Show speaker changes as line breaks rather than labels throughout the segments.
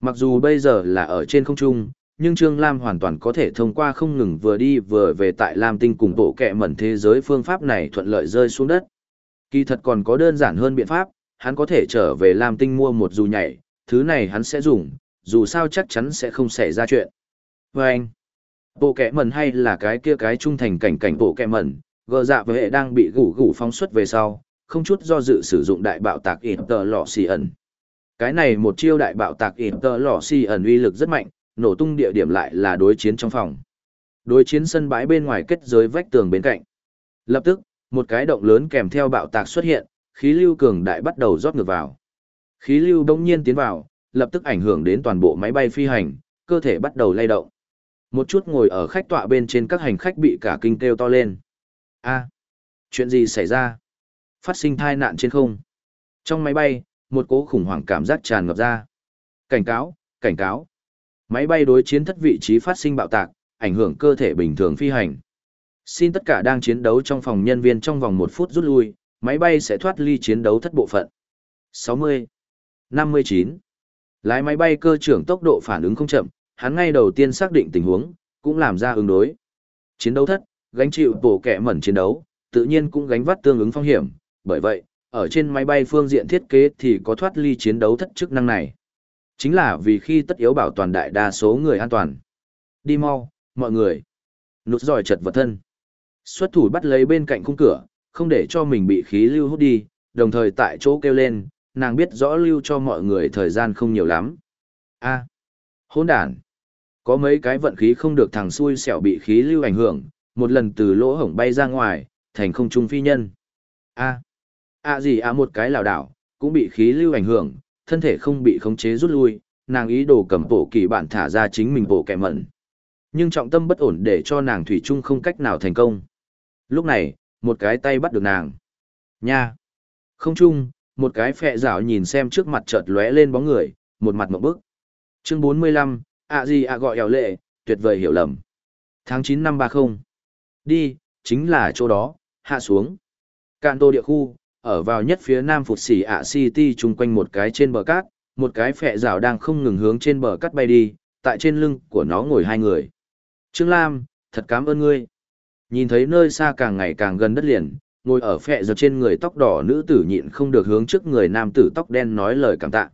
Mặc dù bây giờ là ở trên không trung, nhưng Trương Lam hoàn toàn có thể thông qua không ngừng vừa đi vừa về tại Lam Tinh cùng bộ kẹ mẩn thế giới phương pháp này thuận lợi rơi xuống đất. Kỳ thật còn có đơn giản hơn biện pháp, hắn có thể trở về Lam Tinh mua một dù nhảy, thứ này hắn sẽ dùng, dù sao chắc chắn sẽ không xảy ra chuyện. Và anh, bộ kẹ mẩn hay là cái kia cái trung thành cảnh cảnh bộ kẹ mẩn, gờ dạ với hệ đang bị gủ gủ phóng xuất về sau, không chút do dự sử dụng đại bạo tạc ịt tờ lọ xì ẩn. Cái này một chiêu đại bạo tạc ỉn tờ lò xì ẩn uy lực rất mạnh, nổ tung địa điểm lại là đối chiến trong phòng. Đối chiến sân bãi bên ngoài kết giới vách tường bên cạnh. Lập tức, một cái động lớn kèm theo bạo tạc xuất hiện, khí lưu cường đại bắt đầu rót ngược vào. Khí lưu đông nhiên tiến vào, lập tức ảnh hưởng đến toàn bộ máy bay phi hành, cơ thể bắt đầu lay động. Một chút ngồi ở khách tọa bên trên các hành khách bị cả kinh kêu to lên. a chuyện gì xảy ra? Phát sinh thai nạn trên không. Trong máy bay, một cỗ khủng hoảng cảm giác tràn ngập ra. Cảnh cáo, cảnh cáo. Máy bay đối chiến thất vị trí phát sinh bạo tạc, ảnh hưởng cơ thể bình thường phi hành. Xin tất cả đang chiến đấu trong phòng nhân viên trong vòng một phút rút lui, máy bay sẽ thoát ly chiến đấu thất bộ phận. 60. 59. Lái máy bay cơ trưởng tốc độ phản ứng không chậm, hắn ngay đầu tiên xác định tình huống, cũng làm ra ứng đối. Chiến đấu thất, gánh chịu bổ kẻ mẩn chiến đấu, tự nhiên cũng gánh vắt tương ứng phong hiểm, bởi vậy, ở trên máy bay phương diện thiết kế thì có thoát ly chiến đấu thất chức năng này. Chính là vì khi tất yếu bảo toàn đại đa số người an toàn. Đi mau, mọi người. Nút giỏi chật vật thân. Xuất thủ bắt lấy bên cạnh khung cửa, không để cho mình bị khí lưu hút đi, đồng thời tại chỗ kêu lên, nàng biết rõ lưu cho mọi người thời gian không nhiều lắm. a hỗn đàn. Có mấy cái vận khí không được thằng xui xẻo bị khí lưu ảnh hưởng, một lần từ lỗ hổng bay ra ngoài, thành không trung phi nhân. a À gì à một cái lảo đảo, cũng bị khí lưu ảnh hưởng, thân thể không bị khống chế rút lui, nàng ý đồ cầm bộ kỳ bản thả ra chính mình bộ kẻ mẩn. Nhưng trọng tâm bất ổn để cho nàng thủy chung không cách nào thành công. Lúc này, một cái tay bắt được nàng. Nha! Không chung, một cái phẹ rảo nhìn xem trước mặt chợt lóe lên bóng người, một mặt một bức. Chương 45, ạ à gì ạ gọi ẻo lệ, tuyệt vời hiểu lầm. Tháng 9 năm 30. Đi, chính là chỗ đó, hạ xuống. Cạn tô địa khu, ở vào nhất phía nam phụt xỉ ạ city chung quanh một cái trên bờ cát, một cái phẹ rào đang không ngừng hướng trên bờ cát bay đi, tại trên lưng của nó ngồi hai người. Trương Lam, thật cảm ơn ngươi. Nhìn thấy nơi xa càng ngày càng gần đất liền, ngồi ở phẹ giật trên người tóc đỏ nữ tử nhịn không được hướng trước người nam tử tóc đen nói lời cảm tạ.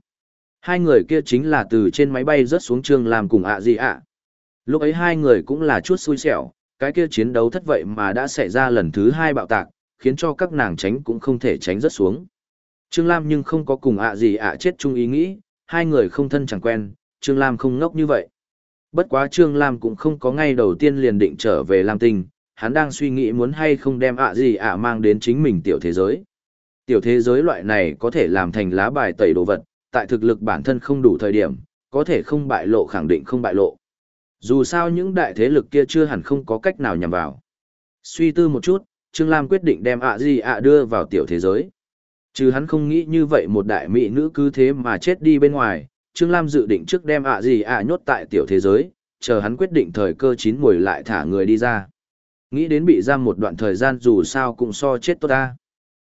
Hai người kia chính là từ trên máy bay rớt xuống Trương Lam cùng ạ gì ạ. Lúc ấy hai người cũng là chút xui xẻo, cái kia chiến đấu thất vậy mà đã xảy ra lần thứ hai bạo tạc, khiến cho các nàng tránh cũng không thể tránh rất xuống. Trương Lam nhưng không có cùng ạ gì ạ chết chung ý nghĩ, hai người không thân chẳng quen, Trương Lam không ngốc như vậy. Bất quá Trương Lam cũng không có ngay đầu tiên liền định trở về Lam Tinh, hắn đang suy nghĩ muốn hay không đem ạ gì ạ mang đến chính mình tiểu thế giới. Tiểu thế giới loại này có thể làm thành lá bài tẩy đồ vật, tại thực lực bản thân không đủ thời điểm, có thể không bại lộ khẳng định không bại lộ. Dù sao những đại thế lực kia chưa hẳn không có cách nào nhằm vào. Suy tư một chút, Trương Lam quyết định đem ạ gì ạ đưa vào tiểu thế giới. Chứ hắn không nghĩ như vậy một đại mỹ nữ cứ thế mà chết đi bên ngoài, Trương Lam dự định trước đem ạ gì ạ nhốt tại tiểu thế giới, chờ hắn quyết định thời cơ chín mùi lại thả người đi ra. Nghĩ đến bị giam một đoạn thời gian dù sao cũng so chết tốt ta.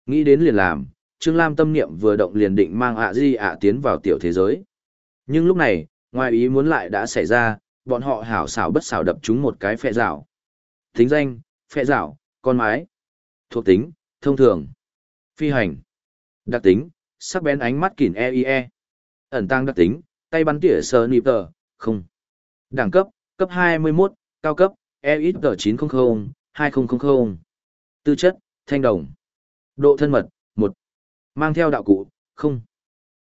Nghĩ đến liền làm, Trương Lam tâm niệm vừa động liền định mang ạ gì ạ tiến vào tiểu thế giới. Nhưng lúc này, ngoài ý muốn lại đã xảy ra, bọn họ hảo xảo bất xảo đập chúng một cái phệ rào. Thính danh, phệ rào, con mái. Thuộc tính, thông thường. Phi hành. Đặc tính, sắc bén ánh mắt kỉn EIE. Ẩn tăng đặc tính, tay bắn tỉa sờ nịp tờ, không. Đẳng cấp, cấp 21, cao cấp, EXG 900, 2000. Tư chất, thanh đồng. Độ thân mật, 1. Mang theo đạo cụ, không.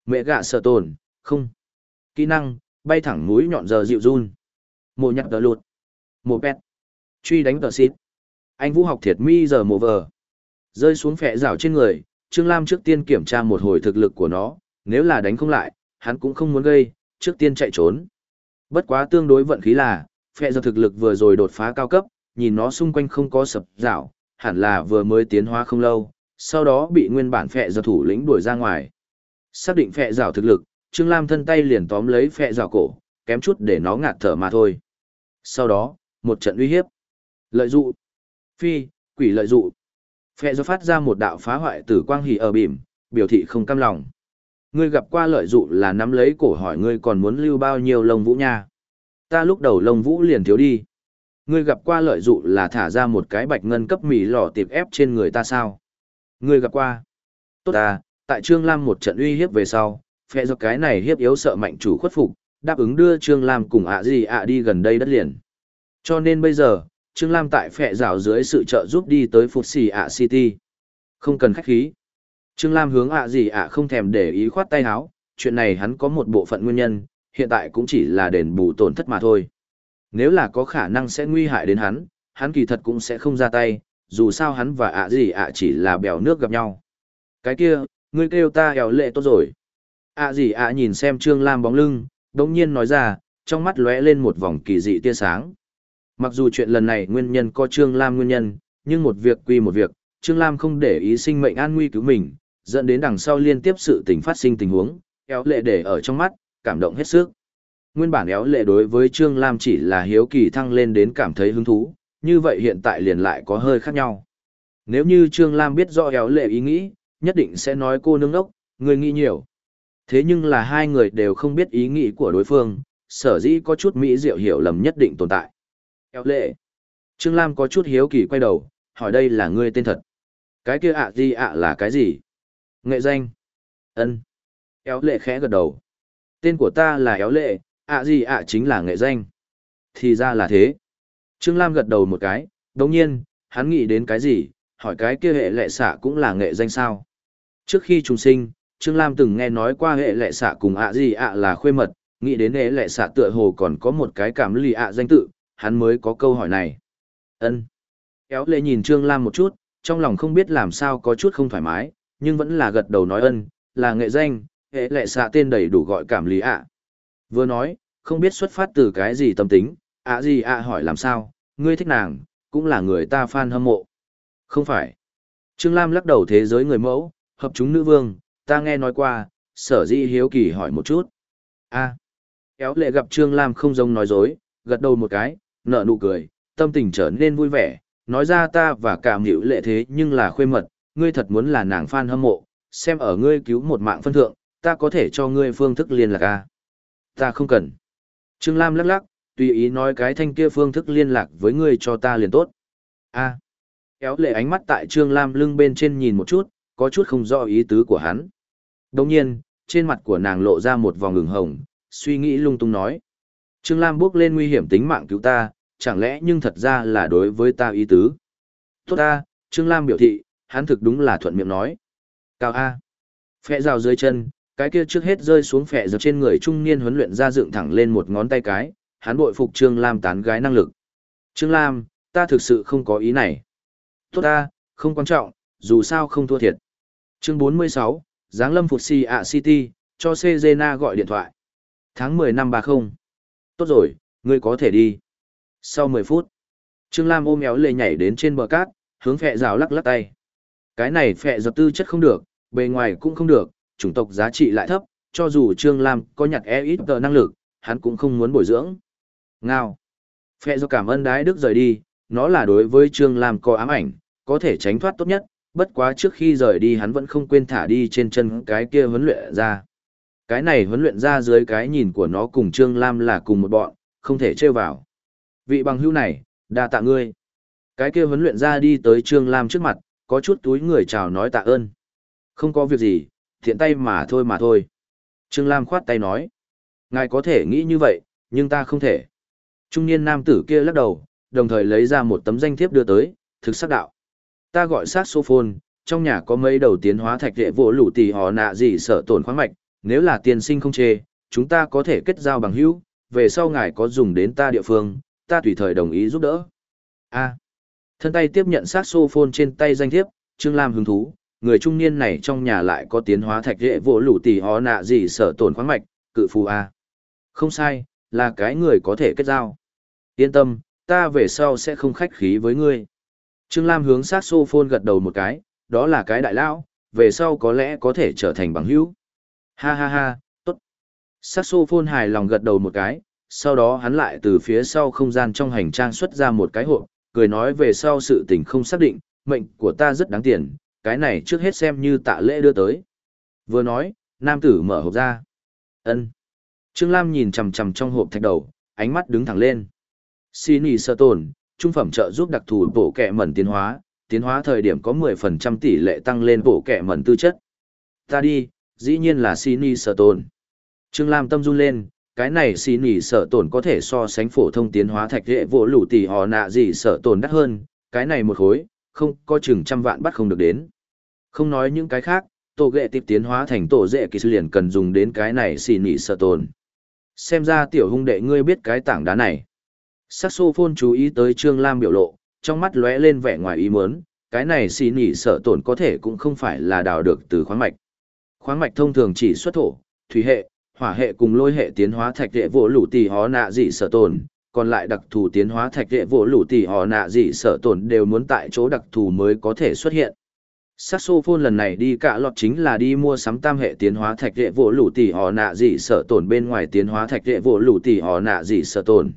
Mẹ gạ sở tồn, không. Kỹ năng, bay thẳng mũi nhọn giờ dịu run. Mộ nhặt tờ lụt. Mộ pet. Truy đánh tờ xít. Anh vũ học thiệt mi giờ mộ vờ. Rơi xuống phẹ rào trên người, Trương Lam trước tiên kiểm tra một hồi thực lực của nó, nếu là đánh không lại, hắn cũng không muốn gây, trước tiên chạy trốn. Bất quá tương đối vận khí là, phẹ rào thực lực vừa rồi đột phá cao cấp, nhìn nó xung quanh không có sập rào, hẳn là vừa mới tiến hóa không lâu, sau đó bị nguyên bản phẹ rào thủ lĩnh đuổi ra ngoài. Xác định phẹ rào thực lực, Trương Lam thân tay liền tóm lấy phẹ rào cổ, kém chút để nó ngạt thở mà thôi. Sau đó, một trận uy hiếp. Lợi dụ. Phi, quỷ lợi dụ. Phệ do phát ra một đạo phá hoại tử quang hỉ ở bìm, biểu thị không cam lòng. Ngươi gặp qua lợi dụ là nắm lấy cổ hỏi ngươi còn muốn lưu bao nhiêu lông vũ nha. Ta lúc đầu lông vũ liền thiếu đi. Ngươi gặp qua lợi dụ là thả ra một cái bạch ngân cấp mì lò tiệp ép trên người ta sao? Ngươi gặp qua. Tốt ta, tại Trương Lam một trận uy hiếp về sau, phe do cái này hiếp yếu sợ mạnh chủ khuất phục, đáp ứng đưa Trương Lam cùng ạ gì ạ đi gần đây đất liền. Cho nên bây giờ, Trương Lam tại phẹ rào dưới sự trợ giúp đi tới Phục Xì ạ City. Không cần khách khí. Trương Lam hướng ạ gì ạ không thèm để ý khoát tay áo, chuyện này hắn có một bộ phận nguyên nhân, hiện tại cũng chỉ là đền bù tổn thất mà thôi. Nếu là có khả năng sẽ nguy hại đến hắn, hắn kỳ thật cũng sẽ không ra tay, dù sao hắn và ạ gì ạ chỉ là bèo nước gặp nhau. Cái kia, ngươi kêu ta eo lệ tốt rồi. ạ gì ạ nhìn xem Trương Lam bóng lưng, đồng nhiên nói ra, trong mắt lóe lên một vòng kỳ dị tia sáng. Mặc dù chuyện lần này nguyên nhân có Trương Lam nguyên nhân, nhưng một việc quy một việc, Trương Lam không để ý sinh mệnh an nguy cứu mình, dẫn đến đằng sau liên tiếp sự tình phát sinh tình huống, éo lệ để ở trong mắt, cảm động hết sức. Nguyên bản éo lệ đối với Trương Lam chỉ là hiếu kỳ thăng lên đến cảm thấy hứng thú, như vậy hiện tại liền lại có hơi khác nhau. Nếu như Trương Lam biết rõ éo lệ ý nghĩ, nhất định sẽ nói cô nương ốc, người nghĩ nhiều. Thế nhưng là hai người đều không biết ý nghĩ của đối phương, sở dĩ có chút mỹ diệu hiểu lầm nhất định tồn tại. Éo lệ. Trương Lam có chút hiếu kỳ quay đầu, hỏi đây là ngươi tên thật. Cái kia ạ gì ạ là cái gì? Nghệ danh. ân Éo lệ khẽ gật đầu. Tên của ta là éo lệ, ạ gì ạ chính là nghệ danh. Thì ra là thế. Trương Lam gật đầu một cái, đồng nhiên, hắn nghĩ đến cái gì, hỏi cái kia hệ lệ xạ cũng là nghệ danh sao. Trước khi trùng sinh, Trương Lam từng nghe nói qua hệ lệ xạ cùng ạ gì ạ là khuê mật, nghĩ đến hệ lệ xạ tựa hồ còn có một cái cảm lì ạ danh tự, hắn mới có câu hỏi này. ân kéo lệ nhìn Trương Lam một chút, trong lòng không biết làm sao có chút không thoải mái, nhưng vẫn là gật đầu nói ân, là nghệ danh, hệ lệ xạ tên đầy đủ gọi cảm lý ạ. Vừa nói, không biết xuất phát từ cái gì tâm tính, ạ gì ạ hỏi làm sao, ngươi thích nàng, cũng là người ta fan hâm mộ. Không phải. Trương Lam lắc đầu thế giới người mẫu, hợp chúng nữ vương, ta nghe nói qua, sở dĩ hiếu kỳ hỏi một chút. a kéo lệ gặp Trương Lam không giống nói dối, gật đầu một cái, nở nụ cười, tâm tình trở nên vui vẻ, nói ra ta và cảm hiểu lệ thế nhưng là khuê mật, ngươi thật muốn là nàng fan hâm mộ, xem ở ngươi cứu một mạng phân thượng, ta có thể cho ngươi phương thức liên lạc a. Ta không cần. Trương Lam lắc lắc, tùy ý nói cái thanh kia phương thức liên lạc với ngươi cho ta liền tốt. A. Kéo lệ ánh mắt tại Trương Lam lưng bên trên nhìn một chút, có chút không rõ ý tứ của hắn. Đồng nhiên, trên mặt của nàng lộ ra một vòng ngừng hồng, suy nghĩ lung tung nói. Trương Lam bước lên nguy hiểm tính mạng cứu ta, chẳng lẽ nhưng thật ra là đối với ta ý tứ. Tốt ta, Trương Lam biểu thị, hắn thực đúng là thuận miệng nói. Cao A. Phẹ rào dưới chân, cái kia trước hết rơi xuống phẹ rào trên người trung niên huấn luyện ra dựng thẳng lên một ngón tay cái, hắn bội phục Trương Lam tán gái năng lực. Trương Lam, ta thực sự không có ý này. Tốt ta, không quan trọng, dù sao không thua thiệt. Chương 46, Giáng Lâm Phục Si ạ City, cho Cezena gọi điện thoại. Tháng 10 năm 30. Tốt rồi, ngươi có thể đi. Sau 10 phút, Trương Lam ôm éo lệ nhảy đến trên bờ cát, hướng phẹ rào lắc lắc tay. Cái này phẹ dập tư chất không được, bề ngoài cũng không được, chủng tộc giá trị lại thấp, cho dù Trương Lam có nhặt e ít tờ năng lực, hắn cũng không muốn bồi dưỡng. Ngao. Phẹ do cảm ơn đái đức rời đi, nó là đối với Trương Lam có ám ảnh, có thể tránh thoát tốt nhất, bất quá trước khi rời đi hắn vẫn không quên thả đi trên chân cái kia huấn luyện ra. Cái này huấn luyện ra dưới cái nhìn của nó cùng Trương Lam là cùng một bọn, không thể trêu vào. Vị bằng hữu này, đa tạ ngươi. Cái kia huấn luyện ra đi tới Trương Lam trước mặt, có chút túi người chào nói tạ ơn. Không có việc gì, thiện tay mà thôi mà thôi. Trương Lam khoát tay nói. Ngài có thể nghĩ như vậy, nhưng ta không thể. Trung niên nam tử kia lắc đầu, đồng thời lấy ra một tấm danh thiếp đưa tới, thực sắc đạo. Ta gọi sát phôn trong nhà có mấy đầu tiến hóa thạch địa vỗ lũ tỷ họ nạ gì sợ tổn khoáng mạch, nếu là tiền sinh không chê, chúng ta có thể kết giao bằng hữu, về sau ngài có dùng đến ta địa phương, ta tùy thời đồng ý giúp đỡ. A. Thân tay tiếp nhận saxophone trên tay danh thiếp, Trương Lam hứng thú, người trung niên này trong nhà lại có tiến hóa thạch hệ vỗ lũ tỷ hó nạ gì sợ tổn khoáng mạch, cự phù A. Không sai, là cái người có thể kết giao. Yên tâm, ta về sau sẽ không khách khí với ngươi. Trương Lam hướng saxophone gật đầu một cái, đó là cái đại lão, về sau có lẽ có thể trở thành bằng hữu. Ha ha ha, tốt. Saxophone hài lòng gật đầu một cái, sau đó hắn lại từ phía sau không gian trong hành trang xuất ra một cái hộp, cười nói về sau sự tình không xác định, mệnh của ta rất đáng tiền, cái này trước hết xem như tạ lễ đưa tới. Vừa nói, Nam tử mở hộp ra. ân Trương Lam nhìn chằm chằm trong hộp thạch đầu, ánh mắt đứng thẳng lên. Xin ý sơ tồn, trung phẩm trợ giúp đặc thù bổ kẹ mẩn tiến hóa, tiến hóa thời điểm có 10% tỷ lệ tăng lên bổ kẹ mẩn tư chất. Ta đi, dĩ nhiên là xì nỉ sở tồn. Trương Lam tâm run lên, cái này xì nỉ sở tổn có thể so sánh phổ thông tiến hóa thạch hệ vỗ lũ tỷ họ nạ gì sở tổn đắt hơn, cái này một khối, không có chừng trăm vạn bắt không được đến. Không nói những cái khác, tổ ghệ tiếp tiến hóa thành tổ dễ kỳ sư liền cần dùng đến cái này xì nỉ sở tổn. Xem ra tiểu hung đệ ngươi biết cái tảng đá này. Saxophone chú ý tới Trương Lam biểu lộ, trong mắt lóe lên vẻ ngoài ý muốn, cái này xì nỉ sở tổn có thể cũng không phải là đào được từ khoáng mạch. Khoáng mạch thông thường chỉ xuất thổ, thủy hệ, hỏa hệ cùng lôi hệ tiến hóa thạch hệ vô lũ tỷ hó nạ dị sở tổn, còn lại đặc thù tiến hóa thạch hệ vô lũ tỷ hó nạ dị sở tổn đều muốn tại chỗ đặc thù mới có thể xuất hiện. Saxophone lần này đi cả lọt chính là đi mua sắm tam hệ tiến hóa thạch hệ vô lũ tỷ hó nạ dị sở tổn bên ngoài tiến hóa thạch hệ vô lũ tỷ hó nạ dị sở tổn.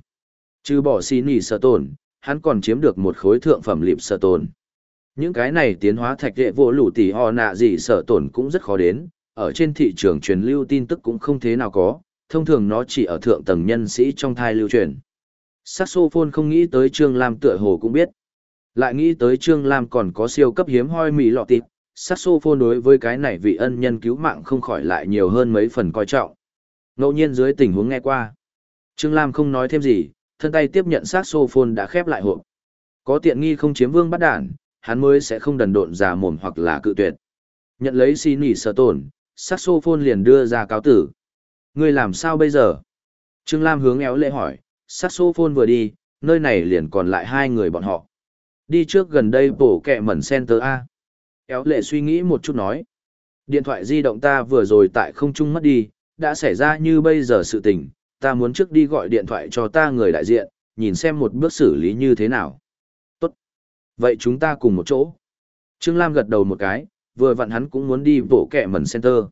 Trừ bỏ xì nỉ sở tổn, hắn còn chiếm được một khối thượng phẩm liệp sở tổn. Những cái này tiến hóa thạch hệ vỗ lũ tỷ họ nạ gì sở tổn cũng rất khó đến, ở trên thị trường truyền lưu tin tức cũng không thế nào có, thông thường nó chỉ ở thượng tầng nhân sĩ trong thai lưu truyền. Saxophone không nghĩ tới Trương Lam tựa hồ cũng biết. Lại nghĩ tới Trương Lam còn có siêu cấp hiếm hoi mì lọ tịp, Saxophone đối với cái này vị ân nhân cứu mạng không khỏi lại nhiều hơn mấy phần coi trọng. Ngẫu nhiên dưới tình huống nghe qua. Trương Lam không nói thêm gì, thân tay tiếp nhận Saxophone đã khép lại hộp. Có tiện nghi không chiếm vương bắt đản, hắn mới sẽ không đần độn giả mồm hoặc là cự tuyệt. Nhận lấy xin nghỉ sở tổn, saxophone liền đưa ra cáo tử. Ngươi làm sao bây giờ? Trương Lam hướng éo lệ hỏi, saxophone vừa đi, nơi này liền còn lại hai người bọn họ. Đi trước gần đây bổ kẹ mẩn center A. Éo lệ suy nghĩ một chút nói. Điện thoại di động ta vừa rồi tại không trung mất đi, đã xảy ra như bây giờ sự tình, ta muốn trước đi gọi điện thoại cho ta người đại diện, nhìn xem một bước xử lý như thế nào. Vậy chúng ta cùng một chỗ. Trương Lam gật đầu một cái, vừa vặn hắn cũng muốn đi bộ kẹ mẩn center.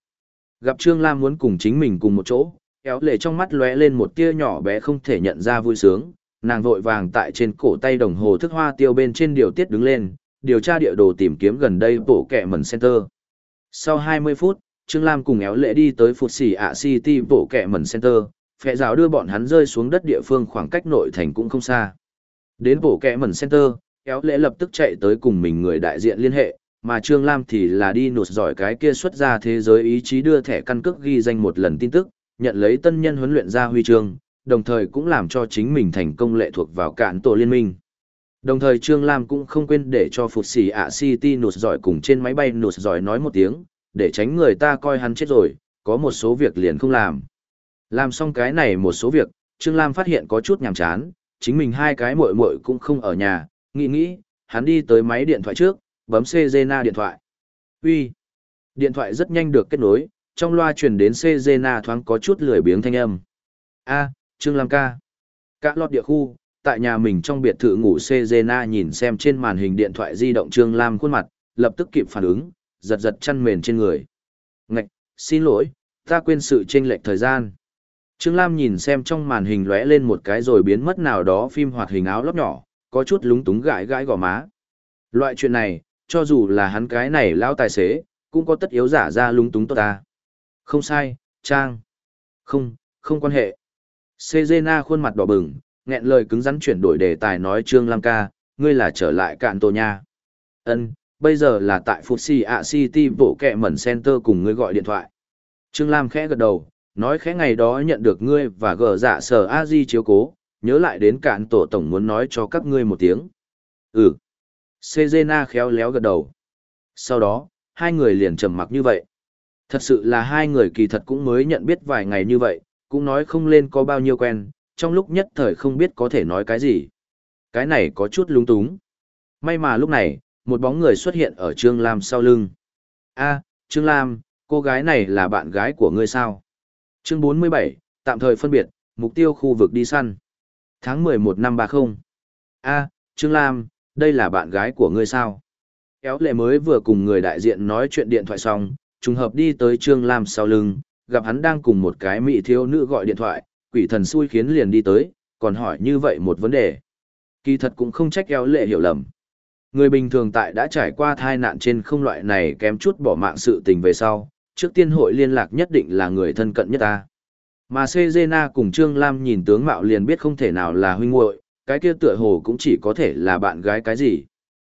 Gặp Trương Lam muốn cùng chính mình cùng một chỗ, kéo lệ trong mắt lóe lên một tia nhỏ bé không thể nhận ra vui sướng, nàng vội vàng tại trên cổ tay đồng hồ thức hoa tiêu bên trên điều tiết đứng lên, điều tra địa đồ tìm kiếm gần đây bộ kẹ mẩn center. Sau 20 phút, Trương Lam cùng éo lệ đi tới Phụt Xỉ ạ City bộ kẹ mẩn center, phẹ giáo đưa bọn hắn rơi xuống đất địa phương khoảng cách nội thành cũng không xa. Đến bộ kẹ mẩn center, kéo lễ lập tức chạy tới cùng mình người đại diện liên hệ, mà Trương Lam thì là đi nụt giỏi cái kia xuất ra thế giới ý chí đưa thẻ căn cước ghi danh một lần tin tức, nhận lấy tân nhân huấn luyện ra huy chương, đồng thời cũng làm cho chính mình thành công lệ thuộc vào cạn tổ liên minh. Đồng thời Trương Lam cũng không quên để cho Phụt Xỉ ạ City nụt giỏi cùng trên máy bay nụt giỏi nói một tiếng, để tránh người ta coi hắn chết rồi, có một số việc liền không làm. Làm xong cái này một số việc, Trương Lam phát hiện có chút nhàm chán, chính mình hai cái muội muội cũng không ở nhà, nghĩ nghĩ, hắn đi tới máy điện thoại trước, bấm Cezena điện thoại. Uy. Điện thoại rất nhanh được kết nối, trong loa truyền đến Cezena thoáng có chút lười biếng thanh âm. A, Trương Lam ca. Cả lọt địa khu, tại nhà mình trong biệt thự ngủ Cezena nhìn xem trên màn hình điện thoại di động Trương Lam khuôn mặt, lập tức kịp phản ứng, giật giật chăn mền trên người. Ngạch, xin lỗi, ta quên sự chênh lệch thời gian. Trương Lam nhìn xem trong màn hình lóe lên một cái rồi biến mất nào đó phim hoạt hình áo lót nhỏ, có chút lúng túng gãi gãi gò má. Loại chuyện này, cho dù là hắn cái này lão tài xế, cũng có tất yếu giả ra lúng túng tốt ta. Không sai, Trang. Không, không quan hệ. Sejena khuôn mặt đỏ bừng, nghẹn lời cứng rắn chuyển đổi đề tài nói Trương Lam ca, ngươi là trở lại cạn tổ nha. Ân, bây giờ là tại Fuxi A City bộ kẹ mẩn center cùng ngươi gọi điện thoại. Trương Lam khẽ gật đầu, nói khẽ ngày đó nhận được ngươi và gờ dạ sở a di chiếu cố, nhớ lại đến cạn tổ tổng muốn nói cho các ngươi một tiếng. Ừ. Sejena khéo léo gật đầu. Sau đó, hai người liền trầm mặc như vậy. Thật sự là hai người kỳ thật cũng mới nhận biết vài ngày như vậy, cũng nói không lên có bao nhiêu quen, trong lúc nhất thời không biết có thể nói cái gì. Cái này có chút lung túng. May mà lúc này, một bóng người xuất hiện ở Trương Lam sau lưng. a Trương Lam, cô gái này là bạn gái của ngươi sao? Chương 47, tạm thời phân biệt, mục tiêu khu vực đi săn. Tháng 11 năm 30. a Trương Lam, đây là bạn gái của ngươi sao? Kéo lệ mới vừa cùng người đại diện nói chuyện điện thoại xong, trùng hợp đi tới Trương Lam sau lưng, gặp hắn đang cùng một cái mỹ thiếu nữ gọi điện thoại, quỷ thần xui khiến liền đi tới, còn hỏi như vậy một vấn đề. Kỳ thật cũng không trách kéo lệ hiểu lầm. Người bình thường tại đã trải qua thai nạn trên không loại này kém chút bỏ mạng sự tình về sau, trước tiên hội liên lạc nhất định là người thân cận nhất ta. Mà Sejena cùng Trương Lam nhìn tướng mạo liền biết không thể nào là huynh muội, cái kia tựa hồ cũng chỉ có thể là bạn gái cái gì.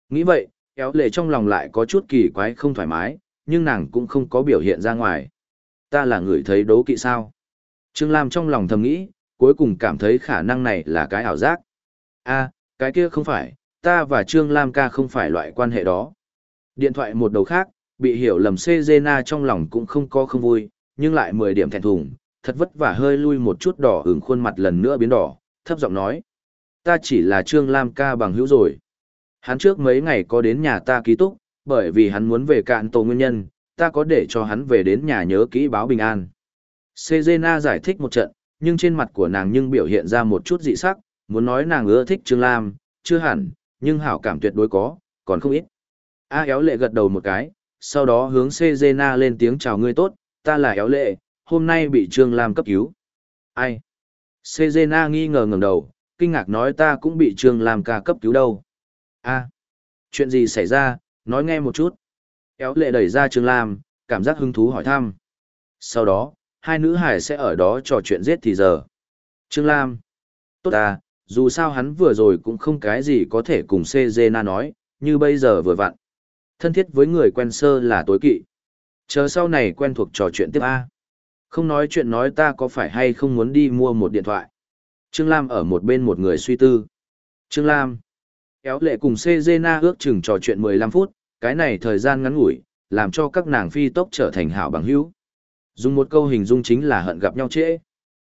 Nghĩ vậy, kéo lệ trong lòng lại có chút kỳ quái không thoải mái, nhưng nàng cũng không có biểu hiện ra ngoài. Ta là người thấy đấu kỵ sao. Trương Lam trong lòng thầm nghĩ, cuối cùng cảm thấy khả năng này là cái ảo giác. a cái kia không phải, ta và Trương Lam ca không phải loại quan hệ đó. Điện thoại một đầu khác, bị hiểu lầm Sejena trong lòng cũng không có không vui, nhưng lại 10 điểm thẹn thùng, thật vất vả hơi lui một chút đỏ ửng khuôn mặt lần nữa biến đỏ, thấp giọng nói. Ta chỉ là Trương Lam ca bằng hữu rồi. Hắn trước mấy ngày có đến nhà ta ký túc, bởi vì hắn muốn về cạn tổ nguyên nhân, ta có để cho hắn về đến nhà nhớ kỹ báo bình an. Sejena giải thích một trận, nhưng trên mặt của nàng nhưng biểu hiện ra một chút dị sắc, muốn nói nàng ưa thích Trương Lam, chưa hẳn, nhưng hảo cảm tuyệt đối có, còn không ít. A éo lệ gật đầu một cái, sau đó hướng Sejena lên tiếng chào ngươi tốt, ta là éo lệ, hôm nay bị Trương Lam cấp cứu. Ai? Sejena nghi ngờ ngẩng đầu, kinh ngạc nói ta cũng bị Trương Lam ca cấp cứu đâu. A, chuyện gì xảy ra, nói nghe một chút. Éo lệ đẩy ra Trương Lam, cảm giác hứng thú hỏi thăm. Sau đó, hai nữ hải sẽ ở đó trò chuyện giết thì giờ. Trương Lam. Tốt à, dù sao hắn vừa rồi cũng không cái gì có thể cùng Sejena nói, như bây giờ vừa vặn. Thân thiết với người quen sơ là tối kỵ. Chờ sau này quen thuộc trò chuyện tiếp A. Không nói chuyện nói ta có phải hay không muốn đi mua một điện thoại. Trương Lam ở một bên một người suy tư. Trương Lam. Kéo lệ cùng Sejena ước chừng trò chuyện 15 phút, cái này thời gian ngắn ngủi, làm cho các nàng phi tốc trở thành hảo bằng hữu. Dùng một câu hình dung chính là hận gặp nhau trễ.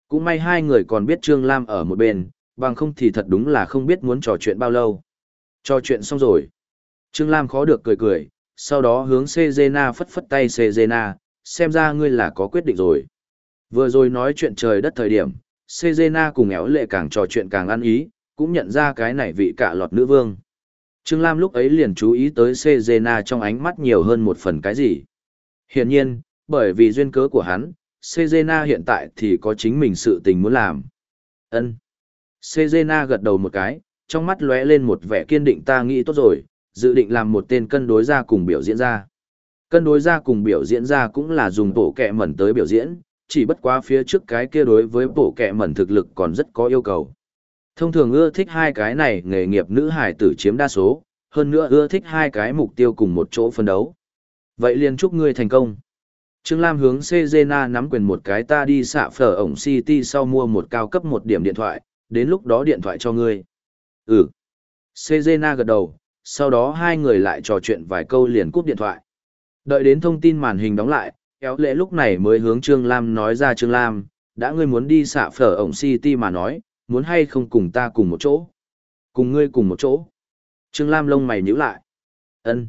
Cũng may hai người còn biết Trương Lam ở một bên, bằng không thì thật đúng là không biết muốn trò chuyện bao lâu. Trò chuyện xong rồi. Trương Lam khó được cười cười, sau đó hướng Sejena phất phất tay Sejena, xem ra ngươi là có quyết định rồi. Vừa rồi nói chuyện trời đất thời điểm, Sejena cùng éo lệ càng trò chuyện càng ăn ý, cũng nhận ra cái này vị cả lọt nữ vương. Trương Lam lúc ấy liền chú ý tới Sejena trong ánh mắt nhiều hơn một phần cái gì. Hiển nhiên, bởi vì duyên cớ của hắn, Sejena hiện tại thì có chính mình sự tình muốn làm. Ân. Sejena gật đầu một cái, trong mắt lóe lên một vẻ kiên định ta nghĩ tốt rồi, dự định làm một tên cân đối ra cùng biểu diễn ra. Cân đối ra cùng biểu diễn ra cũng là dùng bộ kẹ mẩn tới biểu diễn, chỉ bất quá phía trước cái kia đối với bộ kẹ mẩn thực lực còn rất có yêu cầu. Thông thường ưa thích hai cái này nghề nghiệp nữ hải tử chiếm đa số, hơn nữa ưa thích hai cái mục tiêu cùng một chỗ phân đấu. Vậy liền chúc ngươi thành công. Trương Lam hướng Cezena nắm quyền một cái ta đi xạ phở ổng City sau mua một cao cấp một điểm điện thoại, đến lúc đó điện thoại cho ngươi. Ừ. Cezena gật đầu, sau đó hai người lại trò chuyện vài câu liền cúp điện thoại. Đợi đến thông tin màn hình đóng lại, kéo lệ lúc này mới hướng Trương Lam nói ra Trương Lam, đã ngươi muốn đi xạ phở ổng City mà nói, muốn hay không cùng ta cùng một chỗ. Cùng ngươi cùng một chỗ. Trương Lam lông mày nhíu lại. ân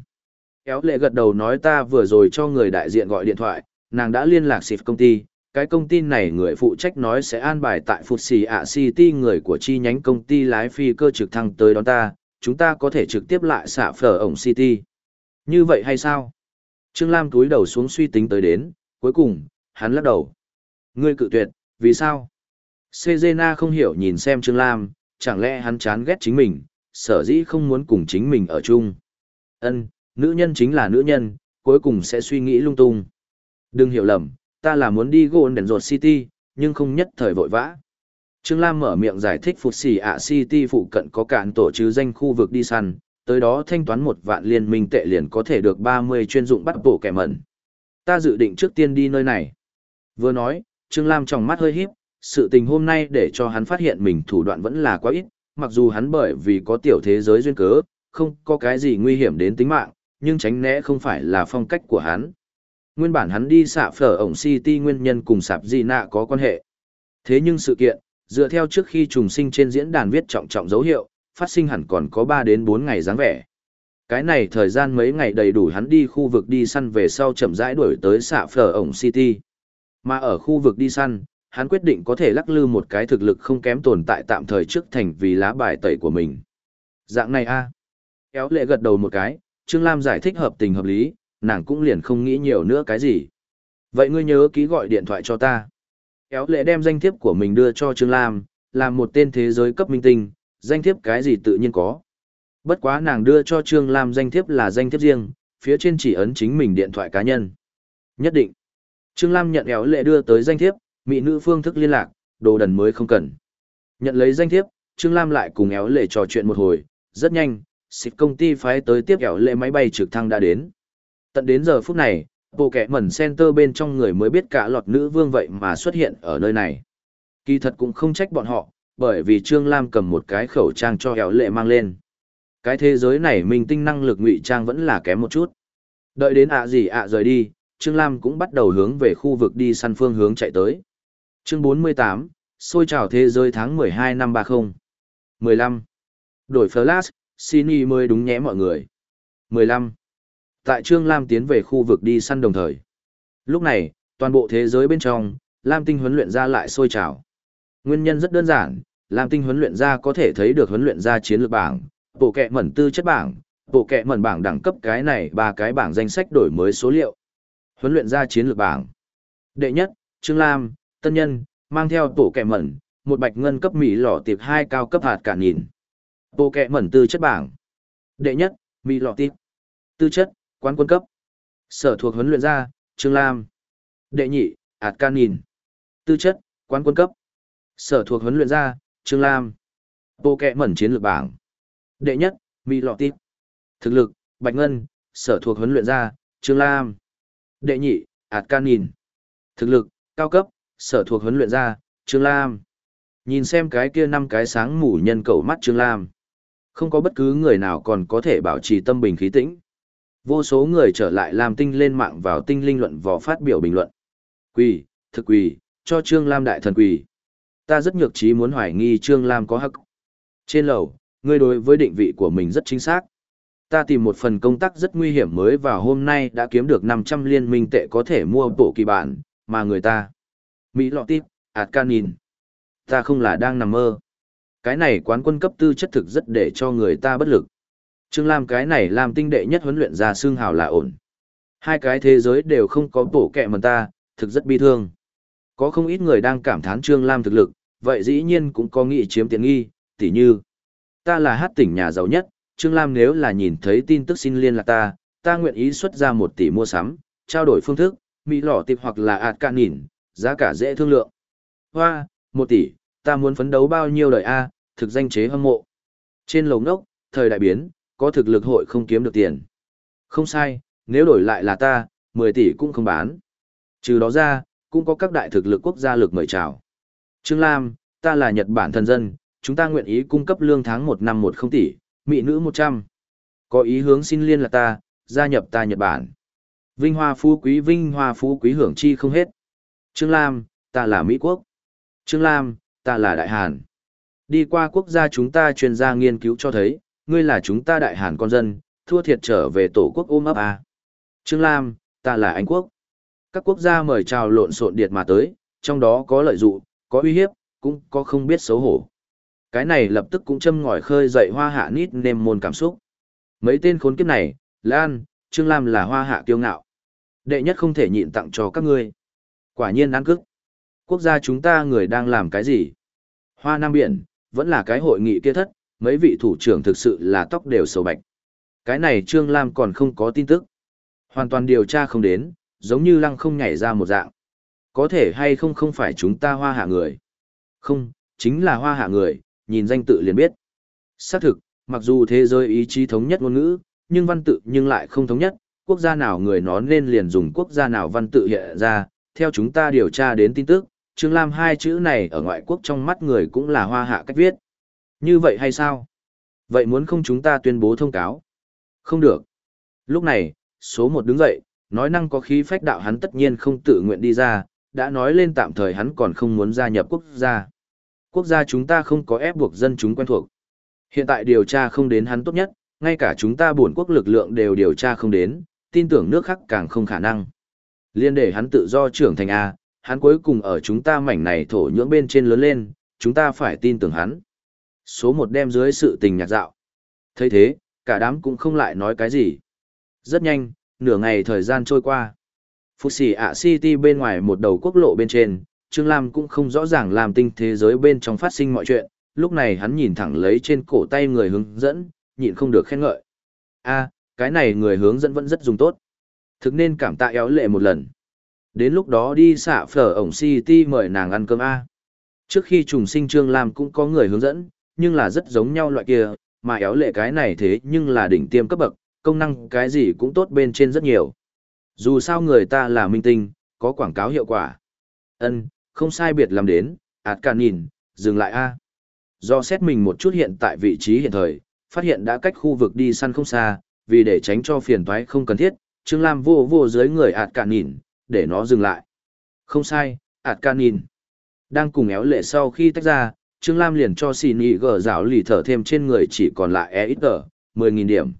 Kéo lệ gật đầu nói ta vừa rồi cho người đại diện gọi điện thoại, nàng đã liên lạc xịp công ty. Cái công ty này người phụ trách nói sẽ an bài tại Phụt Xì ạ City người của chi nhánh công ty lái phi cơ trực thăng tới đón ta, chúng ta có thể trực tiếp lại xạ phở ổng City. Như vậy hay sao? Trương Lam túi đầu xuống suy tính tới đến, cuối cùng, hắn lắc đầu. Ngươi cự tuyệt, vì sao? Sejena không hiểu nhìn xem Trương Lam, chẳng lẽ hắn chán ghét chính mình, sở dĩ không muốn cùng chính mình ở chung. Ân, nữ nhân chính là nữ nhân, cuối cùng sẽ suy nghĩ lung tung. Đừng hiểu lầm, ta là muốn đi Golden Road City, nhưng không nhất thời vội vã. Trương Lam mở miệng giải thích Phụt Xỉ ạ City phụ cận có cạn tổ chứ danh khu vực đi săn, tới đó thanh toán một vạn liên minh tệ liền có thể được 30 chuyên dụng bắt bổ kẻ mẩn. Ta dự định trước tiên đi nơi này. Vừa nói, Trương Lam trong mắt hơi híp, sự tình hôm nay để cho hắn phát hiện mình thủ đoạn vẫn là quá ít, mặc dù hắn bởi vì có tiểu thế giới duyên cớ, không có cái gì nguy hiểm đến tính mạng, nhưng tránh né không phải là phong cách của hắn. Nguyên bản hắn đi xạ phở ổng City nguyên nhân cùng sạp gì nạ có quan hệ. Thế nhưng sự kiện, dựa theo trước khi trùng sinh trên diễn đàn viết trọng trọng dấu hiệu, phát sinh hẳn còn có 3 đến 4 ngày dáng vẻ. Cái này thời gian mấy ngày đầy đủ hắn đi khu vực đi săn về sau chậm rãi đuổi tới xạ phở ổng City. Mà ở khu vực đi săn, hắn quyết định có thể lắc lư một cái thực lực không kém tồn tại tạm thời trước thành vì lá bài tẩy của mình. Dạng này a Kéo lệ gật đầu một cái, Trương Lam giải thích hợp tình hợp lý, nàng cũng liền không nghĩ nhiều nữa cái gì. Vậy ngươi nhớ ký gọi điện thoại cho ta. Kéo lệ đem danh thiếp của mình đưa cho Trương Lam, là một tên thế giới cấp minh tinh, danh thiếp cái gì tự nhiên có. Bất quá nàng đưa cho Trương Lam danh thiếp là danh thiếp riêng, phía trên chỉ ấn chính mình điện thoại cá nhân. Nhất định. Trương Lam nhận éo lệ đưa tới danh thiếp, mỹ nữ phương thức liên lạc, đồ đần mới không cần. Nhận lấy danh thiếp, Trương Lam lại cùng éo lệ trò chuyện một hồi, rất nhanh, xịt công ty phái tới tiếp éo lệ máy bay trực thăng đã đến. Tận đến giờ phút này, bộ kẻ mẩn center bên trong người mới biết cả lọt nữ vương vậy mà xuất hiện ở nơi này. Kỳ thật cũng không trách bọn họ, bởi vì Trương Lam cầm một cái khẩu trang cho hẻo lệ mang lên. Cái thế giới này mình tinh năng lực ngụy trang vẫn là kém một chút. Đợi đến ạ gì ạ rời đi, Trương Lam cũng bắt đầu hướng về khu vực đi săn phương hướng chạy tới. Chương 48, xôi trào thế giới tháng 12 năm 30. 15. Đổi flash, xin mới đúng nhé mọi người. 15. Tại Trương Lam tiến về khu vực đi săn đồng thời. Lúc này, toàn bộ thế giới bên trong, Lam tinh huấn luyện ra lại sôi trào. Nguyên nhân rất đơn giản, Lam tinh huấn luyện ra có thể thấy được huấn luyện ra chiến lược bảng, bộ kệ mẩn tư chất bảng, bộ kệ mẩn bảng đẳng cấp cái này ba cái bảng danh sách đổi mới số liệu. Huấn luyện ra chiến lược bảng. Đệ nhất, Trương Lam, Tân Nhân, mang theo tổ kệ mẩn, một bạch ngân cấp mỹ lọ tiệp hai cao cấp hạt cả nhìn. Bộ kệ mẩn tư chất bảng. Đệ nhất, mỹ lọ tiệp. Tư chất, quán quân cấp. Sở thuộc huấn luyện ra, Trương Lam. Đệ nhị, hạt ca nhìn. Tư chất, quán quân cấp. Sở thuộc huấn luyện ra, Trương Lam. Bộ kẹ mẩn chiến lược bảng. Đệ nhất, mỹ lọ tiệp. Thực lực, bạch ngân, sở thuộc huấn luyện ra, Trương Lam. Đệ nhị, Ảt can nhìn. Thực lực, cao cấp, sở thuộc huấn luyện ra, Trương Lam. Nhìn xem cái kia năm cái sáng mù nhân cầu mắt Trương Lam. Không có bất cứ người nào còn có thể bảo trì tâm bình khí tĩnh. Vô số người trở lại làm tinh lên mạng vào tinh linh luận vò phát biểu bình luận. Quỳ, thực quỳ, cho Trương Lam đại thần quỳ. Ta rất nhược trí muốn hoài nghi Trương Lam có hắc. Trên lầu, ngươi đối với định vị của mình rất chính xác ta tìm một phần công tác rất nguy hiểm mới và hôm nay đã kiếm được 500 liên minh tệ có thể mua bộ kỳ bản, mà người ta. Mỹ lọ tiếp, ạt can nhìn. Ta không là đang nằm mơ. Cái này quán quân cấp tư chất thực rất để cho người ta bất lực. Trương Lam cái này làm tinh đệ nhất huấn luyện ra xương hào là ổn. Hai cái thế giới đều không có bổ kẹ mần ta, thực rất bi thương. Có không ít người đang cảm thán Trương Lam thực lực, vậy dĩ nhiên cũng có nghị chiếm tiện nghi, tỉ như. Ta là hát tỉnh nhà giàu nhất, Trương Lam nếu là nhìn thấy tin tức xin liên lạc ta, ta nguyện ý xuất ra một tỷ mua sắm, trao đổi phương thức, mỹ lỏ tiệp hoặc là ạt cạn nhìn, giá cả dễ thương lượng. Hoa, một tỷ, ta muốn phấn đấu bao nhiêu đời A, thực danh chế hâm mộ. Trên lầu ngốc, thời đại biến, có thực lực hội không kiếm được tiền. Không sai, nếu đổi lại là ta, 10 tỷ cũng không bán. Trừ đó ra, cũng có các đại thực lực quốc gia lực mời chào. Trương Lam, ta là Nhật Bản thần dân, chúng ta nguyện ý cung cấp lương tháng một năm một không tỷ, mỹ nữ một trăm. Có ý hướng xin liên lạc ta gia nhập ta nhật bản. Vinh hoa phú quý vinh hoa phú quý hưởng chi không hết. Trương lam ta là mỹ quốc. Trương lam ta là đại hàn. Đi qua quốc gia chúng ta chuyên gia nghiên cứu cho thấy ngươi là chúng ta đại hàn con dân thua thiệt trở về tổ quốc ôm ấp à. trương lam ta là anh quốc. Các quốc gia mời chào lộn xộn điệt mà tới trong đó có lợi dụng có uy hiếp cũng có không biết xấu hổ cái này lập tức cũng châm ngòi khơi dậy hoa hạ nít nêm môn cảm xúc. Mấy tên khốn kiếp này, Lan, Trương Lam là hoa hạ kiêu ngạo. Đệ nhất không thể nhịn tặng cho các ngươi. Quả nhiên ăn cức. Quốc gia chúng ta người đang làm cái gì? Hoa Nam Biển, vẫn là cái hội nghị kia thất, mấy vị thủ trưởng thực sự là tóc đều sầu bạch. Cái này Trương Lam còn không có tin tức. Hoàn toàn điều tra không đến, giống như lăng không nhảy ra một dạng. Có thể hay không không phải chúng ta hoa hạ người. Không, chính là hoa hạ người, nhìn danh tự liền biết. Xác thực, mặc dù thế giới ý chí thống nhất ngôn ngữ, nhưng văn tự nhưng lại không thống nhất, quốc gia nào người nó nên liền dùng quốc gia nào văn tự hiện ra, theo chúng ta điều tra đến tin tức, Trương Lam hai chữ này ở ngoại quốc trong mắt người cũng là hoa hạ cách viết. Như vậy hay sao? Vậy muốn không chúng ta tuyên bố thông cáo? Không được. Lúc này, số một đứng dậy, nói năng có khí phách đạo hắn tất nhiên không tự nguyện đi ra, đã nói lên tạm thời hắn còn không muốn gia nhập quốc gia. Quốc gia chúng ta không có ép buộc dân chúng quen thuộc. Hiện tại điều tra không đến hắn tốt nhất, ngay cả chúng ta bổn quốc lực lượng đều điều tra không đến, tin tưởng nước khác càng không khả năng. Liên để hắn tự do trưởng thành A, hắn cuối cùng ở chúng ta mảnh này thổ nhưỡng bên trên lớn lên, chúng ta phải tin tưởng hắn. Số một đem dưới sự tình nhạc dạo. thấy thế, cả đám cũng không lại nói cái gì. Rất nhanh, nửa ngày thời gian trôi qua. Phục xỉ ạ City bên ngoài một đầu quốc lộ bên trên, Trương Lam cũng không rõ ràng làm tinh thế giới bên trong phát sinh mọi chuyện, lúc này hắn nhìn thẳng lấy trên cổ tay người hướng dẫn, nhịn không được khen ngợi. a cái này người hướng dẫn vẫn rất dùng tốt. Thực nên cảm tạ éo lệ một lần. Đến lúc đó đi xạ phở ổng City mời nàng ăn cơm A. Trước khi trùng sinh Trương Lam cũng có người hướng dẫn, nhưng là rất giống nhau loại kia, mà éo lệ cái này thế nhưng là đỉnh tiêm cấp bậc, công năng cái gì cũng tốt bên trên rất nhiều. Dù sao người ta là minh tinh, có quảng cáo hiệu quả. ân không sai biệt làm đến, ạt cả nhìn, dừng lại A. Do xét mình một chút hiện tại vị trí hiện thời, phát hiện đã cách khu vực đi săn không xa, vì để tránh cho phiền toái không cần thiết, Trương Lam vô vô dưới người ạt cả nhìn, để nó dừng lại. Không sai, ạt cả nhìn. Đang cùng éo lệ sau khi tách ra, Trương Lam liền cho xì nị gờ rảo lì thở thêm trên người chỉ còn lại e ít tờ, 10.000 điểm.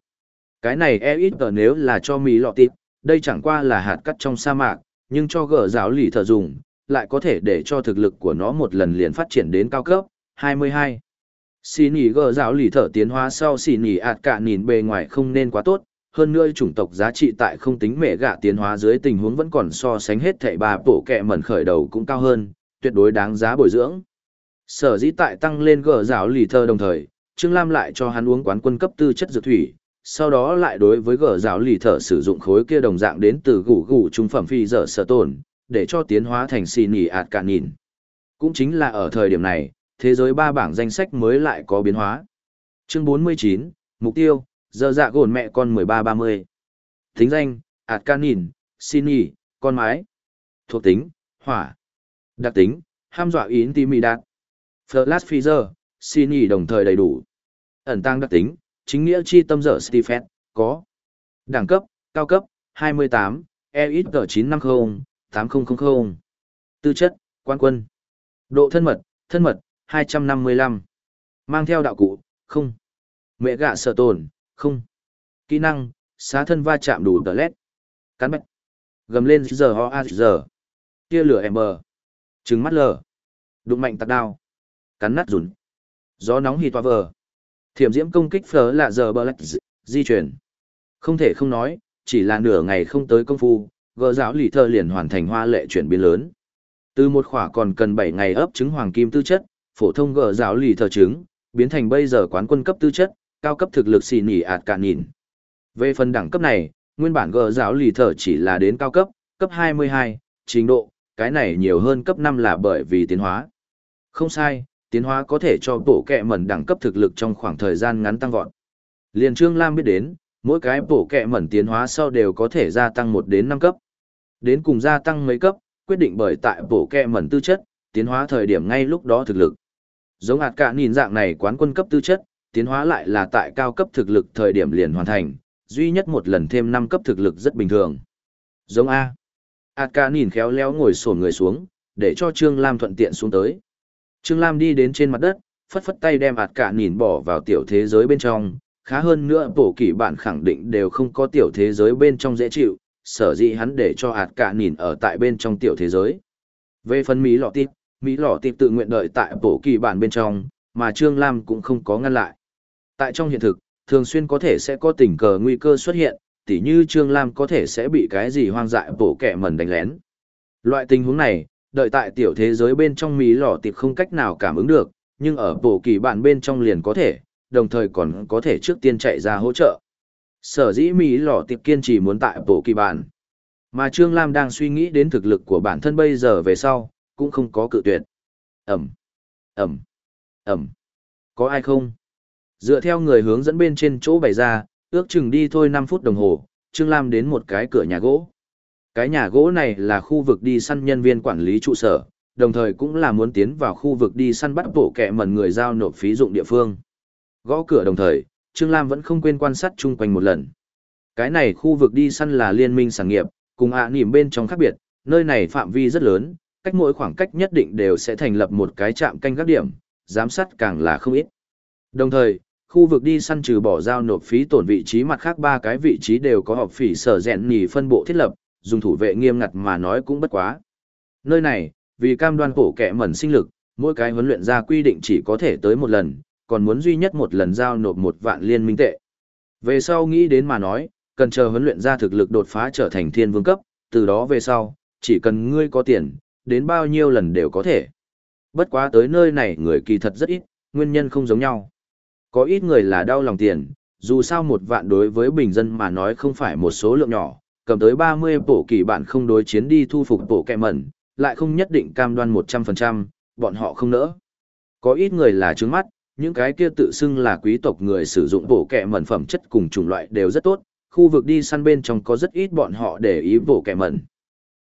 Cái này e ít tờ nếu là cho Mỹ lọ tịp, đây chẳng qua là hạt cắt trong sa mạc, nhưng cho gỡ rào lì thở dùng, lại có thể để cho thực lực của nó một lần liền phát triển đến cao cấp, 22. Xin ý gỡ rào lì thở tiến hóa sau xin ý ạt cả nhìn bề ngoài không nên quá tốt, hơn nữa chủng tộc giá trị tại không tính mẹ gạ tiến hóa dưới tình huống vẫn còn so sánh hết thảy bà bổ kẹ mẩn khởi đầu cũng cao hơn, tuyệt đối đáng giá bồi dưỡng. Sở dĩ tại tăng lên gỡ rào lì thơ đồng thời, Trương Lam lại cho hắn uống quán quân cấp tư chất dược thủy, sau đó lại đối với gờ rào lì thở sử dụng khối kia đồng dạng đến từ gủ gủ trung phẩm phi dở sở tổn, để cho tiến hóa thành xì nỉ ạt cạn nhìn. Cũng chính là ở thời điểm này, thế giới ba bảng danh sách mới lại có biến hóa. Chương 49, Mục tiêu, giờ dạ gồn mẹ con 1330. Thính danh, ạt cạn nhìn, xì nỉ con mái. Thuộc tính, hỏa. Đặc tính, ham dọa yến tí mì đạt. Flash Freezer, xin đồng thời đầy đủ. Ẩn tăng đặc tính, chính nghĩa chi tâm dở Stephen, có. Đẳng cấp, cao cấp, 28, EXG950, 8000. Tư chất, quan quân. Độ thân mật, thân mật, 255. Mang theo đạo cụ, không. Mẹ gạ sở tồn, không. Kỹ năng, xá thân va chạm đủ tờ lét Cắn bạch. Gầm lên giờ ho a giờ. Tia lửa em bờ. Trứng mắt lờ. Đụng mạnh tạc đao. Cắn nát rùn. Gió nóng hì toa vờ. Thiểm diễm công kích phở là giờ bờ lạch di chuyển. Không thể không nói, chỉ là nửa ngày không tới công phu, gờ giáo lì thơ liền hoàn thành hoa lệ chuyển biến lớn. Từ một khỏa còn cần 7 ngày ấp trứng hoàng kim tư chất, phổ thông gờ giáo lì thơ trứng, biến thành bây giờ quán quân cấp tư chất, cao cấp thực lực xì nỉ ạt cả nhìn. Về phần đẳng cấp này, nguyên bản gờ giáo lì thơ chỉ là đến cao cấp, cấp 22, trình độ, cái này nhiều hơn cấp 5 là bởi vì tiến hóa. Không sai, tiến hóa có thể cho bộ kẹ mẩn đẳng cấp thực lực trong khoảng thời gian ngắn tăng vọt. Liên Trương Lam biết đến, mỗi cái bộ kẹ mẩn tiến hóa sau đều có thể gia tăng 1 đến 5 cấp. Đến cùng gia tăng mấy cấp, quyết định bởi tại bộ kẹ mẩn tư chất, tiến hóa thời điểm ngay lúc đó thực lực. Giống hạt cả nhìn dạng này quán quân cấp tư chất, tiến hóa lại là tại cao cấp thực lực thời điểm liền hoàn thành, duy nhất một lần thêm 5 cấp thực lực rất bình thường. Giống A. Hạt cả nhìn khéo léo ngồi sổn người xuống, để cho Trương Lam thuận tiện xuống tới. Trương Lam đi đến trên mặt đất, phất phất tay đem hạt cả nhìn bỏ vào tiểu thế giới bên trong, khá hơn nữa bổ kỷ bạn khẳng định đều không có tiểu thế giới bên trong dễ chịu, sở dĩ hắn để cho hạt cả nhìn ở tại bên trong tiểu thế giới. Về phần Mỹ lọ tịp, Mỹ lọ tịp tự nguyện đợi tại bổ kỳ bản bên trong, mà Trương Lam cũng không có ngăn lại. Tại trong hiện thực, thường xuyên có thể sẽ có tình cờ nguy cơ xuất hiện, tỉ như Trương Lam có thể sẽ bị cái gì hoang dại bổ kẻ mẩn đánh lén. Loại tình huống này, đợi tại tiểu thế giới bên trong mì lò tiệp không cách nào cảm ứng được, nhưng ở bổ kỳ bản bên trong liền có thể, đồng thời còn có thể trước tiên chạy ra hỗ trợ. Sở dĩ mì lò tiệp kiên trì muốn tại bổ kỳ bản. Mà Trương Lam đang suy nghĩ đến thực lực của bản thân bây giờ về sau, cũng không có cự tuyệt. Ẩm, Ẩm, Ẩm. Có ai không? Dựa theo người hướng dẫn bên trên chỗ bày ra, ước chừng đi thôi 5 phút đồng hồ, Trương Lam đến một cái cửa nhà gỗ. Cái nhà gỗ này là khu vực đi săn nhân viên quản lý trụ sở, đồng thời cũng là muốn tiến vào khu vực đi săn bắt bộ kẹ mần người giao nộp phí dụng địa phương. Gõ cửa đồng thời, Trương Lam vẫn không quên quan sát chung quanh một lần. Cái này khu vực đi săn là liên minh sản nghiệp, cùng ạ à nỉm bên trong khác biệt, nơi này phạm vi rất lớn, cách mỗi khoảng cách nhất định đều sẽ thành lập một cái trạm canh gác điểm, giám sát càng là không ít. Đồng thời, khu vực đi săn trừ bỏ giao nộp phí tổn vị trí mặt khác ba cái vị trí đều có họp phỉ sở rèn nỉ phân bộ thiết lập, dùng thủ vệ nghiêm ngặt mà nói cũng bất quá. Nơi này, vì cam đoan cổ kẻ mẩn sinh lực, mỗi cái huấn luyện ra quy định chỉ có thể tới một lần, còn muốn duy nhất một lần giao nộp một vạn liên minh tệ. Về sau nghĩ đến mà nói, cần chờ huấn luyện ra thực lực đột phá trở thành thiên vương cấp, từ đó về sau, chỉ cần ngươi có tiền, đến bao nhiêu lần đều có thể. Bất quá tới nơi này người kỳ thật rất ít, nguyên nhân không giống nhau. Có ít người là đau lòng tiền, dù sao một vạn đối với bình dân mà nói không phải một số lượng nhỏ, cầm tới 30 bộ kỳ bạn không đối chiến đi thu phục bộ kẹ mẩn, lại không nhất định cam đoan 100%, bọn họ không nỡ. Có ít người là trướng mắt, những cái kia tự xưng là quý tộc người sử dụng bộ kẹ mẩn phẩm chất cùng chủng loại đều rất tốt, khu vực đi săn bên trong có rất ít bọn họ để ý bộ kẹ mẩn.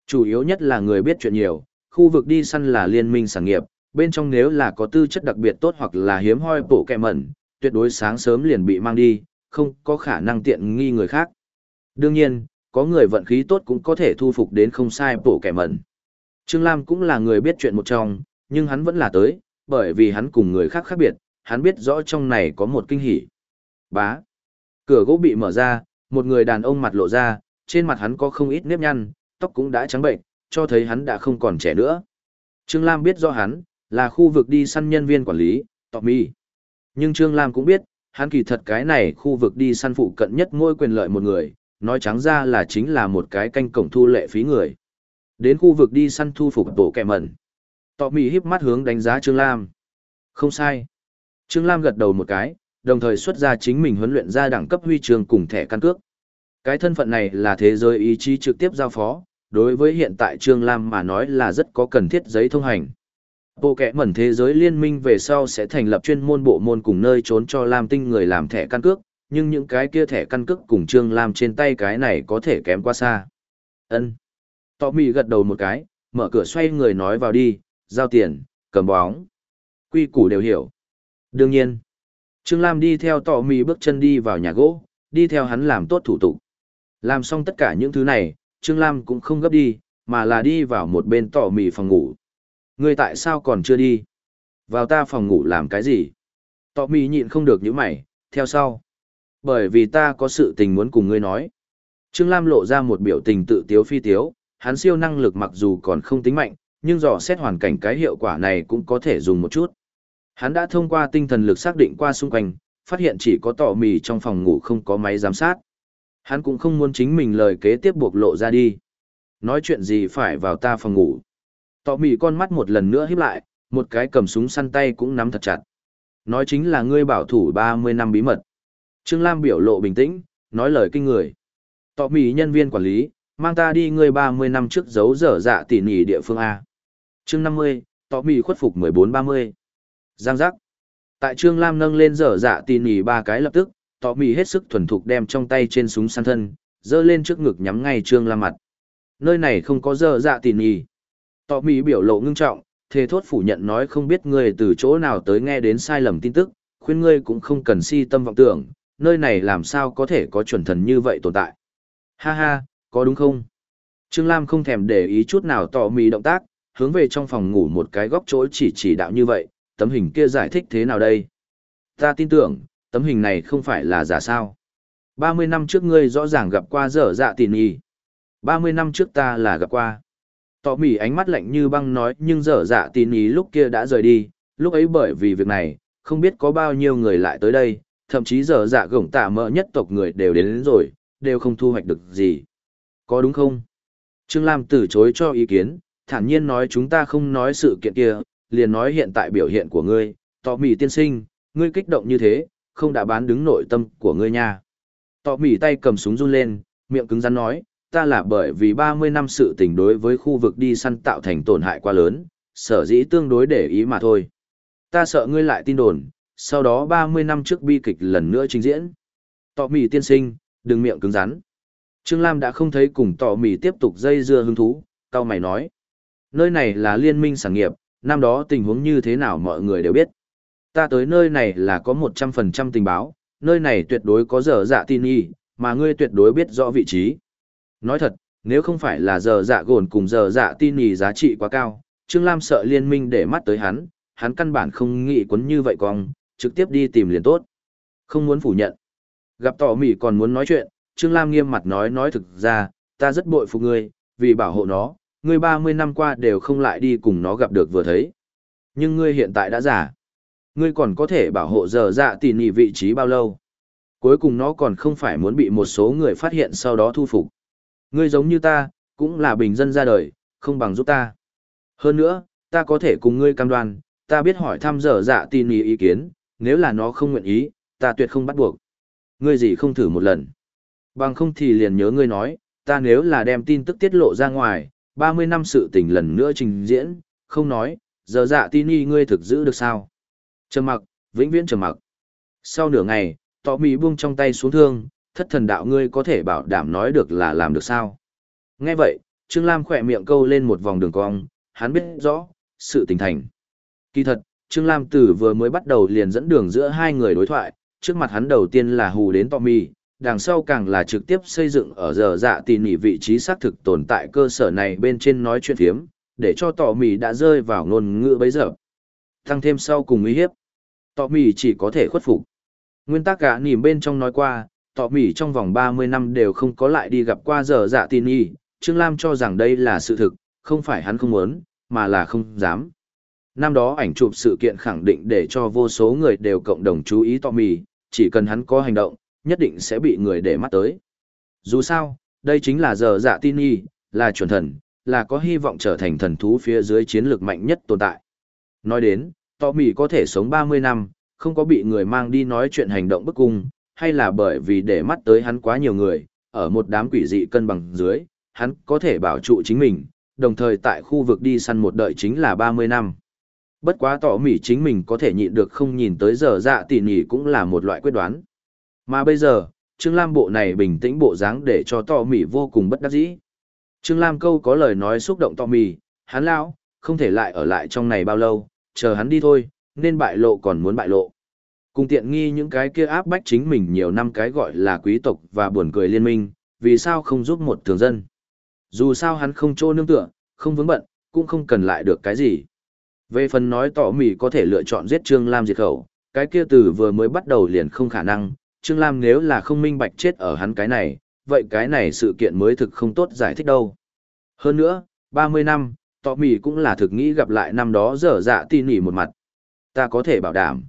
Chủ yếu nhất là người biết chuyện nhiều, khu vực đi săn là liên minh sản nghiệp, bên trong nếu là có tư chất đặc biệt tốt hoặc là hiếm hoi bộ kẹ mẩn, tuyệt đối sáng sớm liền bị mang đi, không có khả năng tiện nghi người khác. Đương nhiên, có người vận khí tốt cũng có thể thu phục đến không sai bổ kẻ mẩn. Trương Lam cũng là người biết chuyện một trong, nhưng hắn vẫn là tới, bởi vì hắn cùng người khác khác biệt, hắn biết rõ trong này có một kinh hỉ. Bá. Cửa gỗ bị mở ra, một người đàn ông mặt lộ ra, trên mặt hắn có không ít nếp nhăn, tóc cũng đã trắng bệnh, cho thấy hắn đã không còn trẻ nữa. Trương Lam biết rõ hắn, là khu vực đi săn nhân viên quản lý, Tọc Mi. Nhưng Trương Lam cũng biết, hắn kỳ thật cái này khu vực đi săn phụ cận nhất ngôi quyền lợi một người, nói trắng ra là chính là một cái canh cổng thu lệ phí người. Đến khu vực đi săn thu phục tổ kẹ mẩn. Tọ mì híp mắt hướng đánh giá Trương Lam. Không sai. Trương Lam gật đầu một cái, đồng thời xuất ra chính mình huấn luyện ra đẳng cấp huy trường cùng thẻ căn cước. Cái thân phận này là thế giới ý chí trực tiếp giao phó, đối với hiện tại Trương Lam mà nói là rất có cần thiết giấy thông hành. Bộ kẻ mẩn thế giới liên minh về sau sẽ thành lập chuyên môn bộ môn cùng nơi trốn cho Lam tinh người làm thẻ căn cước, nhưng những cái kia thẻ căn cước cùng Trương Lam trên tay cái này có thể kém qua xa. ân Tọ mì gật đầu một cái, mở cửa xoay người nói vào đi, giao tiền, cầm bóng. Quy củ đều hiểu. Đương nhiên, Trương Lam đi theo tọ mì bước chân đi vào nhà gỗ, đi theo hắn làm tốt thủ tục. Làm xong tất cả những thứ này, Trương Lam cũng không gấp đi, mà là đi vào một bên tọ mì phòng ngủ. Ngươi tại sao còn chưa đi? Vào ta phòng ngủ làm cái gì? Tọ mì nhịn không được những mày, theo sau. Bởi vì ta có sự tình muốn cùng ngươi nói. Trương Lam lộ ra một biểu tình tự tiếu phi tiếu, hắn siêu năng lực mặc dù còn không tính mạnh, nhưng dò xét hoàn cảnh cái hiệu quả này cũng có thể dùng một chút. Hắn đã thông qua tinh thần lực xác định qua xung quanh, phát hiện chỉ có tỏ mì trong phòng ngủ không có máy giám sát. Hắn cũng không muốn chính mình lời kế tiếp buộc lộ ra đi. Nói chuyện gì phải vào ta phòng ngủ. Tỏ mì con mắt một lần nữa híp lại, một cái cầm súng săn tay cũng nắm thật chặt. Nói chính là ngươi bảo thủ 30 năm bí mật. Trương Lam biểu lộ bình tĩnh, nói lời kinh người. Tọ mì nhân viên quản lý, mang ta đi ngươi 30 năm trước giấu dở dạ tỉ nỉ địa phương A. Chương 50, tọ mì khuất phục 14-30. Giang giác. Tại Trương Lam nâng lên dở dạ tỉ nỉ ba cái lập tức, tọ mì hết sức thuần thục đem trong tay trên súng săn thân, dơ lên trước ngực nhắm ngay Trương Lam mặt. Nơi này không có dở dạ tỉ nỉ. Tọ mì biểu lộ ngưng trọng, thề thốt phủ nhận nói không biết ngươi từ chỗ nào tới nghe đến sai lầm tin tức, khuyên ngươi cũng không cần si tâm vọng tưởng, nơi này làm sao có thể có chuẩn thần như vậy tồn tại. Ha ha, có đúng không? Trương Lam không thèm để ý chút nào tỏ mì động tác, hướng về trong phòng ngủ một cái góc chỗ chỉ chỉ đạo như vậy, tấm hình kia giải thích thế nào đây? Ta tin tưởng, tấm hình này không phải là giả sao. 30 năm trước ngươi rõ ràng gặp qua dở dạ tỉ nì. 30 năm trước ta là gặp qua. Tỏ mỉ ánh mắt lạnh như băng nói nhưng dở dạ tỉ nì lúc kia đã rời đi, lúc ấy bởi vì việc này, không biết có bao nhiêu người lại tới đây, thậm chí giờ dạ gổng tạ mỡ nhất tộc người đều đến, đến rồi, đều không thu hoạch được gì. Có đúng không? Trương Lam từ chối cho ý kiến, thản nhiên nói chúng ta không nói sự kiện kia, liền nói hiện tại biểu hiện của ngươi, tỏ mỉ tiên sinh, ngươi kích động như thế, không đã bán đứng nội tâm của ngươi nha. Tỏ mỉ tay cầm súng run lên, miệng cứng rắn nói, ta là bởi vì 30 năm sự tình đối với khu vực đi săn tạo thành tổn hại quá lớn, sở dĩ tương đối để ý mà thôi. Ta sợ ngươi lại tin đồn, sau đó 30 năm trước bi kịch lần nữa trình diễn. Tọ mì tiên sinh, đừng miệng cứng rắn. Trương Lam đã không thấy cùng tọ mì tiếp tục dây dưa hứng thú, cao mày nói. Nơi này là liên minh sản nghiệp, năm đó tình huống như thế nào mọi người đều biết. Ta tới nơi này là có 100% tình báo, nơi này tuyệt đối có dở dạ tin y, mà ngươi tuyệt đối biết rõ vị trí. Nói thật, nếu không phải là dở dạ gồn cùng dở dạ tin y giá trị quá cao, Trương Lam sợ liên minh để mắt tới hắn, hắn căn bản không nghĩ quấn như vậy cong, trực tiếp đi tìm liền tốt. Không muốn phủ nhận. Gặp tỏ mỉ còn muốn nói chuyện, Trương Lam nghiêm mặt nói nói thực ra, ta rất bội phục ngươi, vì bảo hộ nó, ngươi 30 năm qua đều không lại đi cùng nó gặp được vừa thấy. Nhưng ngươi hiện tại đã giả. Ngươi còn có thể bảo hộ giờ dạ tỉ nỉ vị trí bao lâu. Cuối cùng nó còn không phải muốn bị một số người phát hiện sau đó thu phục. Ngươi giống như ta, cũng là bình dân ra đời, không bằng giúp ta. Hơn nữa, ta có thể cùng ngươi cam đoan, ta biết hỏi thăm giờ dạ tỉ nỉ ý kiến, nếu là nó không nguyện ý, ta tuyệt không bắt buộc. Ngươi gì không thử một lần. Bằng không thì liền nhớ ngươi nói, ta nếu là đem tin tức tiết lộ ra ngoài, 30 năm sự tình lần nữa trình diễn, không nói, giờ dạ tin y ngươi thực giữ được sao? Trầm mặc, vĩnh viễn trầm mặc. Sau nửa ngày, tọ mì buông trong tay xuống thương, thất thần đạo ngươi có thể bảo đảm nói được là làm được sao? Nghe vậy, Trương Lam khỏe miệng câu lên một vòng đường cong, hắn biết rõ, sự tình thành. Kỳ thật, Trương Lam Tử vừa mới bắt đầu liền dẫn đường giữa hai người đối thoại, trước mặt hắn đầu tiên là hù đến Tommy, đằng sau càng là trực tiếp xây dựng ở giờ dạ tỉ nỉ vị trí xác thực tồn tại cơ sở này bên trên nói chuyện thiếm, để cho Tommy đã rơi vào ngôn ngữ bấy giờ. Thăng thêm sau cùng uy hiếp. Tommy chỉ có thể khuất phục. Nguyên tắc cả nỉm bên trong nói qua, Tommy trong vòng 30 năm đều không có lại đi gặp qua giờ dạ tỉ nỉ, Trương Lam cho rằng đây là sự thực, không phải hắn không muốn, mà là không dám. Năm đó ảnh chụp sự kiện khẳng định để cho vô số người đều cộng đồng chú ý Tommy, chỉ cần hắn có hành động, nhất định sẽ bị người để mắt tới. Dù sao, đây chính là giờ dạ tin y, là chuẩn thần, là có hy vọng trở thành thần thú phía dưới chiến lược mạnh nhất tồn tại. Nói đến, Tommy có thể sống 30 năm, không có bị người mang đi nói chuyện hành động bức cung, hay là bởi vì để mắt tới hắn quá nhiều người, ở một đám quỷ dị cân bằng dưới, hắn có thể bảo trụ chính mình, đồng thời tại khu vực đi săn một đợi chính là 30 năm. Bất quá tỏ mỉ chính mình có thể nhịn được không nhìn tới giờ dạ tỉ nỉ cũng là một loại quyết đoán. Mà bây giờ, Trương Lam bộ này bình tĩnh bộ dáng để cho tỏ mỉ vô cùng bất đắc dĩ. Trương Lam câu có lời nói xúc động tỏ mỉ, hắn lão, không thể lại ở lại trong này bao lâu, chờ hắn đi thôi, nên bại lộ còn muốn bại lộ. Cùng tiện nghi những cái kia áp bách chính mình nhiều năm cái gọi là quý tộc và buồn cười liên minh, vì sao không giúp một thường dân. Dù sao hắn không trô nương tựa, không vướng bận, cũng không cần lại được cái gì. Về phần nói tỏ mì có thể lựa chọn giết Trương Lam diệt khẩu, cái kia từ vừa mới bắt đầu liền không khả năng, Trương Lam nếu là không minh bạch chết ở hắn cái này, vậy cái này sự kiện mới thực không tốt giải thích đâu. Hơn nữa, 30 năm, tỏ mì cũng là thực nghĩ gặp lại năm đó dở dạ tin nỉ một mặt. Ta có thể bảo đảm.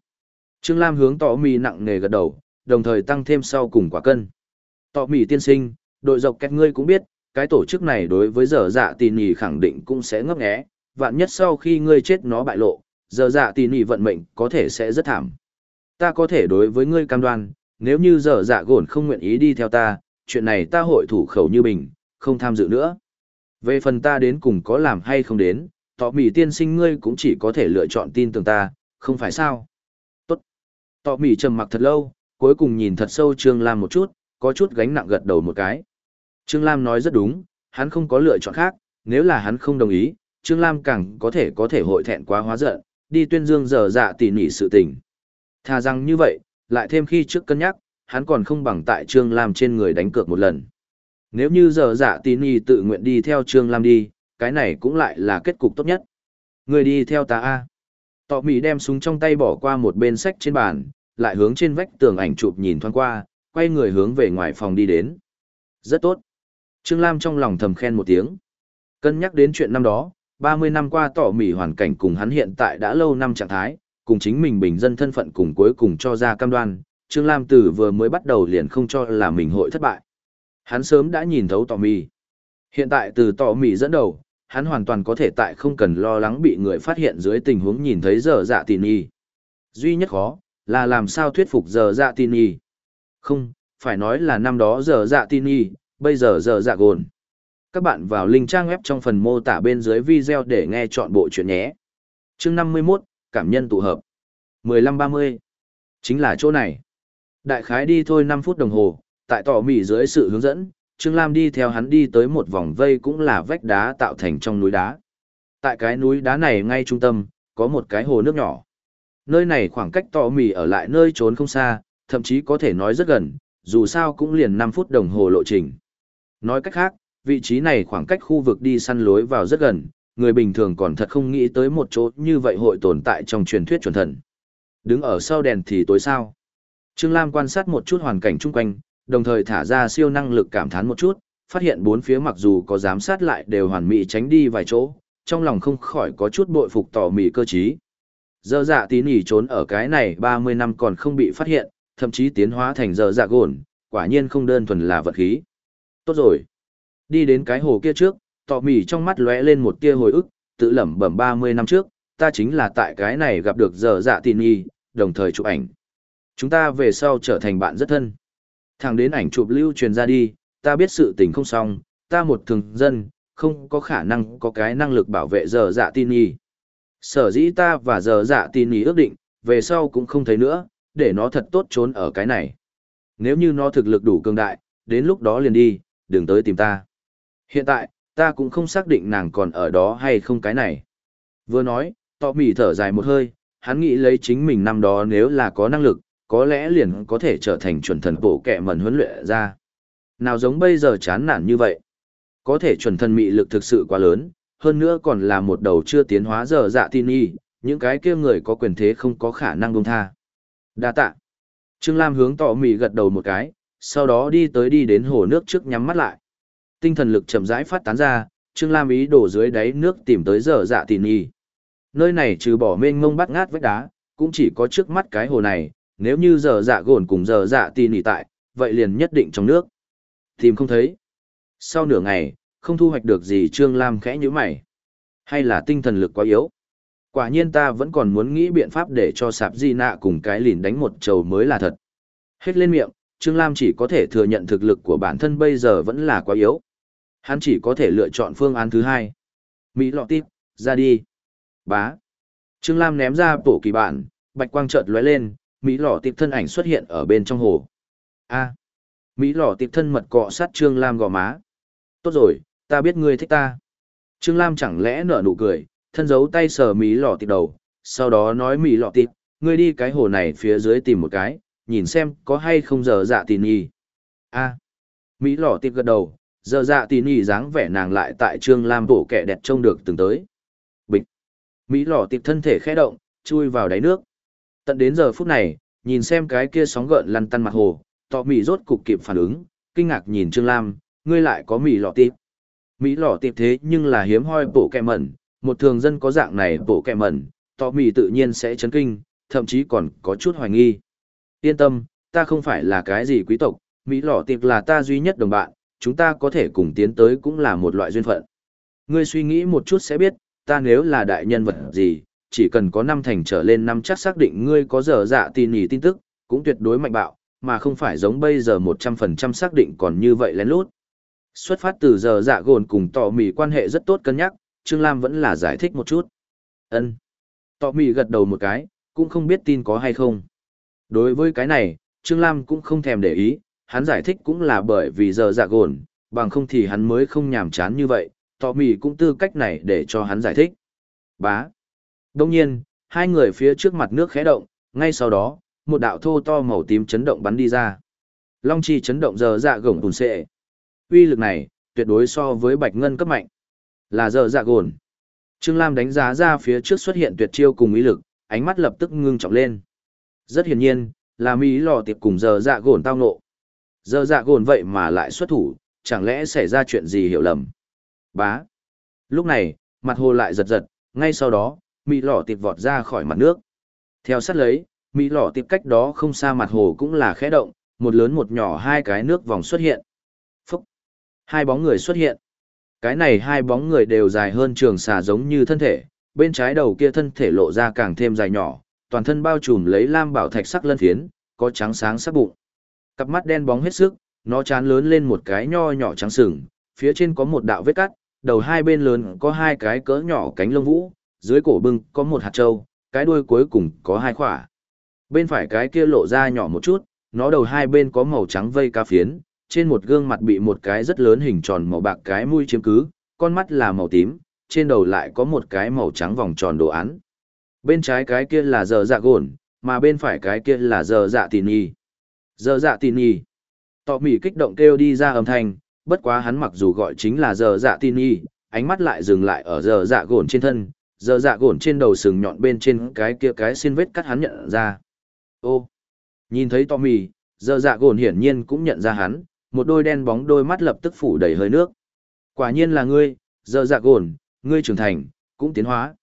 Trương Lam hướng tỏ mì nặng nề gật đầu, đồng thời tăng thêm sau cùng quả cân. Tỏ mì tiên sinh, đội dọc cách ngươi cũng biết, cái tổ chức này đối với dở dạ tin nỉ khẳng định cũng sẽ ngấp nghé vạn nhất sau khi ngươi chết nó bại lộ, giờ dạ tỉ nỉ vận mệnh có thể sẽ rất thảm. Ta có thể đối với ngươi cam đoan, nếu như giờ dạ gồn không nguyện ý đi theo ta, chuyện này ta hội thủ khẩu như bình, không tham dự nữa. Về phần ta đến cùng có làm hay không đến, tọ mỉ tiên sinh ngươi cũng chỉ có thể lựa chọn tin tưởng ta, không phải sao. Tốt. Tọ mỉ trầm mặc thật lâu, cuối cùng nhìn thật sâu Trương Lam một chút, có chút gánh nặng gật đầu một cái. Trương Lam nói rất đúng, hắn không có lựa chọn khác, nếu là hắn không đồng ý, Trương Lam càng có thể có thể hội thẹn quá hóa giận, đi tuyên dương giờ dạ tỉ nỉ sự tình. Thà rằng như vậy, lại thêm khi trước cân nhắc, hắn còn không bằng tại Trương Lam trên người đánh cược một lần. Nếu như giờ dạ tỉ nỉ tự nguyện đi theo Trương Lam đi, cái này cũng lại là kết cục tốt nhất. Người đi theo ta a Tọ Mỹ đem súng trong tay bỏ qua một bên sách trên bàn, lại hướng trên vách tường ảnh chụp nhìn thoáng qua, quay người hướng về ngoài phòng đi đến. Rất tốt. Trương Lam trong lòng thầm khen một tiếng. Cân nhắc đến chuyện năm đó, 30 năm qua tỏ mỉ hoàn cảnh cùng hắn hiện tại đã lâu năm trạng thái, cùng chính mình bình dân thân phận cùng cuối cùng cho ra cam đoan, Trương Lam Tử vừa mới bắt đầu liền không cho là mình hội thất bại. Hắn sớm đã nhìn thấu tỏ mỉ. Hiện tại từ tỏ mỉ dẫn đầu, hắn hoàn toàn có thể tại không cần lo lắng bị người phát hiện dưới tình huống nhìn thấy giờ dạ tin y. Duy nhất khó, là làm sao thuyết phục giờ dạ tin y. Không, phải nói là năm đó giờ dạ tin y, bây giờ giờ dạ gồn. Các bạn vào link trang web trong phần mô tả bên dưới video để nghe chọn bộ chuyện nhé. chương 51, Cảm nhân tụ hợp. 1530. Chính là chỗ này. Đại khái đi thôi 5 phút đồng hồ, tại tỏ mỉ dưới sự hướng dẫn, Trương Lam đi theo hắn đi tới một vòng vây cũng là vách đá tạo thành trong núi đá. Tại cái núi đá này ngay trung tâm, có một cái hồ nước nhỏ. Nơi này khoảng cách tỏ mỉ ở lại nơi trốn không xa, thậm chí có thể nói rất gần, dù sao cũng liền 5 phút đồng hồ lộ trình. Nói cách khác, vị trí này khoảng cách khu vực đi săn lối vào rất gần, người bình thường còn thật không nghĩ tới một chỗ như vậy hội tồn tại trong truyền thuyết chuẩn thần. Đứng ở sau đèn thì tối sao. Trương Lam quan sát một chút hoàn cảnh chung quanh, đồng thời thả ra siêu năng lực cảm thán một chút, phát hiện bốn phía mặc dù có giám sát lại đều hoàn mỹ tránh đi vài chỗ, trong lòng không khỏi có chút bội phục tỏ mỉ cơ trí. Dơ dạ tí nỉ trốn ở cái này 30 năm còn không bị phát hiện, thậm chí tiến hóa thành dơ dạ gồn, quả nhiên không đơn thuần là vật khí. Tốt rồi. Đi đến cái hồ kia trước, tò mỉ trong mắt lóe lên một tia hồi ức, tự lẩm bẩm 30 năm trước, ta chính là tại cái này gặp được giờ dạ tin y, đồng thời chụp ảnh. Chúng ta về sau trở thành bạn rất thân. Thẳng đến ảnh chụp lưu truyền ra đi, ta biết sự tình không xong, ta một thường dân, không có khả năng có cái năng lực bảo vệ giờ dạ tin y. Sở dĩ ta và giờ dạ tin y ước định, về sau cũng không thấy nữa, để nó thật tốt trốn ở cái này. Nếu như nó thực lực đủ cường đại, đến lúc đó liền đi, đừng tới tìm ta. Hiện tại, ta cũng không xác định nàng còn ở đó hay không cái này. Vừa nói, tọ mỉ thở dài một hơi, hắn nghĩ lấy chính mình năm đó nếu là có năng lực, có lẽ liền có thể trở thành chuẩn thần bộ kẻ mẩn huấn luyện ra. Nào giống bây giờ chán nản như vậy. Có thể chuẩn thần mị lực thực sự quá lớn, hơn nữa còn là một đầu chưa tiến hóa giờ dạ tin y, những cái kia người có quyền thế không có khả năng buông tha. Đa tạ. Trương Lam hướng Tọ mị gật đầu một cái, sau đó đi tới đi đến hồ nước trước nhắm mắt lại. Tinh thần lực chậm rãi phát tán ra, Trương Lam ý đổ dưới đáy nước tìm tới giờ dạ tỉ y. Nơi này trừ bỏ mênh mông bắt ngát vách đá, cũng chỉ có trước mắt cái hồ này, nếu như giờ dạ gồn cùng giờ dạ tỉ y tại, vậy liền nhất định trong nước. Tìm không thấy. Sau nửa ngày, không thu hoạch được gì Trương Lam khẽ như mày. Hay là tinh thần lực quá yếu? Quả nhiên ta vẫn còn muốn nghĩ biện pháp để cho sạp di nạ cùng cái lìn đánh một trầu mới là thật. Hết lên miệng, Trương Lam chỉ có thể thừa nhận thực lực của bản thân bây giờ vẫn là quá yếu. Hắn chỉ có thể lựa chọn phương án thứ hai. Mỹ lọ tiếp, ra đi. Bá. Trương Lam ném ra bổ kỳ bản, bạch quang chợt lóe lên, Mỹ lọ tiếp thân ảnh xuất hiện ở bên trong hồ. A. Mỹ lọ tiếp thân mật cọ sát Trương Lam gò má. Tốt rồi, ta biết ngươi thích ta. Trương Lam chẳng lẽ nở nụ cười, thân giấu tay sờ Mỹ lọ tiếp đầu, sau đó nói Mỹ lọ tiếp, ngươi đi cái hồ này phía dưới tìm một cái, nhìn xem có hay không giờ dạ tỉ nhì. A. Mỹ lọ tiếp gật đầu, giờ dạ tỉ nỉ dáng vẻ nàng lại tại Trương Lam bổ kẻ đẹp trông được từng tới. Bịch. Mỹ lọ tiệp thân thể khẽ động, chui vào đáy nước. Tận đến giờ phút này, nhìn xem cái kia sóng gợn lăn tăn mặt hồ, tọ Mỹ rốt cục kịp phản ứng, kinh ngạc nhìn Trương Lam, ngươi lại có Mỹ lọ tiệp Mỹ lọ tiệp thế nhưng là hiếm hoi bổ kẹ mẩn, một thường dân có dạng này bổ kẹ mẩn, tỏ mỹ tự nhiên sẽ chấn kinh, thậm chí còn có chút hoài nghi. Yên tâm, ta không phải là cái gì quý tộc, Mỹ lọ tiệp là ta duy nhất đồng bạn, chúng ta có thể cùng tiến tới cũng là một loại duyên phận. Ngươi suy nghĩ một chút sẽ biết, ta nếu là đại nhân vật gì, chỉ cần có năm thành trở lên năm chắc xác định ngươi có dở dạ tin nhỉ tin tức, cũng tuyệt đối mạnh bạo, mà không phải giống bây giờ 100% xác định còn như vậy lén lút. Xuất phát từ giờ dạ gồn cùng tỏ mì quan hệ rất tốt cân nhắc, Trương Lam vẫn là giải thích một chút. ân Tỏ mì gật đầu một cái, cũng không biết tin có hay không. Đối với cái này, Trương Lam cũng không thèm để ý, hắn giải thích cũng là bởi vì giờ dạ gồn, bằng không thì hắn mới không nhàm chán như vậy, tỏ mì cũng tư cách này để cho hắn giải thích. Bá. Đông nhiên, hai người phía trước mặt nước khẽ động, ngay sau đó, một đạo thô to màu tím chấn động bắn đi ra. Long chi chấn động giờ dạ gồng bùn sệ. uy lực này, tuyệt đối so với bạch ngân cấp mạnh. Là giờ dạ gồn. Trương Lam đánh giá ra phía trước xuất hiện tuyệt chiêu cùng ý lực, ánh mắt lập tức ngưng trọng lên. Rất hiển nhiên, là Mỹ lò tiệp cùng giờ dạ gồn tao nộ. Giờ dạ gồn vậy mà lại xuất thủ, chẳng lẽ xảy ra chuyện gì hiểu lầm. Bá. Lúc này, mặt hồ lại giật giật, ngay sau đó, Mỹ lỏ tịt vọt ra khỏi mặt nước. Theo sát lấy, Mỹ lỏ tịt cách đó không xa mặt hồ cũng là khẽ động, một lớn một nhỏ hai cái nước vòng xuất hiện. Phúc. Hai bóng người xuất hiện. Cái này hai bóng người đều dài hơn trường xà giống như thân thể, bên trái đầu kia thân thể lộ ra càng thêm dài nhỏ, toàn thân bao trùm lấy lam bảo thạch sắc lân phiến, có trắng sáng sắc bụng. Cặp mắt đen bóng hết sức, nó chán lớn lên một cái nho nhỏ trắng sừng, phía trên có một đạo vết cắt, đầu hai bên lớn có hai cái cỡ nhỏ cánh lông vũ, dưới cổ bưng có một hạt trâu, cái đuôi cuối cùng có hai khỏa. Bên phải cái kia lộ ra nhỏ một chút, nó đầu hai bên có màu trắng vây ca phiến, trên một gương mặt bị một cái rất lớn hình tròn màu bạc cái mũi chiếm cứ, con mắt là màu tím, trên đầu lại có một cái màu trắng vòng tròn đồ án. Bên trái cái kia là giờ dạ gồn, mà bên phải cái kia là giờ dạ tì nhi. Giờ dạ tin nhi. Tọ mỉ kích động kêu đi ra âm thanh, bất quá hắn mặc dù gọi chính là giờ dạ tin nhi, ánh mắt lại dừng lại ở giờ dạ gồn trên thân, giờ dạ gồn trên đầu sừng nhọn bên trên cái kia cái xin vết cắt hắn nhận ra. Ô! Nhìn thấy tọ mỉ, giờ dạ gồn hiển nhiên cũng nhận ra hắn, một đôi đen bóng đôi mắt lập tức phủ đầy hơi nước. Quả nhiên là ngươi, giờ dạ gồn, ngươi trưởng thành, cũng tiến hóa.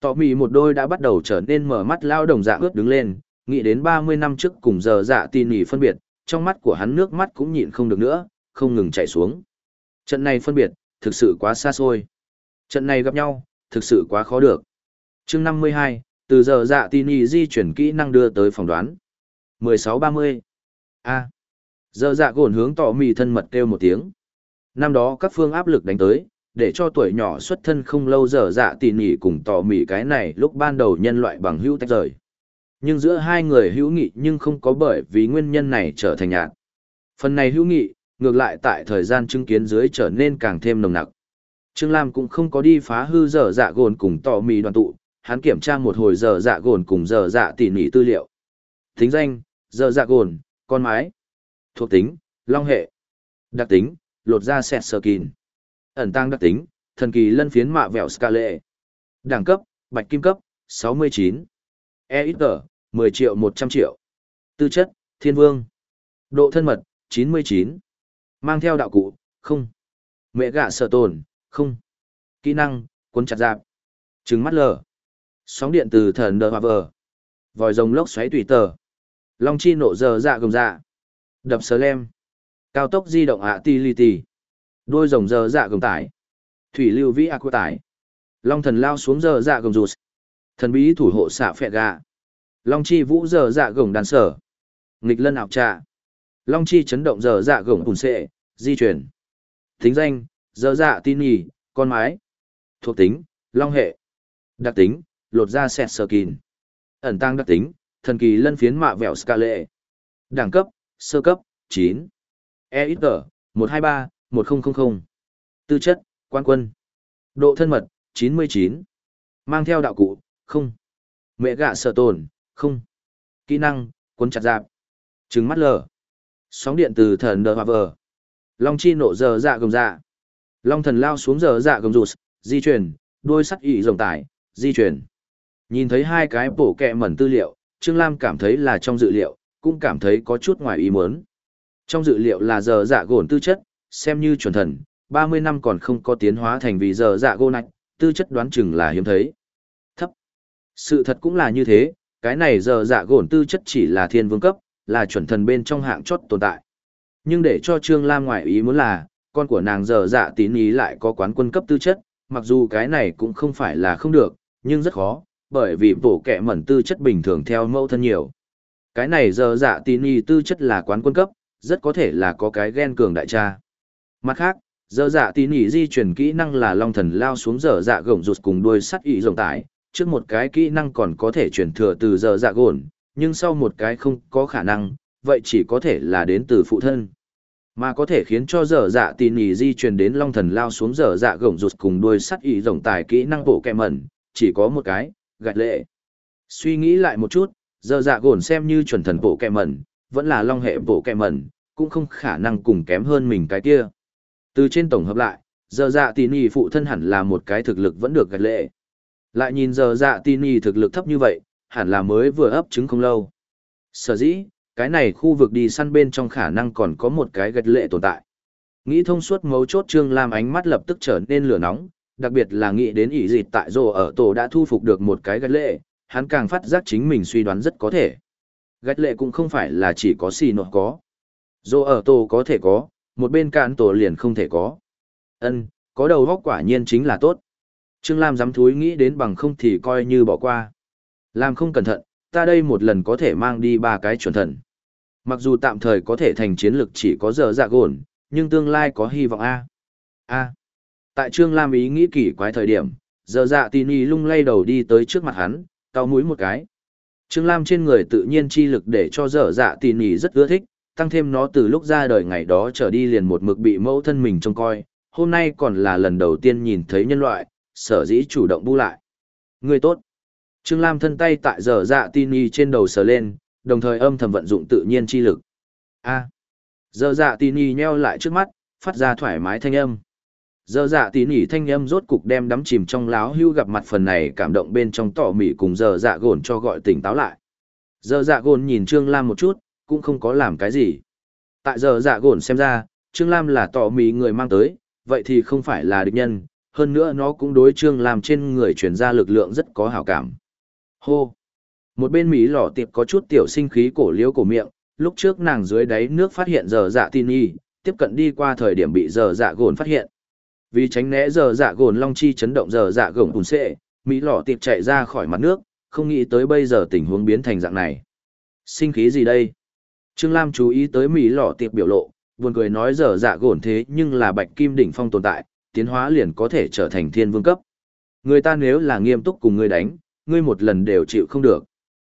Tọ mỉ một đôi đã bắt đầu trở nên mở mắt lao đồng dạ ướt đứng lên, nghĩ đến 30 năm trước cùng giờ dạ tin nỉ phân biệt, trong mắt của hắn nước mắt cũng nhịn không được nữa, không ngừng chảy xuống. Trận này phân biệt, thực sự quá xa xôi. Trận này gặp nhau, thực sự quá khó được. chương 52, từ giờ dạ tin nỉ di chuyển kỹ năng đưa tới phòng đoán. 1630. A. Giờ dạ gồn hướng tỏ mì thân mật kêu một tiếng. Năm đó các phương áp lực đánh tới, để cho tuổi nhỏ xuất thân không lâu giờ dạ tỉ nỉ cùng tỏ mỉ cái này lúc ban đầu nhân loại bằng hữu tách rời. Nhưng giữa hai người hữu nghị nhưng không có bởi vì nguyên nhân này trở thành nhạt. Phần này hữu nghị, ngược lại tại thời gian chứng kiến dưới trở nên càng thêm nồng nặc. Trương Lam cũng không có đi phá hư dở dạ gồn cùng tỏ mì đoàn tụ, hắn kiểm tra một hồi dở dạ gồn cùng dở dạ tỉ nỉ tư liệu. Tính danh, dở dạ gồn, con mái. Thuộc tính, long hệ. Đặc tính, lột da sẹt sờ kín. Ẩn tăng đặc tính, thần kỳ lân phiến mạ vẹo ska lệ. Đẳng cấp, bạch kim cấp, 69. EXG, 10 triệu 100 triệu. Tư chất, thiên vương. Độ thân mật, 99. Mang theo đạo cụ, không. Mẹ gạ sợ tồn, không. Kỹ năng, cuốn chặt dạp. Trứng mắt lờ. Sóng điện từ thần đờ hòa vờ. Vòi rồng lốc xoáy tùy tờ. Long chi nộ giờ dạ gồng dạ. Đập sờ lem. Cao tốc di động ạ ti li ti. Đôi rồng giờ dạ gồng tải. Thủy lưu vĩ aqua tải. Long thần lao xuống giờ dạ gồng rụt. Thần bí thủ hộ xạ phẹ gà. Long chi vũ giờ dạ gồng đàn sở. Nghịch lân ảo trạ. Long chi chấn động giờ dạ gồng ủn xệ, di chuyển. Tính danh, giờ dạ tin nhì, con mái. Thuộc tính, long hệ. Đặc tính, lột da sẹt sờ kín. Ẩn tăng đặc tính, thần kỳ lân phiến mạ vẹo ska lệ. Đẳng cấp, sơ cấp, 9. EXG, 123, 1000. Tư chất, quan quân. Độ thân mật, 99. Mang theo đạo cụ, không. Mẹ gạ sở tồn, không. Kỹ năng, cuốn chặt dạp. Trứng mắt lờ. Sóng điện từ thần đờ hòa vờ. Long chi nộ giờ dạ gồng dạ. Long thần lao xuống giờ dạ gồng rụt, di chuyển, đôi sắt ị rồng tải, di chuyển. Nhìn thấy hai cái bổ kẹ mẩn tư liệu, Trương Lam cảm thấy là trong dự liệu, cũng cảm thấy có chút ngoài ý muốn. Trong dự liệu là giờ dạ gồn tư chất, xem như chuẩn thần, 30 năm còn không có tiến hóa thành vì giờ dạ gô nạch, tư chất đoán chừng là hiếm thấy. Thấp. Sự thật cũng là như thế, cái này giờ dạ gổn tư chất chỉ là thiên vương cấp, là chuẩn thần bên trong hạng chót tồn tại. Nhưng để cho Trương Lam ngoại ý muốn là, con của nàng giờ dạ tín ý lại có quán quân cấp tư chất, mặc dù cái này cũng không phải là không được, nhưng rất khó, bởi vì bổ kẹ mẩn tư chất bình thường theo mẫu thân nhiều. Cái này giờ dạ tín ý tư chất là quán quân cấp, rất có thể là có cái ghen cường đại cha. Mặt khác, giờ dạ tín ý di chuyển kỹ năng là long thần lao xuống giờ dạ gổng rụt cùng đuôi sắt ý rồng tải, trước một cái kỹ năng còn có thể chuyển thừa từ giờ dạ gồn, nhưng sau một cái không có khả năng, vậy chỉ có thể là đến từ phụ thân. Mà có thể khiến cho dở dạ tì ý di truyền đến long thần lao xuống dở dạ gồng rụt cùng đuôi sắt ý rồng tài kỹ năng bộ kẹ mẩn, chỉ có một cái, gạch lệ. Suy nghĩ lại một chút, dở dạ gồn xem như chuẩn thần bộ kẹ mẩn, vẫn là long hệ bộ kẹ mẩn, cũng không khả năng cùng kém hơn mình cái kia. Từ trên tổng hợp lại, giờ dạ tì ý phụ thân hẳn là một cái thực lực vẫn được gạch lệ. Lại nhìn giờ dạ tin ý thực lực thấp như vậy, hẳn là mới vừa ấp trứng không lâu. Sở dĩ, cái này khu vực đi săn bên trong khả năng còn có một cái gạch lệ tồn tại. Nghĩ thông suốt mấu chốt Trương Lam ánh mắt lập tức trở nên lửa nóng, đặc biệt là nghĩ đến ỷ dịt tại rồ ở tổ đã thu phục được một cái gạch lệ, hắn càng phát giác chính mình suy đoán rất có thể. Gạch lệ cũng không phải là chỉ có xì nọ có. Rồ ở tổ có thể có, một bên cạn tổ liền không thể có. ân có đầu góc quả nhiên chính là tốt. Trương Lam dám thúi nghĩ đến bằng không thì coi như bỏ qua. Làm không cẩn thận, ta đây một lần có thể mang đi ba cái chuẩn thần. Mặc dù tạm thời có thể thành chiến lực chỉ có giờ dạ gồn, nhưng tương lai có hy vọng A. A. Tại Trương Lam ý nghĩ kỳ quái thời điểm, giờ dạ tin y lung lay đầu đi tới trước mặt hắn, cau mũi một cái. Trương Lam trên người tự nhiên chi lực để cho dở dạ tỉ nỉ rất ưa thích, tăng thêm nó từ lúc ra đời ngày đó trở đi liền một mực bị mẫu thân mình trông coi, hôm nay còn là lần đầu tiên nhìn thấy nhân loại, sở dĩ chủ động bu lại. Người tốt. Trương Lam thân tay tại giờ dạ tin y trên đầu sờ lên, đồng thời âm thầm vận dụng tự nhiên chi lực. A. Giờ dạ tin y nheo lại trước mắt, phát ra thoải mái thanh âm. Giờ dạ tin y thanh âm rốt cục đem đắm chìm trong láo hưu gặp mặt phần này cảm động bên trong tỏ mỉ cùng giờ dạ gồn cho gọi tỉnh táo lại. Giờ dạ gồn nhìn Trương Lam một chút, cũng không có làm cái gì. Tại giờ dạ gồn xem ra, Trương Lam là tỏ mỉ người mang tới, vậy thì không phải là địch nhân, hơn nữa nó cũng đối Trương Lam trên người truyền ra lực lượng rất có hảo cảm. Hô! Một bên Mỹ lỏ tiệp có chút tiểu sinh khí cổ liếu cổ miệng, lúc trước nàng dưới đáy nước phát hiện giờ dạ tin y, tiếp cận đi qua thời điểm bị giờ dạ gồn phát hiện. Vì tránh né giờ dạ gồn long chi chấn động giờ dạ gồng ùn xệ, Mỹ lỏ tiệp chạy ra khỏi mặt nước, không nghĩ tới bây giờ tình huống biến thành dạng này. Sinh khí gì đây? Trương Lam chú ý tới Mỹ lỏ tiệp biểu lộ, buồn cười nói giờ dạ gổn thế nhưng là bạch kim đỉnh phong tồn tại, tiến hóa liền có thể trở thành thiên vương cấp. Người ta nếu là nghiêm túc cùng ngươi đánh, ngươi một lần đều chịu không được.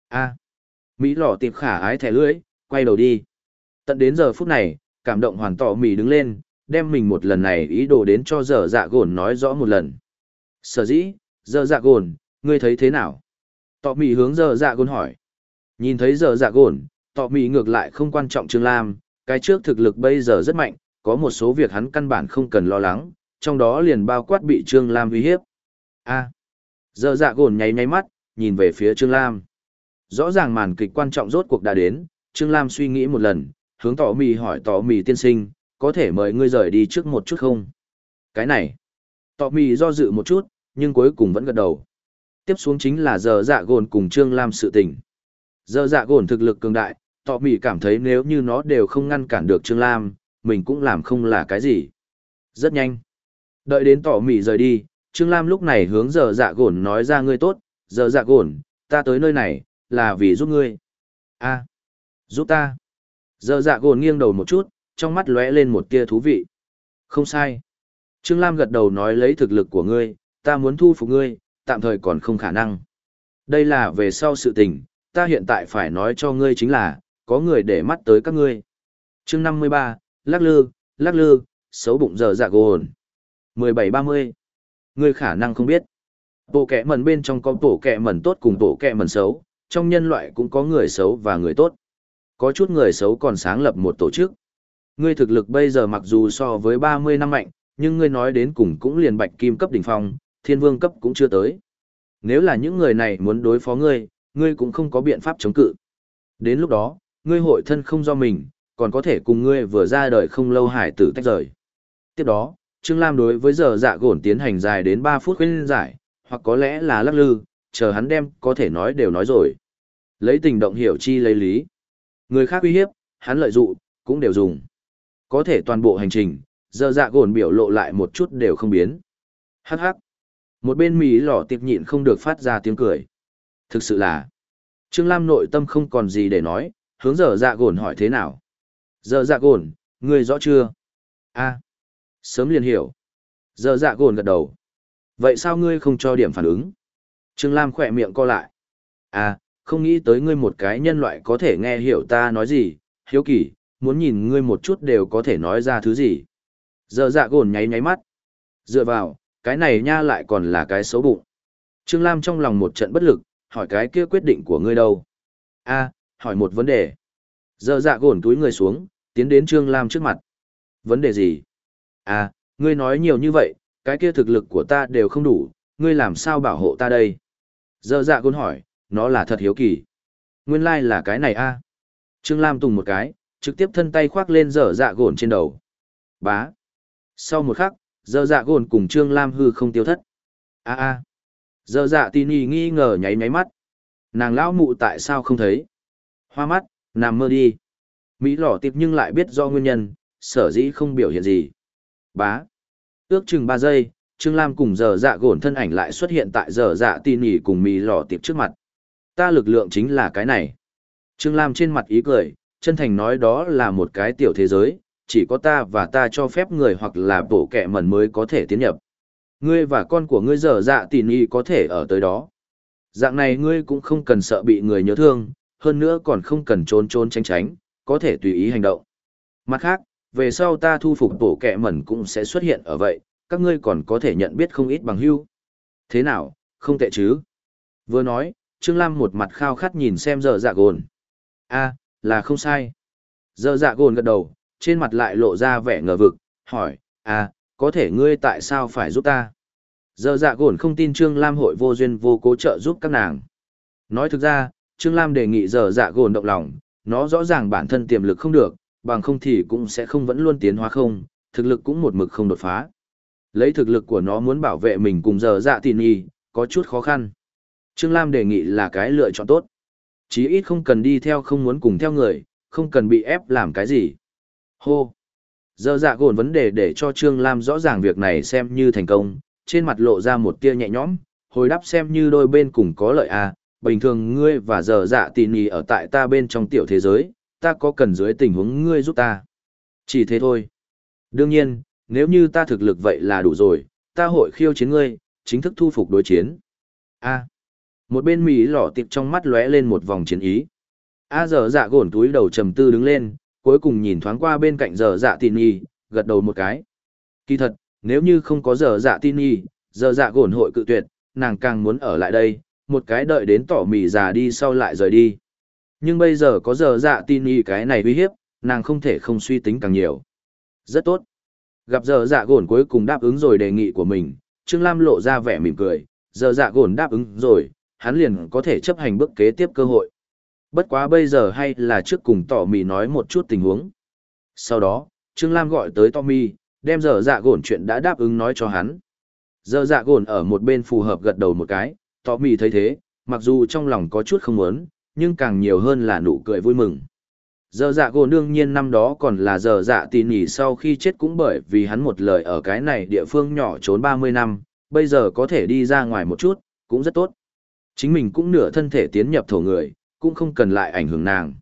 A. Mỹ lọ tiệp khả ái thẻ lưỡi, quay đầu đi. Tận đến giờ phút này, cảm động hoàn tỏ mì đứng lên, đem mình một lần này ý đồ đến cho giờ dạ gồn nói rõ một lần. Sở dĩ, giờ dạ gồn, ngươi thấy thế nào? Tọ mì hướng giờ dạ gồn hỏi. Nhìn thấy giờ dạ gồn, tọ mì ngược lại không quan trọng Trương Lam, cái trước thực lực bây giờ rất mạnh, có một số việc hắn căn bản không cần lo lắng, trong đó liền bao quát bị Trương Lam uy hiếp. A. Giờ dạ gồn nháy nháy mắt, nhìn về phía Trương Lam. Rõ ràng màn kịch quan trọng rốt cuộc đã đến, Trương Lam suy nghĩ một lần, hướng tỏ mì hỏi tỏ mì tiên sinh, có thể mời ngươi rời đi trước một chút không? Cái này. Tỏ mì do dự một chút, nhưng cuối cùng vẫn gật đầu. Tiếp xuống chính là giờ dạ gồn cùng Trương Lam sự tình. Giờ dạ gồn thực lực cường đại, tỏ mì cảm thấy nếu như nó đều không ngăn cản được Trương Lam, mình cũng làm không là cái gì. Rất nhanh. Đợi đến tỏ mì rời đi, Trương Lam lúc này hướng giờ dạ gổn nói ra ngươi tốt, giờ dạ gổn, ta tới nơi này, là vì giúp ngươi. a giúp ta. Giờ dạ gổn nghiêng đầu một chút, trong mắt lóe lên một tia thú vị. Không sai. Trương Lam gật đầu nói lấy thực lực của ngươi, ta muốn thu phục ngươi, tạm thời còn không khả năng. Đây là về sau sự tình, ta hiện tại phải nói cho ngươi chính là, có người để mắt tới các ngươi. chương 53, lắc lư, lắc lư, xấu bụng giờ dạ gồn. 17-30. Ngươi khả năng không biết. Bộ kẻ mẩn bên trong có bộ kẻ mẩn tốt cùng bộ kẻ mẩn xấu, trong nhân loại cũng có người xấu và người tốt. Có chút người xấu còn sáng lập một tổ chức. Ngươi thực lực bây giờ mặc dù so với 30 năm mạnh, nhưng ngươi nói đến cùng cũng liền bạch kim cấp đỉnh phong, thiên vương cấp cũng chưa tới. Nếu là những người này muốn đối phó ngươi, ngươi cũng không có biện pháp chống cự. Đến lúc đó, ngươi hội thân không do mình, còn có thể cùng ngươi vừa ra đời không lâu hải tử tách rời. Tiếp đó, Trương Lam đối với giờ dạ gổn tiến hành dài đến 3 phút khuyên giải, hoặc có lẽ là lắc lư, chờ hắn đem có thể nói đều nói rồi. Lấy tình động hiểu chi lấy lý. Người khác uy hiếp, hắn lợi dụng, cũng đều dùng. Có thể toàn bộ hành trình, giờ dạ gổn biểu lộ lại một chút đều không biến. Hắc hắc. Một bên mì lỏ tiệp nhịn không được phát ra tiếng cười. Thực sự là, Trương Lam nội tâm không còn gì để nói, hướng giờ dạ gổn hỏi thế nào. Giờ dạ gổn, người rõ chưa? a sớm liền hiểu. Giờ dạ gồn gật đầu. Vậy sao ngươi không cho điểm phản ứng? Trương Lam khỏe miệng co lại. À, không nghĩ tới ngươi một cái nhân loại có thể nghe hiểu ta nói gì, hiếu kỳ, muốn nhìn ngươi một chút đều có thể nói ra thứ gì. Giờ dạ gồn nháy nháy mắt. Dựa vào, cái này nha lại còn là cái xấu bụng. Trương Lam trong lòng một trận bất lực, hỏi cái kia quyết định của ngươi đâu? a hỏi một vấn đề. Giờ dạ gồn túi người xuống, tiến đến Trương Lam trước mặt. Vấn đề gì? À, ngươi nói nhiều như vậy, cái kia thực lực của ta đều không đủ, ngươi làm sao bảo hộ ta đây? Dơ dạ côn hỏi, nó là thật hiếu kỳ. Nguyên lai like là cái này a à. Trương Lam tùng một cái, trực tiếp thân tay khoác lên dở dạ gồn trên đầu. Bá. Sau một khắc, dở dạ gồn cùng Trương Lam hư không tiêu thất. a a Dở dạ tì y nghi ngờ nháy nháy mắt. Nàng lão mụ tại sao không thấy? Hoa mắt, nằm mơ đi. Mỹ lỏ tiệp nhưng lại biết do nguyên nhân, sở dĩ không biểu hiện gì. Bá. Ước chừng ba giây, Trương Lam cùng giờ dạ gồn thân ảnh lại xuất hiện tại giờ dạ tì nỉ cùng mì lò tiệp trước mặt. Ta lực lượng chính là cái này. Trương Lam trên mặt ý cười, chân thành nói đó là một cái tiểu thế giới, chỉ có ta và ta cho phép người hoặc là bộ kẻ mẩn mới có thể tiến nhập. Ngươi và con của ngươi dở dạ tỉ nị có thể ở tới đó. Dạng này ngươi cũng không cần sợ bị người nhớ thương, hơn nữa còn không cần trốn trốn tránh tránh, có thể tùy ý hành động. Mặt khác, về sau ta thu phục bổ kẹ mẩn cũng sẽ xuất hiện ở vậy, các ngươi còn có thể nhận biết không ít bằng hưu. Thế nào, không tệ chứ? Vừa nói, Trương Lam một mặt khao khát nhìn xem giờ dạ gồn. a là không sai. Giờ dạ gồn gật đầu, trên mặt lại lộ ra vẻ ngờ vực, hỏi, à, có thể ngươi tại sao phải giúp ta? Giờ dạ gồn không tin Trương Lam hội vô duyên vô cố trợ giúp các nàng. Nói thực ra, Trương Lam đề nghị giờ dạ gồn động lòng, nó rõ ràng bản thân tiềm lực không được, bằng không thì cũng sẽ không vẫn luôn tiến hóa không, thực lực cũng một mực không đột phá. Lấy thực lực của nó muốn bảo vệ mình cùng dở dạ tỉ nhi, có chút khó khăn. Trương Lam đề nghị là cái lựa chọn tốt. Chí ít không cần đi theo không muốn cùng theo người, không cần bị ép làm cái gì. Hô! Giờ dạ gồn vấn đề để cho Trương Lam rõ ràng việc này xem như thành công, trên mặt lộ ra một tia nhẹ nhõm, hồi đáp xem như đôi bên cùng có lợi à, bình thường ngươi và giờ dạ tỉ nì ở tại ta bên trong tiểu thế giới, ta có cần dưới tình huống ngươi giúp ta. Chỉ thế thôi. Đương nhiên, nếu như ta thực lực vậy là đủ rồi, ta hội khiêu chiến ngươi, chính thức thu phục đối chiến. A. Một bên Mỹ lỏ tiệp trong mắt lóe lên một vòng chiến ý. A giờ dạ gổn túi đầu trầm tư đứng lên, cuối cùng nhìn thoáng qua bên cạnh giờ dạ tin y, gật đầu một cái. Kỳ thật, nếu như không có giờ dạ tin y, giờ dạ gổn hội cự tuyệt, nàng càng muốn ở lại đây, một cái đợi đến tỏ mì già đi sau lại rời đi. Nhưng bây giờ có giờ dạ tin y cái này uy hiếp, nàng không thể không suy tính càng nhiều. Rất tốt. Gặp giờ dạ gồn cuối cùng đáp ứng rồi đề nghị của mình, Trương Lam lộ ra vẻ mỉm cười, giờ dạ gồn đáp ứng rồi, hắn liền có thể chấp hành bước kế tiếp cơ hội. Bất quá bây giờ hay là trước cùng tỏ mì nói một chút tình huống. Sau đó, Trương Lam gọi tới Tommy, đem giờ dạ gồn chuyện đã đáp ứng nói cho hắn. Giờ dạ gồn ở một bên phù hợp gật đầu một cái, Tommy thấy thế, mặc dù trong lòng có chút không muốn, nhưng càng nhiều hơn là nụ cười vui mừng. Giờ dạ gồn đương nhiên năm đó còn là giờ dạ tỉ nhỉ sau khi chết cũng bởi vì hắn một lời ở cái này địa phương nhỏ trốn 30 năm, bây giờ có thể đi ra ngoài một chút, cũng rất tốt. Chính mình cũng nửa thân thể tiến nhập thổ người, cũng không cần lại ảnh hưởng nàng.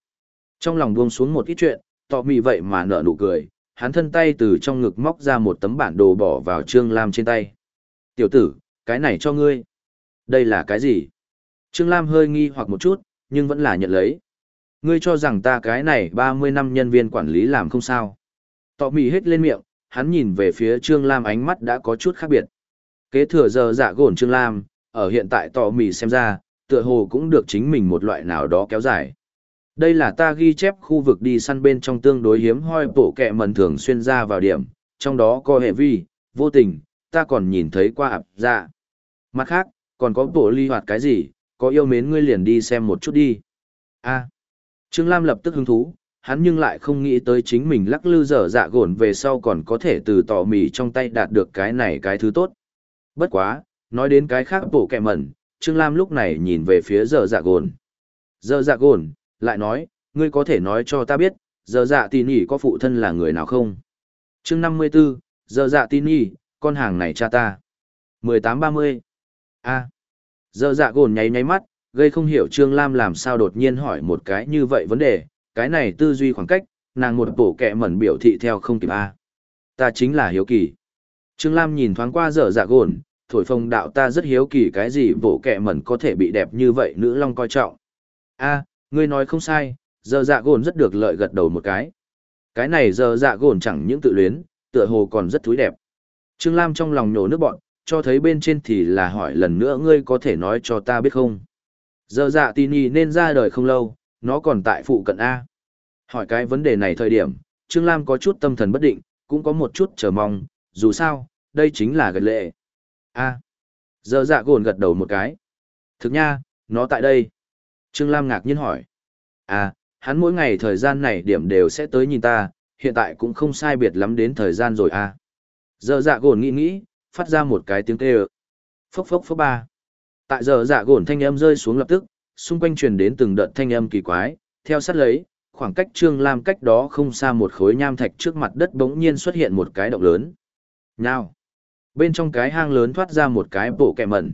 Trong lòng buông xuống một ít chuyện, tọ mị vậy mà nở nụ cười, hắn thân tay từ trong ngực móc ra một tấm bản đồ bỏ vào Trương Lam trên tay. Tiểu tử, cái này cho ngươi. Đây là cái gì? Trương Lam hơi nghi hoặc một chút, nhưng vẫn là nhận lấy. Ngươi cho rằng ta cái này 30 năm nhân viên quản lý làm không sao. Tọ mì hết lên miệng, hắn nhìn về phía Trương Lam ánh mắt đã có chút khác biệt. Kế thừa giờ giả gổn Trương Lam, ở hiện tại tọ mì xem ra, tựa hồ cũng được chính mình một loại nào đó kéo dài. Đây là ta ghi chép khu vực đi săn bên trong tương đối hiếm hoi bổ kẹ mần thường xuyên ra vào điểm, trong đó có hệ vi, vô tình, ta còn nhìn thấy qua ạp dạ. Mặt khác, còn có bổ ly hoạt cái gì, có yêu mến ngươi liền đi xem một chút đi. a Trương Lam lập tức hứng thú, hắn nhưng lại không nghĩ tới chính mình lắc lư dở dạ gổn về sau còn có thể từ tỏ mì trong tay đạt được cái này cái thứ tốt. Bất quá, nói đến cái khác bộ kẹ mẩn, Trương Lam lúc này nhìn về phía dở dạ gổn. Dở dạ gổn, lại nói, ngươi có thể nói cho ta biết, dở dạ tì nhỉ có phụ thân là người nào không? chương 54, dở dạ tì nhỉ, con hàng này cha ta. 1830. a Giờ dạ gồn nháy nháy mắt, gây không hiểu Trương Lam làm sao đột nhiên hỏi một cái như vậy vấn đề, cái này tư duy khoảng cách, nàng một bổ kẹ mẩn biểu thị theo không kịp A. Ta chính là hiếu kỳ. Trương Lam nhìn thoáng qua giờ dạ gồn, thổi phồng đạo ta rất hiếu kỳ cái gì bổ kẹ mẩn có thể bị đẹp như vậy nữ long coi trọng. A, ngươi nói không sai, giờ dạ gồn rất được lợi gật đầu một cái. Cái này giờ dạ gồn chẳng những tự luyến, tựa hồ còn rất thúi đẹp. Trương Lam trong lòng nhổ nước bọn, cho thấy bên trên thì là hỏi lần nữa ngươi có thể nói cho ta biết không. Giờ dạ tì nì nên ra đời không lâu, nó còn tại phụ cận A. Hỏi cái vấn đề này thời điểm, Trương Lam có chút tâm thần bất định, cũng có một chút chờ mong, dù sao, đây chính là gật lệ. A. Giờ dạ gồn gật đầu một cái. Thực nha, nó tại đây. Trương Lam ngạc nhiên hỏi. À, hắn mỗi ngày thời gian này điểm đều sẽ tới nhìn ta, hiện tại cũng không sai biệt lắm đến thời gian rồi à. Giờ dạ gồn nghĩ nghĩ, phát ra một cái tiếng kêu. Phốc phốc phốc ba. Tại giờ dạ gồn thanh âm rơi xuống lập tức, xung quanh truyền đến từng đợt thanh âm kỳ quái, theo sát lấy, khoảng cách Trương Lam cách đó không xa một khối nham thạch trước mặt đất bỗng nhiên xuất hiện một cái động lớn. Nào! Bên trong cái hang lớn thoát ra một cái bộ kẹ mẩn.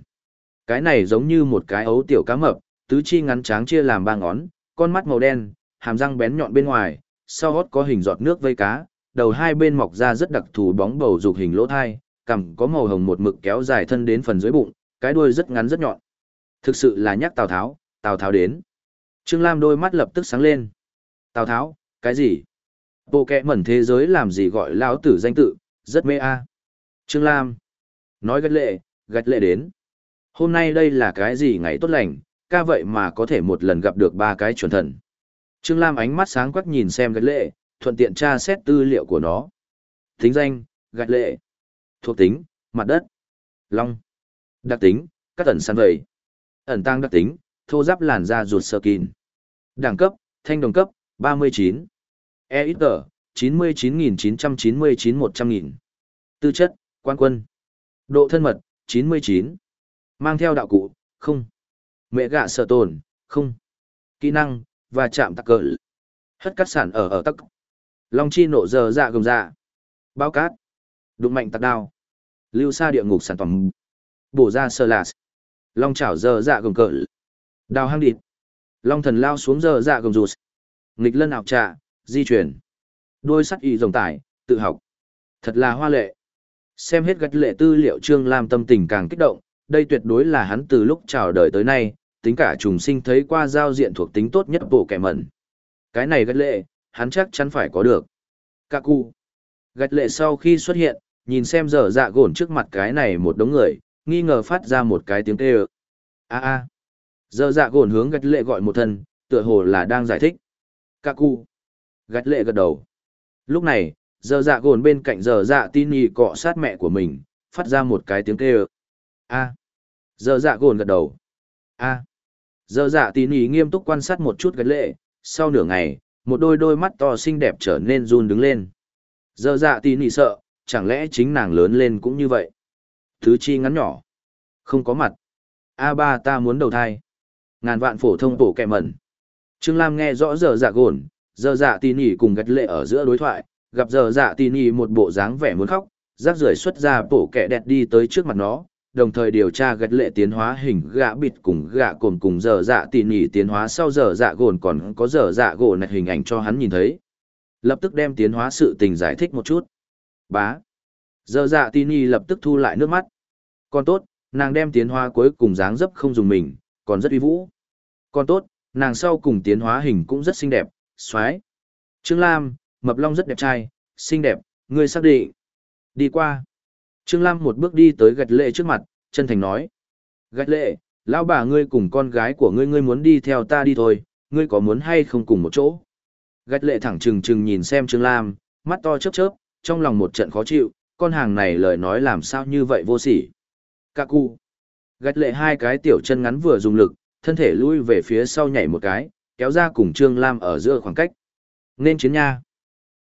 Cái này giống như một cái ấu tiểu cá mập, tứ chi ngắn tráng chia làm ba ngón, con mắt màu đen, hàm răng bén nhọn bên ngoài, sau hót có hình giọt nước vây cá, đầu hai bên mọc ra rất đặc thù bóng bầu dục hình lỗ thai, cằm có màu hồng một mực kéo dài thân đến phần dưới bụng, cái đuôi rất ngắn rất nhọn. Thực sự là nhắc Tào Tháo, Tào Tháo đến. Trương Lam đôi mắt lập tức sáng lên. Tào Tháo, cái gì? Bộ kẹ mẩn thế giới làm gì gọi lão tử danh tự, rất mê a. Trương Lam. Nói gạch lệ, gạch lệ đến. Hôm nay đây là cái gì ngày tốt lành, ca vậy mà có thể một lần gặp được ba cái chuẩn thần. Trương Lam ánh mắt sáng quắc nhìn xem gạch lệ, thuận tiện tra xét tư liệu của nó. Tính danh, gạch lệ. Thuộc tính, mặt đất. Long. Đặc tính, các ẩn săn vầy. Ẩn tăng đặc tính, thô giáp làn da ruột sơ kín. Đẳng cấp, thanh đồng cấp, 39. E ít tờ, 99.999-100.000. Tư chất, quan quân. Độ thân mật, 99. Mang theo đạo cụ, không. Mẹ gạ sợ tồn, không. Kỹ năng, và chạm tắc cỡ. Hất cắt sản ở ở tắc. Long chi nộ giờ dạ gồng dạ. Bao cát. Đụng mạnh tạc đao. Lưu xa địa ngục sản phẩm. Bổ ra sơ lạt. Long chảo giờ dạ gồng cỡ. Đào hang địt. Long thần lao xuống giờ dạ gồng rụt. Nghịch lân ảo trạ, di chuyển. Đôi sắt y rồng tải, tự học. Thật là hoa lệ. Xem hết gạch lệ tư liệu Trương Lam tâm tình càng kích động, đây tuyệt đối là hắn từ lúc chào đời tới nay, tính cả trùng sinh thấy qua giao diện thuộc tính tốt nhất bộ kẻ mẩn. Cái này gạch lệ, hắn chắc chắn phải có được. Kaku. Gạch lệ sau khi xuất hiện, nhìn xem dở dạ gồn trước mặt cái này một đống người, nghi ngờ phát ra một cái tiếng kêu. A a. Dở dạ gồn hướng gạch lệ gọi một thân, tựa hồ là đang giải thích. Kaku. Gạch lệ gật đầu. Lúc này, dở dạ gồn bên cạnh dở dạ tin nhì cọ sát mẹ của mình, phát ra một cái tiếng kêu. A. Dở dạ gồn gật đầu. A. Dở dạ tin nhì nghiêm túc quan sát một chút gạch lệ, sau nửa ngày, một đôi đôi mắt to xinh đẹp trở nên run đứng lên. Dở dạ tin nhì sợ, chẳng lẽ chính nàng lớn lên cũng như vậy? Thứ chi ngắn nhỏ. Không có mặt. a ba ta muốn đầu thai. Ngàn vạn phổ thông bổ kẹ mẩn. Trương Lam nghe rõ giờ dạ gồn, giờ dạ tì nỉ cùng gạch lệ ở giữa đối thoại, gặp giờ dạ tì nỉ một bộ dáng vẻ muốn khóc, rác rưởi xuất ra bổ kẹ đẹp đi tới trước mặt nó, đồng thời điều tra gạch lệ tiến hóa hình gạ bịt cùng gạ cồn cùng giờ dạ tì nỉ tiến hóa sau giờ dạ gồn còn có giờ dạ gồn này hình ảnh cho hắn nhìn thấy. Lập tức đem tiến hóa sự tình giải thích một chút. Bá. Giờ dạ tini lập tức thu lại nước mắt. Còn tốt, nàng đem tiến hóa cuối cùng dáng dấp không dùng mình, còn rất uy vũ. Còn tốt, nàng sau cùng tiến hóa hình cũng rất xinh đẹp, xoái. Trương Lam, Mập Long rất đẹp trai, xinh đẹp, ngươi xác định. Đi qua. Trương Lam một bước đi tới gạch lệ trước mặt, chân thành nói. Gạch lệ, lão bà ngươi cùng con gái của ngươi ngươi muốn đi theo ta đi thôi, ngươi có muốn hay không cùng một chỗ. Gạch lệ thẳng trừng trừng nhìn xem Trương Lam, mắt to chớp chớp, trong lòng một trận khó chịu, con hàng này lời nói làm sao như vậy vô sỉ. Kaku. Gạch lệ hai cái tiểu chân ngắn vừa dùng lực, thân thể lui về phía sau nhảy một cái, kéo ra cùng Trương Lam ở giữa khoảng cách. Nên chiến nha.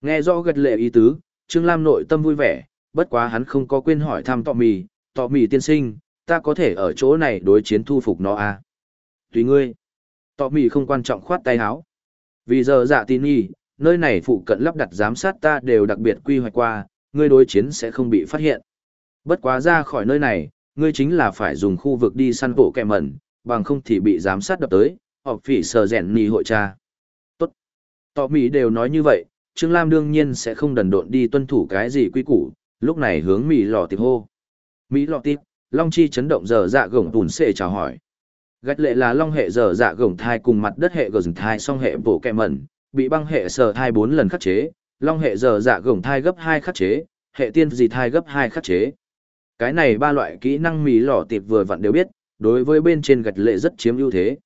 Nghe rõ gật lệ ý tứ, Trương Lam nội tâm vui vẻ, bất quá hắn không có quên hỏi thăm tọ mì, tọ mì tiên sinh, ta có thể ở chỗ này đối chiến thu phục nó à? Tùy ngươi. Tọ mì không quan trọng khoát tay háo. Vì giờ dạ tin y, nơi này phụ cận lắp đặt giám sát ta đều đặc biệt quy hoạch qua, ngươi đối chiến sẽ không bị phát hiện. Bất quá ra khỏi nơi này, ngươi chính là phải dùng khu vực đi săn bộ kẹ mẩn, bằng không thì bị giám sát đập tới, hoặc phỉ sờ rèn nì hội tra. Tốt. Tọ Mỹ đều nói như vậy, Trương Lam đương nhiên sẽ không đần độn đi tuân thủ cái gì quy củ, lúc này hướng Mỹ lò tiệp hô. Mỹ lò tiệp, Long Chi chấn động giờ dạ gồng tùn xệ chào hỏi. Gạch lệ là Long hệ giờ dạ gồng thai cùng mặt đất hệ gồng thai song hệ bổ kẹ mẩn, bị băng hệ sở thai 4 lần khắc chế, Long hệ giờ dạ gồng thai gấp 2 khắc chế, hệ tiên gì thai gấp 2 khắc chế. Cái này ba loại kỹ năng mì lỏ tiệp vừa vặn đều biết, đối với bên trên gạch lệ rất chiếm ưu thế.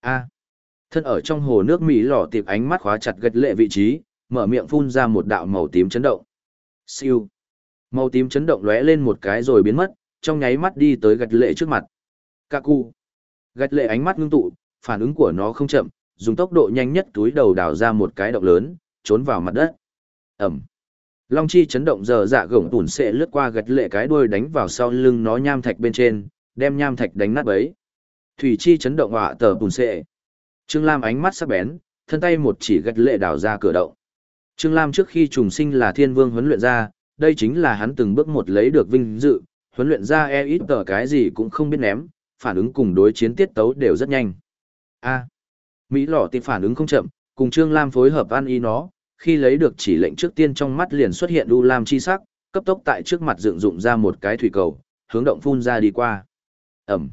A. thân ở trong hồ nước mì lỏ tiệp ánh mắt khóa chặt gạch lệ vị trí, mở miệng phun ra một đạo màu tím chấn động. Siêu. Màu tím chấn động lóe lên một cái rồi biến mất, trong nháy mắt đi tới gạch lệ trước mặt. Kaku. Gạch lệ ánh mắt ngưng tụ, phản ứng của nó không chậm, dùng tốc độ nhanh nhất túi đầu đào ra một cái động lớn, trốn vào mặt đất. Ẩm. Long chi chấn động giờ dạ gổng tủn sẽ lướt qua gạch lệ cái đuôi đánh vào sau lưng nó nham thạch bên trên, đem nham thạch đánh nát bấy. Thủy chi chấn động họa tờ bùn xệ. Trương Lam ánh mắt sắc bén, thân tay một chỉ gạch lệ đào ra cửa động. Trương Lam trước khi trùng sinh là thiên vương huấn luyện ra, đây chính là hắn từng bước một lấy được vinh dự, huấn luyện ra e ít tờ cái gì cũng không biết ném, phản ứng cùng đối chiến tiết tấu đều rất nhanh. A. Mỹ lọ tìm phản ứng không chậm, cùng Trương Lam phối hợp ăn y nó, khi lấy được chỉ lệnh trước tiên trong mắt liền xuất hiện u lam chi sắc, cấp tốc tại trước mặt dựng dụng ra một cái thủy cầu, hướng động phun ra đi qua. Ẩm.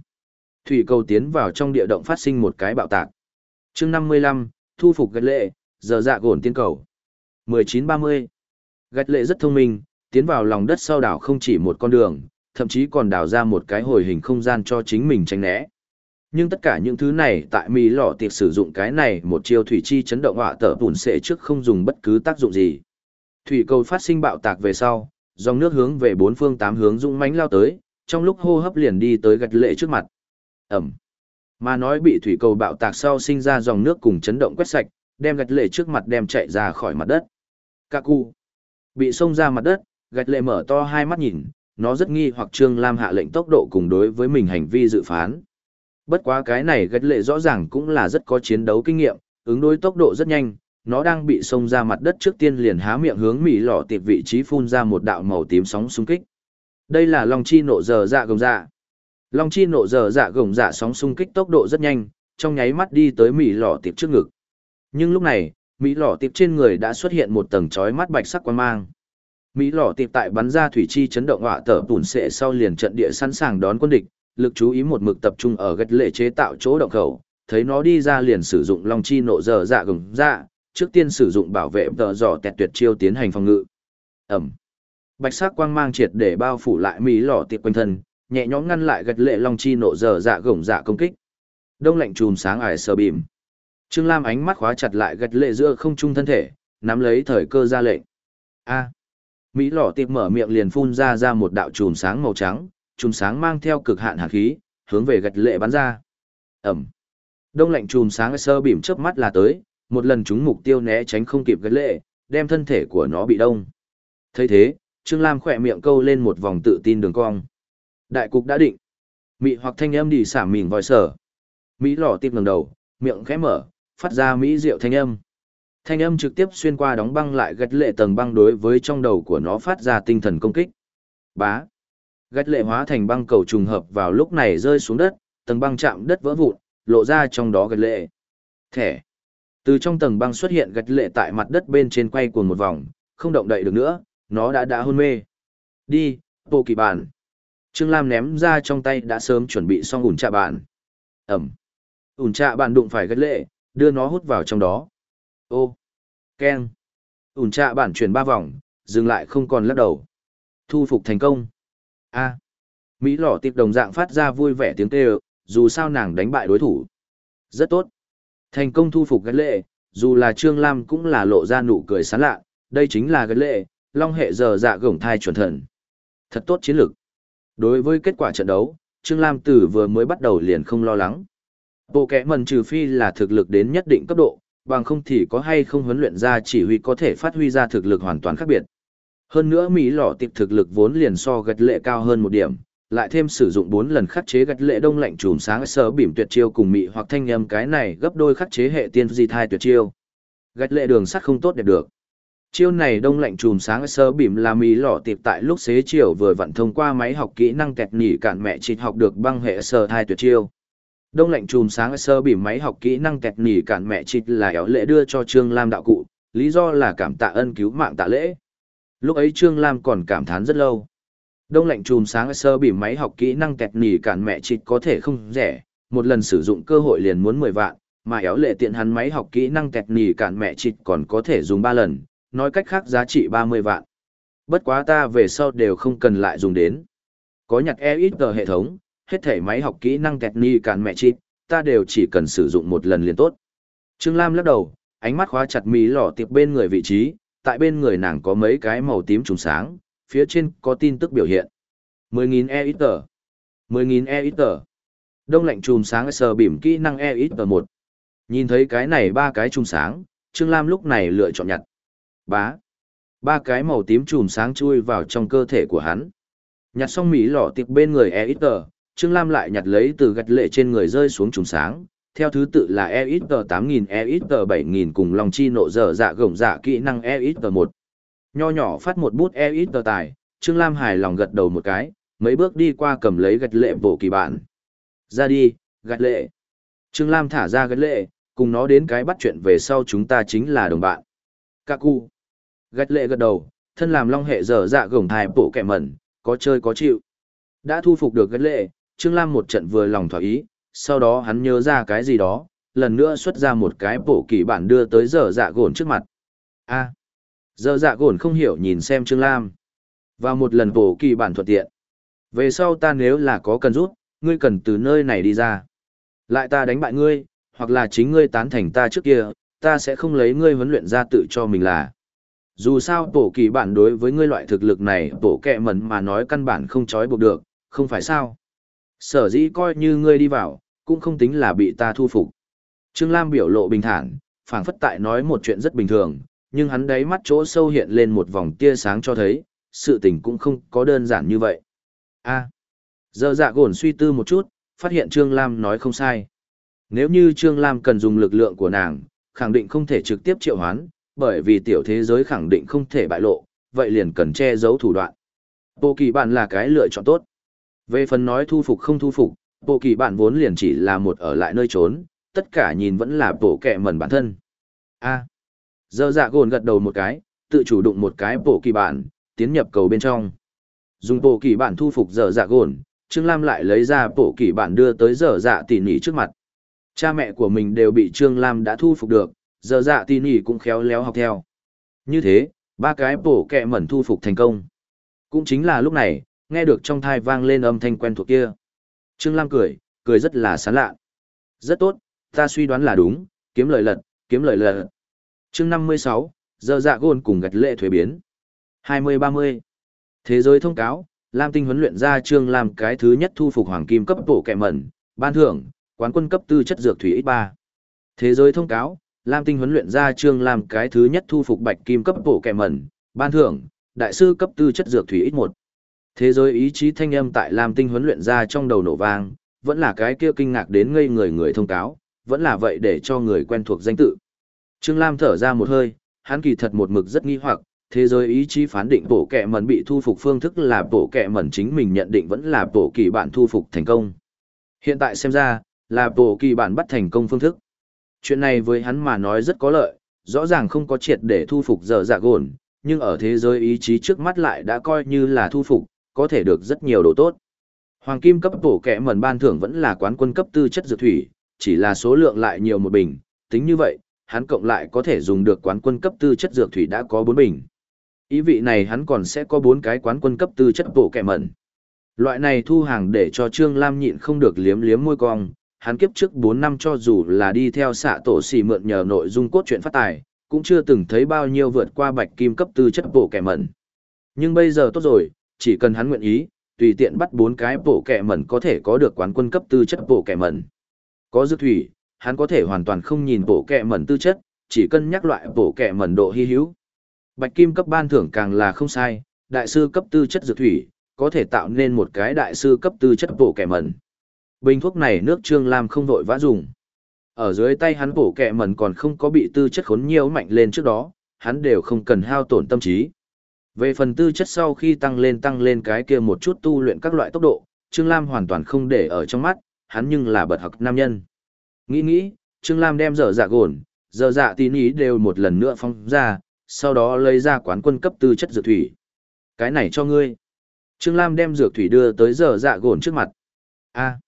Thủy cầu tiến vào trong địa động phát sinh một cái bạo tạc. chương 55, thu phục gạch lệ, giờ dạ gồn tiên cầu. 1930. Gạch lệ rất thông minh, tiến vào lòng đất sau đảo không chỉ một con đường, thậm chí còn đào ra một cái hồi hình không gian cho chính mình tránh né. Nhưng tất cả những thứ này tại mì lọ tiệc sử dụng cái này một chiêu thủy chi chấn động họa tở bùn sệ trước không dùng bất cứ tác dụng gì. Thủy cầu phát sinh bạo tạc về sau, dòng nước hướng về bốn phương tám hướng dũng mánh lao tới, trong lúc hô hấp liền đi tới gạch lệ trước mặt. Ẩm. Mà nói bị thủy cầu bạo tạc sau sinh ra dòng nước cùng chấn động quét sạch, đem gạch lệ trước mặt đem chạy ra khỏi mặt đất. Kaku. Bị xông ra mặt đất, gạch lệ mở to hai mắt nhìn, nó rất nghi hoặc Trương Lam hạ lệnh tốc độ cùng đối với mình hành vi dự phán. Bất quá cái này gật lệ rõ ràng cũng là rất có chiến đấu kinh nghiệm, ứng đối tốc độ rất nhanh, nó đang bị xông ra mặt đất trước tiên liền há miệng hướng mỉ lọ tiệp vị trí phun ra một đạo màu tím sóng xung kích. Đây là Long Chi nộ giờ dạ gồng dạ. Long Chi nộ giờ dạ gồng dạ sóng xung kích tốc độ rất nhanh, trong nháy mắt đi tới mỉ lọ tiệp trước ngực. Nhưng lúc này, Mỹ lọ tiệp trên người đã xuất hiện một tầng chói mắt bạch sắc quan mang. Mỹ lỏ tiệp tại bắn ra thủy chi chấn động họa tở tủn sệ sau liền trận địa sẵn sàng đón quân địch, lực chú ý một mực tập trung ở gạch lệ chế tạo chỗ động khẩu, thấy nó đi ra liền sử dụng long chi nộ dở dạ gừng dạ, trước tiên sử dụng bảo vệ tờ dò tẹt tuyệt chiêu tiến hành phòng ngự. Ẩm. Bạch sắc quang mang triệt để bao phủ lại Mỹ lọ tiệp quanh thân, nhẹ nhõm ngăn lại gạch lệ long chi nộ dở dạ gồng dạ công kích. Đông lạnh chùm sáng ải sờ bìm. Trương Lam ánh mắt khóa chặt lại gạch lệ giữa không trung thân thể, nắm lấy thời cơ ra lệnh. A. Mỹ lọ tiệp mở miệng liền phun ra ra một đạo chùm sáng màu trắng, chùm sáng mang theo cực hạn hàn khí, hướng về gạch lệ bắn ra. Ẩm. Đông lạnh chùm sáng sơ bìm chớp mắt là tới, một lần chúng mục tiêu né tránh không kịp gạch lệ, đem thân thể của nó bị đông. thấy thế, Trương Lam khỏe miệng câu lên một vòng tự tin đường cong. Đại cục đã định. Mị hoặc thanh âm đi xả mình vòi sở. Mỹ lỏ tiệp ngẩng đầu, miệng khẽ mở, phát ra mỹ diệu thanh âm. Thanh âm trực tiếp xuyên qua đóng băng lại gạch lệ tầng băng đối với trong đầu của nó phát ra tinh thần công kích. Bá. Gạch lệ hóa thành băng cầu trùng hợp vào lúc này rơi xuống đất, tầng băng chạm đất vỡ vụn, lộ ra trong đó gạch lệ. Thẻ. Từ trong tầng băng xuất hiện gạch lệ tại mặt đất bên trên quay cuồng một vòng, không động đậy được nữa, nó đã đã hôn mê. Đi, bộ kỳ bản. Trương Lam ném ra trong tay đã sớm chuẩn bị xong ủn trạ bản. Ẩm. ủn trạ bản đụng phải gạch lệ, đưa nó hút vào trong đó. Ô. Keng. ủn trạ bản chuyển ba vòng, dừng lại không còn lắc đầu. Thu phục thành công. A. Mỹ lỏ tiệp đồng dạng phát ra vui vẻ tiếng kêu, dù sao nàng đánh bại đối thủ. Rất tốt. Thành công thu phục gạch lệ, dù là Trương Lam cũng là lộ ra nụ cười sán lạ, đây chính là gạch lệ, long hệ giờ dạ gổng thai chuẩn thần. Thật tốt chiến lược. Đối với kết quả trận đấu, Trương Lam Tử vừa mới bắt đầu liền không lo lắng. Bộ kẽ mần trừ phi là thực lực đến nhất định cấp độ, bằng không thì có hay không huấn luyện ra chỉ huy có thể phát huy ra thực lực hoàn toàn khác biệt. Hơn nữa Mỹ lọ tiệp thực lực vốn liền so gạch lệ cao hơn một điểm, lại thêm sử dụng 4 lần khắc chế gạch lệ đông lạnh chùm sáng sờ bìm tuyệt chiêu cùng Mỹ hoặc thanh âm cái này gấp đôi khắc chế hệ tiên di thai tuyệt chiêu. Gạch lệ đường sắt không tốt đẹp được. Chiêu này đông lạnh chùm sáng sờ bìm là Mỹ lọ tiệp tại lúc xế chiều vừa vận thông qua máy học kỹ năng kẹt nỉ cạn mẹ chỉ học được băng hệ sơ thai tuyệt chiêu. Đông lạnh chùm sáng sơ bìm máy học kỹ năng kẹt nỉ cạn mẹ chịt là éo lệ đưa cho Trương Lam đạo cụ, lý do là cảm tạ ân cứu mạng tạ lễ. Lúc ấy Trương Lam còn cảm thán rất lâu. Đông lạnh chùm sáng sơ bị máy học kỹ năng kẹt nỉ cản mẹ chịt có thể không rẻ, một lần sử dụng cơ hội liền muốn 10 vạn, mà éo lệ tiện hắn máy học kỹ năng kẹt nỉ cản mẹ chịt còn có thể dùng 3 lần, nói cách khác giá trị 30 vạn. Bất quá ta về sau đều không cần lại dùng đến. Có nhặt e ít hệ thống, hết thể máy học kỹ năng kẹt nỉ cản mẹ chịt, ta đều chỉ cần sử dụng một lần liền tốt. Trương Lam lắc đầu, ánh mắt khóa chặt mí lỏ tiệp bên người vị trí, tại bên người nàng có mấy cái màu tím trùng sáng, phía trên có tin tức biểu hiện. 10.000 e ít tờ. 10.000 e ít tờ. Đông lạnh trùng sáng sờ bìm kỹ năng e ít tờ 1. Nhìn thấy cái này ba cái trùng sáng, Trương Lam lúc này lựa chọn nhặt. Bá. Ba cái màu tím trùm sáng chui vào trong cơ thể của hắn. Nhặt xong mỹ lọ tiệp bên người e ít tờ, Trương Lam lại nhặt lấy từ gạch lệ trên người rơi xuống trùng sáng, theo thứ tự là EXT 8000, EXT 7000 cùng lòng chi nộ dở dạ gồng dạ kỹ năng EXT 1. Nho nhỏ phát một bút EXT tài, Trương Lam hài lòng gật đầu một cái, mấy bước đi qua cầm lấy gạch lệ bổ kỳ bản. Ra đi, gạch lệ. Trương Lam thả ra gạch lệ, cùng nó đến cái bắt chuyện về sau chúng ta chính là đồng bạn. Kaku. Gạch lệ gật đầu, thân làm long hệ dở dạ gồng hài bộ kẻ mẩn, có chơi có chịu. Đã thu phục được gạch lệ, Trương Lam một trận vừa lòng thỏa ý, sau đó hắn nhớ ra cái gì đó, lần nữa xuất ra một cái bộ kỳ bản đưa tới giờ dạ gồn trước mặt. a à, giờ dạ gồn không hiểu nhìn xem Trương Lam. Và một lần bộ kỳ bản thuận tiện. Về sau ta nếu là có cần rút, ngươi cần từ nơi này đi ra. Lại ta đánh bại ngươi, hoặc là chính ngươi tán thành ta trước kia, ta sẽ không lấy ngươi huấn luyện ra tự cho mình là. Dù sao bộ kỳ bản đối với ngươi loại thực lực này bộ kẹ mẩn mà nói căn bản không trói buộc được, không phải sao. Sở dĩ coi như ngươi đi vào, cũng không tính là bị ta thu phục. Trương Lam biểu lộ bình thản, phảng phất tại nói một chuyện rất bình thường, nhưng hắn đáy mắt chỗ sâu hiện lên một vòng tia sáng cho thấy, sự tình cũng không có đơn giản như vậy. a giờ dạ gồn suy tư một chút, phát hiện Trương Lam nói không sai. Nếu như Trương Lam cần dùng lực lượng của nàng, khẳng định không thể trực tiếp triệu hoán, bởi vì tiểu thế giới khẳng định không thể bại lộ, vậy liền cần che giấu thủ đoạn. Bộ kỳ bản là cái lựa chọn tốt. Về phần nói thu phục không thu phục, bộ kỳ bản vốn liền chỉ là một ở lại nơi trốn, tất cả nhìn vẫn là bộ kẹ mẩn bản thân. a Giờ dạ gồn gật đầu một cái, tự chủ đụng một cái bộ kỳ bản, tiến nhập cầu bên trong. Dùng bộ kỳ bản thu phục giờ dạ gồn, Trương Lam lại lấy ra bộ kỳ bản đưa tới giờ dạ tỉ nỉ trước mặt. Cha mẹ của mình đều bị Trương Lam đã thu phục được, giờ dạ tỉ nỉ cũng khéo léo học theo. Như thế, ba cái bộ kẹ mẩn thu phục thành công. Cũng chính là lúc này, nghe được trong thai vang lên âm thanh quen thuộc kia. Trương Lam cười, cười rất là sán lạ. Rất tốt, ta suy đoán là đúng, kiếm lời lật, kiếm lời lật. chương 56, giờ dạ gôn cùng gạch lệ thuế biến. 20-30. Thế giới thông cáo, Lam Tinh huấn luyện ra Trương Lam cái thứ nhất thu phục hoàng kim cấp bộ kẻ mẩn, ban thưởng, quán quân cấp tư chất dược thủy X3. Thế giới thông cáo, Lam Tinh huấn luyện ra Trương Lam cái thứ nhất thu phục bạch kim cấp bộ kẻ mẩn, ban thưởng, đại sư cấp tư chất dược thủy X1. Thế giới ý chí thanh âm tại Lam Tinh huấn luyện ra trong đầu nổ vang, vẫn là cái kia kinh ngạc đến ngây người người thông cáo, vẫn là vậy để cho người quen thuộc danh tự. Trương Lam thở ra một hơi, hắn kỳ thật một mực rất nghi hoặc, thế giới ý chí phán định bộ kẹ mẩn bị thu phục phương thức là bộ kẹ mẩn chính mình nhận định vẫn là bộ kỳ bản thu phục thành công. Hiện tại xem ra, là bộ kỳ bản bắt thành công phương thức. Chuyện này với hắn mà nói rất có lợi, rõ ràng không có triệt để thu phục giờ dạ gồn, nhưng ở thế giới ý chí trước mắt lại đã coi như là thu phục, có thể được rất nhiều đồ tốt. Hoàng kim cấp bổ kẻ mẩn ban thưởng vẫn là quán quân cấp tư chất dược thủy, chỉ là số lượng lại nhiều một bình, tính như vậy, hắn cộng lại có thể dùng được quán quân cấp tư chất dược thủy đã có 4 bình. Ý vị này hắn còn sẽ có 4 cái quán quân cấp tư chất bổ kẻ mẩn. Loại này thu hàng để cho Trương Lam nhịn không được liếm liếm môi cong, hắn kiếp trước 4 năm cho dù là đi theo xạ tổ xì mượn nhờ nội dung cốt truyện phát tài, cũng chưa từng thấy bao nhiêu vượt qua bạch kim cấp tư chất bổ kẻ mẩn. Nhưng bây giờ tốt rồi, chỉ cần hắn nguyện ý, tùy tiện bắt bốn cái bộ kẹ mẩn có thể có được quán quân cấp tư chất bộ kẹ mẩn. Có dư thủy, hắn có thể hoàn toàn không nhìn bộ kẹ mẩn tư chất, chỉ cân nhắc loại bộ kẹ mẩn độ hy hữu. Bạch kim cấp ban thưởng càng là không sai, đại sư cấp tư chất dược thủy, có thể tạo nên một cái đại sư cấp tư chất bộ kẹ mẩn. Bình thuốc này nước Trương Lam không vội vã dùng. Ở dưới tay hắn bổ kẹ mẩn còn không có bị tư chất khốn nhiều mạnh lên trước đó, hắn đều không cần hao tổn tâm trí. Về phần tư chất sau khi tăng lên tăng lên cái kia một chút tu luyện các loại tốc độ, Trương Lam hoàn toàn không để ở trong mắt, hắn nhưng là bật học nam nhân. Nghĩ nghĩ, Trương Lam đem dở dạ gồn, dở dạ tín ý đều một lần nữa phong ra, sau đó lấy ra quán quân cấp tư chất dược thủy. Cái này cho ngươi. Trương Lam đem dược thủy đưa tới dở dạ gồn trước mặt. a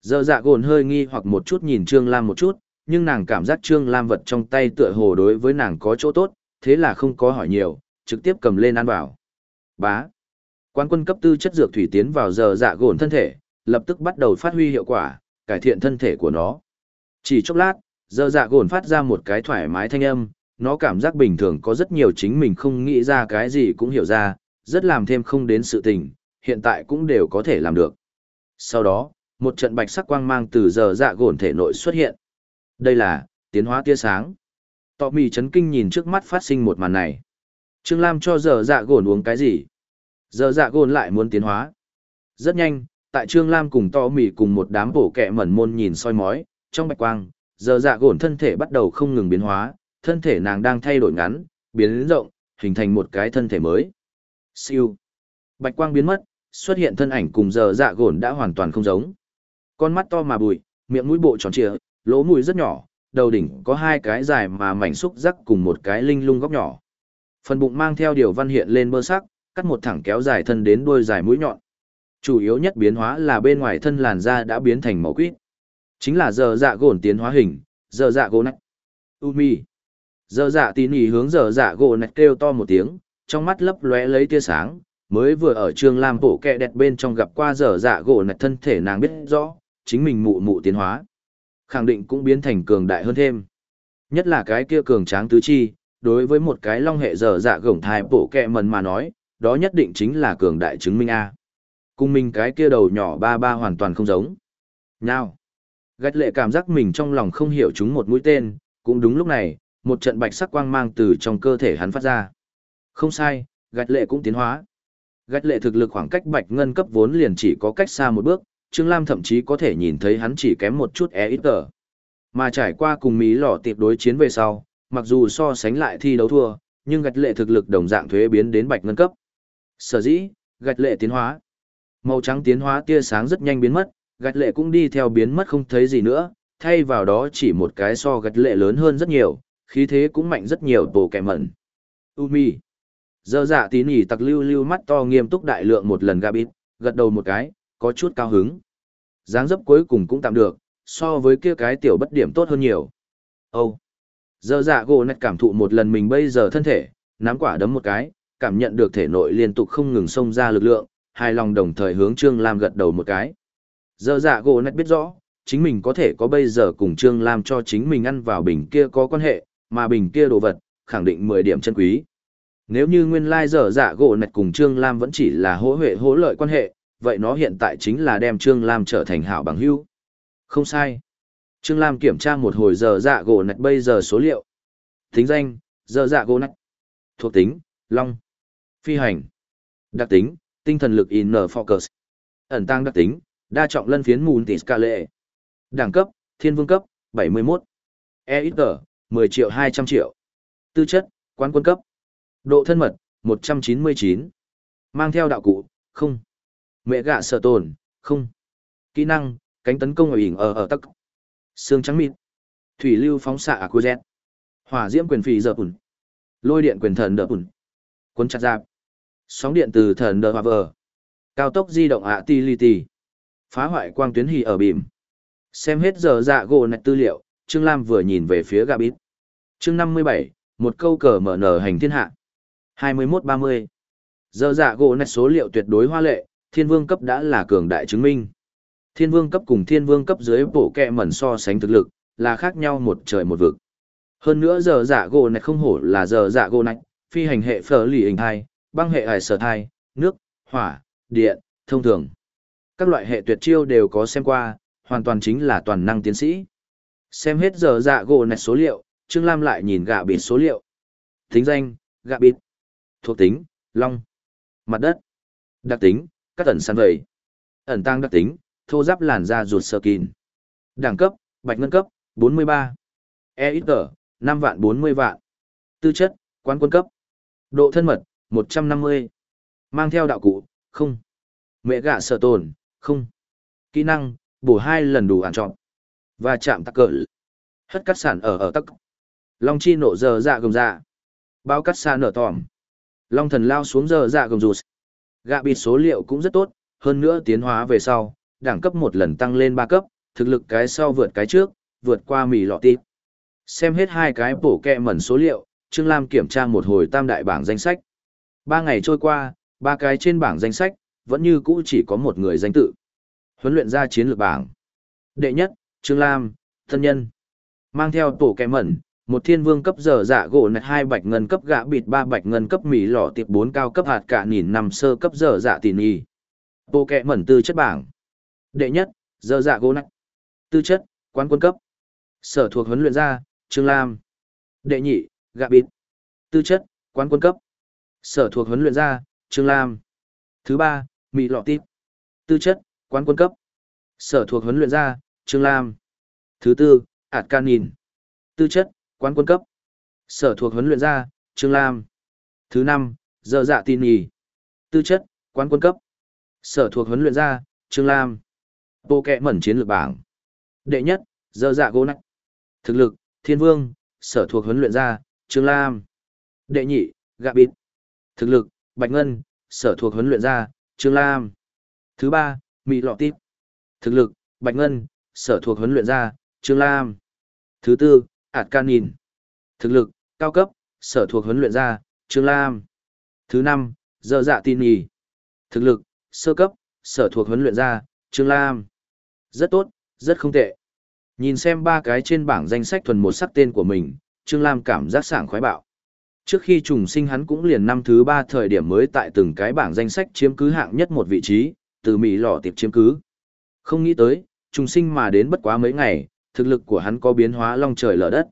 dở dạ gồn hơi nghi hoặc một chút nhìn Trương Lam một chút, nhưng nàng cảm giác Trương Lam vật trong tay tựa hồ đối với nàng có chỗ tốt, thế là không có hỏi nhiều, trực tiếp cầm lên ăn vào. Bá. Quan quân cấp tư chất dược thủy tiến vào giờ dạ gồn thân thể, lập tức bắt đầu phát huy hiệu quả, cải thiện thân thể của nó. Chỉ chốc lát, giờ dạ gồn phát ra một cái thoải mái thanh âm, nó cảm giác bình thường có rất nhiều chính mình không nghĩ ra cái gì cũng hiểu ra, rất làm thêm không đến sự tình, hiện tại cũng đều có thể làm được. Sau đó, một trận bạch sắc quang mang từ giờ dạ gồn thể nội xuất hiện. Đây là, tiến hóa tia sáng. Tọ mì chấn kinh nhìn trước mắt phát sinh một màn này. Trương Lam cho giờ dạ gồn uống cái gì? Giờ dạ gồn lại muốn tiến hóa. Rất nhanh, tại Trương Lam cùng to mì cùng một đám bổ kẹ mẩn môn nhìn soi mói, trong bạch quang, giờ dạ gồn thân thể bắt đầu không ngừng biến hóa, thân thể nàng đang thay đổi ngắn, biến rộng, hình thành một cái thân thể mới. Siêu. Bạch quang biến mất, xuất hiện thân ảnh cùng giờ dạ gồn đã hoàn toàn không giống. Con mắt to mà bụi, miệng mũi bộ tròn trịa, lỗ mũi rất nhỏ, đầu đỉnh có hai cái dài mà mảnh xúc rắc cùng một cái linh lung góc nhỏ. Phần bụng mang theo điều văn hiện lên bơ sắc, cắt một thẳng kéo dài thân đến đuôi dài mũi nhọn. Chủ yếu nhất biến hóa là bên ngoài thân làn da đã biến thành màu quýt. Chính là giờ dạ gồn tiến hóa hình, giờ dạ gỗ nách. Umi. Giờ dạ tín ý hướng giờ dạ gỗ nách kêu to một tiếng, trong mắt lấp lóe lấy tia sáng, mới vừa ở trường làm bộ kẹ đẹp bên trong gặp qua giờ dạ gỗ nách thân thể nàng biết rõ, chính mình mụ mụ tiến hóa. Khẳng định cũng biến thành cường đại hơn thêm. Nhất là cái kia cường tráng tứ chi, đối với một cái long hệ dở dạ gổng thai bổ kẹ mần mà nói, đó nhất định chính là cường đại chứng minh A. Cùng mình cái kia đầu nhỏ ba ba hoàn toàn không giống. Nào! Gạch lệ cảm giác mình trong lòng không hiểu chúng một mũi tên, cũng đúng lúc này, một trận bạch sắc quang mang từ trong cơ thể hắn phát ra. Không sai, gạch lệ cũng tiến hóa. Gạch lệ thực lực khoảng cách bạch ngân cấp vốn liền chỉ có cách xa một bước, Trương Lam thậm chí có thể nhìn thấy hắn chỉ kém một chút e ít tờ. Mà trải qua cùng Mỹ lỏ tiệp đối chiến về sau, mặc dù so sánh lại thi đấu thua, nhưng gạch lệ thực lực đồng dạng thuế biến đến bạch ngân cấp. Sở dĩ, gạch lệ tiến hóa. Màu trắng tiến hóa tia sáng rất nhanh biến mất, gạch lệ cũng đi theo biến mất không thấy gì nữa, thay vào đó chỉ một cái so gạch lệ lớn hơn rất nhiều, khí thế cũng mạnh rất nhiều tổ kẻ mẩn. Umi. Giờ dạ tín nỉ tặc lưu lưu mắt to nghiêm túc đại lượng một lần Gabit, gật đầu một cái, có chút cao hứng. dáng dấp cuối cùng cũng tạm được, so với kia cái tiểu bất điểm tốt hơn nhiều. Âu. Oh. Giờ dạ gỗ nạch cảm thụ một lần mình bây giờ thân thể, nắm quả đấm một cái, cảm nhận được thể nội liên tục không ngừng xông ra lực lượng, hài lòng đồng thời hướng Trương Lam gật đầu một cái. Giờ dạ gỗ nạch biết rõ, chính mình có thể có bây giờ cùng Trương Lam cho chính mình ăn vào bình kia có quan hệ, mà bình kia đồ vật, khẳng định 10 điểm chân quý. Nếu như nguyên lai giờ dạ gỗ nạch cùng Trương Lam vẫn chỉ là hỗ huệ hỗ lợi quan hệ, vậy nó hiện tại chính là đem Trương Lam trở thành hảo bằng hữu. Không sai. Trương Lam kiểm tra một hồi giờ dạ gỗ nạch bây giờ số liệu. Tính danh, giờ dạ gỗ nạch. Thuộc tính, long. Phi hành. Đặc tính, tinh thần lực in focus. Ẩn tăng đặc tính, đa trọng lân phiến mùn tỷ ska lệ. Đẳng cấp, thiên vương cấp, 71. E 10 triệu 200 triệu. Tư chất, quán quân cấp. Độ thân mật, 199. Mang theo đạo cụ, không. Mẹ gạ sở tồn, không. Kỹ năng, cánh tấn công ở ỉn ở ở tắc. Xương trắng mịn. Thủy lưu phóng xạ à Z. Hỏa diễm quyền phì dở bùn. Lôi điện quyền thần đỡ bùn. cuốn chặt giáp. Sóng điện từ thần đỡ hòa vờ. Cao tốc di động ạ ti li ti. Phá hoại quang tuyến hì ở bìm. Xem hết giờ dạ gỗ nạch tư liệu, Trương Lam vừa nhìn về phía gà bít. Chương 57, một câu cờ mở nở hành thiên hạ. 21-30. Giờ dạ gỗ nạch số liệu tuyệt đối hoa lệ, thiên vương cấp đã là cường đại chứng minh. Thiên vương cấp cùng thiên vương cấp dưới bộ kẹ mẩn so sánh thực lực, là khác nhau một trời một vực. Hơn nữa giờ dạ gỗ này không hổ là giờ dạ gỗ này, phi hành hệ phở lì hình thai, băng hệ hải sở thai, nước, hỏa, điện, thông thường. Các loại hệ tuyệt chiêu đều có xem qua, hoàn toàn chính là toàn năng tiến sĩ. Xem hết giờ dạ gỗ này số liệu, Trương Lam lại nhìn gạ bịt số liệu. Tính danh, gạ bịt. Thuộc tính, long. Mặt đất. Đặc tính, các ẩn săn vầy. Ẩn tăng đặc tính, thô giáp làn da ruột sơ kín. Đẳng cấp, bạch ngân cấp, 43. E ít tờ, 5 vạn 40 vạn. Tư chất, quan quân cấp. Độ thân mật, 150. Mang theo đạo cụ, không. Mẹ gạ sợ tồn, không. Kỹ năng, bổ hai lần đủ ản trọn. Và chạm tắc cỡ. Hất cắt sản ở ở tắc. Long chi nổ giờ dạ gồng dạ. Bao cắt xa nở tòm. Long thần lao xuống giờ dạ gồng rụt. Gạ bịt số liệu cũng rất tốt, hơn nữa tiến hóa về sau, đẳng cấp một lần tăng lên ba cấp, thực lực cái sau vượt cái trước, vượt qua mì lọ tịp. Xem hết hai cái bổ kẹ mẩn số liệu, Trương Lam kiểm tra một hồi tam đại bảng danh sách. Ba ngày trôi qua, ba cái trên bảng danh sách, vẫn như cũ chỉ có một người danh tự. Huấn luyện ra chiến lược bảng. Đệ nhất, Trương Lam, thân nhân. Mang theo tổ kẹ mẩn, một thiên vương cấp dở dạ gỗ nạch hai bạch ngân cấp gạ bịt ba bạch ngân cấp mì lọ tiệp bốn cao cấp hạt cả nghìn năm sơ cấp dở dạ tỉ y. Tổ kẹ mẩn tư chất bảng. Đệ nhất, dơ dạ gỗ nặng. Tư chất, quán quân cấp. Sở thuộc huấn luyện gia, Trương Lam. Đệ nhị, gạ bịt. Tư chất, quán quân cấp. Sở thuộc huấn luyện gia, Trương Lam. Thứ ba, Mỹ lọ tít. Tư chất, quán quân cấp. Sở thuộc huấn luyện gia, Trương Lam. Thứ tư, ạt can nhìn. Tư chất, quán quân cấp. Sở thuộc huấn luyện gia, Trương Lam. Thứ năm, dơ dạ tin nhì. Tư chất, quán quân cấp. Sở thuộc huấn luyện gia, Trương Lam. Bộ kẹ mẩn chiến lược bảng. Đệ nhất, dơ dạ gỗ nách. Thực lực, thiên vương, sở thuộc huấn luyện ra, Trương Lam. Đệ nhị, gạ bịt. Thực lực, bạch ngân, sở thuộc huấn luyện ra, Trương Lam. Thứ ba, Mỹ lọ tít. Thực lực, bạch ngân, sở thuộc huấn luyện ra, Trương Lam. Thứ tư, ạt can nhìn. Thực lực, cao cấp, sở thuộc huấn luyện ra, Trương Lam. Thứ năm, dơ dạ tin nhì. Thực lực, sơ cấp, sở thuộc huấn luyện ra, Trương Lam. Rất tốt, rất không tệ. Nhìn xem ba cái trên bảng danh sách thuần một sắc tên của mình, Trương Lam cảm giác sảng khoái bạo. Trước khi trùng sinh hắn cũng liền năm thứ ba thời điểm mới tại từng cái bảng danh sách chiếm cứ hạng nhất một vị trí, từ Mỹ lò tiệp chiếm cứ. Không nghĩ tới, trùng sinh mà đến bất quá mấy ngày, thực lực của hắn có biến hóa long trời lở đất.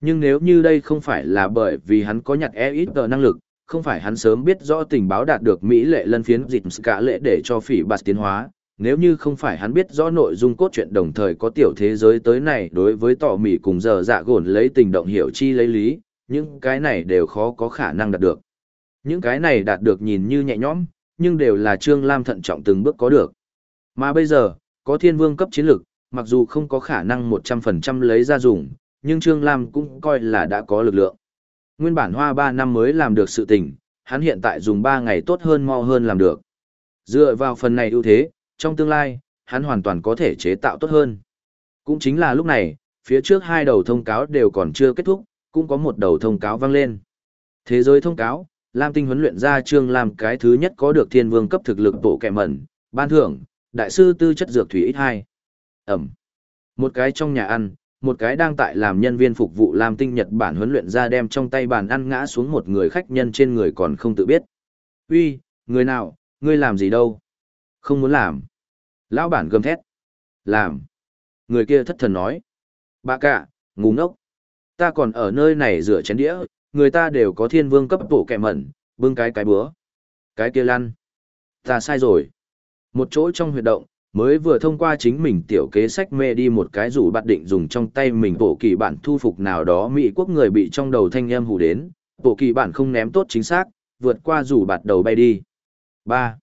Nhưng nếu như đây không phải là bởi vì hắn có nhặt e ít năng lực, không phải hắn sớm biết rõ tình báo đạt được Mỹ lệ lân phiến dịp cả lệ để cho phỉ bạt tiến hóa, nếu như không phải hắn biết rõ nội dung cốt truyện đồng thời có tiểu thế giới tới này đối với tỏ mỉ cùng giờ dạ gồn lấy tình động hiểu chi lấy lý, những cái này đều khó có khả năng đạt được. Những cái này đạt được nhìn như nhẹ nhõm, nhưng đều là Trương Lam thận trọng từng bước có được. Mà bây giờ, có thiên vương cấp chiến lực, mặc dù không có khả năng 100% lấy ra dùng, nhưng Trương Lam cũng coi là đã có lực lượng. Nguyên bản hoa 3 năm mới làm được sự tình, hắn hiện tại dùng 3 ngày tốt hơn mau hơn làm được. Dựa vào phần này ưu thế, trong tương lai, hắn hoàn toàn có thể chế tạo tốt hơn. Cũng chính là lúc này, phía trước hai đầu thông cáo đều còn chưa kết thúc, cũng có một đầu thông cáo vang lên. Thế giới thông cáo, Lam Tinh huấn luyện ra Trương làm cái thứ nhất có được thiên vương cấp thực lực bộ kẻ mẩn, ban thưởng, đại sư tư chất dược thủy ít hai. Ẩm. Một cái trong nhà ăn, một cái đang tại làm nhân viên phục vụ Lam Tinh Nhật Bản huấn luyện ra đem trong tay bàn ăn ngã xuống một người khách nhân trên người còn không tự biết. Uy, người nào, ngươi làm gì đâu? Không muốn làm. Lão bản gầm thét. Làm. Người kia thất thần nói. Bà cả, ngu ngốc. Ta còn ở nơi này rửa chén đĩa, người ta đều có thiên vương cấp bộ kẹ mẩn, bưng cái cái bữa. Cái kia lăn. Ta sai rồi. Một chỗ trong huyệt động, mới vừa thông qua chính mình tiểu kế sách mê đi một cái rủ bạt định dùng trong tay mình bộ kỳ bản thu phục nào đó mỹ quốc người bị trong đầu thanh em hù đến bộ kỳ bản không ném tốt chính xác vượt qua rủ bạt đầu bay đi ba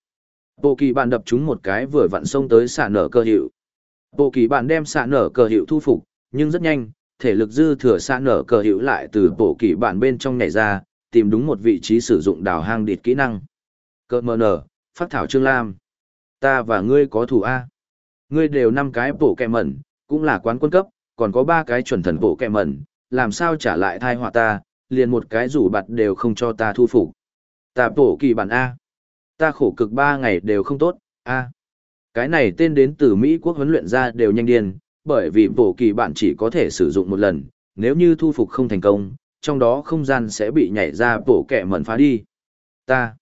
bộ kỳ bạn đập chúng một cái vừa vặn xông tới xạ nở cơ hiệu bộ kỳ bạn đem xạ nở cơ hiệu thu phục nhưng rất nhanh thể lực dư thừa xạ nở cơ hiệu lại từ bộ kỳ bạn bên trong nhảy ra tìm đúng một vị trí sử dụng đào hang địt kỹ năng cơ mờ nở phát thảo trương lam Ta và ngươi có thủ A. Ngươi đều năm cái bộ kẹ mẩn, cũng là quán quân cấp, còn có ba cái chuẩn thần bộ kẹ mẩn, làm sao trả lại thai họa ta, liền một cái rủ bặt đều không cho ta thu phục. Ta bộ kỳ bản A. Ta khổ cực ba ngày đều không tốt, A. Cái này tên đến từ Mỹ quốc huấn luyện ra đều nhanh điên, bởi vì bộ kỳ bạn chỉ có thể sử dụng một lần, nếu như thu phục không thành công, trong đó không gian sẽ bị nhảy ra bộ kẹ mẩn phá đi. Ta.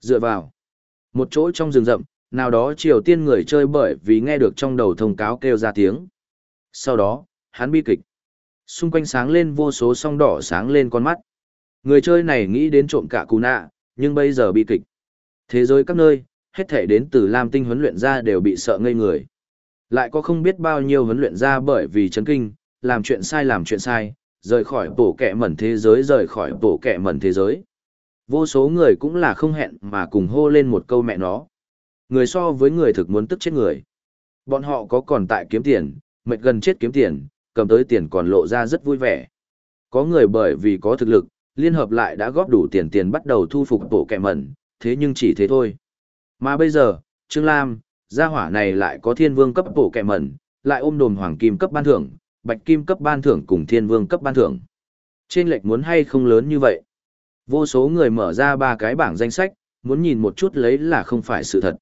Dựa vào. Một chỗ trong rừng rậm, nào đó Triều Tiên người chơi bởi vì nghe được trong đầu thông cáo kêu ra tiếng. Sau đó, hắn bi kịch. Xung quanh sáng lên vô số song đỏ sáng lên con mắt. Người chơi này nghĩ đến trộm cả cù nạ, nhưng bây giờ bi kịch. Thế giới các nơi, hết thể đến từ Lam Tinh huấn luyện ra đều bị sợ ngây người. Lại có không biết bao nhiêu huấn luyện ra bởi vì chấn kinh, làm chuyện sai làm chuyện sai, rời khỏi bổ kẹ mẩn thế giới rời khỏi bổ kẹ mẩn thế giới. Vô số người cũng là không hẹn mà cùng hô lên một câu mẹ nó, người so với người thực muốn tức chết người. Bọn họ có còn tại kiếm tiền, mệt gần chết kiếm tiền, cầm tới tiền còn lộ ra rất vui vẻ. Có người bởi vì có thực lực, liên hợp lại đã góp đủ tiền tiền bắt đầu thu phục bộ kẹ mẩn, thế nhưng chỉ thế thôi. Mà bây giờ, Trương Lam, gia hỏa này lại có thiên vương cấp bổ kẹ mẩn, lại ôm đồm hoàng kim cấp ban thưởng, bạch kim cấp ban thưởng cùng thiên vương cấp ban thưởng. Trên lệch muốn hay không lớn như vậy. Vô số người mở ra ba cái bảng danh sách, muốn nhìn một chút lấy là không phải sự thật.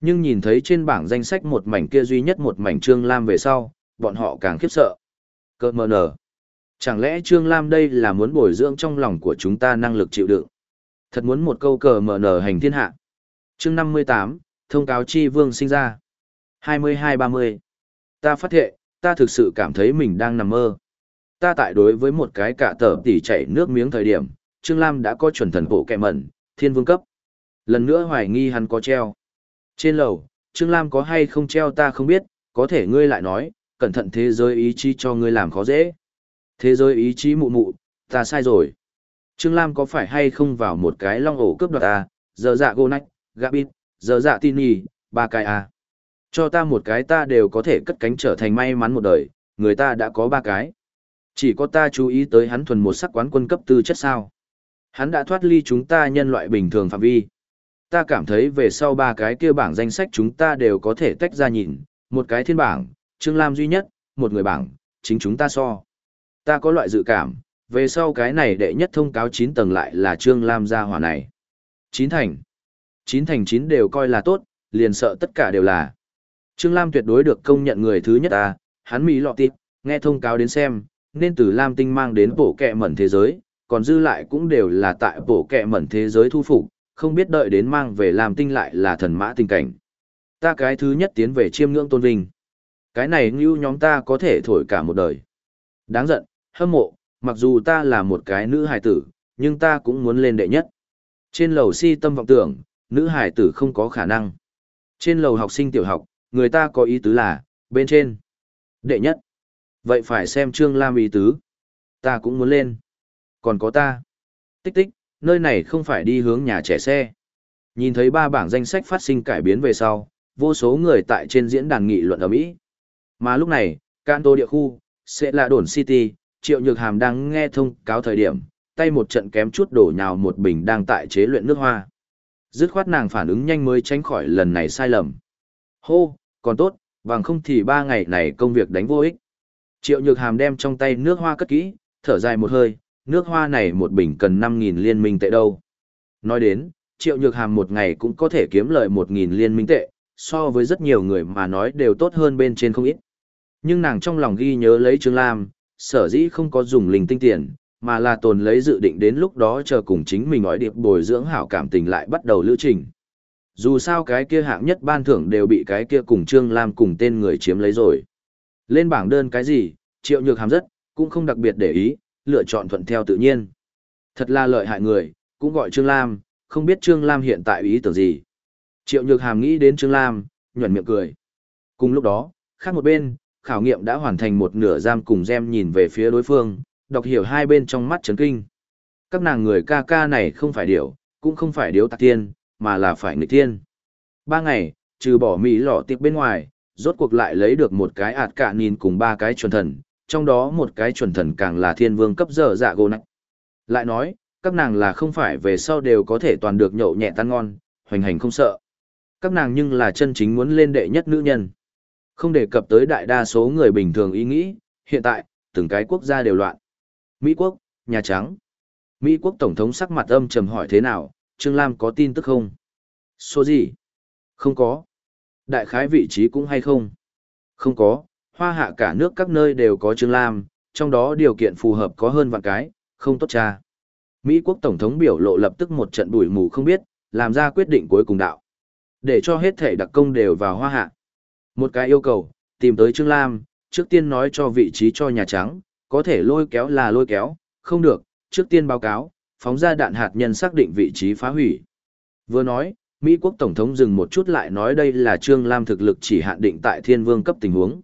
Nhưng nhìn thấy trên bảng danh sách một mảnh kia duy nhất một mảnh Trương Lam về sau, bọn họ càng khiếp sợ. Cơ mờ nở. Chẳng lẽ Trương Lam đây là muốn bồi dưỡng trong lòng của chúng ta năng lực chịu đựng? Thật muốn một câu cờ mở nở hành thiên hạ. chương 58, thông cáo chi vương sinh ra. 22-30. Ta phát hiện, ta thực sự cảm thấy mình đang nằm mơ. Ta tại đối với một cái cả tờ tỉ chảy nước miếng thời điểm, Trương Lam đã có chuẩn thần bộ kẹ mẩn, thiên vương cấp. Lần nữa hoài nghi hắn có treo. Trên lầu, Trương Lam có hay không treo ta không biết, có thể ngươi lại nói, cẩn thận thế giới ý chí cho ngươi làm khó dễ. Thế giới ý chí mụ mụ, ta sai rồi. Trương Lam có phải hay không vào một cái long ổ cướp đoạt à, giờ dạ gô nách, gạ bít, giờ dạ tin nhì, ba cái à. Cho ta một cái ta đều có thể cất cánh trở thành may mắn một đời, người ta đã có ba cái. Chỉ có ta chú ý tới hắn thuần một sắc quán quân cấp tư chất sao. Hắn đã thoát ly chúng ta nhân loại bình thường phạm vi ta cảm thấy về sau ba cái kia bảng danh sách chúng ta đều có thể tách ra nhìn, một cái thiên bảng, Trương Lam duy nhất, một người bảng, chính chúng ta so. Ta có loại dự cảm, về sau cái này đệ nhất thông cáo 9 tầng lại là Trương Lam gia hỏa này. 9 thành. 9 thành 9 đều coi là tốt, liền sợ tất cả đều là. Trương Lam tuyệt đối được công nhận người thứ nhất à, hắn mỹ lọ tịp, nghe thông cáo đến xem, nên từ Lam tinh mang đến bổ kẹ mẩn thế giới, còn dư lại cũng đều là tại bổ kẹ mẩn thế giới thu phục, không biết đợi đến mang về lam tinh lại là thần mã tình cảnh. Ta cái thứ nhất tiến về chiêm ngưỡng tôn vinh. Cái này như nhóm ta có thể thổi cả một đời. Đáng giận, hâm mộ, mặc dù ta là một cái nữ hài tử, nhưng ta cũng muốn lên đệ nhất. Trên lầu si tâm vọng tưởng, nữ hài tử không có khả năng. Trên lầu học sinh tiểu học, người ta có ý tứ là, bên trên. Đệ nhất. Vậy phải xem Trương Lam ý tứ. Ta cũng muốn lên. Còn có ta. Tích tích, nơi này không phải đi hướng nhà trẻ xe. Nhìn thấy ba bảng danh sách phát sinh cải biến về sau, vô số người tại trên diễn đàn nghị luận ở Mỹ. Mà lúc này, Canto địa khu, sẽ là đồn City, Triệu Nhược Hàm đang nghe thông cáo thời điểm, tay một trận kém chút đổ nhào một bình đang tại chế luyện nước hoa. Dứt khoát nàng phản ứng nhanh mới tránh khỏi lần này sai lầm. Hô, còn tốt, bằng không thì ba ngày này công việc đánh vô ích. Triệu Nhược Hàm đem trong tay nước hoa cất kỹ, thở dài một hơi, nước hoa này một bình cần 5.000 liên minh tệ đâu. Nói đến, Triệu Nhược Hàm một ngày cũng có thể kiếm lợi 1.000 liên minh tệ, so với rất nhiều người mà nói đều tốt hơn bên trên không ít. Nhưng nàng trong lòng ghi nhớ lấy Trương Lam, sở dĩ không có dùng linh tinh tiền, mà là tồn lấy dự định đến lúc đó chờ cùng chính mình nói điệp bồi dưỡng hảo cảm tình lại bắt đầu lữ trình. Dù sao cái kia hạng nhất ban thưởng đều bị cái kia cùng Trương Lam cùng tên người chiếm lấy rồi. Lên bảng đơn cái gì, triệu nhược hàm rất, cũng không đặc biệt để ý, lựa chọn thuận theo tự nhiên. Thật là lợi hại người, cũng gọi Trương Lam, không biết Trương Lam hiện tại ý tưởng gì. Triệu nhược hàm nghĩ đến Trương Lam, nhuẩn miệng cười. Cùng lúc đó, khác một bên, khảo nghiệm đã hoàn thành một nửa giam cùng gem nhìn về phía đối phương, đọc hiểu hai bên trong mắt chấn kinh. Các nàng người ca ca này không phải điểu, cũng không phải điếu tạc tiên, mà là phải người tiên. Ba ngày, trừ bỏ mỹ lọ tiệp bên ngoài, rốt cuộc lại lấy được một cái ạt cả nhìn cùng ba cái chuẩn thần, trong đó một cái chuẩn thần càng là thiên vương cấp dở dạ gồ nặng. Lại nói, các nàng là không phải về sau đều có thể toàn được nhậu nhẹ tan ngon, hoành hành không sợ. Các nàng nhưng là chân chính muốn lên đệ nhất nữ nhân. Không đề cập tới đại đa số người bình thường ý nghĩ, hiện tại, từng cái quốc gia đều loạn. Mỹ quốc, Nhà Trắng. Mỹ quốc Tổng thống sắc mặt âm trầm hỏi thế nào, Trương Lam có tin tức không? Số gì? Không có. Đại khái vị trí cũng hay không? Không có, hoa hạ cả nước các nơi đều có Trương Lam, trong đó điều kiện phù hợp có hơn vạn cái, không tốt cha. Mỹ quốc Tổng thống biểu lộ lập tức một trận bụi mù không biết, làm ra quyết định cuối cùng đạo. Để cho hết thể đặc công đều vào hoa hạ. Một cái yêu cầu, tìm tới Trương Lam, trước tiên nói cho vị trí cho Nhà Trắng, có thể lôi kéo là lôi kéo, không được, trước tiên báo cáo, phóng ra đạn hạt nhân xác định vị trí phá hủy. Vừa nói, Mỹ quốc Tổng thống dừng một chút lại nói đây là Trương Lam thực lực chỉ hạn định tại thiên vương cấp tình huống.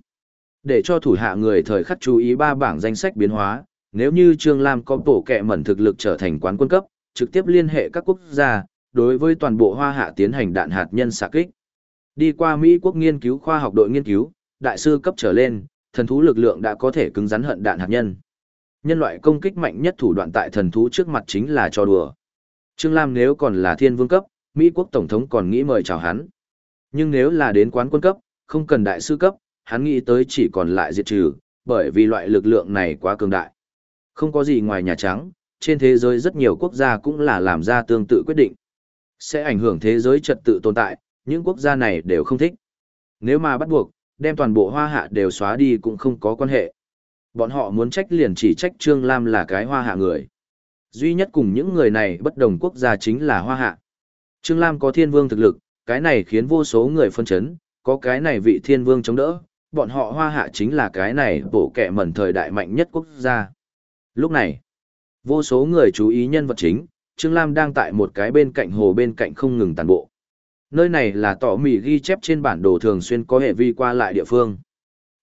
Để cho thủ hạ người thời khắc chú ý ba bảng danh sách biến hóa, nếu như Trương Lam có bổ kẹ mẩn thực lực trở thành quán quân cấp, trực tiếp liên hệ các quốc gia, đối với toàn bộ hoa hạ tiến hành đạn hạt nhân xạ kích. Đi qua Mỹ quốc nghiên cứu khoa học đội nghiên cứu, đại sư cấp trở lên, thần thú lực lượng đã có thể cứng rắn hận đạn hạt nhân. Nhân loại công kích mạnh nhất thủ đoạn tại thần thú trước mặt chính là cho đùa. Trương Lam nếu còn là thiên vương cấp, Mỹ quốc tổng thống còn nghĩ mời chào hắn. Nhưng nếu là đến quán quân cấp, không cần đại sư cấp, hắn nghĩ tới chỉ còn lại diệt trừ, bởi vì loại lực lượng này quá cường đại. Không có gì ngoài Nhà Trắng, trên thế giới rất nhiều quốc gia cũng là làm ra tương tự quyết định. Sẽ ảnh hưởng thế giới trật tự tồn tại, những quốc gia này đều không thích. Nếu mà bắt buộc, đem toàn bộ hoa hạ đều xóa đi cũng không có quan hệ. Bọn họ muốn trách liền chỉ trách Trương Lam là cái hoa hạ người. Duy nhất cùng những người này bất đồng quốc gia chính là hoa hạ. Trương Lam có thiên vương thực lực, cái này khiến vô số người phân chấn, có cái này vị thiên vương chống đỡ, bọn họ hoa hạ chính là cái này bổ kẻ mẩn thời đại mạnh nhất quốc gia. Lúc này, vô số người chú ý nhân vật chính, Trương Lam đang tại một cái bên cạnh hồ bên cạnh không ngừng tàn bộ. Nơi này là tỏ mì ghi chép trên bản đồ thường xuyên có hệ vi qua lại địa phương.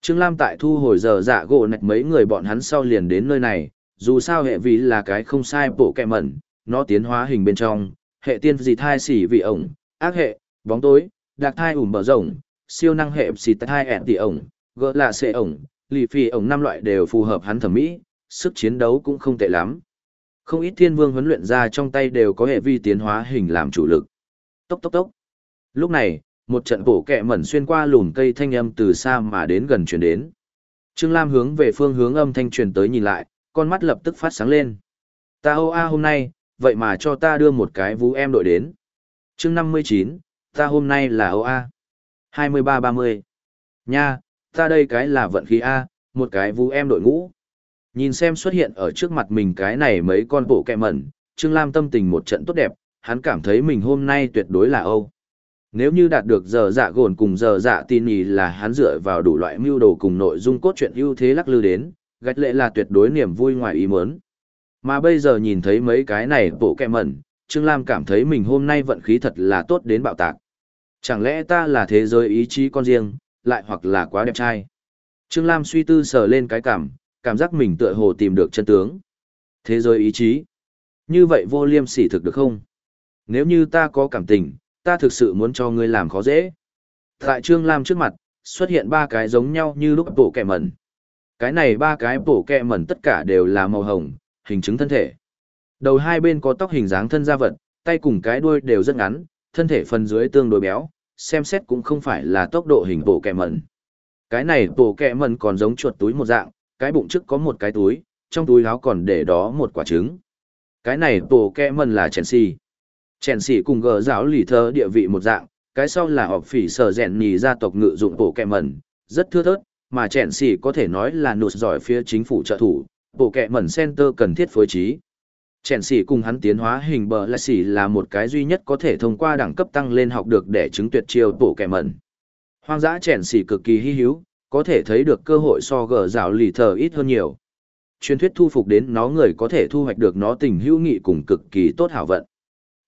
Trương Lam tại thu hồi giờ giả gỗ nạch mấy người bọn hắn sau liền đến nơi này, dù sao hệ vi là cái không sai bộ kẹ mẩn, nó tiến hóa hình bên trong, hệ tiên dị thai xỉ vị ổng, ác hệ, bóng tối, đặc thai ủm bờ rồng, siêu năng hệ xỉ thai ẹn tỷ ổng, gỡ lạ xệ ổng, lì phi ổng năm loại đều phù hợp hắn thẩm mỹ, sức chiến đấu cũng không tệ lắm. Không ít thiên vương huấn luyện ra trong tay đều có hệ vi tiến hóa hình làm chủ lực. Tốc tốc tốc. Lúc này, một trận bổ kẹ mẩn xuyên qua lùm cây thanh âm từ xa mà đến gần chuyển đến. Trương Lam hướng về phương hướng âm thanh truyền tới nhìn lại, con mắt lập tức phát sáng lên. Ta ô a hôm nay, vậy mà cho ta đưa một cái vũ em đội đến. chương 59, ta hôm nay là ô a. 23-30. Nha, ta đây cái là vận khí A, một cái vũ em đội ngũ. Nhìn xem xuất hiện ở trước mặt mình cái này mấy con bộ kẹ mẩn, Trương Lam tâm tình một trận tốt đẹp, hắn cảm thấy mình hôm nay tuyệt đối là Âu. Nếu như đạt được giờ dạ gồn cùng giờ dạ tin ý là hắn dựa vào đủ loại mưu đồ cùng nội dung cốt truyện ưu thế lắc lư đến, gạch lệ là tuyệt đối niềm vui ngoài ý muốn. Mà bây giờ nhìn thấy mấy cái này bộ kẹ mẩn, Trương Lam cảm thấy mình hôm nay vận khí thật là tốt đến bạo tạc. Chẳng lẽ ta là thế giới ý chí con riêng, lại hoặc là quá đẹp trai? Trương Lam suy tư sờ lên cái cảm, cảm giác mình tựa hồ tìm được chân tướng. Thế giới ý chí. Như vậy vô liêm sỉ thực được không? Nếu như ta có cảm tình, ta thực sự muốn cho ngươi làm khó dễ. Tại Trương Lam trước mặt, xuất hiện ba cái giống nhau như lúc bổ kẹ mẩn. Cái này ba cái bổ kẹ mẩn tất cả đều là màu hồng, hình chứng thân thể. Đầu hai bên có tóc hình dáng thân da vật, tay cùng cái đuôi đều rất ngắn, thân thể phần dưới tương đối béo, xem xét cũng không phải là tốc độ hình bổ kẹ mẩn. Cái này bổ kẹ mẩn còn giống chuột túi một dạng, cái bụng trước có một cái túi, trong túi áo còn để đó một quả trứng. Cái này bổ kẹ mẩn là Chelsea. Chèn xỉ cùng gờ giáo lì thơ địa vị một dạng, cái sau là họp phỉ sở rèn nhì gia tộc ngự dụng bộ kẹ mẩn, rất thưa thớt, mà chèn xỉ có thể nói là nụt giỏi phía chính phủ trợ thủ, bộ kẹ mẩn center cần thiết phối trí. Chèn xỉ cùng hắn tiến hóa hình bờ là xỉ là một cái duy nhất có thể thông qua đẳng cấp tăng lên học được để chứng tuyệt chiêu bộ kẹ mẩn. Hoang dã chèn xỉ cực kỳ hy hữu, có thể thấy được cơ hội so gờ rào lì thờ ít hơn nhiều. Truyền thuyết thu phục đến nó người có thể thu hoạch được nó tình hữu nghị cùng cực kỳ tốt hảo vận.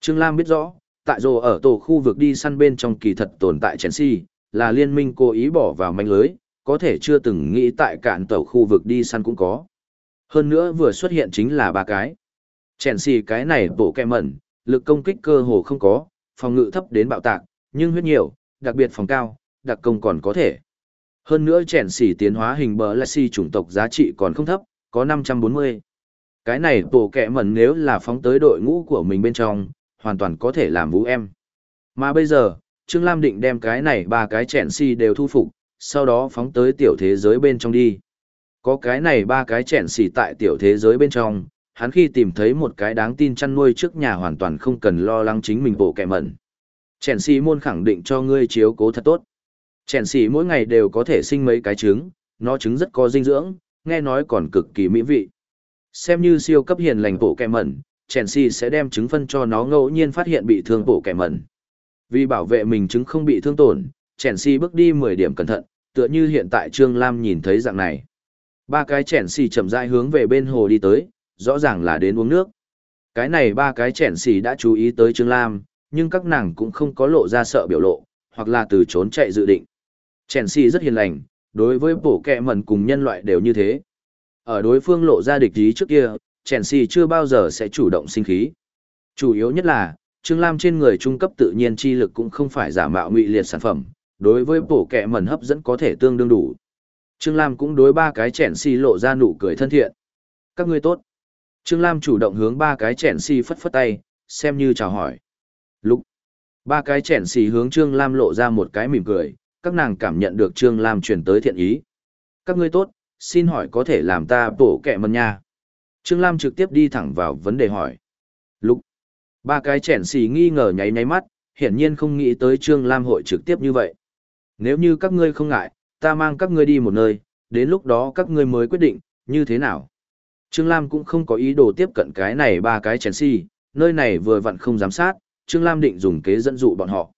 Trương Lam biết rõ, tại rồ ở tổ khu vực đi săn bên trong kỳ thật tồn tại Chelsea, là liên minh cố ý bỏ vào manh lưới, có thể chưa từng nghĩ tại cạn tàu khu vực đi săn cũng có. Hơn nữa vừa xuất hiện chính là ba cái. Chèn xì cái này bổ kẹ mẩn, lực công kích cơ hồ không có, phòng ngự thấp đến bạo tạc, nhưng huyết nhiều, đặc biệt phòng cao, đặc công còn có thể. Hơn nữa chèn xì tiến hóa hình bờ là chủng tộc giá trị còn không thấp, có 540. Cái này bổ kẹ mẩn nếu là phóng tới đội ngũ của mình bên trong, hoàn toàn có thể làm vũ em. Mà bây giờ, Trương Lam định đem cái này ba cái chèn xì đều thu phục, sau đó phóng tới tiểu thế giới bên trong đi. Có cái này ba cái chèn xì tại tiểu thế giới bên trong, hắn khi tìm thấy một cái đáng tin chăn nuôi trước nhà hoàn toàn không cần lo lắng chính mình bộ kẻ mẩn. Chèn xì môn khẳng định cho ngươi chiếu cố thật tốt. Chèn xì mỗi ngày đều có thể sinh mấy cái trứng, nó trứng rất có dinh dưỡng, nghe nói còn cực kỳ mỹ vị. Xem như siêu cấp hiền lành bộ kẻ mẩn, Chelsea xì sẽ đem trứng phân cho nó ngẫu nhiên phát hiện bị thương bộ kẻ mẩn. Vì bảo vệ mình trứng không bị thương tổn, Chelsea xì bước đi 10 điểm cẩn thận, tựa như hiện tại Trương Lam nhìn thấy dạng này. Ba cái Chelsea xì chậm rãi hướng về bên hồ đi tới, rõ ràng là đến uống nước. Cái này ba cái Chelsea xì đã chú ý tới Trương Lam, nhưng các nàng cũng không có lộ ra sợ biểu lộ, hoặc là từ trốn chạy dự định. Chelsea xì rất hiền lành, đối với bổ kẹ mẩn cùng nhân loại đều như thế. Ở đối phương lộ ra địch ý trước kia, Chelsea chưa bao giờ sẽ chủ động sinh khí. Chủ yếu nhất là, Trương Lam trên người trung cấp tự nhiên chi lực cũng không phải giả mạo ngụy liệt sản phẩm, đối với bổ kẹ mẩn hấp dẫn có thể tương đương đủ. Trương Lam cũng đối ba cái chèn si lộ ra nụ cười thân thiện. Các ngươi tốt. Trương Lam chủ động hướng ba cái chèn si phất phất tay, xem như chào hỏi. Lúc ba cái chèn si hướng Trương Lam lộ ra một cái mỉm cười, các nàng cảm nhận được Trương Lam truyền tới thiện ý. Các ngươi tốt, xin hỏi có thể làm ta bổ kẹ mẩn nha. Trương Lam trực tiếp đi thẳng vào vấn đề hỏi. Lúc ba cái chèn xì nghi ngờ nháy nháy mắt, hiển nhiên không nghĩ tới Trương Lam hội trực tiếp như vậy. Nếu như các ngươi không ngại, ta mang các ngươi đi một nơi, đến lúc đó các ngươi mới quyết định, như thế nào. Trương Lam cũng không có ý đồ tiếp cận cái này ba cái chèn xì, nơi này vừa vặn không giám sát, Trương Lam định dùng kế dẫn dụ bọn họ.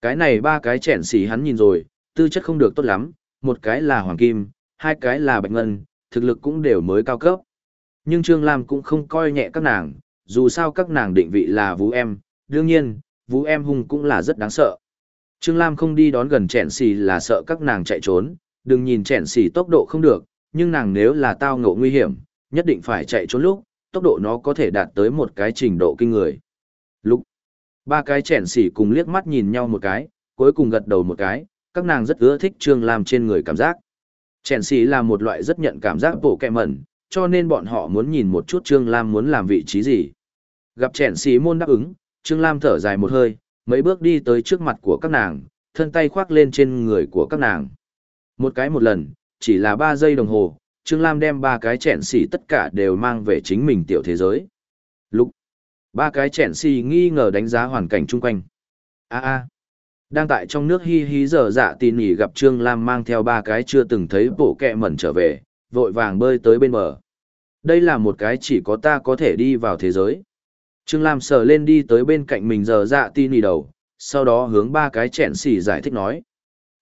Cái này ba cái chèn xì hắn nhìn rồi, tư chất không được tốt lắm, một cái là hoàng kim, hai cái là bạch ngân, thực lực cũng đều mới cao cấp. Nhưng Trương Lam cũng không coi nhẹ các nàng, dù sao các nàng định vị là vũ em, đương nhiên, vũ em hung cũng là rất đáng sợ. Trương Lam không đi đón gần chèn xì là sợ các nàng chạy trốn, đừng nhìn chèn xì tốc độ không được, nhưng nàng nếu là tao ngộ nguy hiểm, nhất định phải chạy trốn lúc, tốc độ nó có thể đạt tới một cái trình độ kinh người. Lúc ba cái chèn xì cùng liếc mắt nhìn nhau một cái, cuối cùng gật đầu một cái, các nàng rất ưa thích Trương Lam trên người cảm giác. Chèn xì là một loại rất nhận cảm giác bổ kẹ mẩn, cho nên bọn họ muốn nhìn một chút Trương Lam muốn làm vị trí gì. Gặp chèn xì môn đáp ứng, Trương Lam thở dài một hơi, mấy bước đi tới trước mặt của các nàng, thân tay khoác lên trên người của các nàng. Một cái một lần, chỉ là ba giây đồng hồ, Trương Lam đem ba cái chẹn xì tất cả đều mang về chính mình tiểu thế giới. Lúc ba cái chẹn xì nghi ngờ đánh giá hoàn cảnh chung quanh. a a đang tại trong nước hi hí giờ dạ tì nhỉ gặp Trương Lam mang theo ba cái chưa từng thấy bộ kẹ mẩn trở về, vội vàng bơi tới bên bờ. Đây là một cái chỉ có ta có thể đi vào thế giới. Trương Lam sờ lên đi tới bên cạnh mình giờ dạ ti nì đầu, sau đó hướng ba cái chẹn xỉ giải thích nói.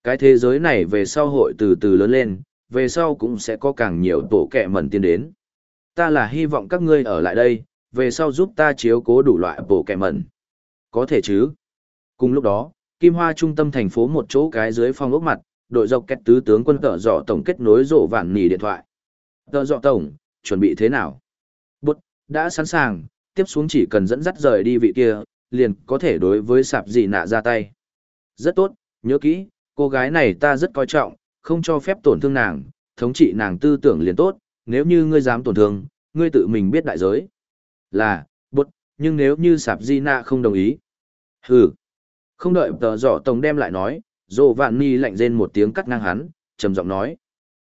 Cái thế giới này về sau hội từ từ lớn lên, về sau cũng sẽ có càng nhiều tổ kẹ mẩn tiến đến. Ta là hy vọng các ngươi ở lại đây, về sau giúp ta chiếu cố đủ loại bộ kẹ mẩn. Có thể chứ. Cùng lúc đó, Kim Hoa trung tâm thành phố một chỗ cái dưới phong ốc mặt, đội dọc kết tứ tướng quân cỡ dọ tổng kết nối rộ vạn nỉ điện thoại. Cỡ dọ tổng, chuẩn bị thế nào? Bút, đã sẵn sàng, tiếp xuống chỉ cần dẫn dắt rời đi vị kia, liền có thể đối với sạp gì nạ ra tay. Rất tốt, nhớ kỹ, cô gái này ta rất coi trọng, không cho phép tổn thương nàng, thống trị nàng tư tưởng liền tốt, nếu như ngươi dám tổn thương, ngươi tự mình biết đại giới. Là, bút, nhưng nếu như sạp di nạ không đồng ý. Hừ. Không đợi tờ giỏ tổng đem lại nói, Dô vạn ni lạnh rên một tiếng cắt ngang hắn, trầm giọng nói.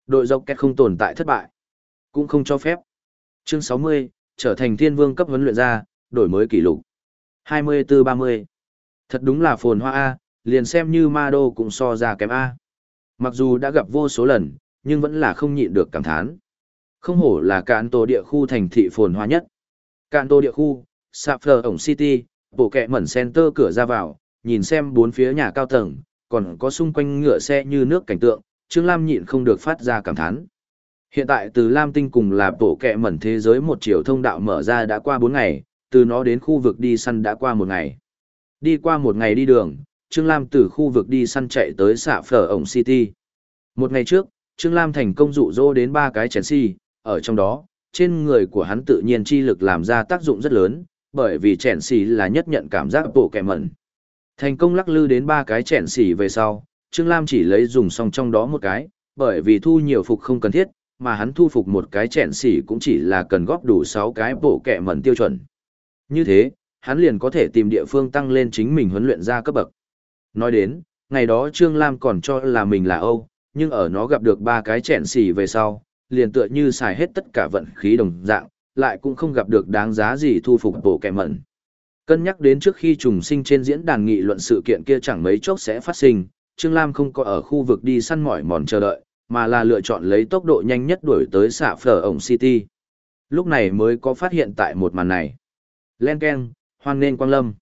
Đội dọc kẹt không tồn tại thất bại. Cũng không cho phép. Chương 60, trở thành thiên vương cấp huấn luyện ra, đổi mới kỷ lục. 24-30. Thật đúng là phồn hoa A, liền xem như ma đô cũng so ra kém A. Mặc dù đã gặp vô số lần, nhưng vẫn là không nhịn được cảm thán. Không hổ là cạn tổ địa khu thành thị phồn hoa nhất. Cạn tổ địa khu, Sapphire ổng City, bộ kẹ mẩn center cửa ra vào, nhìn xem bốn phía nhà cao tầng, còn có xung quanh ngựa xe như nước cảnh tượng, Trương Lam nhịn không được phát ra cảm thán. Hiện tại từ Lam Tinh cùng là bộ kẹ mẩn thế giới một chiều thông đạo mở ra đã qua 4 ngày, từ nó đến khu vực đi săn đã qua một ngày. Đi qua một ngày đi đường, Trương Lam từ khu vực đi săn chạy tới xạ phở ổng City. Một ngày trước, Trương Lam thành công dụ dỗ đến ba cái chén si, ở trong đó, trên người của hắn tự nhiên chi lực làm ra tác dụng rất lớn, bởi vì chèn xì là nhất nhận cảm giác bộ kẹ mẩn. Thành công lắc lư đến ba cái chèn xỉ về sau, Trương Lam chỉ lấy dùng xong trong đó một cái, bởi vì thu nhiều phục không cần thiết, mà hắn thu phục một cái chèn xỉ cũng chỉ là cần góp đủ 6 cái bộ kẹ mẩn tiêu chuẩn. Như thế, hắn liền có thể tìm địa phương tăng lên chính mình huấn luyện ra cấp bậc. Nói đến, ngày đó Trương Lam còn cho là mình là Âu, nhưng ở nó gặp được ba cái chèn xỉ về sau, liền tựa như xài hết tất cả vận khí đồng dạng, lại cũng không gặp được đáng giá gì thu phục bộ kẻ mẩn. Cân nhắc đến trước khi trùng sinh trên diễn đàn nghị luận sự kiện kia chẳng mấy chốc sẽ phát sinh, Trương Lam không có ở khu vực đi săn mỏi mòn chờ đợi, mà là lựa chọn lấy tốc độ nhanh nhất đuổi tới xạ phở ổng City. Lúc này mới có phát hiện tại một màn này. Len Ken, hoan nên quang lâm.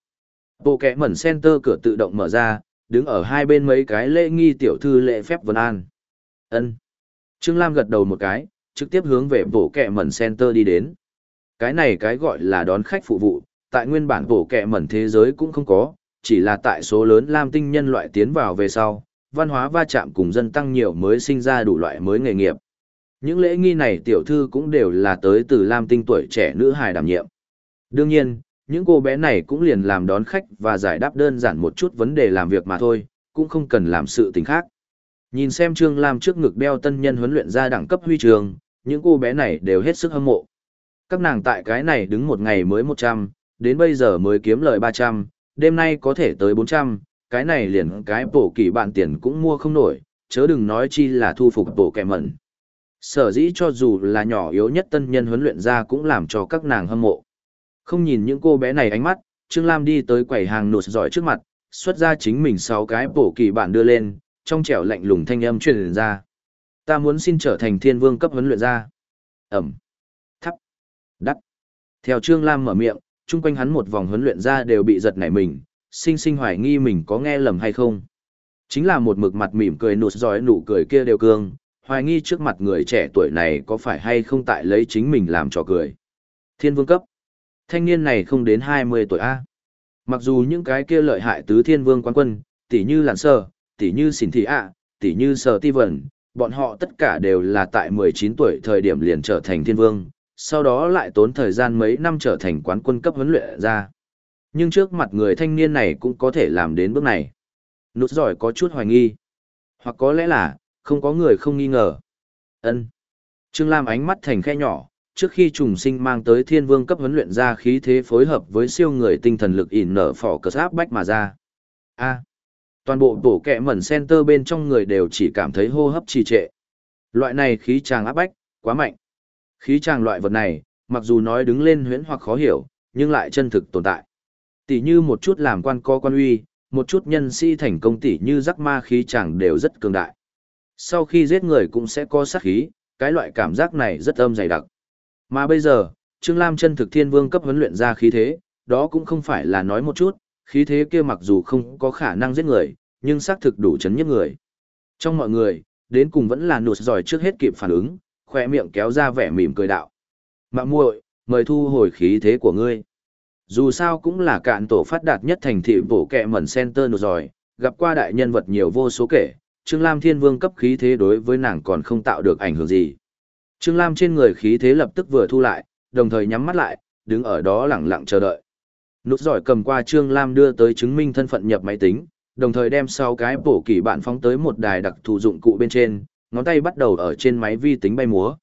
Bộ kẻ mẩn center cửa tự động mở ra, đứng ở hai bên mấy cái lễ nghi tiểu thư lễ phép vân an. ân Trương Lam gật đầu một cái, trực tiếp hướng về bộ kẻ mẩn center đi đến. Cái này cái gọi là đón khách phụ vụ, tại nguyên bản bộ kệ mẩn thế giới cũng không có, chỉ là tại số lớn Lam tinh nhân loại tiến vào về sau, văn hóa va chạm cùng dân tăng nhiều mới sinh ra đủ loại mới nghề nghiệp. Những lễ nghi này tiểu thư cũng đều là tới từ Lam tinh tuổi trẻ nữ hài đảm nhiệm. Đương nhiên, những cô bé này cũng liền làm đón khách và giải đáp đơn giản một chút vấn đề làm việc mà thôi, cũng không cần làm sự tình khác. Nhìn xem Trương Lam trước ngực đeo tân nhân huấn luyện ra đẳng cấp huy trường, những cô bé này đều hết sức hâm mộ. Các nàng tại cái này đứng một ngày mới 100, đến bây giờ mới kiếm lời 300, đêm nay có thể tới 400, cái này liền cái bổ kỳ bạn tiền cũng mua không nổi, chớ đừng nói chi là thu phục bổ kẻ mẩn. Sở dĩ cho dù là nhỏ yếu nhất tân nhân huấn luyện ra cũng làm cho các nàng hâm mộ. Không nhìn những cô bé này ánh mắt, Trương Lam đi tới quầy hàng nụt giỏi trước mặt, xuất ra chính mình sáu cái bổ kỳ bạn đưa lên, trong trẻo lạnh lùng thanh âm truyền ra. Ta muốn xin trở thành thiên vương cấp huấn luyện ra. Ẩm. Thắp. Đắt. Theo Trương Lam mở miệng, chung quanh hắn một vòng huấn luyện ra đều bị giật nảy mình, sinh sinh hoài nghi mình có nghe lầm hay không. Chính là một mực mặt mỉm cười nụt giỏi nụ cười kia đều cương, hoài nghi trước mặt người trẻ tuổi này có phải hay không tại lấy chính mình làm trò cười. Thiên vương cấp. Thanh niên này không đến 20 tuổi A. Mặc dù những cái kia lợi hại tứ thiên vương quán quân, tỷ như làn sơ, tỷ như xỉn thị ạ, tỷ như sờ ti vẩn, bọn họ tất cả đều là tại 19 tuổi thời điểm liền trở thành thiên vương, sau đó lại tốn thời gian mấy năm trở thành quán quân cấp huấn luyện ra. Nhưng trước mặt người thanh niên này cũng có thể làm đến bước này. Nút giỏi có chút hoài nghi. Hoặc có lẽ là, không có người không nghi ngờ. ân Trương Lam ánh mắt thành khe nhỏ, trước khi trùng sinh mang tới thiên vương cấp huấn luyện ra khí thế phối hợp với siêu người tinh thần lực ỉn nở phỏ cờ áp bách mà ra. A. toàn bộ tổ kẹ mẩn center bên trong người đều chỉ cảm thấy hô hấp trì trệ. Loại này khí tràng áp bách, quá mạnh. Khí tràng loại vật này, mặc dù nói đứng lên huyễn hoặc khó hiểu, nhưng lại chân thực tồn tại. Tỷ như một chút làm quan co quan uy, một chút nhân sĩ thành công tỷ như rắc ma khí tràng đều rất cường đại. Sau khi giết người cũng sẽ có sát khí, cái loại cảm giác này rất âm dày đặc. Mà bây giờ, Trương Lam chân thực thiên vương cấp huấn luyện ra khí thế, đó cũng không phải là nói một chút, khí thế kia mặc dù không có khả năng giết người, nhưng xác thực đủ chấn nhất người. Trong mọi người, đến cùng vẫn là nụt giỏi trước hết kịp phản ứng, khoe miệng kéo ra vẻ mỉm cười đạo. Mạng muội, mời thu hồi khí thế của ngươi. Dù sao cũng là cạn tổ phát đạt nhất thành thị bổ kẹ mẩn center nụt giỏi, gặp qua đại nhân vật nhiều vô số kể, Trương Lam thiên vương cấp khí thế đối với nàng còn không tạo được ảnh hưởng gì. Trương Lam trên người khí thế lập tức vừa thu lại, đồng thời nhắm mắt lại, đứng ở đó lặng lặng chờ đợi. Nút giỏi cầm qua Trương Lam đưa tới chứng minh thân phận nhập máy tính, đồng thời đem sau cái bổ kỳ bạn phóng tới một đài đặc thù dụng cụ bên trên, ngón tay bắt đầu ở trên máy vi tính bay múa.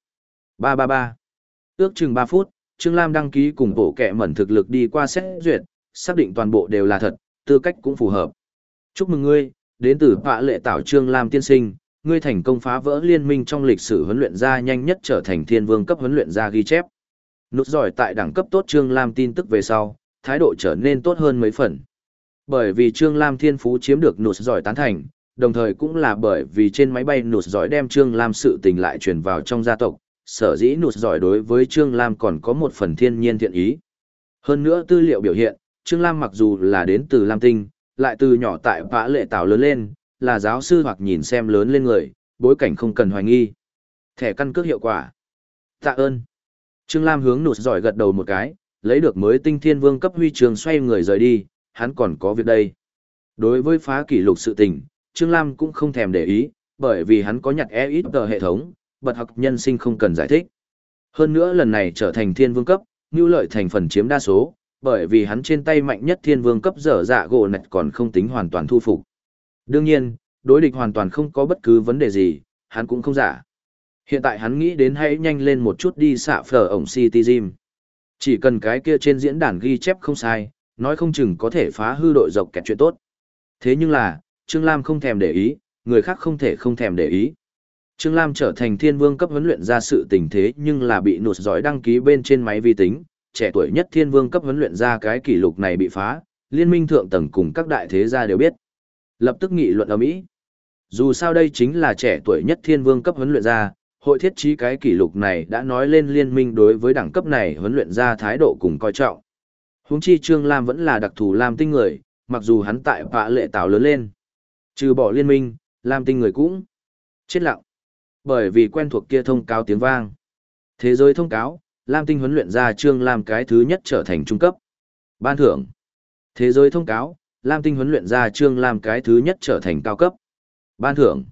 333. Ước chừng 3 phút, Trương Lam đăng ký cùng bộ kệ mẩn thực lực đi qua xét duyệt, xác định toàn bộ đều là thật, tư cách cũng phù hợp. Chúc mừng ngươi, đến từ Pạ Lệ Tảo Trương Lam tiên sinh, ngươi thành công phá vỡ liên minh trong lịch sử huấn luyện gia nhanh nhất trở thành thiên vương cấp huấn luyện gia ghi chép. Nút giỏi tại đẳng cấp tốt Trương Lam tin tức về sau, thái độ trở nên tốt hơn mấy phần. Bởi vì Trương Lam thiên phú chiếm được nút giỏi tán thành, đồng thời cũng là bởi vì trên máy bay nụt giỏi đem Trương Lam sự tình lại truyền vào trong gia tộc, sở dĩ nụt giỏi đối với Trương Lam còn có một phần thiên nhiên thiện ý. Hơn nữa tư liệu biểu hiện, Trương Lam mặc dù là đến từ Lam Tinh, lại từ nhỏ tại vã lệ tảo lớn lên, là giáo sư hoặc nhìn xem lớn lên người, bối cảnh không cần hoài nghi. Thẻ căn cước hiệu quả. Tạ ơn. Trương Lam hướng nụt giỏi gật đầu một cái, lấy được mới tinh thiên vương cấp huy trường xoay người rời đi, hắn còn có việc đây. Đối với phá kỷ lục sự tình, Trương Lam cũng không thèm để ý, bởi vì hắn có nhặt e ít tờ hệ thống, bật học nhân sinh không cần giải thích. Hơn nữa lần này trở thành thiên vương cấp, như lợi thành phần chiếm đa số, bởi vì hắn trên tay mạnh nhất thiên vương cấp dở dạ gỗ nạch còn không tính hoàn toàn thu phục. Đương nhiên, đối địch hoàn toàn không có bất cứ vấn đề gì, hắn cũng không giả. Hiện tại hắn nghĩ đến hãy nhanh lên một chút đi xạ phở ổng City Gym. Chỉ cần cái kia trên diễn đàn ghi chép không sai, nói không chừng có thể phá hư đội dọc kẹt chuyện tốt. Thế nhưng là, Trương Lam không thèm để ý, người khác không thể không thèm để ý. Trương Lam trở thành thiên vương cấp huấn luyện ra sự tình thế nhưng là bị nụt giỏi đăng ký bên trên máy vi tính, trẻ tuổi nhất thiên vương cấp huấn luyện ra cái kỷ lục này bị phá, liên minh thượng tầng cùng các đại thế gia đều biết. Lập tức nghị luận ở Mỹ. Dù sao đây chính là trẻ tuổi nhất thiên vương cấp huấn luyện ra, hội thiết trí cái kỷ lục này đã nói lên liên minh đối với đẳng cấp này huấn luyện ra thái độ cùng coi trọng. Huống chi Trương Lam vẫn là đặc thù Lam tinh người, mặc dù hắn tại vạ lệ tạo lớn lên. Trừ bỏ liên minh, Lam tinh người cũng chết lặng. Bởi vì quen thuộc kia thông cáo tiếng vang. Thế giới thông cáo, Lam Tinh huấn luyện ra Trương Lam cái thứ nhất trở thành trung cấp. Ban thưởng. Thế giới thông cáo, Lam Tinh huấn luyện ra Trương Lam cái thứ nhất trở thành cao cấp. Ban thưởng.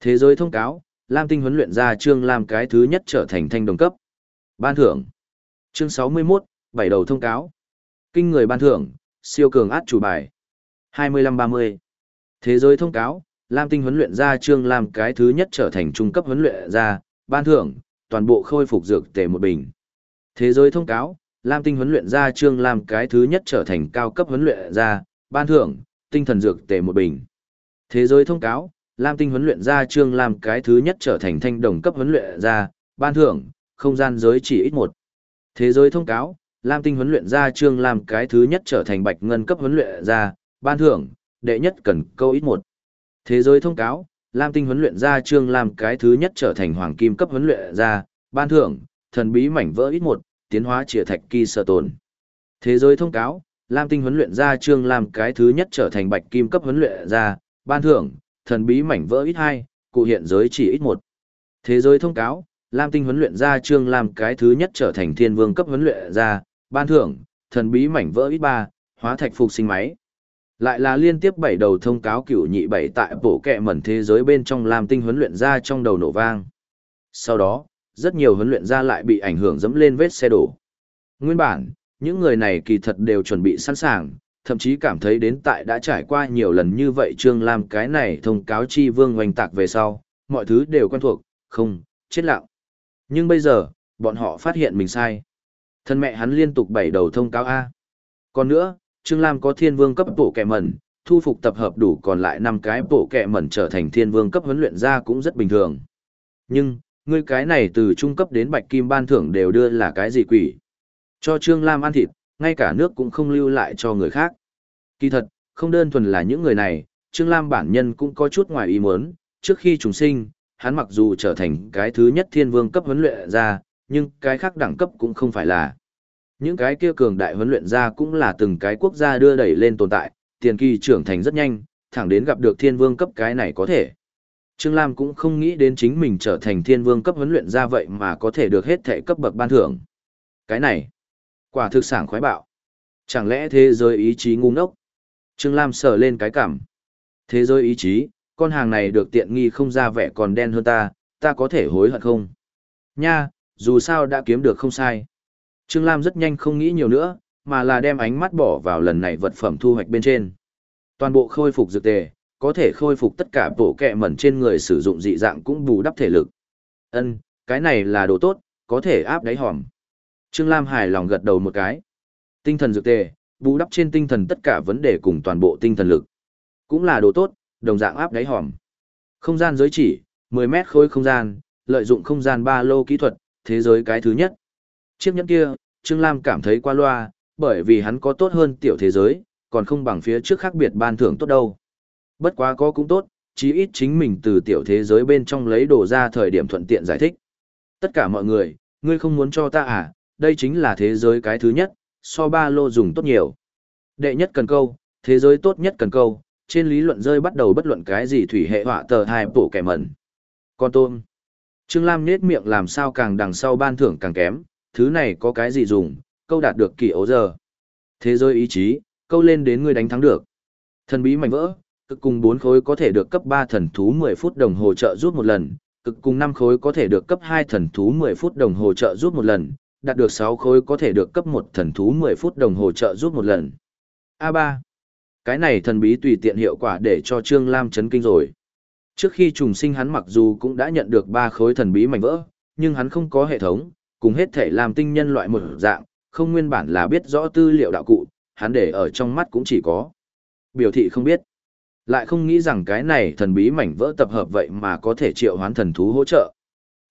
Thế giới thông cáo, Lam Tinh huấn luyện ra Trương Lam cái thứ nhất trở thành thanh đồng cấp. Ban thưởng. Chương 61, bảy đầu thông cáo. Kinh người ban thưởng, siêu cường át chủ bài. 25-30. Thế giới thông cáo, Lam Tinh huấn luyện ra Trương Lam cái thứ nhất trở thành trung cấp huấn luyện ra, ban thưởng, toàn bộ khôi phục dược tề một bình. Thế giới thông cáo, Lam Tinh huấn luyện ra Trương Lam cái thứ nhất trở thành cao cấp huấn luyện ra, ban thưởng, tinh thần dược tề một bình. Thế giới thông cáo, Lam Tinh huấn luyện ra Trương Lam cái thứ nhất trở thành thanh đồng cấp huấn luyện ra, ban thưởng, không gian giới chỉ ít một. Thế giới thông cáo, Lam Tinh huấn luyện ra Trương Lam cái thứ nhất trở thành bạch ngân cấp huấn luyện ra, ban thưởng, đệ nhất cần câu ít một. Thế giới thông cáo, Lam Tinh huấn luyện ra Trương Lam cái thứ nhất trở thành hoàng kim cấp huấn luyện ra, ban thưởng, thần bí mảnh vỡ ít một, tiến hóa trịa thạch kỳ sở tồn. Thế giới thông cáo, Lam Tinh huấn luyện ra Trương Lam cái thứ nhất trở thành bạch kim cấp huấn luyện ra, ban thưởng, thần bí mảnh vỡ ít hai, cụ hiện giới chỉ ít một. Thế giới thông cáo, Lam Tinh huấn luyện ra Trương Lam cái thứ nhất trở thành thiên vương cấp huấn luyện ra, ban thưởng, thần bí mảnh vỡ ít ba, hóa thạch phục sinh máy. Lại là liên tiếp bảy đầu thông cáo cửu nhị bảy tại bộ kẹ mẩn thế giới bên trong làm tinh huấn luyện ra trong đầu nổ vang. Sau đó, rất nhiều huấn luyện ra lại bị ảnh hưởng dẫm lên vết xe đổ. Nguyên bản, những người này kỳ thật đều chuẩn bị sẵn sàng, thậm chí cảm thấy đến tại đã trải qua nhiều lần như vậy Trương Lam cái này thông cáo chi vương hoành tạc về sau, mọi thứ đều quen thuộc, không, chết lặng. Nhưng bây giờ, bọn họ phát hiện mình sai. Thân mẹ hắn liên tục bảy đầu thông cáo A. Còn nữa, Trương Lam có thiên vương cấp bộ kẻ mẩn, thu phục tập hợp đủ còn lại 5 cái bộ kẻ mẩn trở thành thiên vương cấp huấn luyện ra cũng rất bình thường. Nhưng, ngươi cái này từ trung cấp đến bạch kim ban thưởng đều đưa là cái gì quỷ? Cho Trương Lam ăn thịt, ngay cả nước cũng không lưu lại cho người khác. Kỳ thật, không đơn thuần là những người này, Trương Lam bản nhân cũng có chút ngoài ý muốn, trước khi chúng sinh, hắn mặc dù trở thành cái thứ nhất thiên vương cấp huấn luyện ra, nhưng cái khác đẳng cấp cũng không phải là. Những cái kia cường đại huấn luyện ra cũng là từng cái quốc gia đưa đẩy lên tồn tại, tiền kỳ trưởng thành rất nhanh, thẳng đến gặp được thiên vương cấp cái này có thể. Trương Lam cũng không nghĩ đến chính mình trở thành thiên vương cấp huấn luyện ra vậy mà có thể được hết thể cấp bậc ban thưởng. Cái này, quả thực sảng khoái bạo. Chẳng lẽ thế giới ý chí ngu ngốc? Trương Lam sờ lên cái cảm. Thế giới ý chí, con hàng này được tiện nghi không ra vẻ còn đen hơn ta, ta có thể hối hận không? Nha, dù sao đã kiếm được không sai. Trương Lam rất nhanh không nghĩ nhiều nữa, mà là đem ánh mắt bỏ vào lần này vật phẩm thu hoạch bên trên. Toàn bộ khôi phục dược tề, có thể khôi phục tất cả bộ kẹ mẩn trên người sử dụng dị dạng cũng bù đắp thể lực. Ân, cái này là đồ tốt, có thể áp đáy hòm. Trương Lam hài lòng gật đầu một cái. Tinh thần dược tề, bù đắp trên tinh thần tất cả vấn đề cùng toàn bộ tinh thần lực. Cũng là đồ tốt, đồng dạng áp đáy hòm. Không gian giới chỉ, 10 mét khối không gian, lợi dụng không gian ba lô kỹ thuật, thế giới cái thứ nhất. Chiếc nhẫn kia, Trương Lam cảm thấy qua loa, bởi vì hắn có tốt hơn tiểu thế giới, còn không bằng phía trước khác biệt ban thưởng tốt đâu. Bất quá có cũng tốt, chí ít chính mình từ tiểu thế giới bên trong lấy đồ ra thời điểm thuận tiện giải thích. Tất cả mọi người, ngươi không muốn cho ta à, đây chính là thế giới cái thứ nhất, so ba lô dùng tốt nhiều. Đệ nhất cần câu, thế giới tốt nhất cần câu, trên lý luận rơi bắt đầu bất luận cái gì thủy hệ họa tờ hai bổ kẻ mẩn. Con tôm. Trương Lam nết miệng làm sao càng đằng sau ban thưởng càng kém, thứ này có cái gì dùng, câu đạt được kỳ ấu giờ. Thế giới ý chí, câu lên đến người đánh thắng được. Thần bí mảnh vỡ, cực cùng 4 khối có thể được cấp 3 thần thú 10 phút đồng hồ trợ rút một lần, cực cùng 5 khối có thể được cấp 2 thần thú 10 phút đồng hồ trợ rút một lần, đạt được 6 khối có thể được cấp 1 thần thú 10 phút đồng hồ trợ rút một lần. A3. Cái này thần bí tùy tiện hiệu quả để cho Trương Lam chấn kinh rồi. Trước khi trùng sinh hắn mặc dù cũng đã nhận được 3 khối thần bí mảnh vỡ, nhưng hắn không có hệ thống, cùng hết thể làm tinh nhân loại một dạng, không nguyên bản là biết rõ tư liệu đạo cụ, hắn để ở trong mắt cũng chỉ có. Biểu thị không biết. Lại không nghĩ rằng cái này thần bí mảnh vỡ tập hợp vậy mà có thể triệu hoán thần thú hỗ trợ.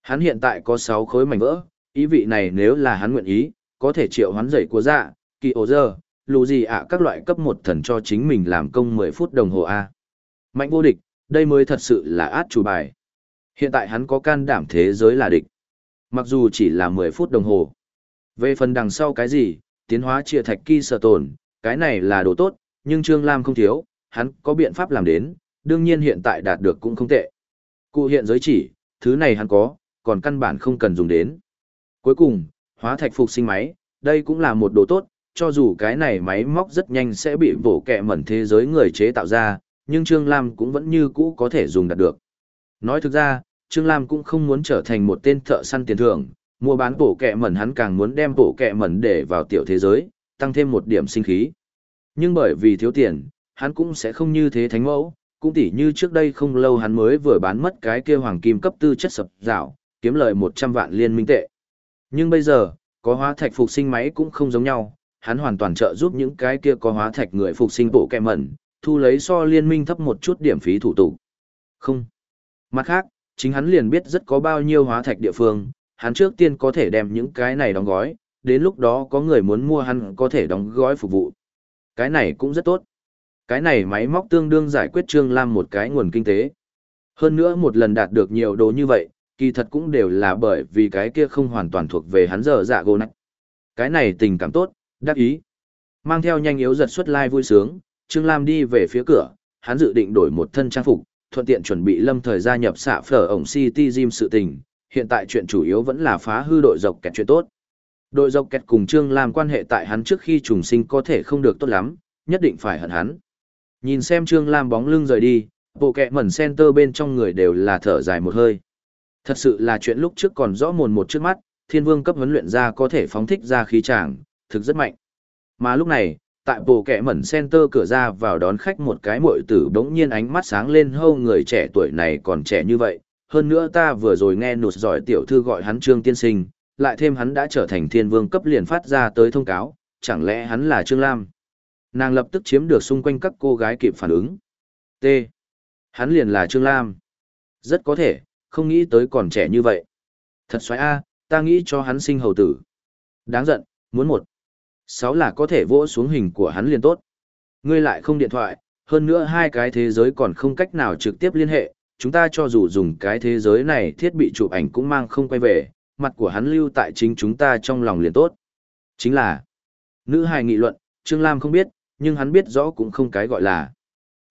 Hắn hiện tại có 6 khối mảnh vỡ, ý vị này nếu là hắn nguyện ý, có thể triệu hoán dậy của dạ, kỳ ổ dơ, lù gì ạ các loại cấp một thần cho chính mình làm công 10 phút đồng hồ A. Mạnh vô địch, đây mới thật sự là át chủ bài. Hiện tại hắn có can đảm thế giới là địch. Mặc dù chỉ là 10 phút đồng hồ. Về phần đằng sau cái gì, tiến hóa chia thạch kỳ sở tồn, cái này là đồ tốt, nhưng Trương Lam không thiếu, hắn có biện pháp làm đến, đương nhiên hiện tại đạt được cũng không tệ. Cụ hiện giới chỉ, thứ này hắn có, còn căn bản không cần dùng đến. Cuối cùng, hóa thạch phục sinh máy, đây cũng là một đồ tốt, cho dù cái này máy móc rất nhanh sẽ bị vỗ kẹ mẩn thế giới người chế tạo ra, nhưng Trương Lam cũng vẫn như cũ có thể dùng đạt được. Nói thực ra, Trương Lam cũng không muốn trở thành một tên thợ săn tiền thưởng, mua bán bổ kẹ mẩn hắn càng muốn đem bổ kẹ mẩn để vào tiểu thế giới, tăng thêm một điểm sinh khí. Nhưng bởi vì thiếu tiền, hắn cũng sẽ không như thế thánh mẫu, cũng tỉ như trước đây không lâu hắn mới vừa bán mất cái kia hoàng kim cấp tư chất sập rào, kiếm lời 100 vạn liên minh tệ. Nhưng bây giờ, có hóa thạch phục sinh máy cũng không giống nhau, hắn hoàn toàn trợ giúp những cái kia có hóa thạch người phục sinh bộ kẹ mẩn, thu lấy so liên minh thấp một chút điểm phí thủ tục. Không. Mặt khác, chính hắn liền biết rất có bao nhiêu hóa thạch địa phương, hắn trước tiên có thể đem những cái này đóng gói, đến lúc đó có người muốn mua hắn có thể đóng gói phục vụ. Cái này cũng rất tốt. Cái này máy móc tương đương giải quyết Trương Lam một cái nguồn kinh tế. Hơn nữa một lần đạt được nhiều đồ như vậy, kỳ thật cũng đều là bởi vì cái kia không hoàn toàn thuộc về hắn giờ dạ gô nạch. Cái này tình cảm tốt, đắc ý. Mang theo nhanh yếu giật xuất lai vui sướng, Trương Lam đi về phía cửa, hắn dự định đổi một thân trang phục, thuận tiện chuẩn bị lâm thời gia nhập xạ phở ổng City Gym sự tình, hiện tại chuyện chủ yếu vẫn là phá hư đội dọc kẹt chuyện tốt. Đội dọc kẹt cùng Trương Lam quan hệ tại hắn trước khi trùng sinh có thể không được tốt lắm, nhất định phải hận hắn. Nhìn xem Trương Lam bóng lưng rời đi, bộ kẹ mẩn center bên trong người đều là thở dài một hơi. Thật sự là chuyện lúc trước còn rõ mồn một trước mắt, thiên vương cấp huấn luyện ra có thể phóng thích ra khí tràng, thực rất mạnh. Mà lúc này, tại bộ kẻ mẩn center cửa ra vào đón khách một cái mội tử đống nhiên ánh mắt sáng lên hâu người trẻ tuổi này còn trẻ như vậy. Hơn nữa ta vừa rồi nghe nụt giỏi tiểu thư gọi hắn Trương Tiên Sinh, lại thêm hắn đã trở thành thiên vương cấp liền phát ra tới thông cáo, chẳng lẽ hắn là Trương Lam? Nàng lập tức chiếm được xung quanh các cô gái kịp phản ứng. T. Hắn liền là Trương Lam. Rất có thể, không nghĩ tới còn trẻ như vậy. Thật xoáy a, ta nghĩ cho hắn sinh hầu tử. Đáng giận, muốn một. Sáu là có thể vỗ xuống hình của hắn liền tốt. Ngươi lại không điện thoại, hơn nữa hai cái thế giới còn không cách nào trực tiếp liên hệ. Chúng ta cho dù dùng cái thế giới này thiết bị chụp ảnh cũng mang không quay về, mặt của hắn lưu tại chính chúng ta trong lòng liền tốt. Chính là, nữ hài nghị luận, Trương Lam không biết, nhưng hắn biết rõ cũng không cái gọi là.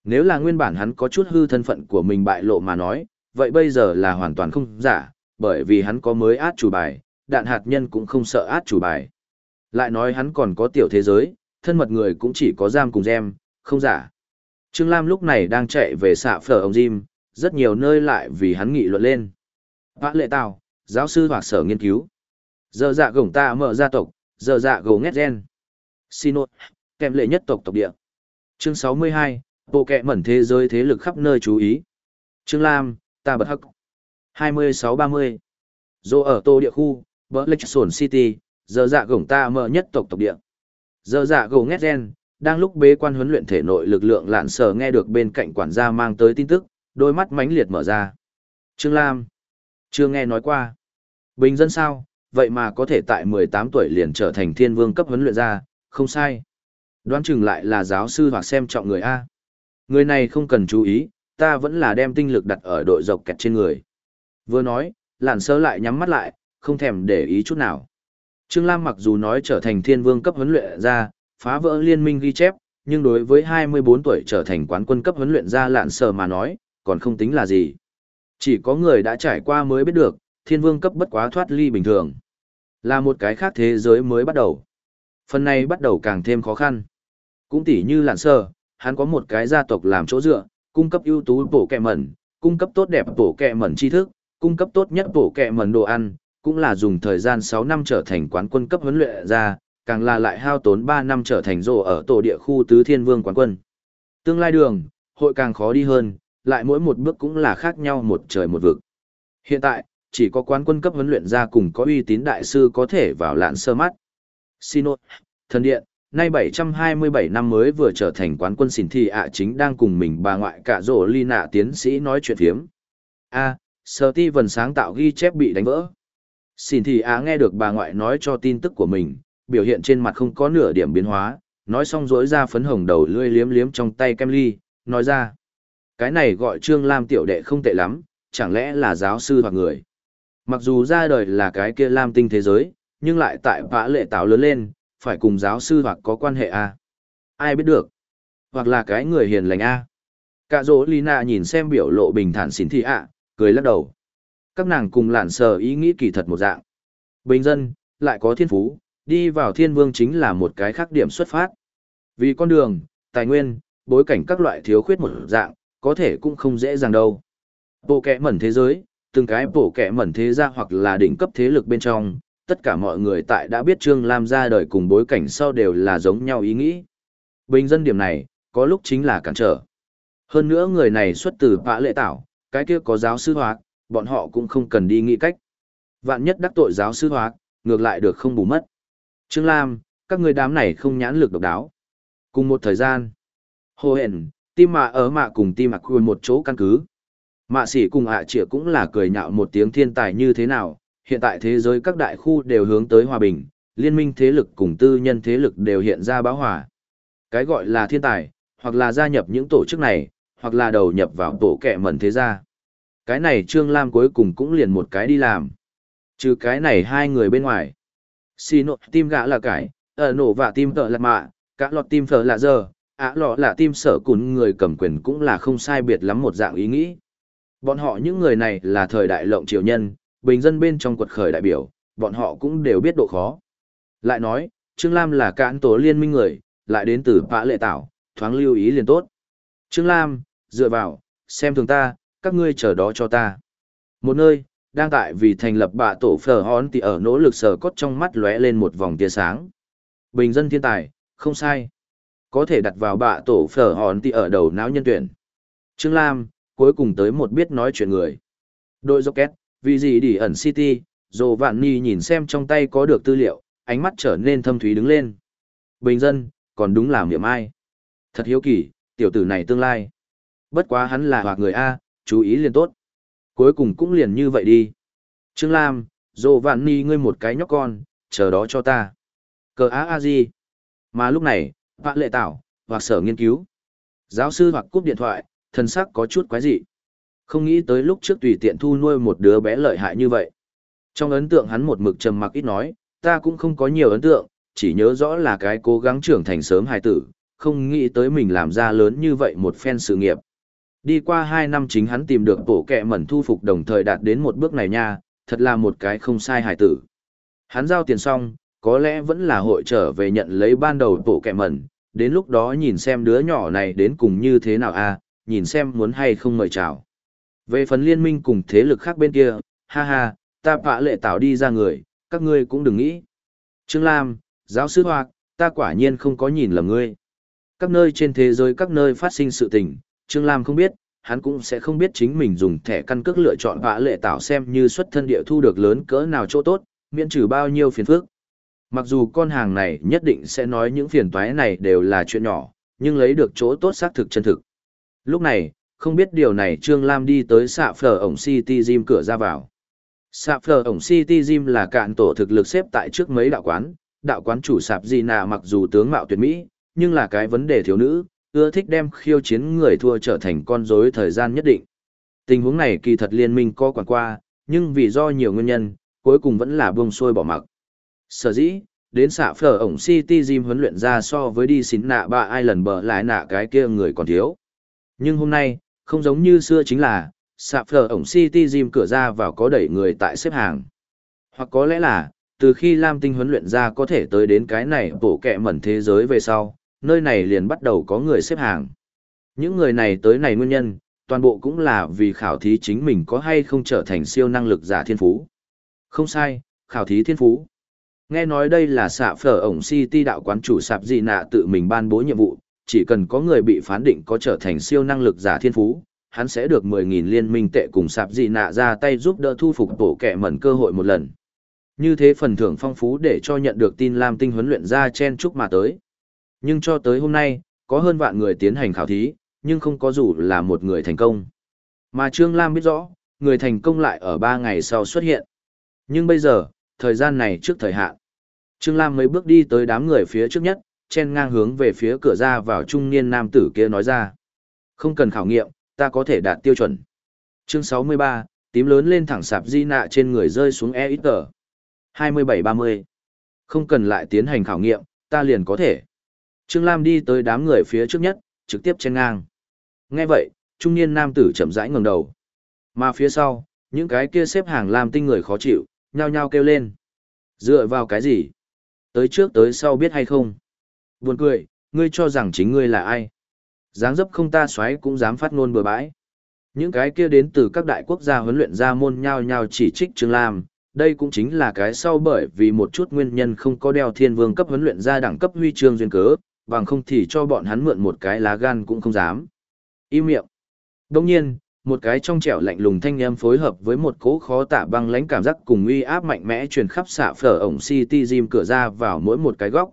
Nếu là nguyên bản hắn có chút hư thân phận của mình bại lộ mà nói, vậy bây giờ là hoàn toàn không giả, bởi vì hắn có mới át chủ bài, đạn hạt nhân cũng không sợ át chủ bài. Lại nói hắn còn có tiểu thế giới, thân mật người cũng chỉ có giam cùng gem, không giả. Trương Lam lúc này đang chạy về xạ phở ông Jim, rất nhiều nơi lại vì hắn nghị luận lên. Vã lệ tào, giáo sư hoặc sở nghiên cứu. Giờ dạ gổng ta mở gia tộc, giờ dạ gấu nghét gen. Xin ôi, kèm lệ nhất tộc tộc địa. Chương 62, Bộ kẹ mẩn thế giới thế lực khắp nơi chú ý. Trương Lam, ta bật hắc. 2630. Dô ở tô địa khu, bờ lịch sổn city, giờ dạ gổng ta mở nhất tộc tộc địa. Giờ dạ gồng nghe gen, đang lúc bế quan huấn luyện thể nội lực lượng lạn sở nghe được bên cạnh quản gia mang tới tin tức, đôi mắt mãnh liệt mở ra. Trương Lam. Chưa nghe nói qua. Bình dân sao, vậy mà có thể tại 18 tuổi liền trở thành thiên vương cấp huấn luyện gia không sai. Đoán chừng lại là giáo sư hoặc xem trọng người A. Người này không cần chú ý, ta vẫn là đem tinh lực đặt ở đội dọc kẹt trên người. Vừa nói, lạn sơ lại nhắm mắt lại, không thèm để ý chút nào. Trương Lam mặc dù nói trở thành thiên vương cấp huấn luyện ra, phá vỡ liên minh ghi chép, nhưng đối với 24 tuổi trở thành quán quân cấp huấn luyện ra lạn sờ mà nói, còn không tính là gì. Chỉ có người đã trải qua mới biết được, thiên vương cấp bất quá thoát ly bình thường. Là một cái khác thế giới mới bắt đầu. Phần này bắt đầu càng thêm khó khăn. Cũng tỉ như lạn sờ, hắn có một cái gia tộc làm chỗ dựa, cung cấp ưu tú bổ kẹ mẩn, cung cấp tốt đẹp bổ kẹ mẩn tri thức, cung cấp tốt nhất bổ kẹ mẩn đồ ăn, cũng là dùng thời gian 6 năm trở thành quán quân cấp huấn luyện ra, càng là lại hao tốn 3 năm trở thành rồ ở tổ địa khu tứ thiên vương quán quân. Tương lai đường, hội càng khó đi hơn, lại mỗi một bước cũng là khác nhau một trời một vực. Hiện tại, chỉ có quán quân cấp huấn luyện ra cùng có uy tín đại sư có thể vào lạn sơ mắt. Sinot, thần điện, nay 727 năm mới vừa trở thành quán quân xỉn thì ạ chính đang cùng mình bà ngoại cả rổ ly nạ tiến sĩ nói chuyện phiếm. A, à, Sở Ti Vân sáng tạo ghi chép bị đánh vỡ. Xin thì á nghe được bà ngoại nói cho tin tức của mình, biểu hiện trên mặt không có nửa điểm biến hóa, nói xong rỗi ra phấn hồng đầu lươi liếm liếm trong tay kem ly, nói ra. Cái này gọi Trương Lam tiểu đệ không tệ lắm, chẳng lẽ là giáo sư hoặc người. Mặc dù ra đời là cái kia Lam tinh thế giới, nhưng lại tại vã lệ tạo lớn lên, phải cùng giáo sư hoặc có quan hệ à? Ai biết được? Hoặc là cái người hiền lành a à? Cả dỗ Lina nhìn xem biểu lộ bình thản xín thị ạ, cười lắc đầu. Các nàng cùng lạn sờ ý nghĩ kỳ thật một dạng. Bình dân, lại có thiên phú, đi vào thiên vương chính là một cái khác điểm xuất phát. Vì con đường, tài nguyên, bối cảnh các loại thiếu khuyết một dạng, có thể cũng không dễ dàng đâu. Bộ kẻ mẩn thế giới, từng cái bộ kẻ mẩn thế gia hoặc là đỉnh cấp thế lực bên trong, tất cả mọi người tại đã biết Trương Lam ra đời cùng bối cảnh sau đều là giống nhau ý nghĩ. Bình dân điểm này, có lúc chính là cản trở. Hơn nữa người này xuất từ vã lệ tảo, cái kia có giáo sư hoạt, bọn họ cũng không cần đi nghĩ cách. Vạn nhất đắc tội giáo sư hóa, ngược lại được không bù mất. Trương Lam, các người đám này không nhãn lực độc đáo. Cùng một thời gian, Hồ Hển, tim mạ ở mạ cùng tim mạ khuôn một chỗ căn cứ. Mạ sĩ cùng ạ à cũng là cười nhạo một tiếng thiên tài như thế nào, hiện tại thế giới các đại khu đều hướng tới hòa bình, liên minh thế lực cùng tư nhân thế lực đều hiện ra báo hòa. Cái gọi là thiên tài, hoặc là gia nhập những tổ chức này, hoặc là đầu nhập vào tổ kẻ mẩn thế gia. Cái này Trương Lam cuối cùng cũng liền một cái đi làm. Trừ cái này hai người bên ngoài. Xì nộ tim gã là cải, ở nổ và tim tợ là mạ, cả lọt tim phở là giờ, ạ lọ là tim sở cún người cầm quyền cũng là không sai biệt lắm một dạng ý nghĩ. Bọn họ những người này là thời đại lộng triều nhân, bình dân bên trong quật khởi đại biểu, bọn họ cũng đều biết độ khó. Lại nói, Trương Lam là cán tổ liên minh người, lại đến từ Pã Lệ Tảo, thoáng lưu ý liền tốt. Trương Lam, dựa vào, xem thường ta, các ngươi chờ đó cho ta. Một nơi, đang tại vì thành lập bạ tổ phở hón thì ở nỗ lực sờ cốt trong mắt lóe lên một vòng tia sáng. Bình dân thiên tài, không sai. Có thể đặt vào bạ tổ phở hòn thì ở đầu não nhân tuyển. Trương Lam, cuối cùng tới một biết nói chuyện người. Đội Rocket, vì gì đi ẩn City, Dồ Vạn Ni nhìn xem trong tay có được tư liệu, ánh mắt trở nên thâm thúy đứng lên. Bình dân, còn đúng là miệng ai. Thật hiếu kỳ, tiểu tử này tương lai. Bất quá hắn là hoặc người A, chú ý liền tốt. Cuối cùng cũng liền như vậy đi. Trương Lam, dồ vạn ni ngươi một cái nhóc con, chờ đó cho ta. Cờ á a gì. Mà lúc này, vạn lệ tảo, hoặc sở nghiên cứu. Giáo sư hoặc cúp điện thoại, thần sắc có chút quái dị. Không nghĩ tới lúc trước tùy tiện thu nuôi một đứa bé lợi hại như vậy. Trong ấn tượng hắn một mực trầm mặc ít nói, ta cũng không có nhiều ấn tượng, chỉ nhớ rõ là cái cố gắng trưởng thành sớm hài tử, không nghĩ tới mình làm ra lớn như vậy một phen sự nghiệp. Đi qua 2 năm chính hắn tìm được bộ kẹ mẩn thu phục đồng thời đạt đến một bước này nha, thật là một cái không sai hải tử. Hắn giao tiền xong, có lẽ vẫn là hội trở về nhận lấy ban đầu bộ kẹ mẩn, đến lúc đó nhìn xem đứa nhỏ này đến cùng như thế nào a nhìn xem muốn hay không mời chào. Về phần liên minh cùng thế lực khác bên kia, ha ha, ta phạ lệ tạo đi ra người, các ngươi cũng đừng nghĩ. Trương Lam, giáo sư Hoạt, ta quả nhiên không có nhìn lầm ngươi. Các nơi trên thế giới các nơi phát sinh sự tình, Trương Lam không biết, hắn cũng sẽ không biết chính mình dùng thẻ căn cước lựa chọn vã lệ tạo xem như xuất thân địa thu được lớn cỡ nào chỗ tốt, miễn trừ bao nhiêu phiền phức. Mặc dù con hàng này nhất định sẽ nói những phiền toái này đều là chuyện nhỏ, nhưng lấy được chỗ tốt xác thực chân thực. Lúc này, không biết điều này Trương Lam đi tới xạ phở ổng City Gym cửa ra vào. Xạ phở ổng City Gym là cạn tổ thực lực xếp tại trước mấy đạo quán, đạo quán chủ sạp gì nà mặc dù tướng mạo tuyệt mỹ, nhưng là cái vấn đề thiếu nữ, ưa thích đem khiêu chiến người thua trở thành con rối thời gian nhất định. Tình huống này kỳ thật liên minh có quản qua, nhưng vì do nhiều nguyên nhân, cuối cùng vẫn là buông xuôi bỏ mặc. Sở dĩ, đến xạ phở ổng City Gym huấn luyện ra so với đi xín nạ ba ai lần bờ lại nạ cái kia người còn thiếu. Nhưng hôm nay, không giống như xưa chính là, xạ phở ổng City Gym cửa ra vào có đẩy người tại xếp hàng. Hoặc có lẽ là, từ khi Lam Tinh huấn luyện ra có thể tới đến cái này bổ kẹ mẩn thế giới về sau, nơi này liền bắt đầu có người xếp hàng. Những người này tới này nguyên nhân, toàn bộ cũng là vì khảo thí chính mình có hay không trở thành siêu năng lực giả thiên phú. Không sai, khảo thí thiên phú. Nghe nói đây là xạ phở ổng City đạo quán chủ sạp gì nạ tự mình ban bố nhiệm vụ, chỉ cần có người bị phán định có trở thành siêu năng lực giả thiên phú, hắn sẽ được 10.000 liên minh tệ cùng sạp gì nạ ra tay giúp đỡ thu phục tổ kẻ mẩn cơ hội một lần. Như thế phần thưởng phong phú để cho nhận được tin Lam Tinh huấn luyện ra chen chúc mà tới. Nhưng cho tới hôm nay, có hơn vạn người tiến hành khảo thí, nhưng không có dù là một người thành công. Mà Trương Lam biết rõ, người thành công lại ở 3 ngày sau xuất hiện. Nhưng bây giờ, thời gian này trước thời hạn. Trương Lam mấy bước đi tới đám người phía trước nhất, chen ngang hướng về phía cửa ra vào trung niên nam tử kia nói ra. Không cần khảo nghiệm, ta có thể đạt tiêu chuẩn. Chương 63, tím lớn lên thẳng sạp di nạ trên người rơi xuống e ít tờ. 27-30. Không cần lại tiến hành khảo nghiệm, ta liền có thể. Trương Lam đi tới đám người phía trước nhất, trực tiếp chen ngang. Nghe vậy, trung niên nam tử chậm rãi ngẩng đầu. Mà phía sau, những cái kia xếp hàng làm tinh người khó chịu, nhao nhao kêu lên. Dựa vào cái gì? Tới trước tới sau biết hay không? Buồn cười, ngươi cho rằng chính ngươi là ai? Dáng dấp không ta xoáy cũng dám phát ngôn bừa bãi. Những cái kia đến từ các đại quốc gia huấn luyện ra môn nhao nhao chỉ trích Trương Lam, đây cũng chính là cái sau bởi vì một chút nguyên nhân không có đeo thiên vương cấp huấn luyện ra đẳng cấp huy chương duyên cớ, bằng không thì cho bọn hắn mượn một cái lá gan cũng không dám. Im miệng. Đồng nhiên, một cái trong trẻo lạnh lùng thanh âm phối hợp với một cỗ khó tả băng lãnh cảm giác cùng uy áp mạnh mẽ truyền khắp xạ phở ổng City Gym cửa ra vào mỗi một cái góc.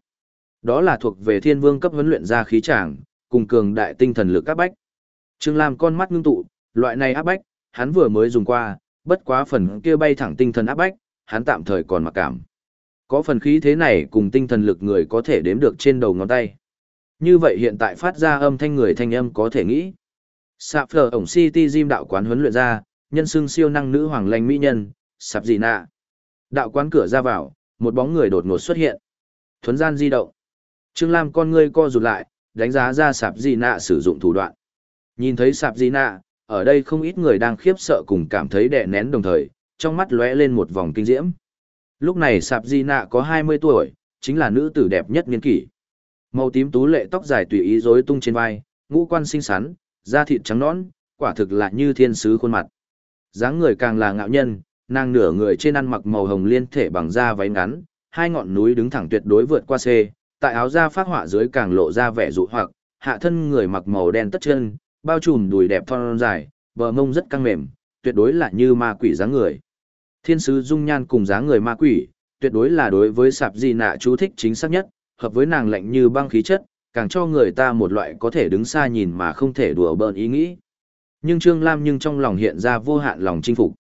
Đó là thuộc về thiên vương cấp huấn luyện ra khí tràng, cùng cường đại tinh thần lực áp bách. Trương Lam con mắt ngưng tụ, loại này áp bách, hắn vừa mới dùng qua, bất quá phần kia bay thẳng tinh thần áp bách, hắn tạm thời còn mặc cảm. Có phần khí thế này cùng tinh thần lực người có thể đếm được trên đầu ngón tay. Như vậy hiện tại phát ra âm thanh người thanh âm có thể nghĩ. Sạp phở ổng City Gym đạo quán huấn luyện ra, nhân xưng siêu năng nữ hoàng lành mỹ nhân, sạp gì nạ. Đạo quán cửa ra vào, một bóng người đột ngột xuất hiện. Thuấn gian di động. Trương Lam con ngươi co rụt lại, đánh giá ra sạp gì nạ sử dụng thủ đoạn. Nhìn thấy sạp gì nạ, ở đây không ít người đang khiếp sợ cùng cảm thấy đè nén đồng thời, trong mắt lóe lên một vòng kinh diễm. Lúc này sạp di nạ có 20 tuổi, chính là nữ tử đẹp nhất niên kỷ. Màu tím tú lệ tóc dài tùy ý rối tung trên vai, ngũ quan xinh xắn, da thịt trắng nõn, quả thực là như thiên sứ khuôn mặt. dáng người càng là ngạo nhân, nàng nửa người trên ăn mặc màu hồng liên thể bằng da váy ngắn, hai ngọn núi đứng thẳng tuyệt đối vượt qua xê, tại áo da phát họa dưới càng lộ ra vẻ dụ hoặc, hạ thân người mặc màu đen tất chân, bao trùm đùi đẹp thon dài, bờ mông rất căng mềm, tuyệt đối là như ma quỷ dáng người. Thiên sứ dung nhan cùng dáng người ma quỷ, tuyệt đối là đối với sạp di nạ chú thích chính xác nhất, hợp với nàng lạnh như băng khí chất, càng cho người ta một loại có thể đứng xa nhìn mà không thể đùa bỡn ý nghĩ. Nhưng Trương Lam nhưng trong lòng hiện ra vô hạn lòng chinh phục.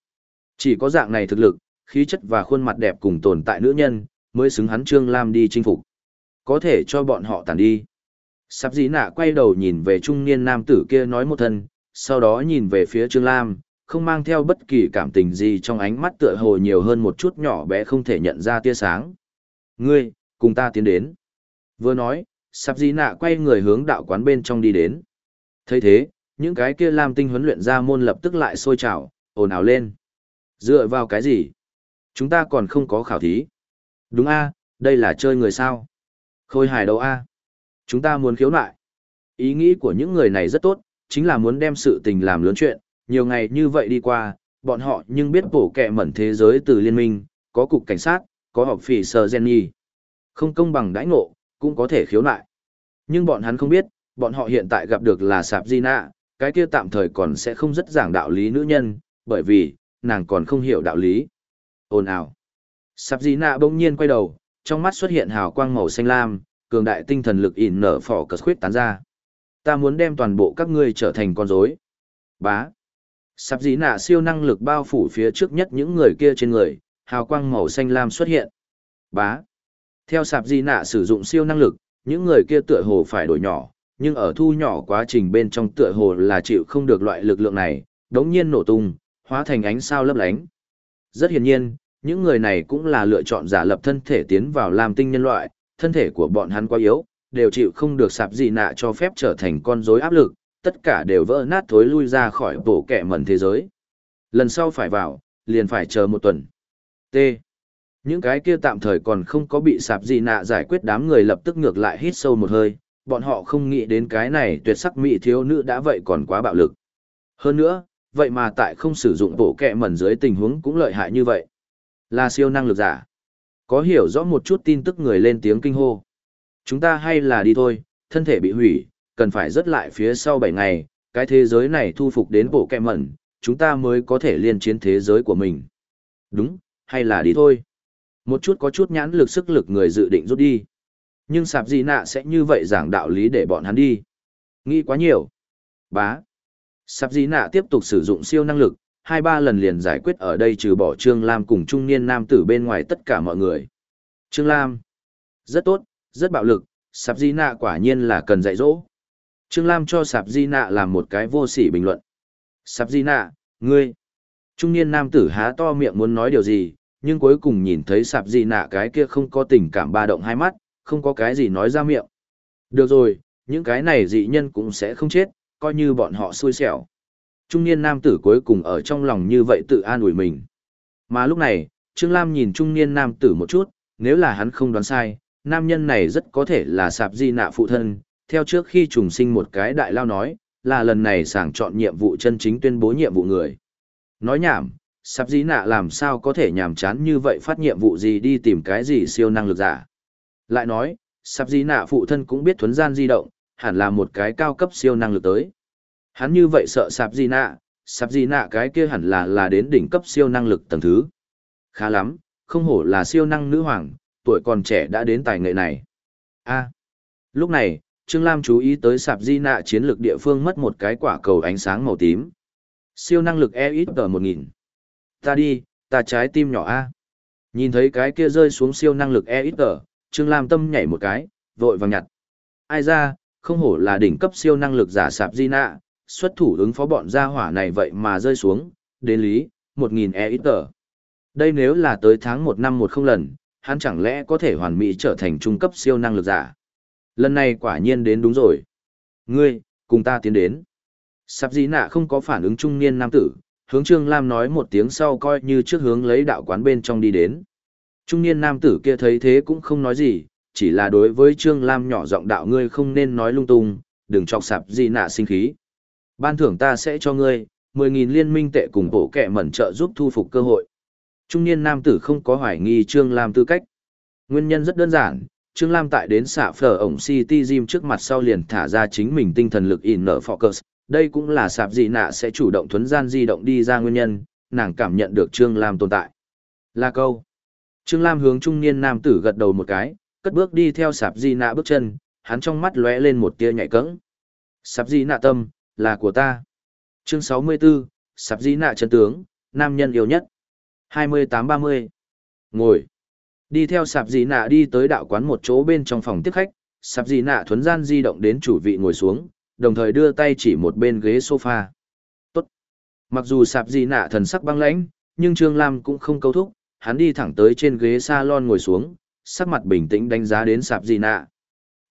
Chỉ có dạng này thực lực, khí chất và khuôn mặt đẹp cùng tồn tại nữ nhân, mới xứng hắn Trương Lam đi chinh phục. Có thể cho bọn họ tàn đi. Sắp dĩ nạ quay đầu nhìn về trung niên nam tử kia nói một thân, sau đó nhìn về phía Trương Lam, không mang theo bất kỳ cảm tình gì trong ánh mắt tựa hồ nhiều hơn một chút nhỏ bé không thể nhận ra tia sáng. Ngươi, cùng ta tiến đến. Vừa nói, sạp di nạ quay người hướng đạo quán bên trong đi đến. thấy thế, những cái kia làm tinh huấn luyện ra môn lập tức lại sôi trào, ồn ào lên. Dựa vào cái gì? Chúng ta còn không có khảo thí. Đúng a đây là chơi người sao? Khôi hài đâu a Chúng ta muốn khiếu nại. Ý nghĩ của những người này rất tốt, chính là muốn đem sự tình làm lớn chuyện, nhiều ngày như vậy đi qua, bọn họ nhưng biết bổ kẹ mẩn thế giới từ liên minh, có cục cảnh sát, có học phỉ sờ Jenny. Không công bằng đãi ngộ, cũng có thể khiếu nại. Nhưng bọn hắn không biết, bọn họ hiện tại gặp được là sạp di nạ, cái kia tạm thời còn sẽ không rất giảng đạo lý nữ nhân, bởi vì, nàng còn không hiểu đạo lý. Ồn ào. Sạp di nạ bỗng nhiên quay đầu, trong mắt xuất hiện hào quang màu xanh lam, cường đại tinh thần lực ỉn nở phỏ cật khuyết tán ra. Ta muốn đem toàn bộ các ngươi trở thành con rối. Bá. Sạp Di nạ siêu năng lực bao phủ phía trước nhất những người kia trên người, hào quang màu xanh lam xuất hiện. Bá. Theo sạp Di nạ sử dụng siêu năng lực, những người kia tựa hồ phải đổi nhỏ, nhưng ở thu nhỏ quá trình bên trong tựa hồ là chịu không được loại lực lượng này, đống nhiên nổ tung, hóa thành ánh sao lấp lánh. Rất hiển nhiên, những người này cũng là lựa chọn giả lập thân thể tiến vào làm tinh nhân loại, thân thể của bọn hắn quá yếu, đều chịu không được sạp gì nạ cho phép trở thành con rối áp lực, tất cả đều vỡ nát thối lui ra khỏi bộ kẻ mẩn thế giới. Lần sau phải vào, liền phải chờ một tuần. T. Những cái kia tạm thời còn không có bị sạp gì nạ giải quyết đám người lập tức ngược lại hít sâu một hơi, bọn họ không nghĩ đến cái này tuyệt sắc mỹ thiếu nữ đã vậy còn quá bạo lực. Hơn nữa, vậy mà tại không sử dụng bộ kẹ mẩn dưới tình huống cũng lợi hại như vậy. Là siêu năng lực giả. Có hiểu rõ một chút tin tức người lên tiếng kinh hô. Chúng ta hay là đi thôi, thân thể bị hủy, cần phải rất lại phía sau 7 ngày, cái thế giới này thu phục đến bộ kẹ mẩn, chúng ta mới có thể liên chiến thế giới của mình. Đúng, hay là đi thôi. Một chút có chút nhãn lực sức lực người dự định rút đi. Nhưng sạp gì nạ sẽ như vậy giảng đạo lý để bọn hắn đi. Nghĩ quá nhiều. Bá. Sạp gì nạ tiếp tục sử dụng siêu năng lực, hai ba lần liền giải quyết ở đây trừ bỏ Trương Lam cùng trung niên nam tử bên ngoài tất cả mọi người. Trương Lam. Rất tốt, rất bạo lực, sạp di nạ quả nhiên là cần dạy dỗ. Trương Lam cho sạp di nạ làm một cái vô sỉ bình luận. Sạp di nạ, ngươi. Trung niên nam tử há to miệng muốn nói điều gì, nhưng cuối cùng nhìn thấy sạp gì nạ cái kia không có tình cảm ba động hai mắt, không có cái gì nói ra miệng. Được rồi, những cái này dị nhân cũng sẽ không chết, coi như bọn họ xui xẻo. Trung niên nam tử cuối cùng ở trong lòng như vậy tự an ủi mình. Mà lúc này, Trương Lam nhìn trung niên nam tử một chút, nếu là hắn không đoán sai, nam nhân này rất có thể là sạp di nạ phụ thân, theo trước khi trùng sinh một cái đại lao nói, là lần này sàng chọn nhiệm vụ chân chính tuyên bố nhiệm vụ người. Nói nhảm, sạp di nạ làm sao có thể nhàm chán như vậy phát nhiệm vụ gì đi tìm cái gì siêu năng lực giả. Lại nói, sạp di nạ phụ thân cũng biết thuấn gian di động, hẳn là một cái cao cấp siêu năng lực tới. Hắn như vậy sợ sạp di nạ, sạp di nạ cái kia hẳn là là đến đỉnh cấp siêu năng lực tầng thứ. Khá lắm, không hổ là siêu năng nữ hoàng, tuổi còn trẻ đã đến tài nghệ này. a lúc này, Trương Lam chú ý tới sạp di nạ chiến lược địa phương mất một cái quả cầu ánh sáng màu tím. Siêu năng lực một nghìn Ta đi, ta trái tim nhỏ A. Nhìn thấy cái kia rơi xuống siêu năng lực EXG, Trương Lam tâm nhảy một cái, vội vàng nhặt. Ai ra, không hổ là đỉnh cấp siêu năng lực giả sạp di nạ, xuất thủ ứng phó bọn gia hỏa này vậy mà rơi xuống, đến lý, 1.000 EXG. Đây nếu là tới tháng 1 năm một không lần, hắn chẳng lẽ có thể hoàn mỹ trở thành trung cấp siêu năng lực giả. Lần này quả nhiên đến đúng rồi. Ngươi, cùng ta tiến đến. Sạp di nạ không có phản ứng trung niên nam tử, hướng Trương Lam nói một tiếng sau coi như trước hướng lấy đạo quán bên trong đi đến. Trung niên nam tử kia thấy thế cũng không nói gì, chỉ là đối với Trương Lam nhỏ giọng đạo ngươi không nên nói lung tung, đừng chọc sạp gì nạ sinh khí. Ban thưởng ta sẽ cho ngươi, 10.000 liên minh tệ cùng bộ kẻ mẩn trợ giúp thu phục cơ hội. Trung niên nam tử không có hoài nghi Trương Lam tư cách. Nguyên nhân rất đơn giản, Trương Lam tại đến xạ phở ổng City Gym trước mặt sau liền thả ra chính mình tinh thần lực in nở focus. Đây cũng là sạp dị nạ sẽ chủ động thuấn gian di động đi ra nguyên nhân, nàng cảm nhận được Trương Lam tồn tại. Là câu. Trương Lam hướng trung niên nam tử gật đầu một cái, cất bước đi theo sạp dị nạ bước chân, hắn trong mắt lóe lên một tia nhạy cẫng. Sạp dị nạ tâm, là của ta. Chương 64, sạp dị nạ chân tướng, nam nhân yêu nhất. 28-30. Ngồi. Đi theo sạp dị nạ đi tới đạo quán một chỗ bên trong phòng tiếp khách, sạp dị nạ thuấn gian di động đến chủ vị ngồi xuống, đồng thời đưa tay chỉ một bên ghế sofa. Tốt. Mặc dù sạp gì nạ thần sắc băng lãnh, nhưng Trương Lam cũng không câu thúc, hắn đi thẳng tới trên ghế salon ngồi xuống, sắc mặt bình tĩnh đánh giá đến sạp gì nạ.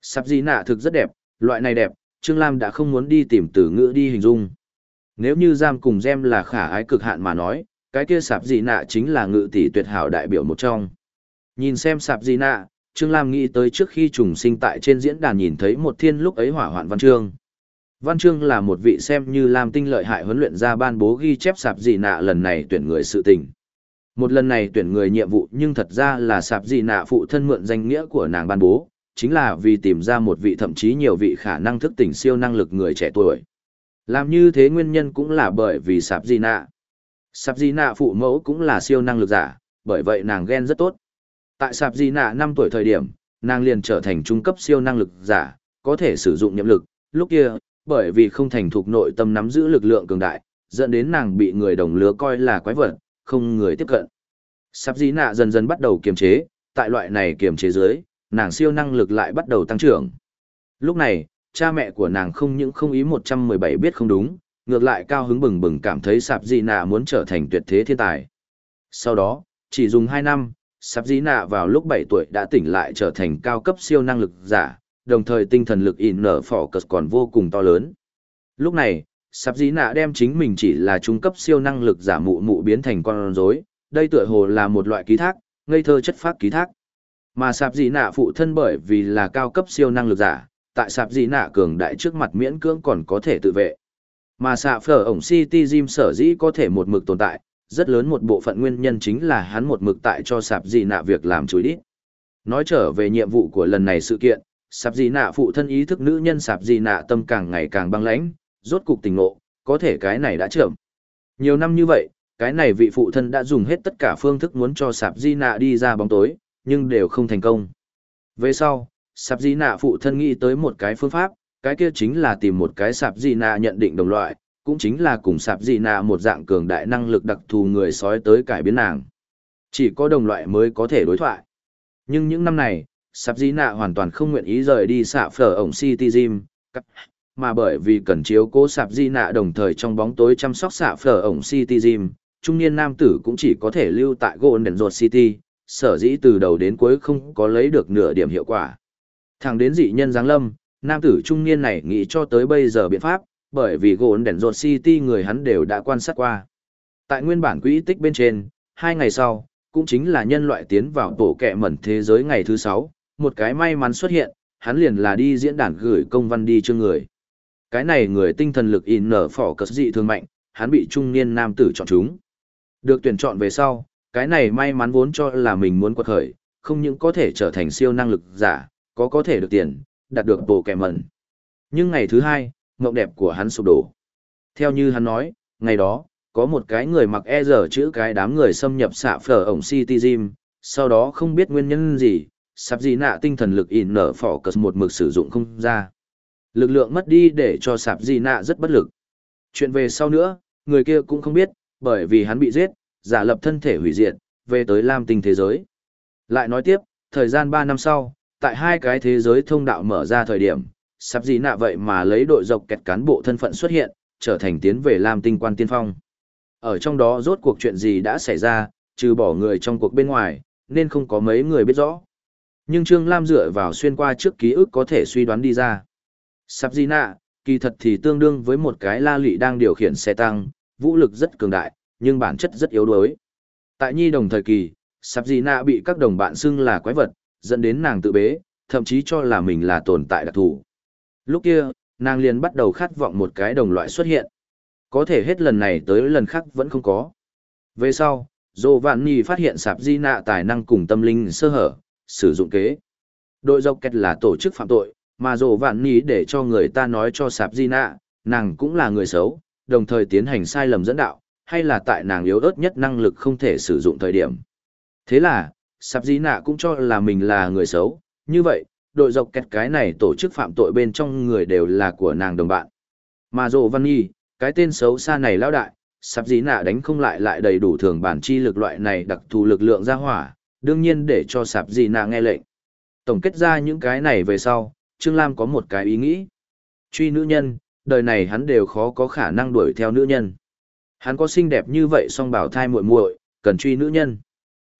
Sạp gì nạ thực rất đẹp, loại này đẹp, Trương Lam đã không muốn đi tìm từ ngữ đi hình dung. Nếu như giam cùng gem là khả ái cực hạn mà nói, cái kia sạp gì nạ chính là ngự tỷ tuyệt hảo đại biểu một trong. Nhìn xem sạp gì nạ, Trương Lam nghĩ tới trước khi trùng sinh tại trên diễn đàn nhìn thấy một thiên lúc ấy hỏa hoạn văn chương. Văn chương là một vị xem như làm tinh lợi hại huấn luyện ra ban bố ghi chép sạp gì nạ lần này tuyển người sự tình. Một lần này tuyển người nhiệm vụ nhưng thật ra là sạp gì nạ phụ thân mượn danh nghĩa của nàng ban bố, chính là vì tìm ra một vị thậm chí nhiều vị khả năng thức tỉnh siêu năng lực người trẻ tuổi. Làm như thế nguyên nhân cũng là bởi vì sạp dị nạ. Sạp dị nạ phụ mẫu cũng là siêu năng lực giả, bởi vậy nàng ghen rất tốt. Tại sạp dị nạ 5 tuổi thời điểm, nàng liền trở thành trung cấp siêu năng lực giả, có thể sử dụng nhiệm lực. Lúc kia, bởi vì không thành thục nội tâm nắm giữ lực lượng cường đại, dẫn đến nàng bị người đồng lứa coi là quái vật, không người tiếp cận. Sạp Dĩ nạ dần dần bắt đầu kiềm chế, tại loại này kiềm chế dưới, nàng siêu năng lực lại bắt đầu tăng trưởng. Lúc này, cha mẹ của nàng không những không ý 117 biết không đúng, ngược lại cao hứng bừng bừng cảm thấy sạp Dĩ nạ muốn trở thành tuyệt thế thiên tài. Sau đó, chỉ dùng 2 năm, sạp Dĩ nạ vào lúc 7 tuổi đã tỉnh lại trở thành cao cấp siêu năng lực giả, đồng thời tinh thần lực in nở phỏ cật còn vô cùng to lớn. Lúc này, sạp dĩ nạ đem chính mình chỉ là trung cấp siêu năng lực giả mụ mụ biến thành con rối, đây tựa hồ là một loại ký thác, ngây thơ chất phát ký thác. Mà sạp dĩ nạ phụ thân bởi vì là cao cấp siêu năng lực giả, tại sạp dĩ nạ cường đại trước mặt miễn cưỡng còn có thể tự vệ. Mà sạp phở ổng City Gym sở dĩ có thể một mực tồn tại, rất lớn một bộ phận nguyên nhân chính là hắn một mực tại cho sạp dĩ nạ việc làm chối đít. Nói trở về nhiệm vụ của lần này sự kiện, sạp di nạ phụ thân ý thức nữ nhân sạp di nạ tâm càng ngày càng băng lãnh, rốt cục tình ngộ, có thể cái này đã trưởng. Nhiều năm như vậy, cái này vị phụ thân đã dùng hết tất cả phương thức muốn cho sạp di nạ đi ra bóng tối, nhưng đều không thành công. Về sau, sạp di nạ phụ thân nghĩ tới một cái phương pháp, cái kia chính là tìm một cái sạp di nạ nhận định đồng loại, cũng chính là cùng sạp di nạ một dạng cường đại năng lực đặc thù người sói tới cải biến nàng. Chỉ có đồng loại mới có thể đối thoại. Nhưng những năm này, sạp dĩ nạ hoàn toàn không nguyện ý rời đi xạ phở ổng City Gym, mà bởi vì cần chiếu cố sạp di nạ đồng thời trong bóng tối chăm sóc xạ phở ổng City Gym, trung niên nam tử cũng chỉ có thể lưu tại Golden Road City, sở dĩ từ đầu đến cuối không có lấy được nửa điểm hiệu quả. Thẳng đến dị nhân giáng lâm, nam tử trung niên này nghĩ cho tới bây giờ biện pháp, bởi vì Golden Road City người hắn đều đã quan sát qua. Tại nguyên bản quỹ tích bên trên, hai ngày sau, cũng chính là nhân loại tiến vào tổ kẹ mẩn thế giới ngày thứ sáu, một cái may mắn xuất hiện, hắn liền là đi diễn đàn gửi công văn đi cho người. Cái này người tinh thần lực in nở phỏ cực dị thường mạnh, hắn bị trung niên nam tử chọn chúng. Được tuyển chọn về sau, cái này may mắn vốn cho là mình muốn quật khởi, không những có thể trở thành siêu năng lực giả, có có thể được tiền, đạt được bộ kẻ mẩn. Nhưng ngày thứ hai, mộng đẹp của hắn sụp đổ. Theo như hắn nói, ngày đó, có một cái người mặc e giờ chữ cái đám người xâm nhập xạ phở ổng City Gym, sau đó không biết nguyên nhân gì, sạp dị nạ tinh thần lực in nở phỏ cờ một mực sử dụng không ra. Lực lượng mất đi để cho sạp dị nạ rất bất lực. Chuyện về sau nữa, người kia cũng không biết, bởi vì hắn bị giết, giả lập thân thể hủy diệt, về tới Lam tinh thế giới. Lại nói tiếp, thời gian ba năm sau, tại hai cái thế giới thông đạo mở ra thời điểm, sạp dị nạ vậy mà lấy đội dọc kẹt cán bộ thân phận xuất hiện, trở thành tiến về Lam tinh quan tiên phong. Ở trong đó rốt cuộc chuyện gì đã xảy ra, trừ bỏ người trong cuộc bên ngoài, nên không có mấy người biết rõ. Nhưng Trương Lam dựa vào xuyên qua trước ký ức có thể suy đoán đi ra. Sắp Di nạ, kỳ thật thì tương đương với một cái la lị đang điều khiển xe tăng, vũ lực rất cường đại, nhưng bản chất rất yếu đuối. Tại nhi đồng thời kỳ, Sắp Di nạ bị các đồng bạn xưng là quái vật, dẫn đến nàng tự bế, thậm chí cho là mình là tồn tại đặc thù. Lúc kia, nàng liền bắt đầu khát vọng một cái đồng loại xuất hiện. Có thể hết lần này tới lần khác vẫn không có. Về sau, Dô Vạn Nhi phát hiện Sạp Di Nạ tài năng cùng tâm linh sơ hở, sử dụng kế. Đội dọc kẹt là tổ chức phạm tội, mà dồ Vạn Nhi để cho người ta nói cho Sạp Di Nạ, nàng cũng là người xấu, đồng thời tiến hành sai lầm dẫn đạo, hay là tại nàng yếu ớt nhất năng lực không thể sử dụng thời điểm. Thế là, Sạp Di Nạ cũng cho là mình là người xấu, như vậy, đội dọc kẹt cái này tổ chức phạm tội bên trong người đều là của nàng đồng bạn. Mà dồ Văn Nhi, cái tên xấu xa này lão đại, Sạp Di Nạ đánh không lại lại đầy đủ thường bản chi lực loại này đặc thù lực lượng ra hỏa, đương nhiên để cho Sạp gì Nạ nghe lệnh. Tổng kết ra những cái này về sau, Trương Lam có một cái ý nghĩ. Truy nữ nhân, đời này hắn đều khó có khả năng đuổi theo nữ nhân. Hắn có xinh đẹp như vậy song bảo thai muội muội, cần truy nữ nhân.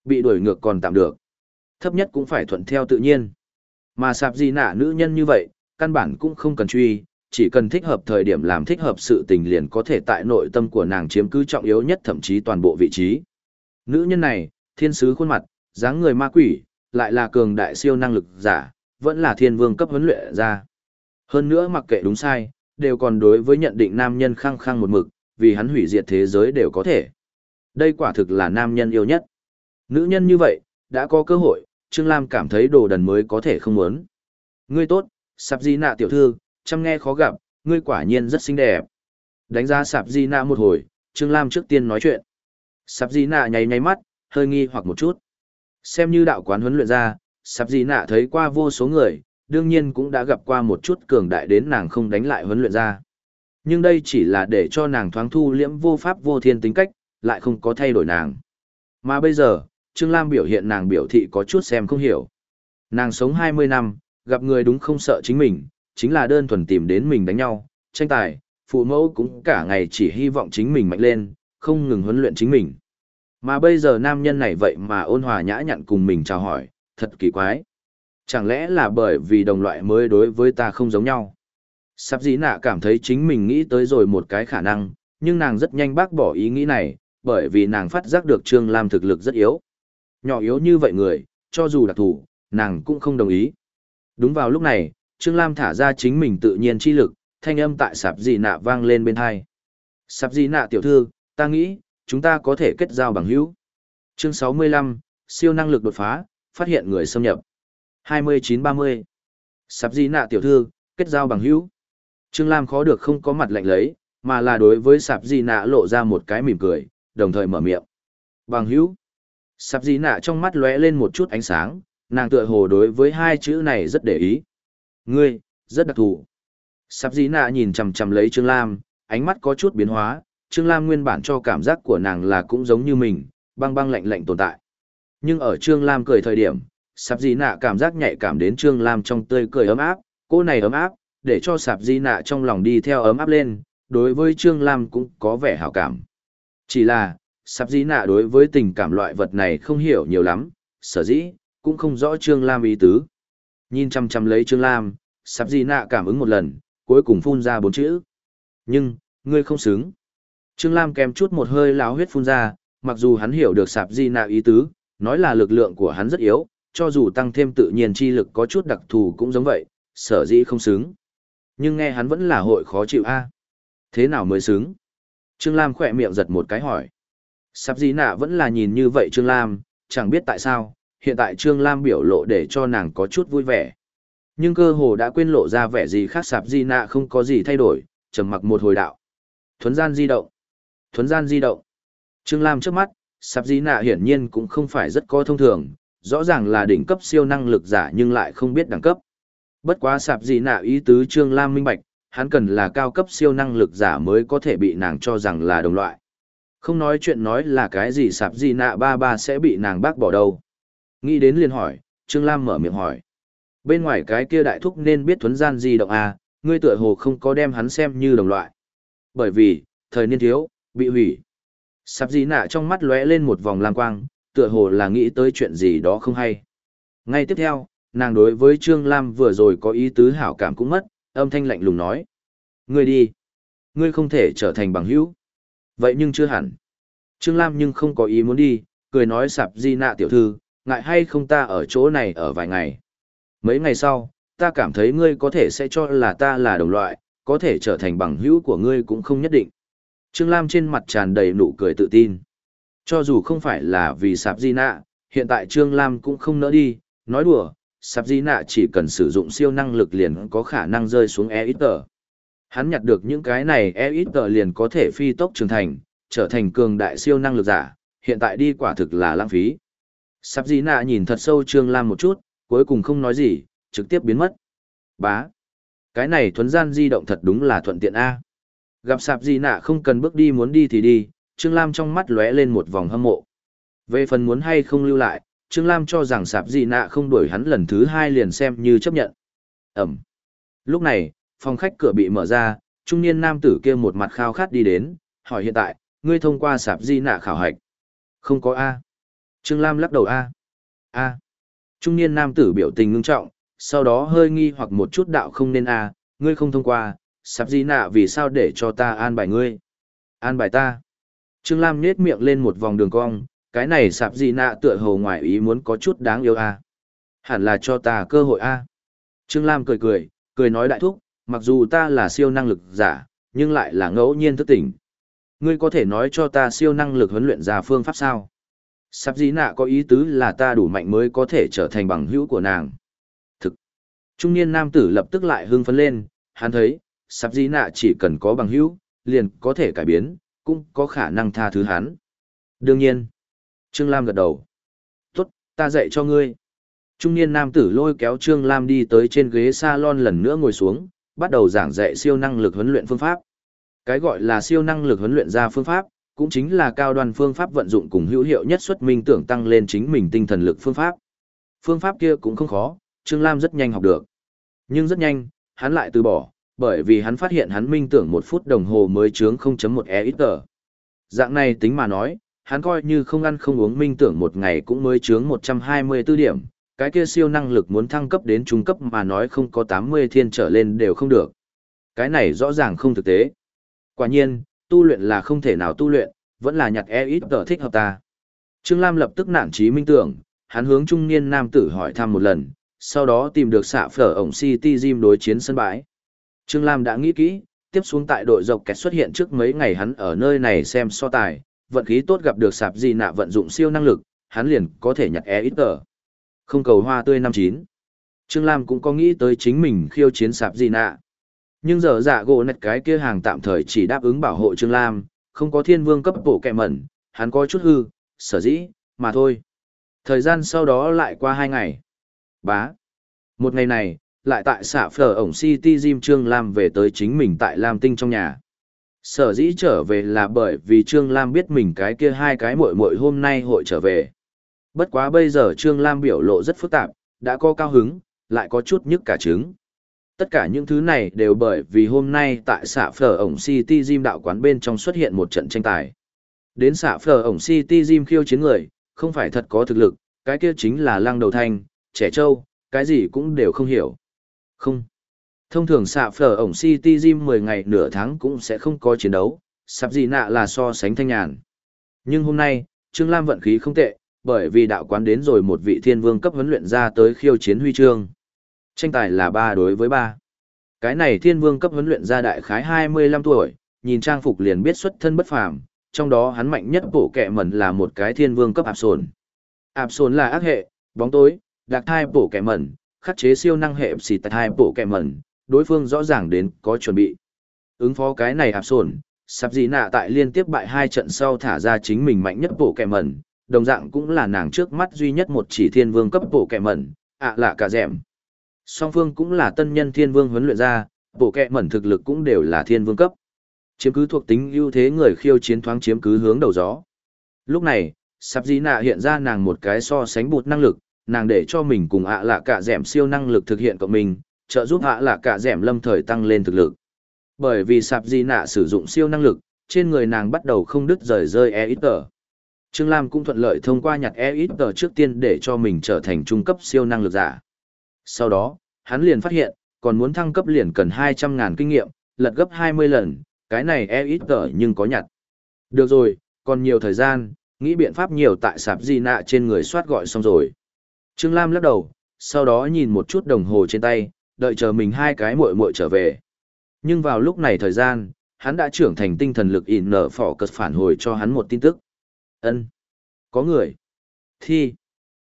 Bị đuổi ngược còn tạm được. Thấp nhất cũng phải thuận theo tự nhiên. Mà sạp gì nạ nữ nhân như vậy, căn bản cũng không cần truy, chỉ cần thích hợp thời điểm làm thích hợp sự tình liền có thể tại nội tâm của nàng chiếm cứ trọng yếu nhất thậm chí toàn bộ vị trí. Nữ nhân này, thiên sứ khuôn mặt, dáng người ma quỷ, lại là cường đại siêu năng lực giả, vẫn là thiên vương cấp huấn luyện ra. Hơn nữa mặc kệ đúng sai, đều còn đối với nhận định nam nhân khăng khăng một mực, vì hắn hủy diệt thế giới đều có thể. Đây quả thực là nam nhân yêu nhất. Nữ nhân như vậy, đã có cơ hội, Trương Lam cảm thấy đồ đần mới có thể không muốn. Ngươi tốt, sạp di nạ tiểu thư, chăm nghe khó gặp, ngươi quả nhiên rất xinh đẹp. Đánh giá sạp di nạ một hồi, Trương Lam trước tiên nói chuyện. Sạp di nạ nháy nháy mắt, hơi nghi hoặc một chút. Xem như đạo quán huấn luyện ra, sạp gì nạ thấy qua vô số người, đương nhiên cũng đã gặp qua một chút cường đại đến nàng không đánh lại huấn luyện ra. Nhưng đây chỉ là để cho nàng thoáng thu liễm vô pháp vô thiên tính cách, lại không có thay đổi nàng. Mà bây giờ, Trương Lam biểu hiện nàng biểu thị có chút xem không hiểu. Nàng sống 20 năm, gặp người đúng không sợ chính mình, chính là đơn thuần tìm đến mình đánh nhau, tranh tài, phụ mẫu cũng cả ngày chỉ hy vọng chính mình mạnh lên, không ngừng huấn luyện chính mình. Mà bây giờ nam nhân này vậy mà ôn hòa nhã nhặn cùng mình chào hỏi, thật kỳ quái. Chẳng lẽ là bởi vì đồng loại mới đối với ta không giống nhau? Sắp dĩ nạ cảm thấy chính mình nghĩ tới rồi một cái khả năng, nhưng nàng rất nhanh bác bỏ ý nghĩ này, bởi vì nàng phát giác được Trương Lam thực lực rất yếu. Nhỏ yếu như vậy người, cho dù đặc thủ, nàng cũng không đồng ý. Đúng vào lúc này, Trương Lam thả ra chính mình tự nhiên chi lực, thanh âm tại sạp dị nạ vang lên bên hai. Sạp dị nạ tiểu thư, ta nghĩ, chúng ta có thể kết giao bằng hữu. Chương 65, siêu năng lực đột phá, phát hiện người xâm nhập. 2930. Sạp dị nạ tiểu thư, kết giao bằng hữu. Trương Lam khó được không có mặt lạnh lấy, mà là đối với sạp dị nạ lộ ra một cái mỉm cười, đồng thời mở miệng. Bằng hữu. Sạp dị nạ trong mắt lóe lên một chút ánh sáng, nàng tựa hồ đối với hai chữ này rất để ý. Ngươi, rất đặc thù. Sạp dị nạ nhìn chầm chầm lấy Trương Lam, ánh mắt có chút biến hóa, Trương Lam nguyên bản cho cảm giác của nàng là cũng giống như mình, băng băng lạnh lạnh tồn tại. Nhưng ở Trương Lam cười thời điểm, sạp di nạ cảm giác nhạy cảm đến Trương Lam trong tươi cười ấm áp, cô này ấm áp, để cho sạp di nạ trong lòng đi theo ấm áp lên, đối với Trương Lam cũng có vẻ hảo cảm. Chỉ là, sạp di nạ đối với tình cảm loại vật này không hiểu nhiều lắm, sở dĩ, cũng không rõ Trương Lam ý tứ. Nhìn chăm chăm lấy Trương Lam, sạp di nạ cảm ứng một lần, cuối cùng phun ra bốn chữ. Nhưng, ngươi không xứng. Trương Lam kèm chút một hơi láo huyết phun ra, mặc dù hắn hiểu được sạp di nạ ý tứ, nói là lực lượng của hắn rất yếu, cho dù tăng thêm tự nhiên chi lực có chút đặc thù cũng giống vậy, sở dĩ không xứng. Nhưng nghe hắn vẫn là hội khó chịu a Thế nào mới xứng? Trương Lam khỏe miệng giật một cái hỏi. Sạp di nạ vẫn là nhìn như vậy Trương Lam, chẳng biết tại sao, hiện tại Trương Lam biểu lộ để cho nàng có chút vui vẻ. Nhưng cơ hồ đã quên lộ ra vẻ gì khác sạp di nạ không có gì thay đổi, trầm mặc một hồi đạo. Thuấn gian di động. Thuấn gian di động. Trương Lam trước mắt, sạp di nạ hiển nhiên cũng không phải rất có thông thường, rõ ràng là đỉnh cấp siêu năng lực giả nhưng lại không biết đẳng cấp. Bất quá sạp di nạ ý tứ Trương Lam minh bạch, hắn cần là cao cấp siêu năng lực giả mới có thể bị nàng cho rằng là đồng loại. Không nói chuyện nói là cái gì sạp di nạ ba ba sẽ bị nàng bác bỏ đâu. Nghĩ đến liền hỏi, Trương Lam mở miệng hỏi. Bên ngoài cái kia đại thúc nên biết thuấn gian di động à, ngươi tựa hồ không có đem hắn xem như đồng loại. Bởi vì, thời niên thiếu, bị hủy. Sạp gì nạ trong mắt lóe lên một vòng lang quang, tựa hồ là nghĩ tới chuyện gì đó không hay. Ngay tiếp theo, nàng đối với Trương Lam vừa rồi có ý tứ hảo cảm cũng mất, âm thanh lạnh lùng nói. Ngươi đi. Ngươi không thể trở thành bằng hữu. Vậy nhưng chưa hẳn. Trương Lam nhưng không có ý muốn đi, cười nói sạp di nạ tiểu thư, ngại hay không ta ở chỗ này ở vài ngày. Mấy ngày sau, ta cảm thấy ngươi có thể sẽ cho là ta là đồng loại, có thể trở thành bằng hữu của ngươi cũng không nhất định. Trương Lam trên mặt tràn đầy nụ cười tự tin. Cho dù không phải là vì sạp di nạ, hiện tại Trương Lam cũng không nỡ đi, nói đùa, sạp di nạ chỉ cần sử dụng siêu năng lực liền có khả năng rơi xuống e ít tờ. Hắn nhặt được những cái này e ít tờ liền có thể phi tốc trưởng thành, trở thành cường đại siêu năng lực giả, hiện tại đi quả thực là lãng phí. Sạp di nạ nhìn thật sâu Trương Lam một chút, cuối cùng không nói gì, trực tiếp biến mất. Bá. Cái này thuấn gian di động thật đúng là thuận tiện A. Gặp sạp gì nạ không cần bước đi muốn đi thì đi, Trương Lam trong mắt lóe lên một vòng hâm mộ. Về phần muốn hay không lưu lại, Trương Lam cho rằng sạp gì nạ không đuổi hắn lần thứ hai liền xem như chấp nhận. Ẩm. Lúc này, phòng khách cửa bị mở ra, trung niên nam tử kia một mặt khao khát đi đến, hỏi hiện tại, ngươi thông qua sạp di nạ khảo hạch. Không có A. Trương Lam lắc đầu A. A. Trung niên nam tử biểu tình ngưng trọng, sau đó hơi nghi hoặc một chút đạo không nên A, ngươi không thông qua, sạp di nạ vì sao để cho ta an bài ngươi? An bài ta? Trương lam nết miệng lên một vòng đường cong cái này sạp di nạ tựa hồ ngoài ý muốn có chút đáng yêu a à. hẳn là cho ta cơ hội a trương lam cười cười cười nói đại thúc mặc dù ta là siêu năng lực giả nhưng lại là ngẫu nhiên thức tỉnh. Ngươi có thể nói cho ta siêu năng lực huấn luyện ra phương pháp sao? Sạp dĩ nạ có ý tứ là ta đủ mạnh mới có thể trở thành bằng hữu của nàng. Thực. Trung niên nam tử lập tức lại hưng phấn lên, hắn thấy, sạp di nạ chỉ cần có bằng hữu, liền có thể cải biến, cũng có khả năng tha thứ hắn. Đương nhiên. Trương Lam gật đầu. Tốt, ta dạy cho ngươi. Trung niên nam tử lôi kéo Trương Lam đi tới trên ghế salon lần nữa ngồi xuống, bắt đầu giảng dạy siêu năng lực huấn luyện phương pháp. Cái gọi là siêu năng lực huấn luyện ra phương pháp, cũng chính là cao đoàn phương pháp vận dụng cùng hữu hiệu nhất xuất minh tưởng tăng lên chính mình tinh thần lực phương pháp. Phương pháp kia cũng không khó, Trương Lam rất nhanh học được. Nhưng rất nhanh, hắn lại từ bỏ, bởi vì hắn phát hiện hắn minh tưởng một phút đồng hồ mới chướng 0.1 e ít tờ. Dạng này tính mà nói, hắn coi như không ăn không uống minh tưởng một ngày cũng mới chướng 124 điểm, cái kia siêu năng lực muốn thăng cấp đến trung cấp mà nói không có 80 thiên trở lên đều không được. Cái này rõ ràng không thực tế. Quả nhiên, tu luyện là không thể nào tu luyện, vẫn là nhặt e ít tờ thích hợp ta. Trương Lam lập tức nản trí minh tưởng, hắn hướng trung niên nam tử hỏi thăm một lần, sau đó tìm được xạ phở ổng City Gym đối chiến sân bãi. Trương Lam đã nghĩ kỹ, tiếp xuống tại đội dọc kẹt xuất hiện trước mấy ngày hắn ở nơi này xem so tài, vận khí tốt gặp được sạp gì nạ vận dụng siêu năng lực, hắn liền có thể nhặt e ít tờ. Không cầu hoa tươi năm chín. Trương Lam cũng có nghĩ tới chính mình khiêu chiến sạp gì nạ. Nhưng giờ dạ gỗ nạch cái kia hàng tạm thời chỉ đáp ứng bảo hộ Trương Lam, không có thiên vương cấp bổ kẹ mẩn, hắn có chút hư, sở dĩ, mà thôi. Thời gian sau đó lại qua hai ngày. Bá. Một ngày này, lại tại xã phở ổng City Jim Trương Lam về tới chính mình tại Lam Tinh trong nhà. Sở dĩ trở về là bởi vì Trương Lam biết mình cái kia hai cái muội muội hôm nay hội trở về. Bất quá bây giờ Trương Lam biểu lộ rất phức tạp, đã có cao hứng, lại có chút nhức cả trứng. Tất cả những thứ này đều bởi vì hôm nay tại xã phở ổng City Gym đạo quán bên trong xuất hiện một trận tranh tài. Đến xã phở ổng City Gym khiêu chiến người, không phải thật có thực lực, cái kia chính là lăng đầu thanh, trẻ trâu, cái gì cũng đều không hiểu. Không. Thông thường xạ phở ổng City Gym 10 ngày nửa tháng cũng sẽ không có chiến đấu, sạp gì nạ là so sánh thanh nhàn. Nhưng hôm nay, Trương Lam vận khí không tệ, bởi vì đạo quán đến rồi một vị thiên vương cấp huấn luyện ra tới khiêu chiến huy chương. Tranh tài là 3 đối với 3. Cái này thiên vương cấp huấn luyện ra đại khái 25 tuổi, nhìn trang phục liền biết xuất thân bất phàm, trong đó hắn mạnh nhất bộ kẹ mẩn là một cái thiên vương cấp ạp sồn. Ạp sồn là ác hệ, bóng tối, đặc thai bộ kẹ mẩn, khắc chế siêu năng hệ xì tại hai bộ kẹ mẩn, đối phương rõ ràng đến có chuẩn bị. Ứng phó cái này ạp sổn, sạp gì nạ tại liên tiếp bại hai trận sau thả ra chính mình mạnh nhất bộ kẹ mẩn, đồng dạng cũng là nàng trước mắt duy nhất một chỉ thiên vương cấp bộ kẹ mẩn, ạ à lạ cả dẻm. Song phương cũng là tân nhân thiên vương huấn luyện ra, bộ kẹ mẩn thực lực cũng đều là thiên vương cấp. Chiếm cứ thuộc tính ưu thế người khiêu chiến thoáng chiếm cứ hướng đầu gió. Lúc này, sạp dĩ nạ hiện ra nàng một cái so sánh bụt năng lực, nàng để cho mình cùng ạ à lạ cả dẻm siêu năng lực thực hiện của mình, trợ giúp ạ lạ cả dẻm lâm thời tăng lên thực lực. Bởi vì sạp di nạ sử dụng siêu năng lực, trên người nàng bắt đầu không đứt rời rơi e ít tờ. Trương Lam cũng thuận lợi thông qua nhặt e ít tờ trước tiên để cho mình trở thành trung cấp siêu năng lực giả. Sau đó, hắn liền phát hiện, còn muốn thăng cấp liền cần 200.000 kinh nghiệm, lật gấp 20 lần, cái này e ít tờ nhưng có nhặt. Được rồi, còn nhiều thời gian, nghĩ biện pháp nhiều tại sạp di nạ trên người soát gọi xong rồi. Trương Lam lắc đầu, sau đó nhìn một chút đồng hồ trên tay, đợi chờ mình hai cái muội muội trở về. Nhưng vào lúc này thời gian, hắn đã trưởng thành tinh thần lực ỉn nở phỏ cật phản hồi cho hắn một tin tức. ân Có người. Thi.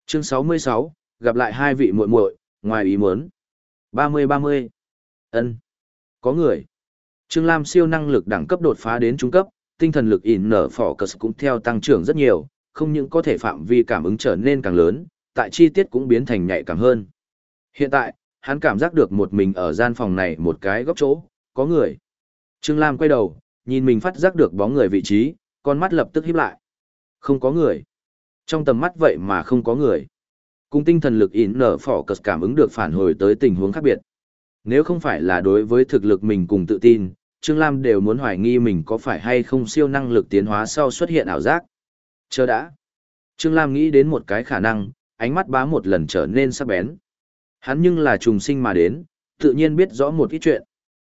Chương 66, gặp lại hai vị muội muội, ngoài ý muốn. 30-30. ân Có người. Trương Lam siêu năng lực đẳng cấp đột phá đến trung cấp, tinh thần lực ỉn nở phỏ cật cũng theo tăng trưởng rất nhiều, không những có thể phạm vi cảm ứng trở nên càng lớn, tại chi tiết cũng biến thành nhạy cảm hơn. Hiện tại, hắn cảm giác được một mình ở gian phòng này một cái góc chỗ, có người. Trương Lam quay đầu, nhìn mình phát giác được bóng người vị trí, con mắt lập tức híp lại. Không có người. Trong tầm mắt vậy mà không có người. Cùng tinh thần lực ỉn nở phỏ cật cảm ứng được phản hồi tới tình huống khác biệt. Nếu không phải là đối với thực lực mình cùng tự tin, Trương Lam đều muốn hoài nghi mình có phải hay không siêu năng lực tiến hóa sau xuất hiện ảo giác. Chờ đã. Trương Lam nghĩ đến một cái khả năng, ánh mắt bá một lần trở nên sắc bén. Hắn nhưng là trùng sinh mà đến, tự nhiên biết rõ một ít chuyện.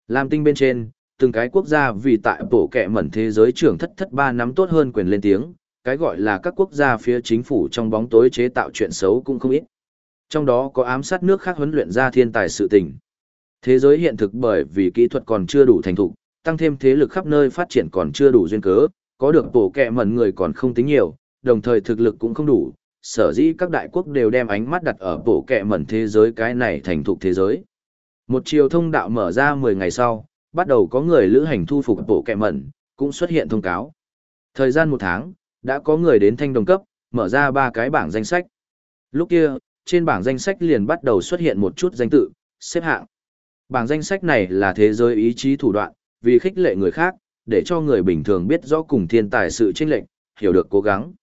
Lam tinh bên trên, từng cái quốc gia vì tại bổ kẻ mẩn thế giới trưởng thất thất ba nắm tốt hơn quyền lên tiếng, cái gọi là các quốc gia phía chính phủ trong bóng tối chế tạo chuyện xấu cũng không ít. Trong đó có ám sát nước khác huấn luyện ra thiên tài sự tình. Thế giới hiện thực bởi vì kỹ thuật còn chưa đủ thành thục, tăng thêm thế lực khắp nơi phát triển còn chưa đủ duyên cớ, có được bổ kẻ mẩn người còn không tính nhiều, đồng thời thực lực cũng không đủ, sở dĩ các đại quốc đều đem ánh mắt đặt ở bộ kệ mẩn thế giới cái này thành thục thế giới. Một chiều thông đạo mở ra 10 ngày sau, bắt đầu có người lữ hành thu phục bộ kệ mẩn, cũng xuất hiện thông cáo. Thời gian một tháng, đã có người đến thanh đồng cấp, mở ra ba cái bảng danh sách. Lúc kia, trên bảng danh sách liền bắt đầu xuất hiện một chút danh tự, xếp hạng. Bảng danh sách này là thế giới ý chí thủ đoạn, vì khích lệ người khác, để cho người bình thường biết rõ cùng thiên tài sự chênh lệnh, hiểu được cố gắng.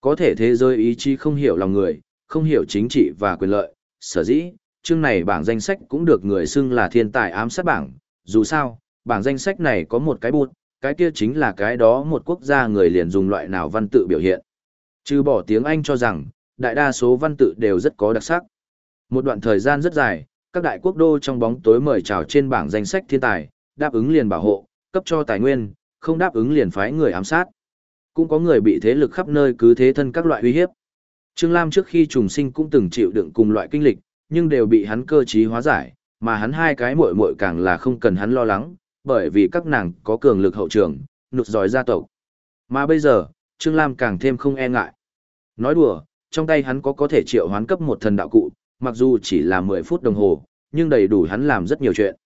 Có thể thế giới ý chí không hiểu lòng người, không hiểu chính trị và quyền lợi, sở dĩ, chương này bảng danh sách cũng được người xưng là thiên tài ám sát bảng, dù sao, bảng danh sách này có một cái bụt, cái kia chính là cái đó một quốc gia người liền dùng loại nào văn tự biểu hiện. Trừ bỏ tiếng Anh cho rằng, đại đa số văn tự đều rất có đặc sắc. Một đoạn thời gian rất dài, các đại quốc đô trong bóng tối mời chào trên bảng danh sách thiên tài, đáp ứng liền bảo hộ, cấp cho tài nguyên, không đáp ứng liền phái người ám sát. Cũng có người bị thế lực khắp nơi cứ thế thân các loại uy hiếp. Trương Lam trước khi trùng sinh cũng từng chịu đựng cùng loại kinh lịch, nhưng đều bị hắn cơ trí hóa giải, mà hắn hai cái muội muội càng là không cần hắn lo lắng, bởi vì các nàng có cường lực hậu trường, nụt giỏi gia tộc. Mà bây giờ, Trương Lam càng thêm không e ngại. Nói đùa, trong tay hắn có có thể triệu hoán cấp một thần đạo cụ, mặc dù chỉ là 10 phút đồng hồ, nhưng đầy đủ hắn làm rất nhiều chuyện.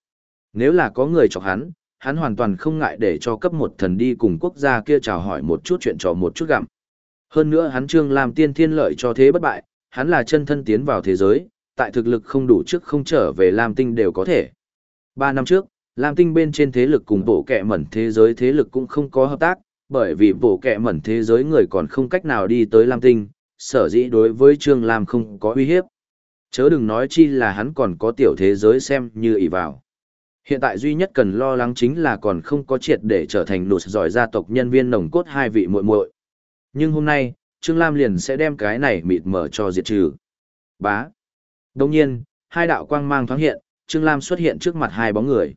Nếu là có người chọc hắn, hắn hoàn toàn không ngại để cho cấp một thần đi cùng quốc gia kia chào hỏi một chút chuyện trò một chút gặm. Hơn nữa hắn Trương Lam tiên thiên lợi cho thế bất bại, hắn là chân thân tiến vào thế giới, tại thực lực không đủ trước không trở về Lam Tinh đều có thể. Ba năm trước, Lam Tinh bên trên thế lực cùng bộ kẹ mẩn thế giới thế lực cũng không có hợp tác, bởi vì bộ kẹ mẩn thế giới người còn không cách nào đi tới Lam Tinh, sở dĩ đối với Trương Lam không có uy hiếp. Chớ đừng nói chi là hắn còn có tiểu thế giới xem như ỷ vào. Hiện tại duy nhất cần lo lắng chính là còn không có triệt để trở thành nụt giỏi gia tộc nhân viên nồng cốt hai vị muội muội. Nhưng hôm nay, Trương Lam liền sẽ đem cái này mịt mở cho diệt trừ. Bá. Đồng nhiên, hai đạo quang mang thoáng hiện, Trương Lam xuất hiện trước mặt hai bóng người.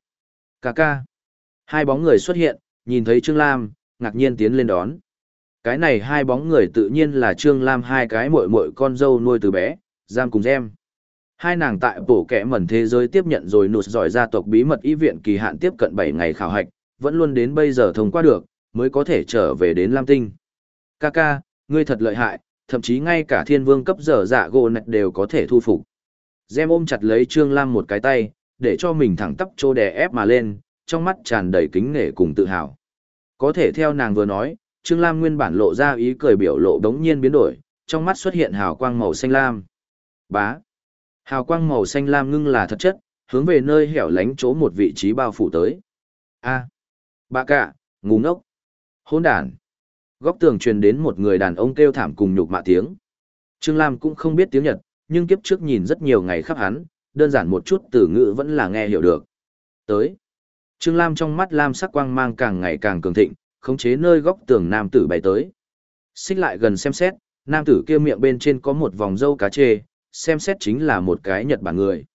Cà ca. Hai bóng người xuất hiện, nhìn thấy Trương Lam, ngạc nhiên tiến lên đón. Cái này hai bóng người tự nhiên là Trương Lam hai cái muội muội con dâu nuôi từ bé, giam cùng em. Hai nàng tại bổ kẻ mẩn thế giới tiếp nhận rồi nụt giỏi gia tộc bí mật y viện kỳ hạn tiếp cận 7 ngày khảo hạch, vẫn luôn đến bây giờ thông qua được, mới có thể trở về đến Lam Tinh. Kaka, ngươi thật lợi hại, thậm chí ngay cả thiên vương cấp dở dạ gỗ nạch đều có thể thu phục. Gem ôm chặt lấy Trương Lam một cái tay, để cho mình thẳng tắp trô đè ép mà lên, trong mắt tràn đầy kính nể cùng tự hào. Có thể theo nàng vừa nói, Trương Lam nguyên bản lộ ra ý cười biểu lộ đống nhiên biến đổi, trong mắt xuất hiện hào quang màu xanh lam. Bá. Hào quang màu xanh lam ngưng là thật chất, hướng về nơi hẻo lánh chỗ một vị trí bao phủ tới. A. À. Bà cả, ngu ngốc. Hôn đàn. Góc tường truyền đến một người đàn ông kêu thảm cùng nhục mạ tiếng. Trương Lam cũng không biết tiếng Nhật, nhưng kiếp trước nhìn rất nhiều ngày khắp hắn, đơn giản một chút từ ngữ vẫn là nghe hiểu được. Tới. Trương Lam trong mắt Lam sắc quang mang càng ngày càng cường thịnh, khống chế nơi góc tường nam tử bay tới. Xích lại gần xem xét, nam tử kia miệng bên trên có một vòng râu cá chê, xem xét chính là một cái Nhật Bản người.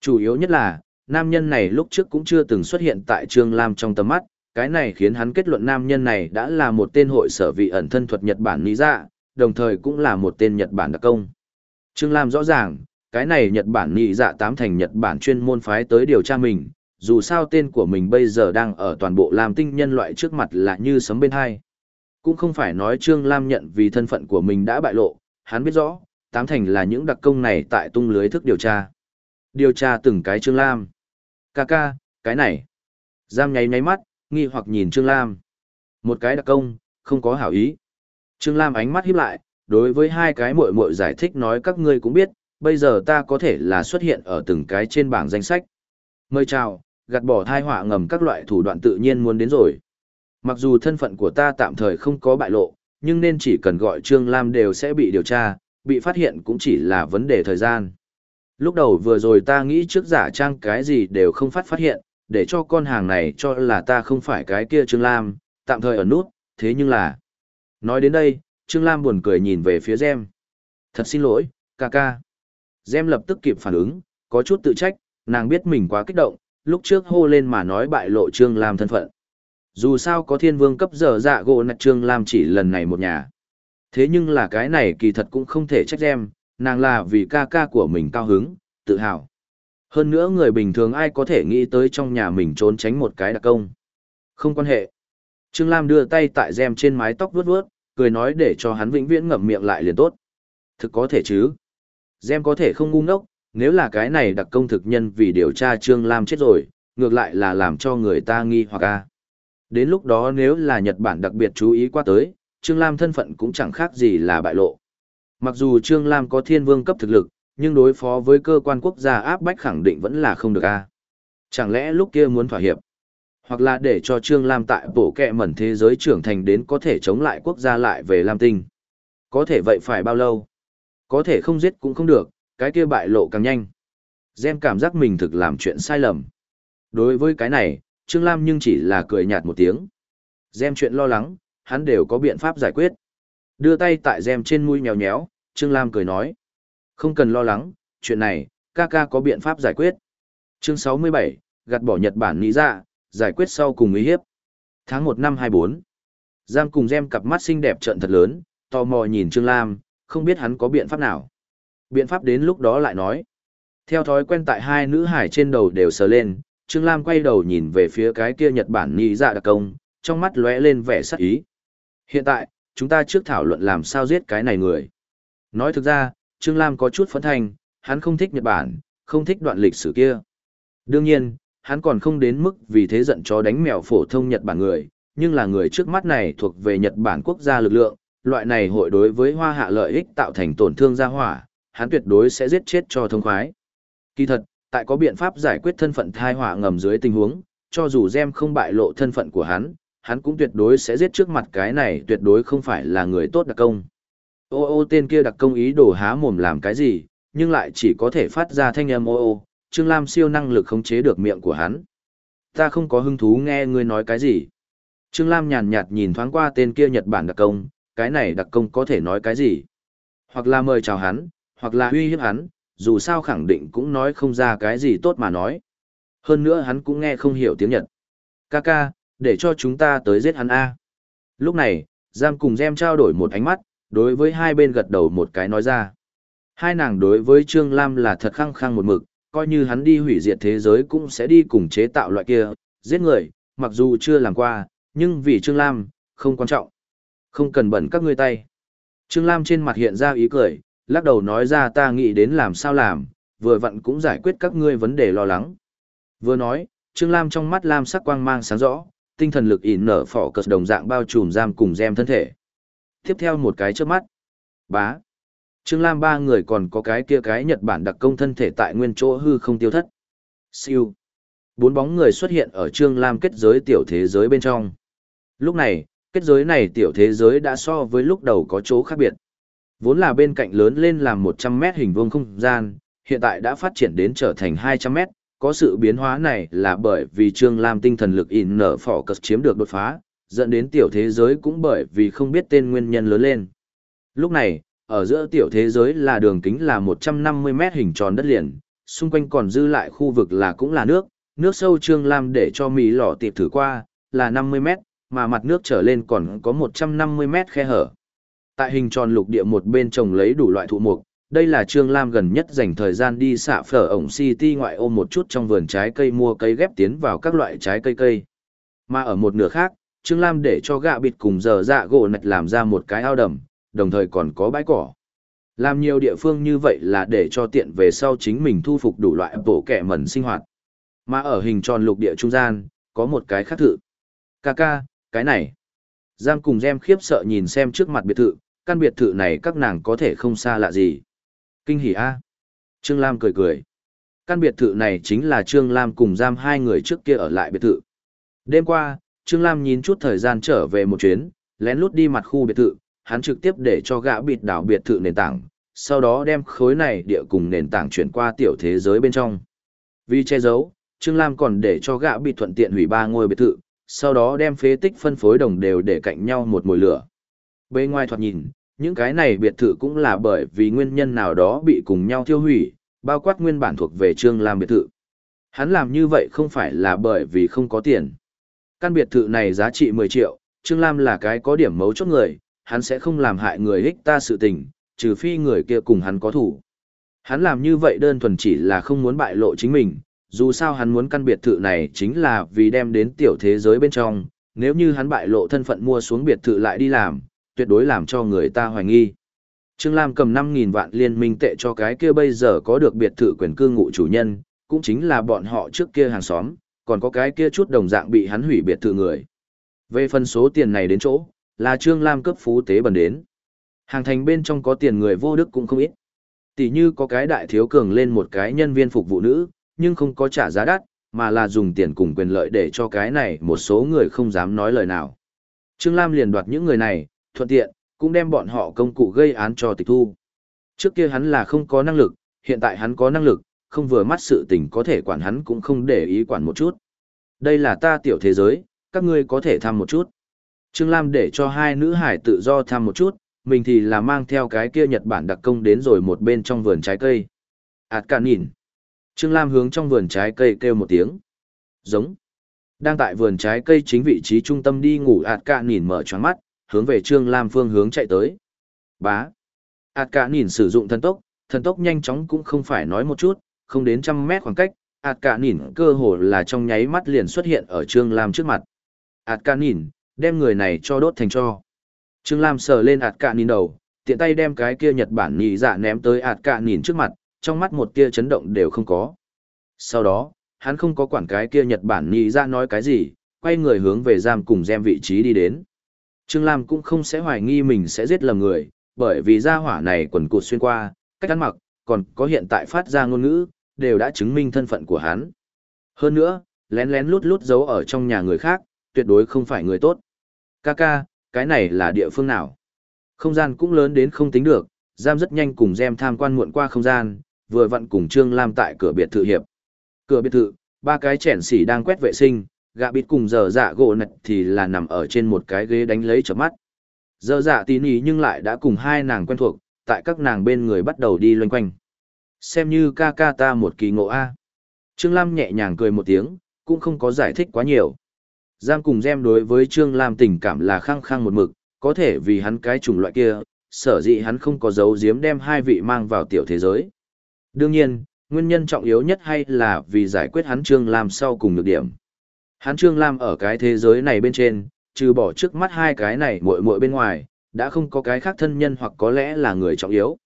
Chủ yếu nhất là, nam nhân này lúc trước cũng chưa từng xuất hiện tại Trương Lam trong tầm mắt, cái này khiến hắn kết luận nam nhân này đã là một tên hội sở vị ẩn thân thuật Nhật Bản lý dạ, đồng thời cũng là một tên Nhật Bản đặc công. Trương Lam rõ ràng, cái này Nhật Bản nhị dạ tám thành Nhật Bản chuyên môn phái tới điều tra mình, dù sao tên của mình bây giờ đang ở toàn bộ Lam tinh nhân loại trước mặt là như sấm bên hai. Cũng không phải nói Trương Lam nhận vì thân phận của mình đã bại lộ, hắn biết rõ, tám thành là những đặc công này tại tung lưới thức điều tra. Điều tra từng cái Trương Lam. Ca ca, cái này. Giam nháy nháy mắt, nghi hoặc nhìn Trương Lam. Một cái đặc công, không có hảo ý. Trương Lam ánh mắt híp lại, đối với hai cái muội muội giải thích nói các ngươi cũng biết, bây giờ ta có thể là xuất hiện ở từng cái trên bảng danh sách. Mời chào, gạt bỏ thai họa ngầm các loại thủ đoạn tự nhiên muốn đến rồi. Mặc dù thân phận của ta tạm thời không có bại lộ, nhưng nên chỉ cần gọi Trương Lam đều sẽ bị điều tra, bị phát hiện cũng chỉ là vấn đề thời gian. Lúc đầu vừa rồi ta nghĩ trước giả trang cái gì đều không phát phát hiện, để cho con hàng này cho là ta không phải cái kia Trương Lam, tạm thời ở nút, thế nhưng là... Nói đến đây, Trương Lam buồn cười nhìn về phía Gem. Thật xin lỗi, ca ca. Gem lập tức kịp phản ứng, có chút tự trách, nàng biết mình quá kích động, lúc trước hô lên mà nói bại lộ Trương Lam thân phận. Dù sao có thiên vương cấp giờ dạ gỗ nạch Trương Lam chỉ lần này một nhà. Thế nhưng là cái này kỳ thật cũng không thể trách em, nàng là vì ca ca của mình cao hứng, tự hào. Hơn nữa người bình thường ai có thể nghĩ tới trong nhà mình trốn tránh một cái đặc công. Không quan hệ. Trương Lam đưa tay tại gem trên mái tóc vuốt vuốt, cười nói để cho hắn vĩnh viễn ngậm miệng lại liền tốt. Thực có thể chứ. Gem có thể không ngu ngốc, nếu là cái này đặc công thực nhân vì điều tra Trương Lam chết rồi, ngược lại là làm cho người ta nghi hoặc a. Đến lúc đó nếu là Nhật Bản đặc biệt chú ý qua tới, Trương Lam thân phận cũng chẳng khác gì là bại lộ. Mặc dù Trương Lam có thiên vương cấp thực lực, nhưng đối phó với cơ quan quốc gia áp bách khẳng định vẫn là không được a. Chẳng lẽ lúc kia muốn thỏa hiệp? Hoặc là để cho Trương Lam tại bổ kẹ mẩn thế giới trưởng thành đến có thể chống lại quốc gia lại về Lam Tinh. Có thể vậy phải bao lâu? Có thể không giết cũng không được, cái kia bại lộ càng nhanh. Gem cảm giác mình thực làm chuyện sai lầm. Đối với cái này, Trương Lam nhưng chỉ là cười nhạt một tiếng. Gem chuyện lo lắng, hắn đều có biện pháp giải quyết. Đưa tay tại rèm trên mũi nhéo nhéo, Trương Lam cười nói. Không cần lo lắng, chuyện này, ca ca có biện pháp giải quyết. Chương 67, gạt bỏ Nhật Bản nghĩ ra, giải quyết sau cùng ý hiếp. Tháng 1 năm 24. Giang cùng Gem cặp mắt xinh đẹp trận thật lớn, tò mò nhìn Trương Lam, không biết hắn có biện pháp nào. Biện pháp đến lúc đó lại nói. Theo thói quen tại hai nữ hải trên đầu đều sờ lên, Trương Lam quay đầu nhìn về phía cái kia Nhật Bản nghĩ dạ đặc công, trong mắt lóe lên vẻ sắc ý. Hiện tại, chúng ta trước thảo luận làm sao giết cái này người. Nói thực ra, Trương Lam có chút phấn thành, hắn không thích Nhật Bản, không thích đoạn lịch sử kia. Đương nhiên, hắn còn không đến mức vì thế giận cho đánh mèo phổ thông Nhật Bản người, nhưng là người trước mắt này thuộc về Nhật Bản quốc gia lực lượng, loại này hội đối với hoa hạ lợi ích tạo thành tổn thương gia hỏa, hắn tuyệt đối sẽ giết chết cho thông khoái. Kỳ thật, tại có biện pháp giải quyết thân phận thai hỏa ngầm dưới tình huống, cho dù Gem không bại lộ thân phận của hắn, hắn cũng tuyệt đối sẽ giết trước mặt cái này tuyệt đối không phải là người tốt đặc công. Ô ô tên kia đặc công ý đồ há mồm làm cái gì, nhưng lại chỉ có thể phát ra thanh âm ô ô, Trương Lam siêu năng lực khống chế được miệng của hắn. Ta không có hứng thú nghe ngươi nói cái gì. Trương Lam nhàn nhạt nhìn thoáng qua tên kia Nhật Bản đặc công, cái này đặc công có thể nói cái gì. Hoặc là mời chào hắn, hoặc là uy hiếp hắn, dù sao khẳng định cũng nói không ra cái gì tốt mà nói. Hơn nữa hắn cũng nghe không hiểu tiếng Nhật. Kaka, để cho chúng ta tới giết hắn A. Lúc này, Giam cùng Gem trao đổi một ánh mắt, đối với hai bên gật đầu một cái nói ra. Hai nàng đối với Trương Lam là thật khăng khăng một mực, coi như hắn đi hủy diệt thế giới cũng sẽ đi cùng chế tạo loại kia, giết người, mặc dù chưa làm qua, nhưng vì Trương Lam, không quan trọng. Không cần bẩn các ngươi tay. Trương Lam trên mặt hiện ra ý cười, lắc đầu nói ra ta nghĩ đến làm sao làm, vừa vặn cũng giải quyết các ngươi vấn đề lo lắng. Vừa nói, Trương Lam trong mắt Lam sắc quang mang sáng rõ, tinh thần lực ỉn nở phỏ cờ đồng dạng bao trùm giam cùng gem thân thể. Tiếp theo một cái trước mắt. Bá. Trương Lam ba người còn có cái kia cái Nhật Bản đặc công thân thể tại nguyên chỗ hư không tiêu thất. Siêu. Bốn bóng người xuất hiện ở Trương Lam kết giới tiểu thế giới bên trong. Lúc này, kết giới này tiểu thế giới đã so với lúc đầu có chỗ khác biệt. Vốn là bên cạnh lớn lên làm 100 mét hình vuông không gian, hiện tại đã phát triển đến trở thành 200 mét. Có sự biến hóa này là bởi vì Trương Lam tinh thần lực in nở phỏ cực chiếm được đột phá, dẫn đến tiểu thế giới cũng bởi vì không biết tên nguyên nhân lớn lên. Lúc này, ở giữa tiểu thế giới là đường kính là 150 mét hình tròn đất liền, xung quanh còn dư lại khu vực là cũng là nước, nước sâu Trương Lam để cho mì lỏ tiệp thử qua, là 50 mét, mà mặt nước trở lên còn có 150 mét khe hở. Tại hình tròn lục địa một bên trồng lấy đủ loại thụ mục, đây là Trương Lam gần nhất dành thời gian đi xạ phở ổng City ngoại ô một chút trong vườn trái cây mua cây ghép tiến vào các loại trái cây cây. Mà ở một nửa khác, Trương Lam để cho gạ bịt cùng giờ dạ gỗ nạch làm ra một cái ao đầm, đồng thời còn có bãi cỏ. Làm nhiều địa phương như vậy là để cho tiện về sau chính mình thu phục đủ loại bộ kẻ mẩn sinh hoạt. Mà ở hình tròn lục địa trung gian, có một cái khác thự. Kaka, cái này. Giang cùng Gem khiếp sợ nhìn xem trước mặt biệt thự, căn biệt thự này các nàng có thể không xa lạ gì. Kinh hỉ a. Trương Lam cười cười. Căn biệt thự này chính là Trương Lam cùng giam hai người trước kia ở lại biệt thự. Đêm qua, Trương Lam nhìn chút thời gian trở về một chuyến, lén lút đi mặt khu biệt thự, hắn trực tiếp để cho gã bịt đảo biệt thự nền tảng, sau đó đem khối này địa cùng nền tảng chuyển qua tiểu thế giới bên trong. Vì che giấu, Trương Lam còn để cho gã bịt thuận tiện hủy ba ngôi biệt thự, sau đó đem phế tích phân phối đồng đều để cạnh nhau một mồi lửa. Bên ngoài thoạt nhìn, những cái này biệt thự cũng là bởi vì nguyên nhân nào đó bị cùng nhau tiêu hủy, bao quát nguyên bản thuộc về Trương Lam biệt thự. Hắn làm như vậy không phải là bởi vì không có tiền. Căn biệt thự này giá trị 10 triệu, Trương Lam là cái có điểm mấu chốt người, hắn sẽ không làm hại người hích ta sự tình, trừ phi người kia cùng hắn có thủ. Hắn làm như vậy đơn thuần chỉ là không muốn bại lộ chính mình, dù sao hắn muốn căn biệt thự này chính là vì đem đến tiểu thế giới bên trong, nếu như hắn bại lộ thân phận mua xuống biệt thự lại đi làm, tuyệt đối làm cho người ta hoài nghi. Trương Lam cầm 5.000 vạn liên minh tệ cho cái kia bây giờ có được biệt thự quyền cư ngụ chủ nhân, cũng chính là bọn họ trước kia hàng xóm, còn có cái kia chút đồng dạng bị hắn hủy biệt thự người. Về phần số tiền này đến chỗ, là Trương Lam cấp phú tế bần đến. Hàng thành bên trong có tiền người vô đức cũng không ít. Tỷ như có cái đại thiếu cường lên một cái nhân viên phục vụ nữ, nhưng không có trả giá đắt, mà là dùng tiền cùng quyền lợi để cho cái này một số người không dám nói lời nào. Trương Lam liền đoạt những người này, thuận tiện, cũng đem bọn họ công cụ gây án cho tịch thu. Trước kia hắn là không có năng lực, hiện tại hắn có năng lực, không vừa mắt sự tình có thể quản hắn cũng không để ý quản một chút. Đây là ta tiểu thế giới, các ngươi có thể thăm một chút. Trương Lam để cho hai nữ hải tự do thăm một chút, mình thì là mang theo cái kia Nhật Bản đặc công đến rồi một bên trong vườn trái cây. Ảt cả nhìn. Trương Lam hướng trong vườn trái cây kêu một tiếng. Giống. Đang tại vườn trái cây chính vị trí trung tâm đi ngủ ạt cả nhìn mở choáng mắt, hướng về Trương Lam phương hướng chạy tới. Bá. Ảt cả nhìn sử dụng thần tốc, thần tốc nhanh chóng cũng không phải nói một chút, không đến trăm mét khoảng cách, ạt cả nhìn cơ hồ là trong nháy mắt liền xuất hiện ở Trương Lam trước mặt. ạt cả nhìn, đem người này cho đốt thành cho. Trương Lam sờ lên ạt cả nhìn đầu, tiện tay đem cái kia Nhật Bản nhị dạ ném tới ạt cả nhìn trước mặt, trong mắt một tia chấn động đều không có. Sau đó, hắn không có quản cái kia Nhật Bản nhị dạ nói cái gì, quay người hướng về giam cùng gem vị trí đi đến. Trương Lam cũng không sẽ hoài nghi mình sẽ giết lầm người, bởi vì gia hỏa này quần cụt xuyên qua, cách ăn mặc, còn có hiện tại phát ra ngôn ngữ, đều đã chứng minh thân phận của hắn. Hơn nữa, lén lén lút lút giấu ở trong nhà người khác, tuyệt đối không phải người tốt. Kaka, cái này là địa phương nào? Không gian cũng lớn đến không tính được, giam rất nhanh cùng Gem tham quan muộn qua không gian, vừa vặn cùng Trương Lam tại cửa biệt thự hiệp. Cửa biệt thự, ba cái chẻn xỉ đang quét vệ sinh, gạ bịt cùng giờ dạ gỗ nạch thì là nằm ở trên một cái ghế đánh lấy chợp mắt. Giờ dạ tín ý nhưng lại đã cùng hai nàng quen thuộc, tại các nàng bên người bắt đầu đi loanh quanh. Xem như ca ca ta một kỳ ngộ A. Trương Lam nhẹ nhàng cười một tiếng, cũng không có giải thích quá nhiều. Giang cùng Gem đối với Trương Lam tình cảm là khăng khăng một mực, có thể vì hắn cái chủng loại kia, sở dĩ hắn không có dấu giếm đem hai vị mang vào tiểu thế giới. Đương nhiên, nguyên nhân trọng yếu nhất hay là vì giải quyết hắn Trương Lam sau cùng được điểm. Hắn Trương Lam ở cái thế giới này bên trên, trừ bỏ trước mắt hai cái này muội muội bên ngoài, đã không có cái khác thân nhân hoặc có lẽ là người trọng yếu.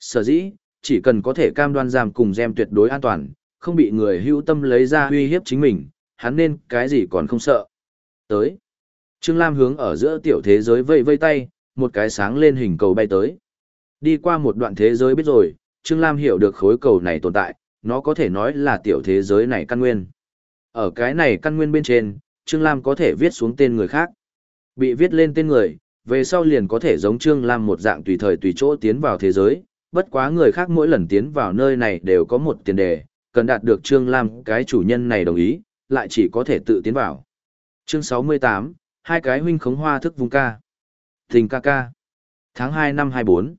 Sở dĩ, chỉ cần có thể cam đoan giam cùng gem tuyệt đối an toàn, không bị người hữu tâm lấy ra uy hiếp chính mình, hắn nên cái gì còn không sợ. Tới. Trương Lam hướng ở giữa tiểu thế giới vây vây tay, một cái sáng lên hình cầu bay tới. Đi qua một đoạn thế giới biết rồi, Trương Lam hiểu được khối cầu này tồn tại, nó có thể nói là tiểu thế giới này căn nguyên. Ở cái này căn nguyên bên trên, Trương Lam có thể viết xuống tên người khác. Bị viết lên tên người, về sau liền có thể giống Trương Lam một dạng tùy thời tùy chỗ tiến vào thế giới, bất quá người khác mỗi lần tiến vào nơi này đều có một tiền đề, cần đạt được Trương Lam cái chủ nhân này đồng ý, lại chỉ có thể tự tiến vào. Chương 68, hai cái huynh khống hoa thức vùng ca. Tình ca ca. Tháng 2 năm 24.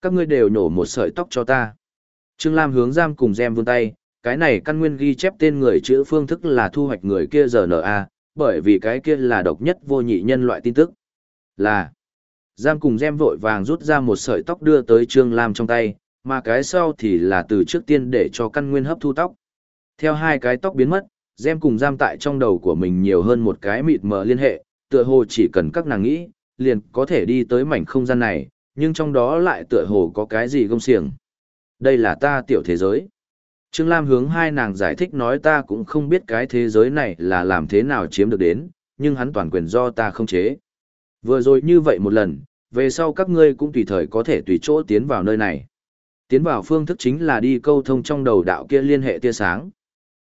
Các ngươi đều nhổ một sợi tóc cho ta. Trương Lam hướng giam cùng gem vươn tay, cái này căn nguyên ghi chép tên người chữ phương thức là thu hoạch người kia RNA, bởi vì cái kia là độc nhất vô nhị nhân loại tin tức. Là. Giam cùng gem vội vàng rút ra một sợi tóc đưa tới Trương Lam trong tay, mà cái sau thì là từ trước tiên để cho căn nguyên hấp thu tóc. Theo hai cái tóc biến mất, gem cùng giam tại trong đầu của mình nhiều hơn một cái mịt mờ liên hệ, tựa hồ chỉ cần các nàng nghĩ, liền có thể đi tới mảnh không gian này, nhưng trong đó lại tựa hồ có cái gì gông xiềng. Đây là ta tiểu thế giới. Trương Lam hướng hai nàng giải thích nói ta cũng không biết cái thế giới này là làm thế nào chiếm được đến, nhưng hắn toàn quyền do ta không chế. Vừa rồi như vậy một lần, về sau các ngươi cũng tùy thời có thể tùy chỗ tiến vào nơi này. Tiến vào phương thức chính là đi câu thông trong đầu đạo kia liên hệ tia sáng.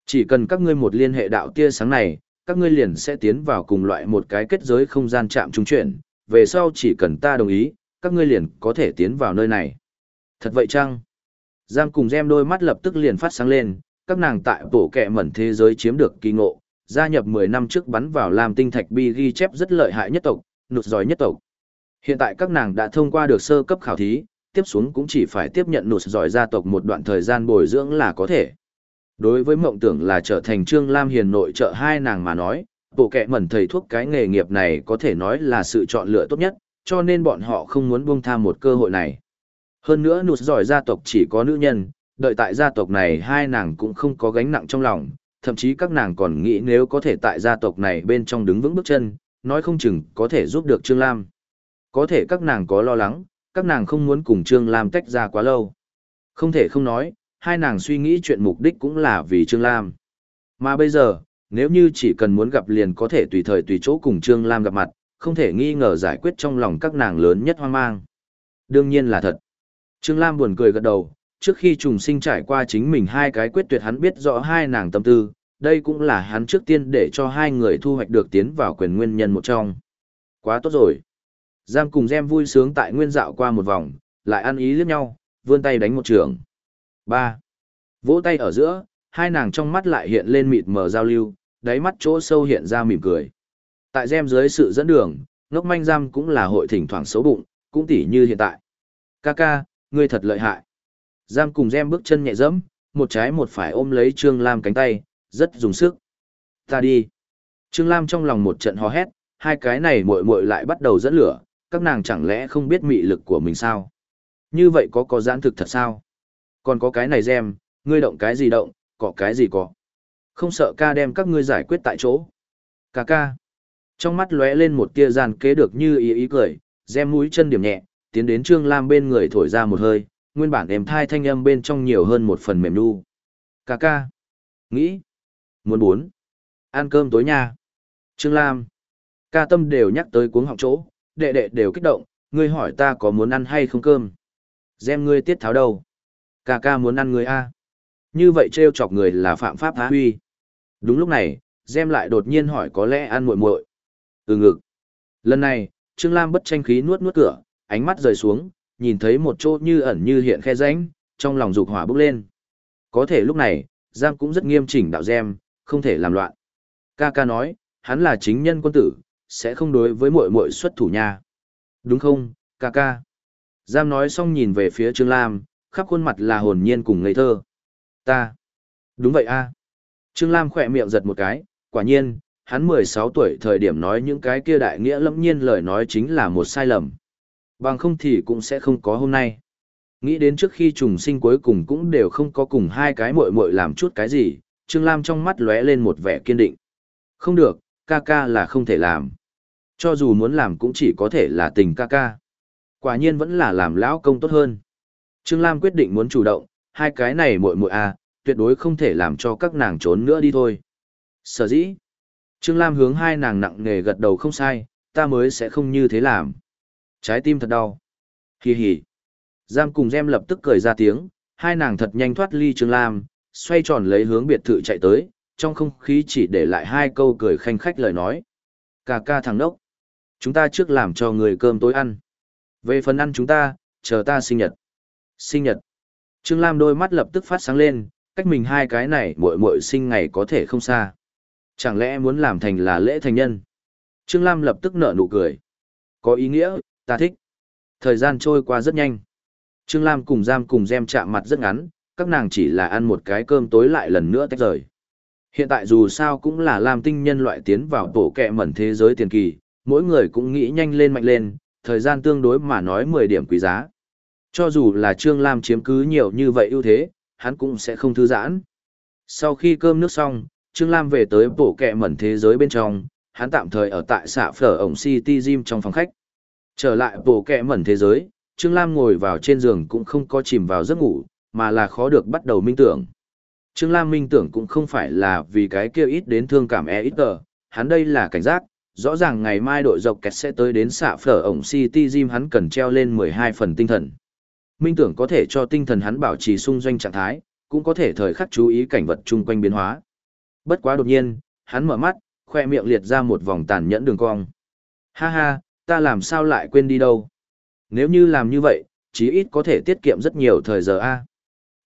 Chỉ cần các ngươi một liên hệ đạo tia sáng này, các ngươi liền sẽ tiến vào cùng loại một cái kết giới không gian chạm trung chuyển, về sau chỉ cần ta đồng ý, các ngươi liền có thể tiến vào nơi này. Thật vậy chăng? Giang cùng Gem đôi mắt lập tức liền phát sáng lên, các nàng tại bộ kẹ mẩn thế giới chiếm được kỳ ngộ, gia nhập 10 năm trước bắn vào làm tinh thạch bi ghi chép rất lợi hại nhất tộc, nụt giỏi nhất tộc. Hiện tại các nàng đã thông qua được sơ cấp khảo thí, tiếp xuống cũng chỉ phải tiếp nhận nụt giỏi gia tộc một đoạn thời gian bồi dưỡng là có thể. Đối với mộng tưởng là trở thành Trương Lam Hiền nội trợ hai nàng mà nói, bộ kẹ mẩn thầy thuốc cái nghề nghiệp này có thể nói là sự chọn lựa tốt nhất, cho nên bọn họ không muốn buông tha một cơ hội này. Hơn nữa nụt giỏi gia tộc chỉ có nữ nhân, đợi tại gia tộc này hai nàng cũng không có gánh nặng trong lòng, thậm chí các nàng còn nghĩ nếu có thể tại gia tộc này bên trong đứng vững bước chân, nói không chừng có thể giúp được Trương Lam. Có thể các nàng có lo lắng, các nàng không muốn cùng Trương Lam tách ra quá lâu. Không thể không nói, hai nàng suy nghĩ chuyện mục đích cũng là vì Trương Lam. Mà bây giờ, nếu như chỉ cần muốn gặp liền có thể tùy thời tùy chỗ cùng Trương Lam gặp mặt, không thể nghi ngờ giải quyết trong lòng các nàng lớn nhất hoang mang. Đương nhiên là thật. Trương Lam buồn cười gật đầu, trước khi trùng sinh trải qua chính mình hai cái quyết tuyệt hắn biết rõ hai nàng tâm tư, đây cũng là hắn trước tiên để cho hai người thu hoạch được tiến vào quyền nguyên nhân một trong. Quá tốt rồi. Giang cùng Gem vui sướng tại nguyên dạo qua một vòng, lại ăn ý liếc nhau, vươn tay đánh một trường. ba Vỗ tay ở giữa, hai nàng trong mắt lại hiện lên mịt mờ giao lưu, đáy mắt chỗ sâu hiện ra mỉm cười. Tại Gem dưới sự dẫn đường, ngốc manh giam cũng là hội thỉnh thoảng xấu bụng, cũng tỉ như hiện tại. Kaka, ngươi thật lợi hại. Giam cùng Gem bước chân nhẹ dẫm, một trái một phải ôm lấy Trương Lam cánh tay, rất dùng sức. Ta đi. Trương Lam trong lòng một trận hò hét, hai cái này muội muội lại bắt đầu dẫn lửa, các nàng chẳng lẽ không biết mị lực của mình sao? Như vậy có có giãn thực thật sao? Còn có cái này gem, ngươi động cái gì động, có cái gì có. Không sợ ca đem các ngươi giải quyết tại chỗ. Ca ca. Trong mắt lóe lên một tia gian kế được như ý ý cười, gem mũi chân điểm nhẹ, tiến đến Trương Lam bên người thổi ra một hơi, nguyên bản êm thai thanh âm bên trong nhiều hơn một phần mềm nu. Ca ca. Nghĩ. Muốn bốn. Ăn cơm tối nha. Trương Lam. Ca tâm đều nhắc tới cuống họng chỗ, đệ đệ đều kích động, ngươi hỏi ta có muốn ăn hay không cơm. Xem ngươi tiết tháo đâu. Ca ca muốn ăn ngươi a. Như vậy trêu chọc người là phạm pháp há huy. Đúng lúc này, Gem lại đột nhiên hỏi có lẽ ăn muội muội. Ừ ngực. Lần này, Trương Lam bất tranh khí nuốt nuốt cửa, ánh mắt rời xuống, nhìn thấy một chỗ như ẩn như hiện khe rãnh, trong lòng dục hỏa bốc lên. Có thể lúc này, Giang cũng rất nghiêm chỉnh đạo Gem, không thể làm loạn. Ca ca nói, hắn là chính nhân quân tử, sẽ không đối với muội muội xuất thủ nha. Đúng không, ca ca? Giang nói xong nhìn về phía Trương Lam, khắp khuôn mặt là hồn nhiên cùng ngây thơ. Ta. Đúng vậy a. Trương Lam khỏe miệng giật một cái, quả nhiên, hắn 16 tuổi thời điểm nói những cái kia đại nghĩa lẫm nhiên lời nói chính là một sai lầm. Bằng không thì cũng sẽ không có hôm nay. Nghĩ đến trước khi trùng sinh cuối cùng cũng đều không có cùng hai cái muội muội làm chút cái gì, Trương Lam trong mắt lóe lên một vẻ kiên định. Không được, ca ca là không thể làm. Cho dù muốn làm cũng chỉ có thể là tình ca ca. Quả nhiên vẫn là làm lão công tốt hơn. Trương Lam quyết định muốn chủ động, hai cái này muội muội a, tuyệt đối không thể làm cho các nàng trốn nữa đi thôi. Sở dĩ, Trương Lam hướng hai nàng nặng nề gật đầu không sai, ta mới sẽ không như thế làm. Trái tim thật đau. Hì hì. Giam cùng Gem lập tức cười ra tiếng, hai nàng thật nhanh thoát ly Trương Lam, xoay tròn lấy hướng biệt thự chạy tới, trong không khí chỉ để lại hai câu cười khanh khách lời nói. Cà ca thằng đốc chúng ta trước làm cho người cơm tối ăn. Về phần ăn chúng ta, chờ ta sinh nhật. Sinh nhật. Trương Lam đôi mắt lập tức phát sáng lên, cách mình hai cái này muội muội sinh ngày có thể không xa. Chẳng lẽ muốn làm thành là lễ thành nhân? Trương Lam lập tức nở nụ cười. Có ý nghĩa, ta thích. Thời gian trôi qua rất nhanh. Trương Lam cùng Giam cùng Gem chạm mặt rất ngắn, các nàng chỉ là ăn một cái cơm tối lại lần nữa tách rời. Hiện tại dù sao cũng là Lam tinh nhân loại tiến vào tổ kẹ mẩn thế giới tiền kỳ, mỗi người cũng nghĩ nhanh lên mạnh lên, thời gian tương đối mà nói 10 điểm quý giá. Cho dù là Trương Lam chiếm cứ nhiều như vậy ưu thế, hắn cũng sẽ không thư giãn. Sau khi cơm nước xong, Trương Lam về tới bộ kẹ mẩn thế giới bên trong, hắn tạm thời ở tại xã phở ổng City Gym trong phòng khách. Trở lại bộ kẹ mẩn thế giới, Trương Lam ngồi vào trên giường cũng không có chìm vào giấc ngủ, mà là khó được bắt đầu minh tưởng. Trương Lam minh tưởng cũng không phải là vì cái kia ít đến thương cảm e ít tờ, hắn đây là cảnh giác, rõ ràng ngày mai đội dọc kẹt sẽ tới đến xạ phở ổng City Gym hắn cần treo lên 12 phần tinh thần. Minh tưởng có thể cho tinh thần hắn bảo trì sung doanh trạng thái, cũng có thể thời khắc chú ý cảnh vật chung quanh biến hóa. Bất quá đột nhiên, hắn mở mắt, khoe miệng liệt ra một vòng tàn nhẫn đường cong. Ha ha, ta làm sao lại quên đi đâu? Nếu như làm như vậy, chí ít có thể tiết kiệm rất nhiều thời giờ a.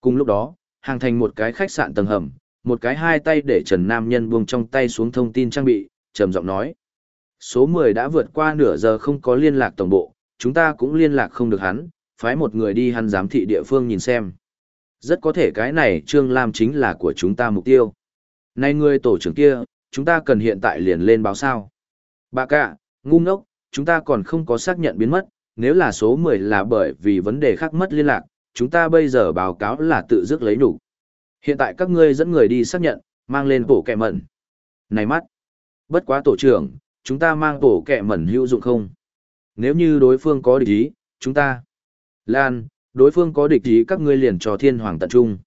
Cùng lúc đó, hàng thành một cái khách sạn tầng hầm, một cái hai tay để Trần Nam Nhân buông trong tay xuống thông tin trang bị, trầm giọng nói: Số 10 đã vượt qua nửa giờ không có liên lạc tổng bộ, chúng ta cũng liên lạc không được hắn, phái một người đi hắn giám thị địa phương nhìn xem. Rất có thể cái này Trương Lam chính là của chúng ta mục tiêu. Này người tổ trưởng kia, chúng ta cần hiện tại liền lên báo sao. Bà cả, ngu ngốc, chúng ta còn không có xác nhận biến mất, nếu là số 10 là bởi vì vấn đề khác mất liên lạc, chúng ta bây giờ báo cáo là tự dứt lấy đủ. Hiện tại các ngươi dẫn người đi xác nhận, mang lên bổ kẹ mẩn. Này mắt! Bất quá tổ trưởng, chúng ta mang tổ kẹ mẩn hữu dụng không? Nếu như đối phương có địch ý, chúng ta Lan, đối phương có địch ý các ngươi liền cho thiên hoàng tận trung.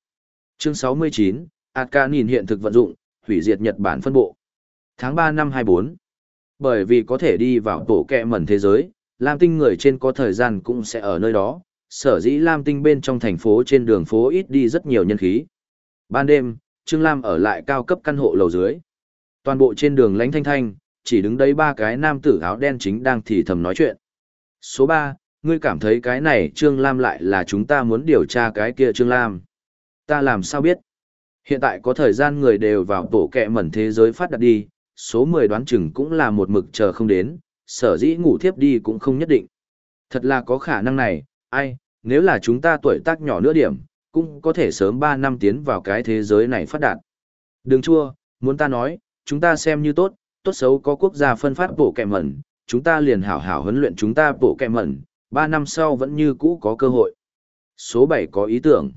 Chương 69, Aka nhìn hiện thực vận dụng, hủy diệt Nhật Bản phân bộ. Tháng 3 năm 24. Bởi vì có thể đi vào tổ kẹ mẩn thế giới, Lam Tinh người trên có thời gian cũng sẽ ở nơi đó, sở dĩ Lam Tinh bên trong thành phố trên đường phố ít đi rất nhiều nhân khí. Ban đêm, Trương Lam ở lại cao cấp căn hộ lầu dưới. Toàn bộ trên đường lánh thanh thanh, chỉ đứng đấy ba cái nam tử áo đen chính đang thì thầm nói chuyện. Số 3, ngươi cảm thấy cái này Trương Lam lại là chúng ta muốn điều tra cái kia Trương Lam. Ta làm sao biết? Hiện tại có thời gian người đều vào tổ kẹ mẩn thế giới phát đặt đi, số 10 đoán chừng cũng là một mực chờ không đến, sở dĩ ngủ thiếp đi cũng không nhất định. Thật là có khả năng này, ai, nếu là chúng ta tuổi tác nhỏ nữa điểm, cũng có thể sớm 3 năm tiến vào cái thế giới này phát đạt. Đừng chua, muốn ta nói, chúng ta xem như tốt, tốt xấu có quốc gia phân phát bộ kẹ mẩn, chúng ta liền hảo hảo huấn luyện chúng ta bộ kẹ mẩn, 3 năm sau vẫn như cũ có cơ hội. Số 7 có ý tưởng.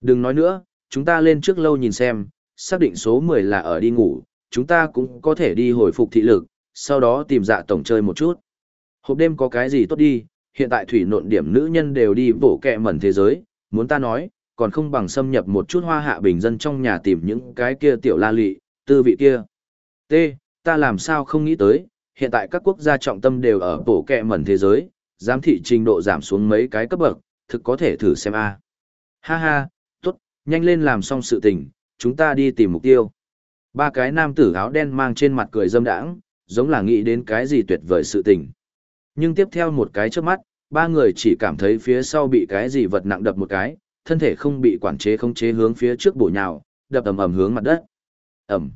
Đừng nói nữa, chúng ta lên trước lâu nhìn xem, xác định số 10 là ở đi ngủ, chúng ta cũng có thể đi hồi phục thị lực, sau đó tìm dạ tổng chơi một chút. Hộp đêm có cái gì tốt đi, hiện tại thủy nộn điểm nữ nhân đều đi bổ kẹ mẩn thế giới, muốn ta nói, còn không bằng xâm nhập một chút hoa hạ bình dân trong nhà tìm những cái kia tiểu la lị, tư vị kia. T, ta làm sao không nghĩ tới, hiện tại các quốc gia trọng tâm đều ở bổ kẹ mẩn thế giới, giám thị trình độ giảm xuống mấy cái cấp bậc, thực có thể thử xem a. Ha ha, tốt, nhanh lên làm xong sự tình, chúng ta đi tìm mục tiêu. Ba cái nam tử áo đen mang trên mặt cười dâm đãng, giống là nghĩ đến cái gì tuyệt vời sự tình. Nhưng tiếp theo một cái trước mắt, ba người chỉ cảm thấy phía sau bị cái gì vật nặng đập một cái, thân thể không bị quản chế không chế hướng phía trước bổ nhào, đập ầm ầm hướng mặt đất. Ầm.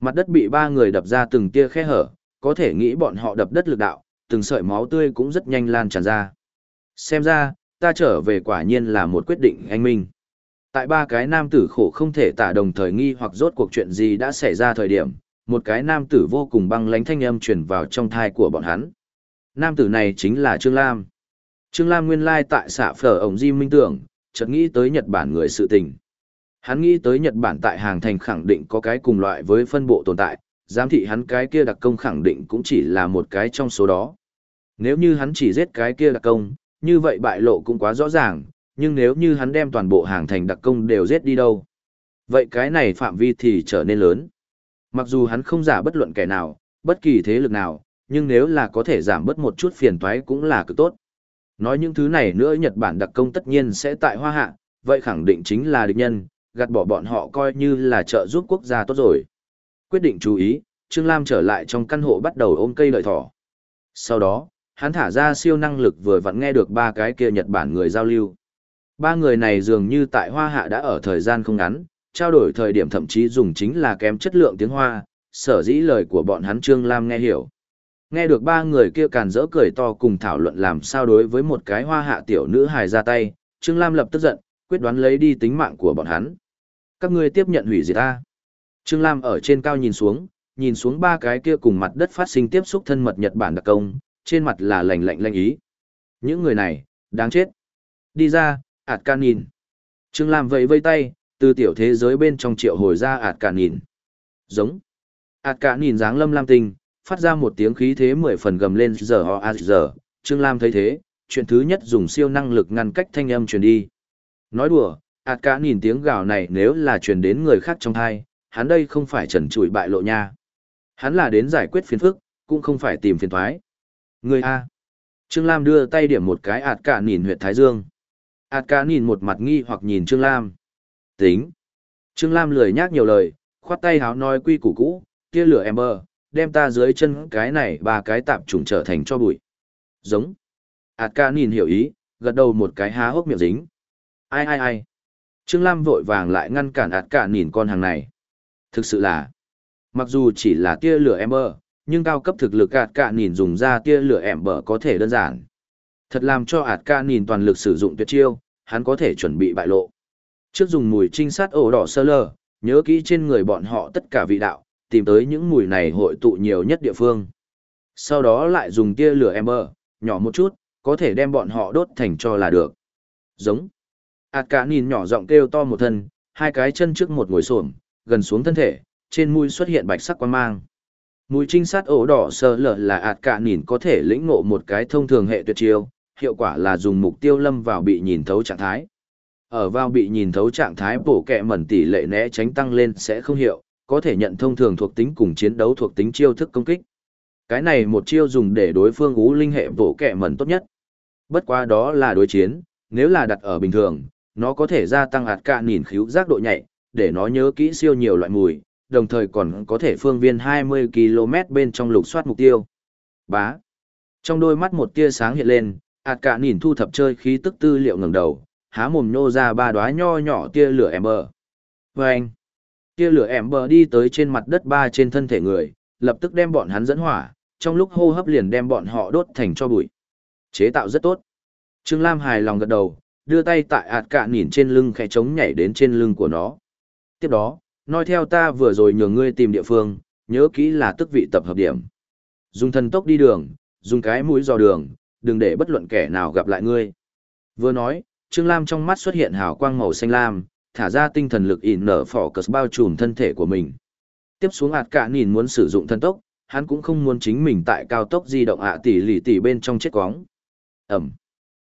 Mặt đất bị ba người đập ra từng tia khe hở, có thể nghĩ bọn họ đập đất lực đạo, từng sợi máu tươi cũng rất nhanh lan tràn ra. Xem ra, ta trở về quả nhiên là một quyết định anh minh. Tại ba cái nam tử khổ không thể tả đồng thời nghi hoặc rốt cuộc chuyện gì đã xảy ra thời điểm, một cái nam tử vô cùng băng lánh thanh âm truyền vào trong thai của bọn hắn. Nam tử này chính là Trương Lam. Trương Lam nguyên lai tại xã phở ổng Di Minh Tưởng, chợt nghĩ tới Nhật Bản người sự tình. Hắn nghĩ tới Nhật Bản tại hàng thành khẳng định có cái cùng loại với phân bộ tồn tại, giám thị hắn cái kia đặc công khẳng định cũng chỉ là một cái trong số đó. Nếu như hắn chỉ giết cái kia đặc công, như vậy bại lộ cũng quá rõ ràng, nhưng nếu như hắn đem toàn bộ hàng thành đặc công đều giết đi đâu. Vậy cái này phạm vi thì trở nên lớn. Mặc dù hắn không giả bất luận kẻ nào, bất kỳ thế lực nào, nhưng nếu là có thể giảm bớt một chút phiền toái cũng là cực tốt. Nói những thứ này nữa Nhật Bản đặc công tất nhiên sẽ tại hoa hạ, vậy khẳng định chính là địch nhân, gạt bỏ bọn họ coi như là trợ giúp quốc gia tốt rồi. Quyết định chú ý, Trương Lam trở lại trong căn hộ bắt đầu ôm cây lợi thỏ. Sau đó, hắn thả ra siêu năng lực vừa vặn nghe được ba cái kia Nhật Bản người giao lưu. Ba người này dường như tại Hoa Hạ đã ở thời gian không ngắn, trao đổi thời điểm thậm chí dùng chính là kém chất lượng tiếng Hoa, sở dĩ lời của bọn hắn Trương Lam nghe hiểu. Nghe được ba người kia càn rỡ cười to cùng thảo luận làm sao đối với một cái hoa hạ tiểu nữ hài ra tay, Trương Lam lập tức giận, quyết đoán lấy đi tính mạng của bọn hắn. Các ngươi tiếp nhận hủy diệt ta. Trương Lam ở trên cao nhìn xuống, nhìn xuống ba cái kia cùng mặt đất phát sinh tiếp xúc thân mật Nhật Bản đặc công, trên mặt là lạnh lạnh lạnh ý. Những người này, đáng chết. Đi ra, ạt can nhìn. Trương Lam vẫy vây tay, từ tiểu thế giới bên trong triệu hồi ra ạt can nhìn. Giống. ạt can nhìn dáng lâm lam tinh, phát ra một tiếng khí thế mười phần gầm lên giờ ho a giờ. Trương Lam thấy thế, chuyện thứ nhất dùng siêu năng lực ngăn cách thanh âm truyền đi. Nói đùa, ạt can nhìn tiếng gào này nếu là truyền đến người khác trong hai, hắn đây không phải trần trụi bại lộ nha. Hắn là đến giải quyết phiền phức, cũng không phải tìm phiền thoái. Người A. Trương Lam đưa tay điểm một cái ạt cả nhìn huyện Thái Dương ạt cá nhìn một mặt nghi hoặc nhìn Trương Lam. Tính. Trương Lam lười nhác nhiều lời, khoát tay háo nói quy củ cũ, Tia lửa em bơ, đem ta dưới chân cái này ba cái tạp trùng trở thành cho bụi. Giống. ạt cá nhìn hiểu ý, gật đầu một cái há hốc miệng dính. Ai ai ai. Trương Lam vội vàng lại ngăn cản ạt cả nhìn con hàng này. Thực sự là, mặc dù chỉ là tia lửa em bơ, nhưng cao cấp thực lực ạt cả nhìn dùng ra tia lửa em bơ có thể đơn giản. Thật làm cho ạt ca nhìn toàn lực sử dụng tuyệt chiêu, hắn có thể chuẩn bị bại lộ. Trước dùng mùi trinh sát ổ đỏ sơ lơ, nhớ kỹ trên người bọn họ tất cả vị đạo, tìm tới những mùi này hội tụ nhiều nhất địa phương. Sau đó lại dùng tia lửa em nhỏ một chút, có thể đem bọn họ đốt thành cho là được. Giống. ạt cả nhìn nhỏ giọng kêu to một thân, hai cái chân trước một ngồi xổm gần xuống thân thể, trên mũi xuất hiện bạch sắc quang mang. Mũi trinh sát ổ đỏ sơ lở là ạt cả nhìn có thể lĩnh ngộ một cái thông thường hệ tuyệt chiêu, hiệu quả là dùng mục tiêu lâm vào bị nhìn thấu trạng thái. Ở vào bị nhìn thấu trạng thái bổ kẹ mẩn tỷ lệ né tránh tăng lên sẽ không hiệu, có thể nhận thông thường thuộc tính cùng chiến đấu thuộc tính chiêu thức công kích. Cái này một chiêu dùng để đối phương ú linh hệ bổ kẹ mẩn tốt nhất. Bất quá đó là đối chiến, nếu là đặt ở bình thường, nó có thể gia tăng hạt cả nhìn khíu giác độ nhạy, để nó nhớ kỹ siêu nhiều loại mùi, đồng thời còn có thể phương viên 20 km bên trong lục soát mục tiêu. Bá. Trong đôi mắt một tia sáng hiện lên, ạt cả nhìn thu thập chơi khí tức tư liệu ngẩng đầu, há mồm nhô ra ba đóa nho nhỏ tia lửa em bờ. anh, Tia lửa em bờ đi tới trên mặt đất ba trên thân thể người, lập tức đem bọn hắn dẫn hỏa, trong lúc hô hấp liền đem bọn họ đốt thành cho bụi. Chế tạo rất tốt. Trương Lam hài lòng gật đầu, đưa tay tại ạt cạ nhìn trên lưng khẽ trống nhảy đến trên lưng của nó. Tiếp đó, nói theo ta vừa rồi nhường ngươi tìm địa phương, nhớ kỹ là tức vị tập hợp điểm. Dùng thần tốc đi đường, dùng cái mũi dò đường, đừng để bất luận kẻ nào gặp lại ngươi. Vừa nói, Trương Lam trong mắt xuất hiện hào quang màu xanh lam, thả ra tinh thần lực ỉn nở phỏ cờ bao trùm thân thể của mình. Tiếp xuống ạt cả nhìn muốn sử dụng thân tốc, hắn cũng không muốn chính mình tại cao tốc di động ạ à tỷ lì tỷ bên trong chết quóng. Ẩm.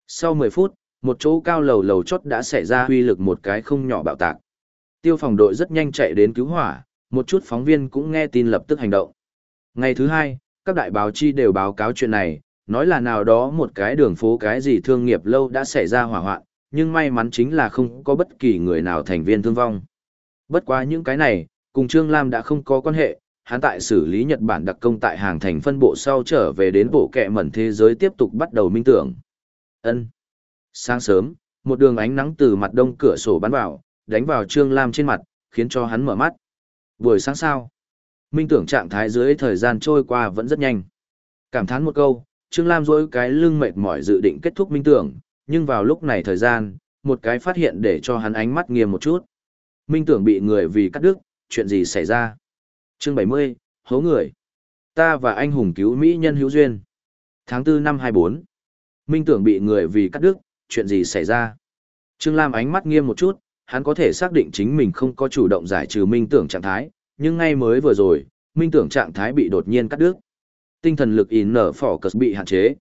Sau 10 phút, một chỗ cao lầu lầu chốt đã xảy ra huy lực một cái không nhỏ bạo tạc. Tiêu phòng đội rất nhanh chạy đến cứu hỏa, một chút phóng viên cũng nghe tin lập tức hành động. Ngày thứ hai, các đại báo chi đều báo cáo chuyện này, nói là nào đó một cái đường phố cái gì thương nghiệp lâu đã xảy ra hỏa hoạn, nhưng may mắn chính là không có bất kỳ người nào thành viên thương vong. Bất quá những cái này, cùng Trương Lam đã không có quan hệ, hắn tại xử lý Nhật Bản đặc công tại hàng thành phân bộ sau trở về đến bộ kệ mẩn thế giới tiếp tục bắt đầu minh tưởng. ân Sáng sớm, một đường ánh nắng từ mặt đông cửa sổ bắn vào, đánh vào Trương Lam trên mặt, khiến cho hắn mở mắt. Buổi sáng sao? Minh tưởng trạng thái dưới thời gian trôi qua vẫn rất nhanh. Cảm thán một câu, Trương Lam dối cái lưng mệt mỏi dự định kết thúc minh tưởng, nhưng vào lúc này thời gian, một cái phát hiện để cho hắn ánh mắt nghiêm một chút. Minh tưởng bị người vì cắt đứt, chuyện gì xảy ra? Chương 70, hố người. Ta và anh hùng cứu Mỹ nhân hữu duyên. Tháng 4 năm 24. Minh tưởng bị người vì cắt đứt, chuyện gì xảy ra? Trương Lam ánh mắt nghiêm một chút, hắn có thể xác định chính mình không có chủ động giải trừ minh tưởng trạng thái, nhưng ngay mới vừa rồi, minh tưởng trạng thái bị đột nhiên cắt đứt. Tinh thần lực in nở phỏ cất bị hạn chế.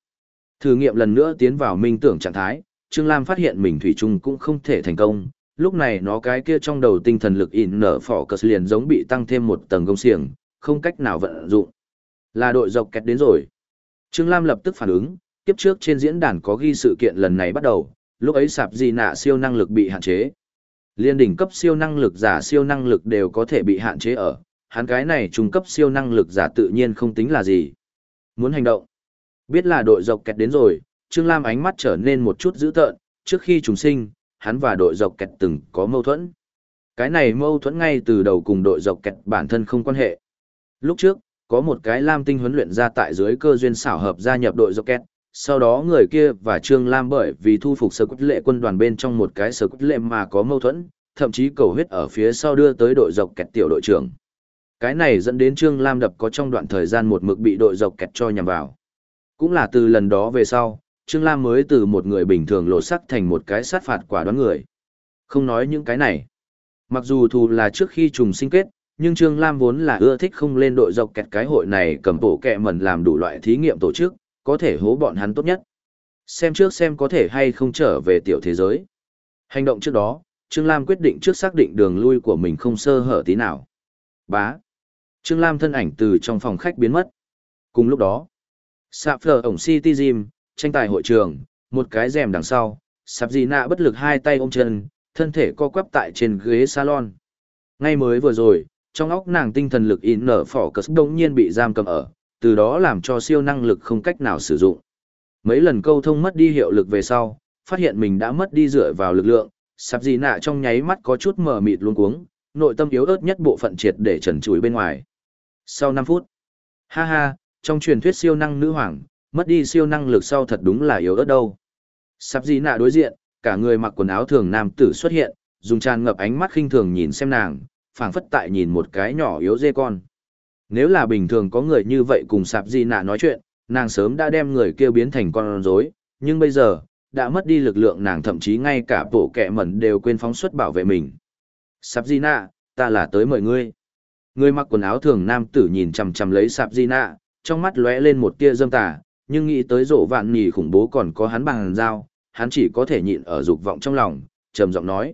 Thử nghiệm lần nữa tiến vào minh tưởng trạng thái, Trương Lam phát hiện mình thủy chung cũng không thể thành công. Lúc này nó cái kia trong đầu tinh thần lực in nở phỏ cất liền giống bị tăng thêm một tầng công xiềng, không cách nào vận dụng. Là đội dọc kẹt đến rồi. Trương Lam lập tức phản ứng, kiếp trước trên diễn đàn có ghi sự kiện lần này bắt đầu, lúc ấy sạp gì nạ siêu năng lực bị hạn chế. Liên đỉnh cấp siêu năng lực giả siêu năng lực đều có thể bị hạn chế ở, hắn cái này trung cấp siêu năng lực giả tự nhiên không tính là gì. Muốn hành động. Biết là đội dọc kẹt đến rồi, Trương Lam ánh mắt trở nên một chút dữ tợn, trước khi chúng sinh, hắn và đội dọc kẹt từng có mâu thuẫn. Cái này mâu thuẫn ngay từ đầu cùng đội dọc kẹt bản thân không quan hệ. Lúc trước, có một cái Lam tinh huấn luyện ra tại dưới cơ duyên xảo hợp gia nhập đội dọc kẹt, sau đó người kia và Trương Lam bởi vì thu phục sở quất lệ quân đoàn bên trong một cái sở quất lệ mà có mâu thuẫn, thậm chí cầu huyết ở phía sau đưa tới đội dọc kẹt tiểu đội trưởng. Cái này dẫn đến Trương Lam đập có trong đoạn thời gian một mực bị đội dọc kẹt cho nhằm vào. Cũng là từ lần đó về sau, Trương Lam mới từ một người bình thường lộ sắc thành một cái sát phạt quả đoán người. Không nói những cái này. Mặc dù thù là trước khi trùng sinh kết, nhưng Trương Lam vốn là ưa thích không lên đội dọc kẹt cái hội này cầm bộ kẹ mẩn làm đủ loại thí nghiệm tổ chức, có thể hố bọn hắn tốt nhất. Xem trước xem có thể hay không trở về tiểu thế giới. Hành động trước đó, Trương Lam quyết định trước xác định đường lui của mình không sơ hở tí nào. Bá. Trương Lam thân ảnh từ trong phòng khách biến mất. Cùng lúc đó, Sạp phở ổng City Gym, tranh tài hội trường, một cái rèm đằng sau, sạp gì nạ bất lực hai tay ôm chân, thân thể co quắp tại trên ghế salon. Ngay mới vừa rồi, trong óc nàng tinh thần lực in nở phỏ cất đông nhiên bị giam cầm ở, từ đó làm cho siêu năng lực không cách nào sử dụng. Mấy lần câu thông mất đi hiệu lực về sau, phát hiện mình đã mất đi dựa vào lực lượng, sạp gì nạ trong nháy mắt có chút mờ mịt luôn cuống, nội tâm yếu ớt nhất bộ phận triệt để trần trùi bên ngoài. Sau 5 phút, ha ha, trong truyền thuyết siêu năng nữ hoàng, mất đi siêu năng lực sau thật đúng là yếu ớt đâu. Sắp gì nạ đối diện, cả người mặc quần áo thường nam tử xuất hiện, dùng tràn ngập ánh mắt khinh thường nhìn xem nàng, phảng phất tại nhìn một cái nhỏ yếu dê con. Nếu là bình thường có người như vậy cùng sạp gì nạ nói chuyện, nàng sớm đã đem người kia biến thành con rối, nhưng bây giờ, đã mất đi lực lượng nàng thậm chí ngay cả bộ kẹ mẩn đều quên phóng xuất bảo vệ mình. Sạp gì nạ, ta là tới mời ngươi. Người mặc quần áo thường nam tử nhìn chằm chằm lấy sạp di nạ, trong mắt lóe lên một tia dâm tà, nhưng nghĩ tới rộ vạn nhì khủng bố còn có hắn bằng dao, hắn chỉ có thể nhịn ở dục vọng trong lòng, trầm giọng nói.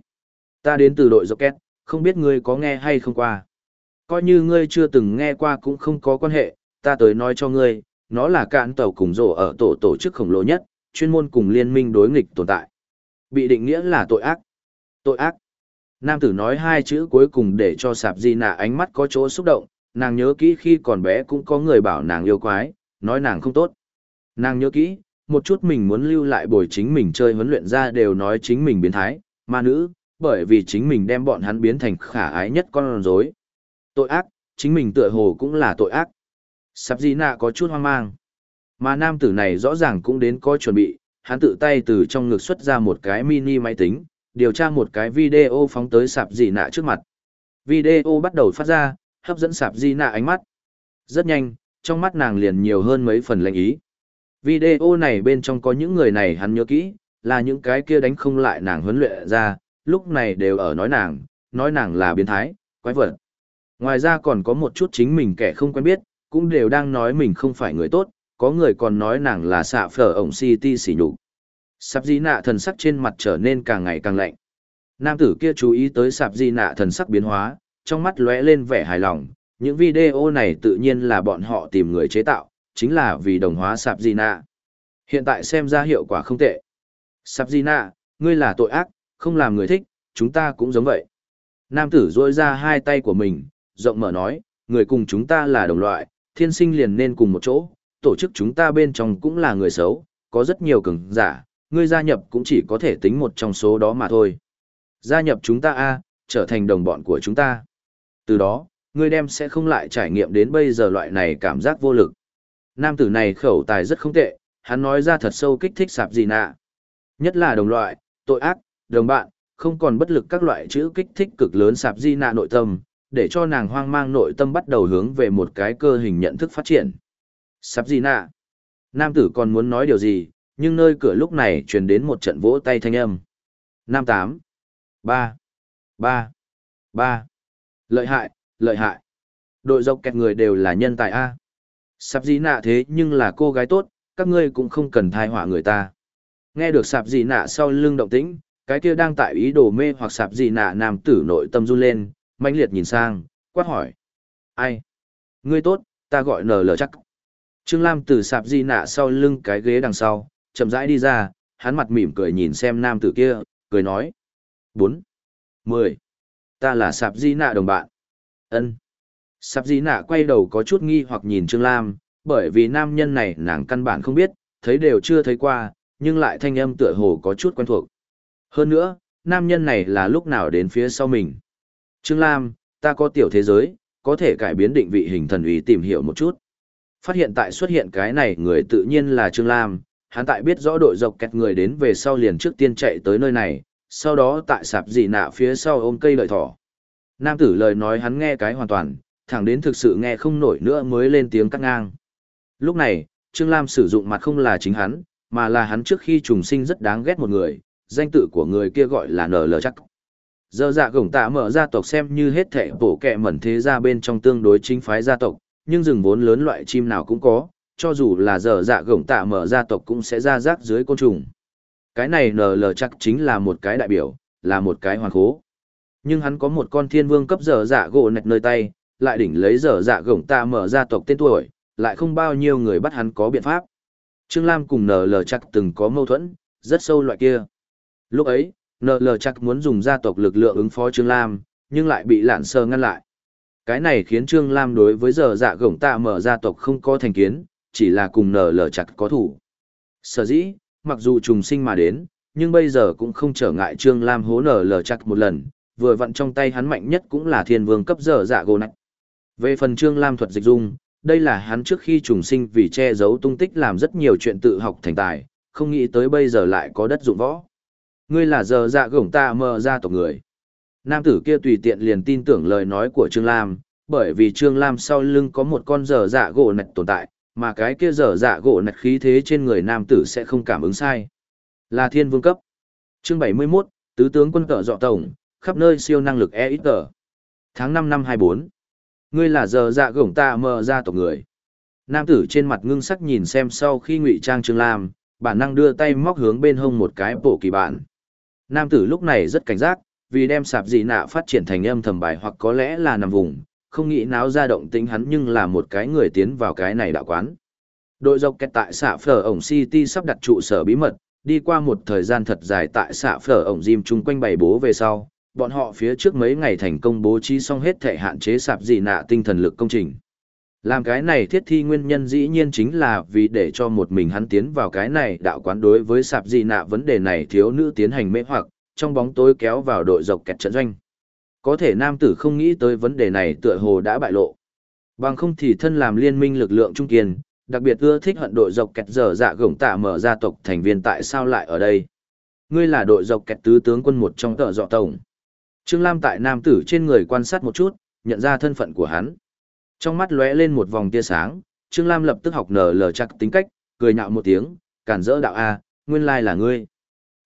Ta đến từ đội Rocket, không biết ngươi có nghe hay không qua. Coi như ngươi chưa từng nghe qua cũng không có quan hệ, ta tới nói cho ngươi, nó là cạn tàu cùng rổ ở tổ tổ chức khổng lồ nhất, chuyên môn cùng liên minh đối nghịch tồn tại. Bị định nghĩa là tội ác. Tội ác. Nam tử nói hai chữ cuối cùng để cho sạp di nạ ánh mắt có chỗ xúc động, nàng nhớ kỹ khi còn bé cũng có người bảo nàng yêu quái, nói nàng không tốt. Nàng nhớ kỹ, một chút mình muốn lưu lại bồi chính mình chơi huấn luyện ra đều nói chính mình biến thái, ma nữ, bởi vì chính mình đem bọn hắn biến thành khả ái nhất con rối. Tội ác, chính mình tựa hồ cũng là tội ác. Sạp di nạ có chút hoang mang. Mà nam tử này rõ ràng cũng đến có chuẩn bị, hắn tự tay từ trong ngực xuất ra một cái mini máy tính, điều tra một cái video phóng tới sạp dị nạ trước mặt. Video bắt đầu phát ra, hấp dẫn sạp dị nạ ánh mắt. Rất nhanh, trong mắt nàng liền nhiều hơn mấy phần lệnh ý. Video này bên trong có những người này hắn nhớ kỹ, là những cái kia đánh không lại nàng huấn luyện ra, lúc này đều ở nói nàng, nói nàng là biến thái, quái vật. Ngoài ra còn có một chút chính mình kẻ không quen biết, cũng đều đang nói mình không phải người tốt, có người còn nói nàng là xạ phở ổng city xỉ nhục. Sạp di nạ thần sắc trên mặt trở nên càng ngày càng lạnh. Nam tử kia chú ý tới sạp di nạ thần sắc biến hóa, trong mắt lóe lên vẻ hài lòng. Những video này tự nhiên là bọn họ tìm người chế tạo, chính là vì đồng hóa sạp di nạ. Hiện tại xem ra hiệu quả không tệ. Sạp di nạ, ngươi là tội ác, không làm người thích, chúng ta cũng giống vậy. Nam tử rôi ra hai tay của mình, rộng mở nói, người cùng chúng ta là đồng loại, thiên sinh liền nên cùng một chỗ, tổ chức chúng ta bên trong cũng là người xấu, có rất nhiều cường giả, ngươi gia nhập cũng chỉ có thể tính một trong số đó mà thôi. Gia nhập chúng ta a, trở thành đồng bọn của chúng ta. Từ đó, ngươi đem sẽ không lại trải nghiệm đến bây giờ loại này cảm giác vô lực. Nam tử này khẩu tài rất không tệ, hắn nói ra thật sâu kích thích sạp gì nạ. Nhất là đồng loại, tội ác, đồng bạn, không còn bất lực các loại chữ kích thích cực lớn sạp di nạ nội tâm, để cho nàng hoang mang nội tâm bắt đầu hướng về một cái cơ hình nhận thức phát triển. Sạp di nạ. Nam tử còn muốn nói điều gì, nhưng nơi cửa lúc này truyền đến một trận vỗ tay thanh âm. Nam tám. Ba. Ba. Ba. Lợi hại, lợi hại. Đội dọc kẹt người đều là nhân tài A. Sạp dĩ nạ thế nhưng là cô gái tốt, các ngươi cũng không cần thai họa người ta. Nghe được sạp dĩ nạ sau lưng động tĩnh, cái kia đang tại ý đồ mê hoặc sạp dĩ nạ nam tử nội tâm run lên, mãnh liệt nhìn sang, quát hỏi. Ai? Ngươi tốt, ta gọi nờ lờ chắc. Trương Lam từ sạp di nạ sau lưng cái ghế đằng sau, chậm rãi đi ra, hắn mặt mỉm cười nhìn xem nam tử kia, cười nói. bốn mười Ta là sạp di nạ đồng bạn. ân Sạp di nạ quay đầu có chút nghi hoặc nhìn Trương Lam, bởi vì nam nhân này nàng căn bản không biết, thấy đều chưa thấy qua, nhưng lại thanh âm tựa hồ có chút quen thuộc. Hơn nữa, nam nhân này là lúc nào đến phía sau mình. Trương Lam, ta có tiểu thế giới, có thể cải biến định vị hình thần ý tìm hiểu một chút. Phát hiện tại xuất hiện cái này người tự nhiên là Trương Lam, hắn tại biết rõ đội dọc kẹt người đến về sau liền trước tiên chạy tới nơi này, sau đó tại sạp dị nạ phía sau ôm cây lợi thỏ. Nam tử lời nói hắn nghe cái hoàn toàn, thẳng đến thực sự nghe không nổi nữa mới lên tiếng cắt ngang. Lúc này, Trương Lam sử dụng mặt không là chính hắn, mà là hắn trước khi trùng sinh rất đáng ghét một người, danh tự của người kia gọi là nở lờ chắc. Giờ dạ gổng tạ mở gia tộc xem như hết thệ bổ kẹ mẩn thế ra bên trong tương đối chính phái gia tộc, nhưng rừng vốn lớn loại chim nào cũng có, cho dù là giờ dạ gổng tạ mở gia tộc cũng sẽ ra rác dưới côn trùng. Cái này NL chắc chính là một cái đại biểu, là một cái hoàn khố. Nhưng hắn có một con thiên vương cấp giờ dạ gỗ nạch nơi tay, lại đỉnh lấy giờ dạ gổng tạ mở gia tộc tên tuổi, lại không bao nhiêu người bắt hắn có biện pháp. Trương Lam cùng NL chắc từng có mâu thuẫn, rất sâu loại kia. Lúc ấy, NL chắc muốn dùng gia tộc lực lượng ứng phó Trương Lam, nhưng lại bị lạn sơ ngăn lại. Cái này khiến Trương Lam đối với giờ dạ gổng tạ mở gia tộc không có thành kiến, chỉ là cùng nở lở chặt có thủ. Sở dĩ, mặc dù trùng sinh mà đến, nhưng bây giờ cũng không trở ngại Trương Lam hố lở chặt một lần, vừa vặn trong tay hắn mạnh nhất cũng là thiên vương cấp dở dạ gỗ nạch. Về phần Trương Lam thuật dịch dung, đây là hắn trước khi trùng sinh vì che giấu tung tích làm rất nhiều chuyện tự học thành tài, không nghĩ tới bây giờ lại có đất dụng võ. Ngươi là giờ dạ gổng ta mơ ra tộc người. Nam tử kia tùy tiện liền tin tưởng lời nói của Trương Lam, bởi vì Trương Lam sau lưng có một con giờ dạ gỗ nạch tồn tại, mà cái kia dở dạ gỗ nạch khí thế trên người nam tử sẽ không cảm ứng sai. Là thiên vương cấp. Chương 71, Tứ tướng quân cờ dọ tổng, khắp nơi siêu năng lực e ít tờ. Tháng 5 năm 24. Ngươi là giờ dạ gổng ta mờ ra tộc người. Nam tử trên mặt ngưng sắc nhìn xem sau khi ngụy trang Trương Lam, bản năng đưa tay móc hướng bên hông một cái bộ kỳ bản. Nam tử lúc này rất cảnh giác, vì đem sạp dị nạ phát triển thành âm thầm bài hoặc có lẽ là nằm vùng, không nghĩ náo ra động tính hắn nhưng là một cái người tiến vào cái này đạo quán. Đội dọc kẹt tại xã phở ổng City sắp đặt trụ sở bí mật, đi qua một thời gian thật dài tại xã phở ổng Jim chung quanh bày bố về sau, bọn họ phía trước mấy ngày thành công bố trí xong hết thể hạn chế sạp dị nạ tinh thần lực công trình. Làm cái này thiết thi nguyên nhân dĩ nhiên chính là vì để cho một mình hắn tiến vào cái này đạo quán đối với sạp dị nạ vấn đề này thiếu nữ tiến hành mê hoặc, trong bóng tối kéo vào đội dọc kẹt trận doanh. Có thể nam tử không nghĩ tới vấn đề này tựa hồ đã bại lộ. Bằng không thì thân làm liên minh lực lượng trung kiên, đặc biệt ưa thích hận đội dọc kẹt dở dạ gổng tạ mở gia tộc thành viên tại sao lại ở đây. Ngươi là đội dọc kẹt tứ tướng quân một trong tợ dọ tổng. Trương Lam tại nam tử trên người quan sát một chút, nhận ra thân phận của hắn. Trong mắt lóe lên một vòng tia sáng, Trương Lam lập tức học nở lờ chắc tính cách, cười nhạo một tiếng, cản rỡ đạo A, nguyên lai là ngươi.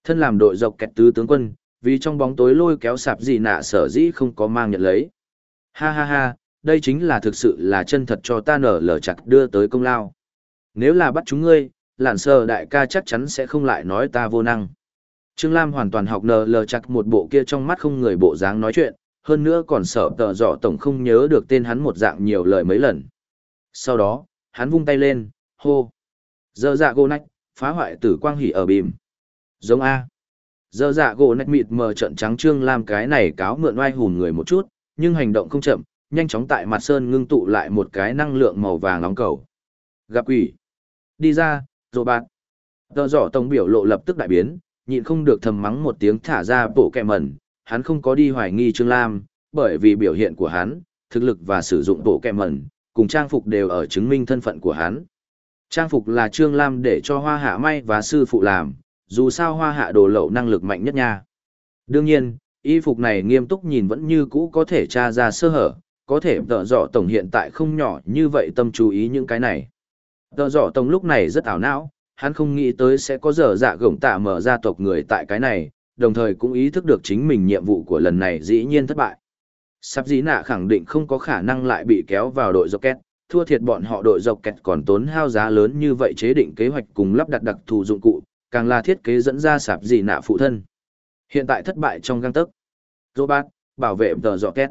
Thân làm đội dọc kẹt tứ tướng quân, vì trong bóng tối lôi kéo sạp gì nạ sở dĩ không có mang nhận lấy. Ha ha ha, đây chính là thực sự là chân thật cho ta nở lờ chặt đưa tới công lao. Nếu là bắt chúng ngươi, lạn sờ đại ca chắc chắn sẽ không lại nói ta vô năng. Trương Lam hoàn toàn học nở lờ chặt một bộ kia trong mắt không người bộ dáng nói chuyện, hơn nữa còn sợ tờ dọ tổng không nhớ được tên hắn một dạng nhiều lời mấy lần. Sau đó, hắn vung tay lên, hô. Dơ dạ gô nách, phá hoại tử quang hỉ ở bìm. Giống A. Giờ dạ gỗ nách mịt mờ trận trắng trương làm cái này cáo mượn oai hùn người một chút, nhưng hành động không chậm, nhanh chóng tại mặt sơn ngưng tụ lại một cái năng lượng màu vàng nóng cầu. Gặp quỷ. Đi ra, rồi bạn. Tờ giỏ tổng biểu lộ lập tức đại biến, nhịn không được thầm mắng một tiếng thả ra bộ kẹ mẩn, hắn không có đi hoài nghi Trương Lam, bởi vì biểu hiện của hắn, thực lực và sử dụng bộ kẹ mẩn, cùng trang phục đều ở chứng minh thân phận của hắn. Trang phục là Trương Lam để cho hoa hạ may và sư phụ làm, dù sao hoa hạ đồ lậu năng lực mạnh nhất nha. Đương nhiên, y phục này nghiêm túc nhìn vẫn như cũ có thể tra ra sơ hở, có thể tợ dọ tổng hiện tại không nhỏ như vậy tâm chú ý những cái này. Tợ dọ tổng lúc này rất ảo não, hắn không nghĩ tới sẽ có dở dạ gổng tạ mở ra tộc người tại cái này, đồng thời cũng ý thức được chính mình nhiệm vụ của lần này dĩ nhiên thất bại. Sắp dĩ nạ khẳng định không có khả năng lại bị kéo vào đội dọc kẹt, thua thiệt bọn họ đội dọc kẹt còn tốn hao giá lớn như vậy chế định kế hoạch cùng lắp đặt đặc thù dụng cụ, càng là thiết kế dẫn ra sạp dị nạ phụ thân. Hiện tại thất bại trong găng tấc. Dô bạt bảo vệ tờ dọ két.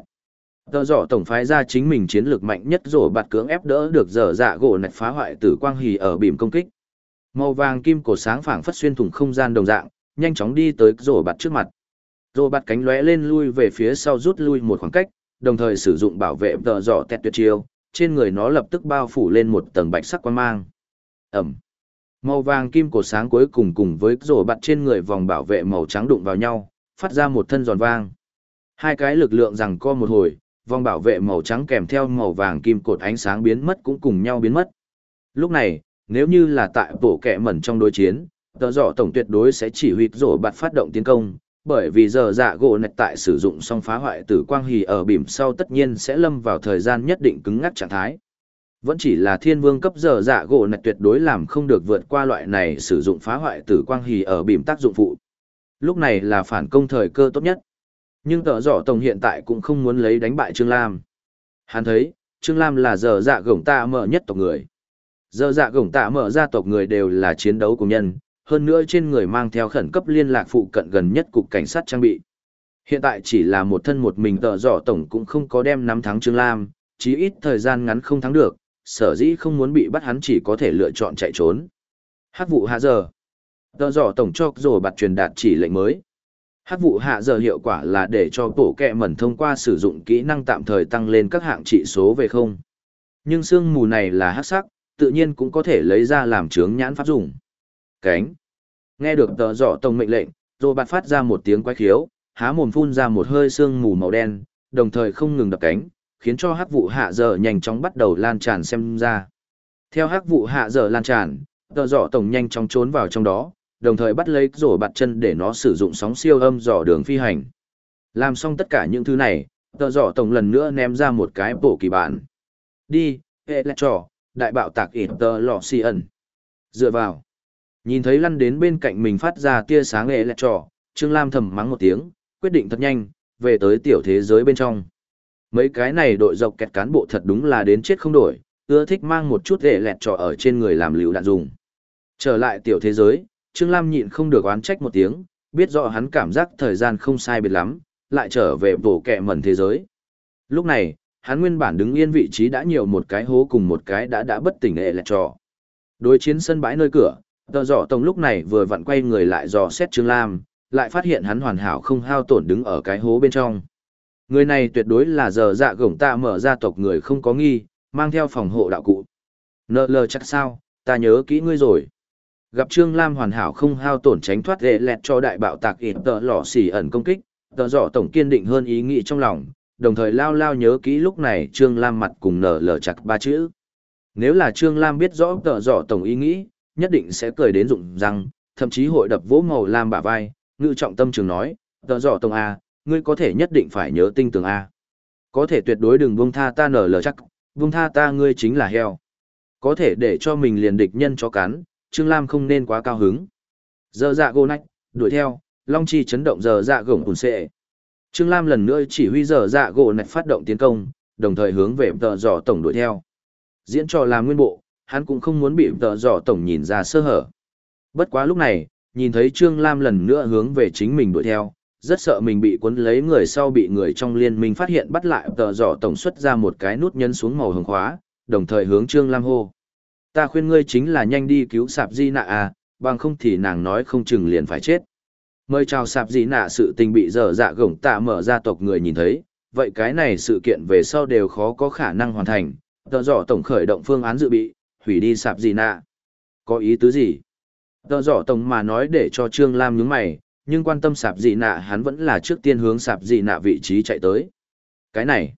Tờ dọ tổng phái ra chính mình chiến lược mạnh nhất rổ bạt cưỡng ép đỡ được dở dạ gỗ nạch phá hoại tử quang hì ở bìm công kích. Màu vàng kim cổ sáng phảng phất xuyên thủng không gian đồng dạng, nhanh chóng đi tới rổ bạt trước mặt. Rổ bạt cánh lóe lên lui về phía sau rút lui một khoảng cách, đồng thời sử dụng bảo vệ tờ dọ tẹt tuyệt chiêu, trên người nó lập tức bao phủ lên một tầng bạch sắc quang mang. Ẩm. Màu vàng kim cổ sáng cuối cùng cùng với rổ bặt trên người vòng bảo vệ màu trắng đụng vào nhau, phát ra một thân giòn vang. Hai cái lực lượng rằng co một hồi, vòng bảo vệ màu trắng kèm theo màu vàng kim cột ánh sáng biến mất cũng cùng nhau biến mất. Lúc này, nếu như là tại bộ kẹ mẩn trong đối chiến, tờ dọ tổng tuyệt đối sẽ chỉ huy rổ bạt phát động tiến công, bởi vì giờ dạ gỗ nạch tại sử dụng xong phá hoại tử quang hì ở bìm sau tất nhiên sẽ lâm vào thời gian nhất định cứng ngắc trạng thái. Vẫn chỉ là thiên vương cấp giờ dạ gỗ này tuyệt đối làm không được vượt qua loại này sử dụng phá hoại tử quang hì ở bìm tác dụng phụ. Lúc này là phản công thời cơ tốt nhất. Nhưng tợ dọ tổng hiện tại cũng không muốn lấy đánh bại Trương Lam. Hắn thấy, Trương Lam là giờ dạ gổng tạ mở nhất tộc người. Giờ dạ gổng tạ mở gia tộc người đều là chiến đấu của nhân, hơn nữa trên người mang theo khẩn cấp liên lạc phụ cận gần nhất cục cảnh sát trang bị. Hiện tại chỉ là một thân một mình tợ dọ tổng cũng không có đem nắm thắng Trương Lam, chí ít thời gian ngắn không thắng được, sở dĩ không muốn bị bắt hắn chỉ có thể lựa chọn chạy trốn. Hát vụ hạ giờ. Tờ dò tổng cho rồi bạt truyền đạt chỉ lệnh mới. Hát vụ hạ giờ hiệu quả là để cho tổ kẹ mẩn thông qua sử dụng kỹ năng tạm thời tăng lên các hạng trị số về không. Nhưng sương mù này là hắc sắc, tự nhiên cũng có thể lấy ra làm chướng nhãn pháp dùng. Cánh. Nghe được tờ dọ tổng mệnh lệnh, rồi bạt phát ra một tiếng quái khiếu, há mồm phun ra một hơi sương mù màu đen, đồng thời không ngừng đập cánh, khiến cho hắc vụ hạ giờ nhanh chóng bắt đầu lan tràn xem ra. Theo hắc vụ hạ giờ lan tràn, tờ giỏ tổng nhanh chóng trốn vào trong đó, đồng thời bắt lấy rổ bạt chân để nó sử dụng sóng siêu âm dò đường phi hành. Làm xong tất cả những thứ này, tờ giỏ tổng lần nữa ném ra một cái bổ kỳ bản. Đi, hệ lẹ trò, đại bạo tạc ịt tờ lọ xì ẩn. Dựa vào. Nhìn thấy lăn đến bên cạnh mình phát ra tia sáng hệ lẹ trò, Trương Lam thầm mắng một tiếng, quyết định thật nhanh, về tới tiểu thế giới bên trong. Mấy cái này đội dọc kẹt cán bộ thật đúng là đến chết không đổi, ưa thích mang một chút để lẹt trò ở trên người làm liều đạn dùng. Trở lại tiểu thế giới, Trương Lam nhịn không được oán trách một tiếng, biết rõ hắn cảm giác thời gian không sai biệt lắm, lại trở về bổ kẹ mẩn thế giới. Lúc này, hắn nguyên bản đứng yên vị trí đã nhiều một cái hố cùng một cái đã đã bất tỉnh hệ lẹt trò. Đối chiến sân bãi nơi cửa, tờ dọ tổng lúc này vừa vặn quay người lại dò xét Trương Lam, lại phát hiện hắn hoàn hảo không hao tổn đứng ở cái hố bên trong. Người này tuyệt đối là giờ dạ gổng ta mở ra tộc người không có nghi, mang theo phòng hộ đạo cụ. Nợ lờ chắc sao, ta nhớ kỹ ngươi rồi. Gặp Trương Lam hoàn hảo không hao tổn tránh thoát lệ lẹt cho đại bạo tạc ịt tờ lỏ xỉ ẩn công kích, tờ dọ tổng kiên định hơn ý nghĩ trong lòng, đồng thời lao lao nhớ kỹ lúc này Trương Lam mặt cùng nở lờ chặt ba chữ. Nếu là Trương Lam biết rõ tờ dọ tổng ý nghĩ, nhất định sẽ cười đến rụng răng, thậm chí hội đập vỗ màu lam bả vai, ngự trọng tâm trường nói, tờ dọ tổng A, ngươi có thể nhất định phải nhớ tinh tường A. Có thể tuyệt đối đừng buông tha ta nở lờ chắc, buông tha ta ngươi chính là heo. Có thể để cho mình liền địch nhân cho cắn, Trương Lam không nên quá cao hứng. Giờ dạ gô nách, đuổi theo, Long Chi chấn động giờ dạ gồng ủn xệ. Trương Lam lần nữa chỉ huy giờ dạ gỗ nạch phát động tiến công, đồng thời hướng về tờ dò tổng đuổi theo. Diễn trò làm nguyên bộ, hắn cũng không muốn bị tờ dò tổng nhìn ra sơ hở. Bất quá lúc này, nhìn thấy Trương Lam lần nữa hướng về chính mình đuổi theo, rất sợ mình bị cuốn lấy người sau bị người trong liên minh phát hiện bắt lại tờ giỏ tổng xuất ra một cái nút nhấn xuống màu hồng khóa, đồng thời hướng Trương Lam hô. Ta khuyên ngươi chính là nhanh đi cứu sạp di nạ à, bằng không thì nàng nói không chừng liền phải chết. Mời chào sạp di nạ sự tình bị dở dạ gổng tạ mở ra tộc người nhìn thấy, vậy cái này sự kiện về sau đều khó có khả năng hoàn thành, tờ dọ tổng khởi động phương án dự bị, hủy đi sạp di nạ. Có ý tứ gì? Tờ dọ tổng mà nói để cho Trương Lam nhướng mày, nhưng quan tâm sạp gì nạ hắn vẫn là trước tiên hướng sạp gì nạ vị trí chạy tới. Cái này,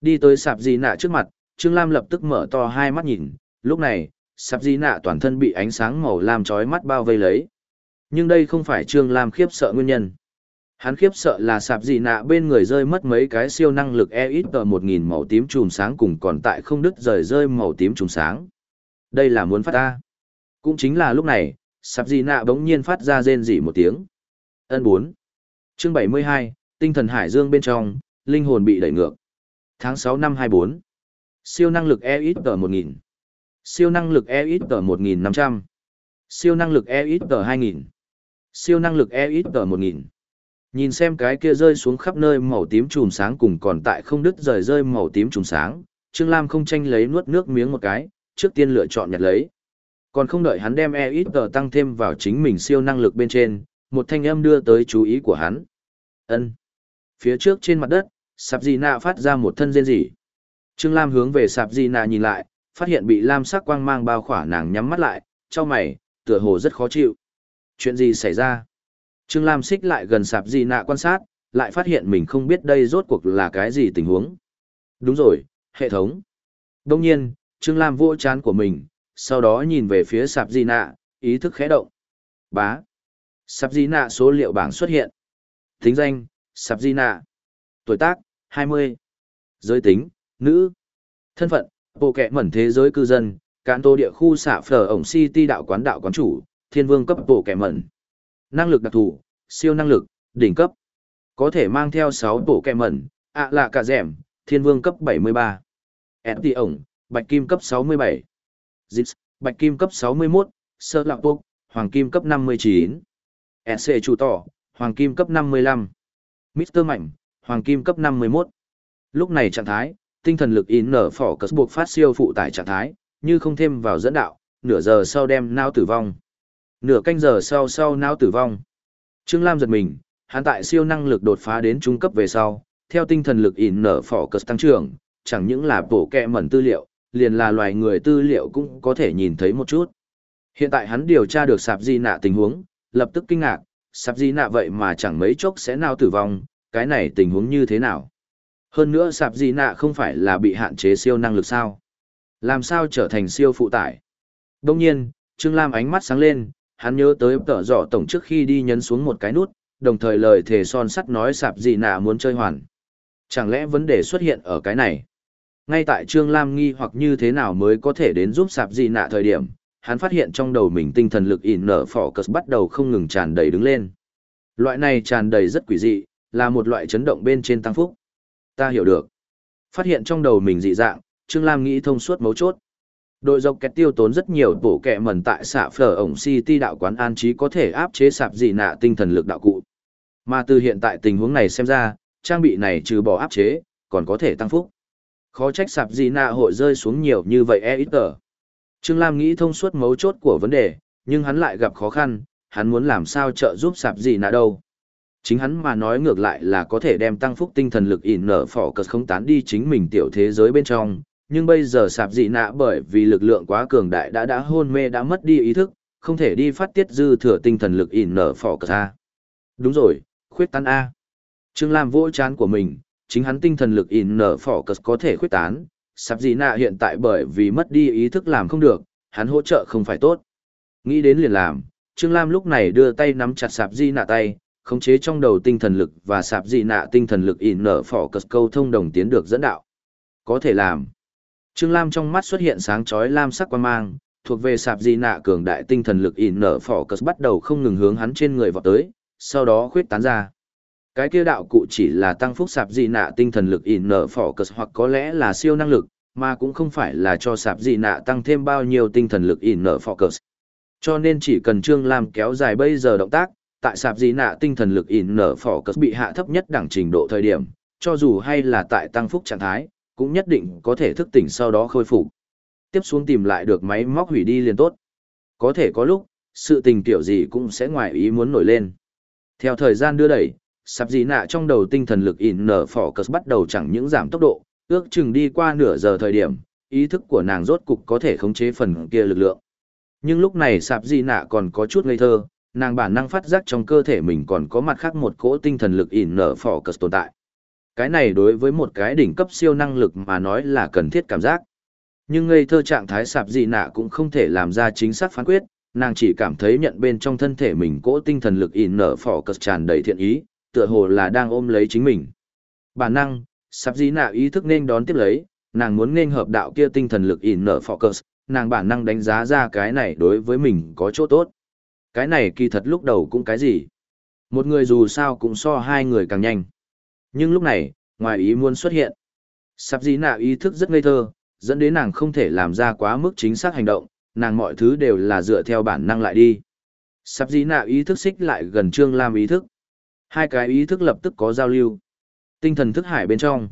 đi tới sạp gì nạ trước mặt, Trương Lam lập tức mở to hai mắt nhìn, lúc này, sạp gì nạ toàn thân bị ánh sáng màu lam chói mắt bao vây lấy nhưng đây không phải Trương Lam khiếp sợ nguyên nhân. Hắn khiếp sợ là sạp gì nạ bên người rơi mất mấy cái siêu năng lực EXP 1000 màu tím chùm sáng cùng còn tại không đứt rời rơi màu tím chùm sáng. Đây là muốn phát ta. Cũng chính là lúc này, sạp gì nạ bỗng nhiên phát ra rên rỉ một tiếng. Ân 4. Chương 72, tinh thần hải dương bên trong, linh hồn bị đẩy ngược. Tháng 6 năm 24. Siêu năng lực EXP 1000. Siêu năng lực EXP 1500. Siêu năng lực EXP 2000. Siêu năng lực EXG 1000. Nhìn xem cái kia rơi xuống khắp nơi màu tím chùm sáng cùng còn tại không đứt rời rơi màu tím chùm sáng, Trương Lam không tranh lấy nuốt nước miếng một cái, trước tiên lựa chọn nhặt lấy. Còn không đợi hắn đem EXG tăng thêm vào chính mình siêu năng lực bên trên, một thanh âm đưa tới chú ý của hắn. Ân. Phía trước trên mặt đất, Sạp Di Nạ phát ra một thân rên rỉ. Trương Lam hướng về Sạp Di Nạ nhìn lại, phát hiện bị lam sắc quang mang bao khỏa nàng nhắm mắt lại, cho mày, tựa hồ rất khó chịu. Chuyện gì xảy ra? Trương Lam xích lại gần sạp di nạ quan sát, lại phát hiện mình không biết đây rốt cuộc là cái gì tình huống. Đúng rồi, hệ thống. Đông nhiên, Trương Lam vỗ chán của mình, sau đó nhìn về phía sạp di nạ, ý thức khẽ động. Bá. Sạp Di nạ số liệu bảng xuất hiện. Tính danh, sạp Di nạ. Tuổi tác, 20. Giới tính, nữ. Thân phận, bộ kẹ mẩn thế giới cư dân, cán tô địa khu xạ phở ổng city đạo quán đạo quán chủ, thiên vương cấp bộ kẻ mẩn. Năng lực đặc thù, siêu năng lực, đỉnh cấp. Có thể mang theo 6 bộ kẻ mẩn, ạ là cả dẻm, thiên vương cấp 73. Enti ổng, bạch kim cấp 67. Zix, bạch kim cấp 61, sơ lạc bốc, hoàng kim cấp 59. SC chủ tỏ, hoàng kim cấp 55. Mr. Mạnh, hoàng kim cấp 51. Lúc này trạng thái, tinh thần lực in nở phỏ cất buộc phát siêu phụ tải trạng thái, như không thêm vào dẫn đạo, nửa giờ sau đem nao tử vong. Nửa canh giờ sau sau nao tử vong. Trương Lam giật mình, hắn tại siêu năng lực đột phá đến trung cấp về sau, theo tinh thần lực in nở phỏ cất tăng trưởng, chẳng những là bổ kẹ mẩn tư liệu, liền là loài người tư liệu cũng có thể nhìn thấy một chút. Hiện tại hắn điều tra được sạp di nạ tình huống, lập tức kinh ngạc, sạp gì nạ vậy mà chẳng mấy chốc sẽ nào tử vong, cái này tình huống như thế nào? Hơn nữa sạp gì nạ không phải là bị hạn chế siêu năng lực sao? Làm sao trở thành siêu phụ tải? Đông nhiên, Trương Lam ánh mắt sáng lên, hắn nhớ tới tở dọ tổng trước khi đi nhấn xuống một cái nút, đồng thời lời thề son sắt nói sạp gì nạ muốn chơi hoàn. Chẳng lẽ vấn đề xuất hiện ở cái này? Ngay tại Trương Lam nghi hoặc như thế nào mới có thể đến giúp sạp gì nạ thời điểm, hắn phát hiện trong đầu mình tinh thần lực ỉn nở phỏ cất bắt đầu không ngừng tràn đầy đứng lên. Loại này tràn đầy rất quỷ dị, là một loại chấn động bên trên tăng phúc. Ta hiểu được. Phát hiện trong đầu mình dị dạng, Trương Lam nghĩ thông suốt mấu chốt. Đội dọc kẹt tiêu tốn rất nhiều bổ kẹ mẩn tại xạ phở ổng City đạo quán an trí có thể áp chế sạp dị nạ tinh thần lực đạo cụ. Mà từ hiện tại tình huống này xem ra, trang bị này trừ bỏ áp chế, còn có thể tăng phúc. Khó trách sạp dị nạ hội rơi xuống nhiều như vậy e ít tờ. Trương Lam nghĩ thông suốt mấu chốt của vấn đề, nhưng hắn lại gặp khó khăn, hắn muốn làm sao trợ giúp sạp dị nạ đâu. Chính hắn mà nói ngược lại là có thể đem tăng phúc tinh thần lực ỉn nở phỏ cật không tán đi chính mình tiểu thế giới bên trong, nhưng bây giờ sạp dị nạ bởi vì lực lượng quá cường đại đã đã hôn mê đã mất đi ý thức, không thể đi phát tiết dư thừa tinh thần lực ỉn nở phỏ cật A. Đúng rồi, khuyết tán A. Trương Lam vỗ chán của mình, chính hắn tinh thần lực ỉn nở phỏ cật có thể khuyết tán, sạp dị nạ hiện tại bởi vì mất đi ý thức làm không được, hắn hỗ trợ không phải tốt. Nghĩ đến liền làm, Trương Lam lúc này đưa tay nắm chặt sạp Di nạ tay, khống chế trong đầu tinh thần lực và sạp Di nạ tinh thần lực ỉn nở phỏ cật câu thông đồng tiến được dẫn đạo. Có thể làm. Trương Lam trong mắt xuất hiện sáng chói lam sắc quan mang, thuộc về sạp Di nạ cường đại tinh thần lực ỉn nở phỏ cật bắt đầu không ngừng hướng hắn trên người vọt tới, sau đó khuyết tán ra. Cái kia đạo cụ chỉ là tăng phúc sạp dị nạ tinh thần lực in nở phỏ cật hoặc có lẽ là siêu năng lực, mà cũng không phải là cho sạp dị nạ tăng thêm bao nhiêu tinh thần lực in nở phỏ cật. Cho nên chỉ cần Trương Lam kéo dài bây giờ động tác, tại sạp dị nạ tinh thần lực in nở phỏ cất bị hạ thấp nhất đẳng trình độ thời điểm, cho dù hay là tại tăng phúc trạng thái, cũng nhất định có thể thức tỉnh sau đó khôi phục. Tiếp xuống tìm lại được máy móc hủy đi liền tốt. Có thể có lúc, sự tình tiểu gì cũng sẽ ngoài ý muốn nổi lên. Theo thời gian đưa đẩy, sạp dị nạ trong đầu tinh thần lực in nở phỏ cờ bắt đầu chẳng những giảm tốc độ, ước chừng đi qua nửa giờ thời điểm, ý thức của nàng rốt cục có thể khống chế phần kia lực lượng. Nhưng lúc này sạp dị nạ còn có chút ngây thơ, nàng bản năng phát giác trong cơ thể mình còn có mặt khác một cỗ tinh thần lực in nở phỏ cờ tồn tại. Cái này đối với một cái đỉnh cấp siêu năng lực mà nói là cần thiết cảm giác. Nhưng ngây thơ trạng thái sạp dị nạ cũng không thể làm ra chính xác phán quyết, nàng chỉ cảm thấy nhận bên trong thân thể mình cỗ tinh thần lực in nở phỏ cờ tràn đầy thiện ý, tựa hồ là đang ôm lấy chính mình. Bản năng, sạp dĩ nạ ý thức nên đón tiếp lấy, nàng muốn nên hợp đạo kia tinh thần lực ỉn nở focus, nàng bản năng đánh giá ra cái này đối với mình có chỗ tốt. Cái này kỳ thật lúc đầu cũng cái gì. Một người dù sao cũng so hai người càng nhanh. Nhưng lúc này, ngoài ý muốn xuất hiện. Sạp dĩ nạ ý thức rất ngây thơ, dẫn đến nàng không thể làm ra quá mức chính xác hành động, nàng mọi thứ đều là dựa theo bản năng lại đi. Sạp dĩ nạ ý thức xích lại gần Trương Lam ý thức. Hai cái ý thức lập tức có giao lưu. Tinh thần thức hải bên trong.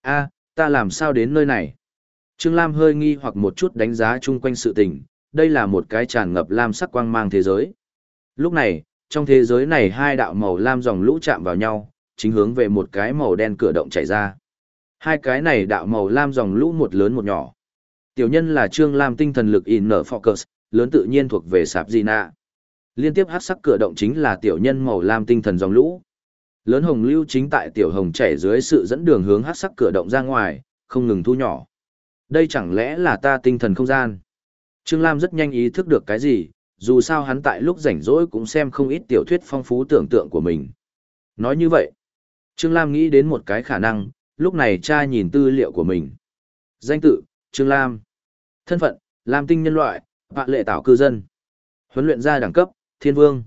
a ta làm sao đến nơi này? Trương Lam hơi nghi hoặc một chút đánh giá chung quanh sự tình, đây là một cái tràn ngập lam sắc quang mang thế giới. Lúc này, trong thế giới này hai đạo màu lam dòng lũ chạm vào nhau, chính hướng về một cái màu đen cửa động chảy ra. Hai cái này đạo màu lam dòng lũ một lớn một nhỏ. Tiểu nhân là Trương Lam tinh thần lực in nở focus, lớn tự nhiên thuộc về sạp Gina. Liên tiếp hát sắc cửa động chính là tiểu nhân màu lam tinh thần dòng lũ. Lớn hồng lưu chính tại tiểu hồng chảy dưới sự dẫn đường hướng hát sắc cửa động ra ngoài, không ngừng thu nhỏ. Đây chẳng lẽ là ta tinh thần không gian? Trương Lam rất nhanh ý thức được cái gì, dù sao hắn tại lúc rảnh rỗi cũng xem không ít tiểu thuyết phong phú tưởng tượng của mình. Nói như vậy, Trương Lam nghĩ đến một cái khả năng, lúc này cha nhìn tư liệu của mình. Danh tự, Trương Lam. Thân phận, Lam tinh nhân loại, vạn lệ tảo cư dân. Huấn luyện gia đẳng cấp, thiên vương.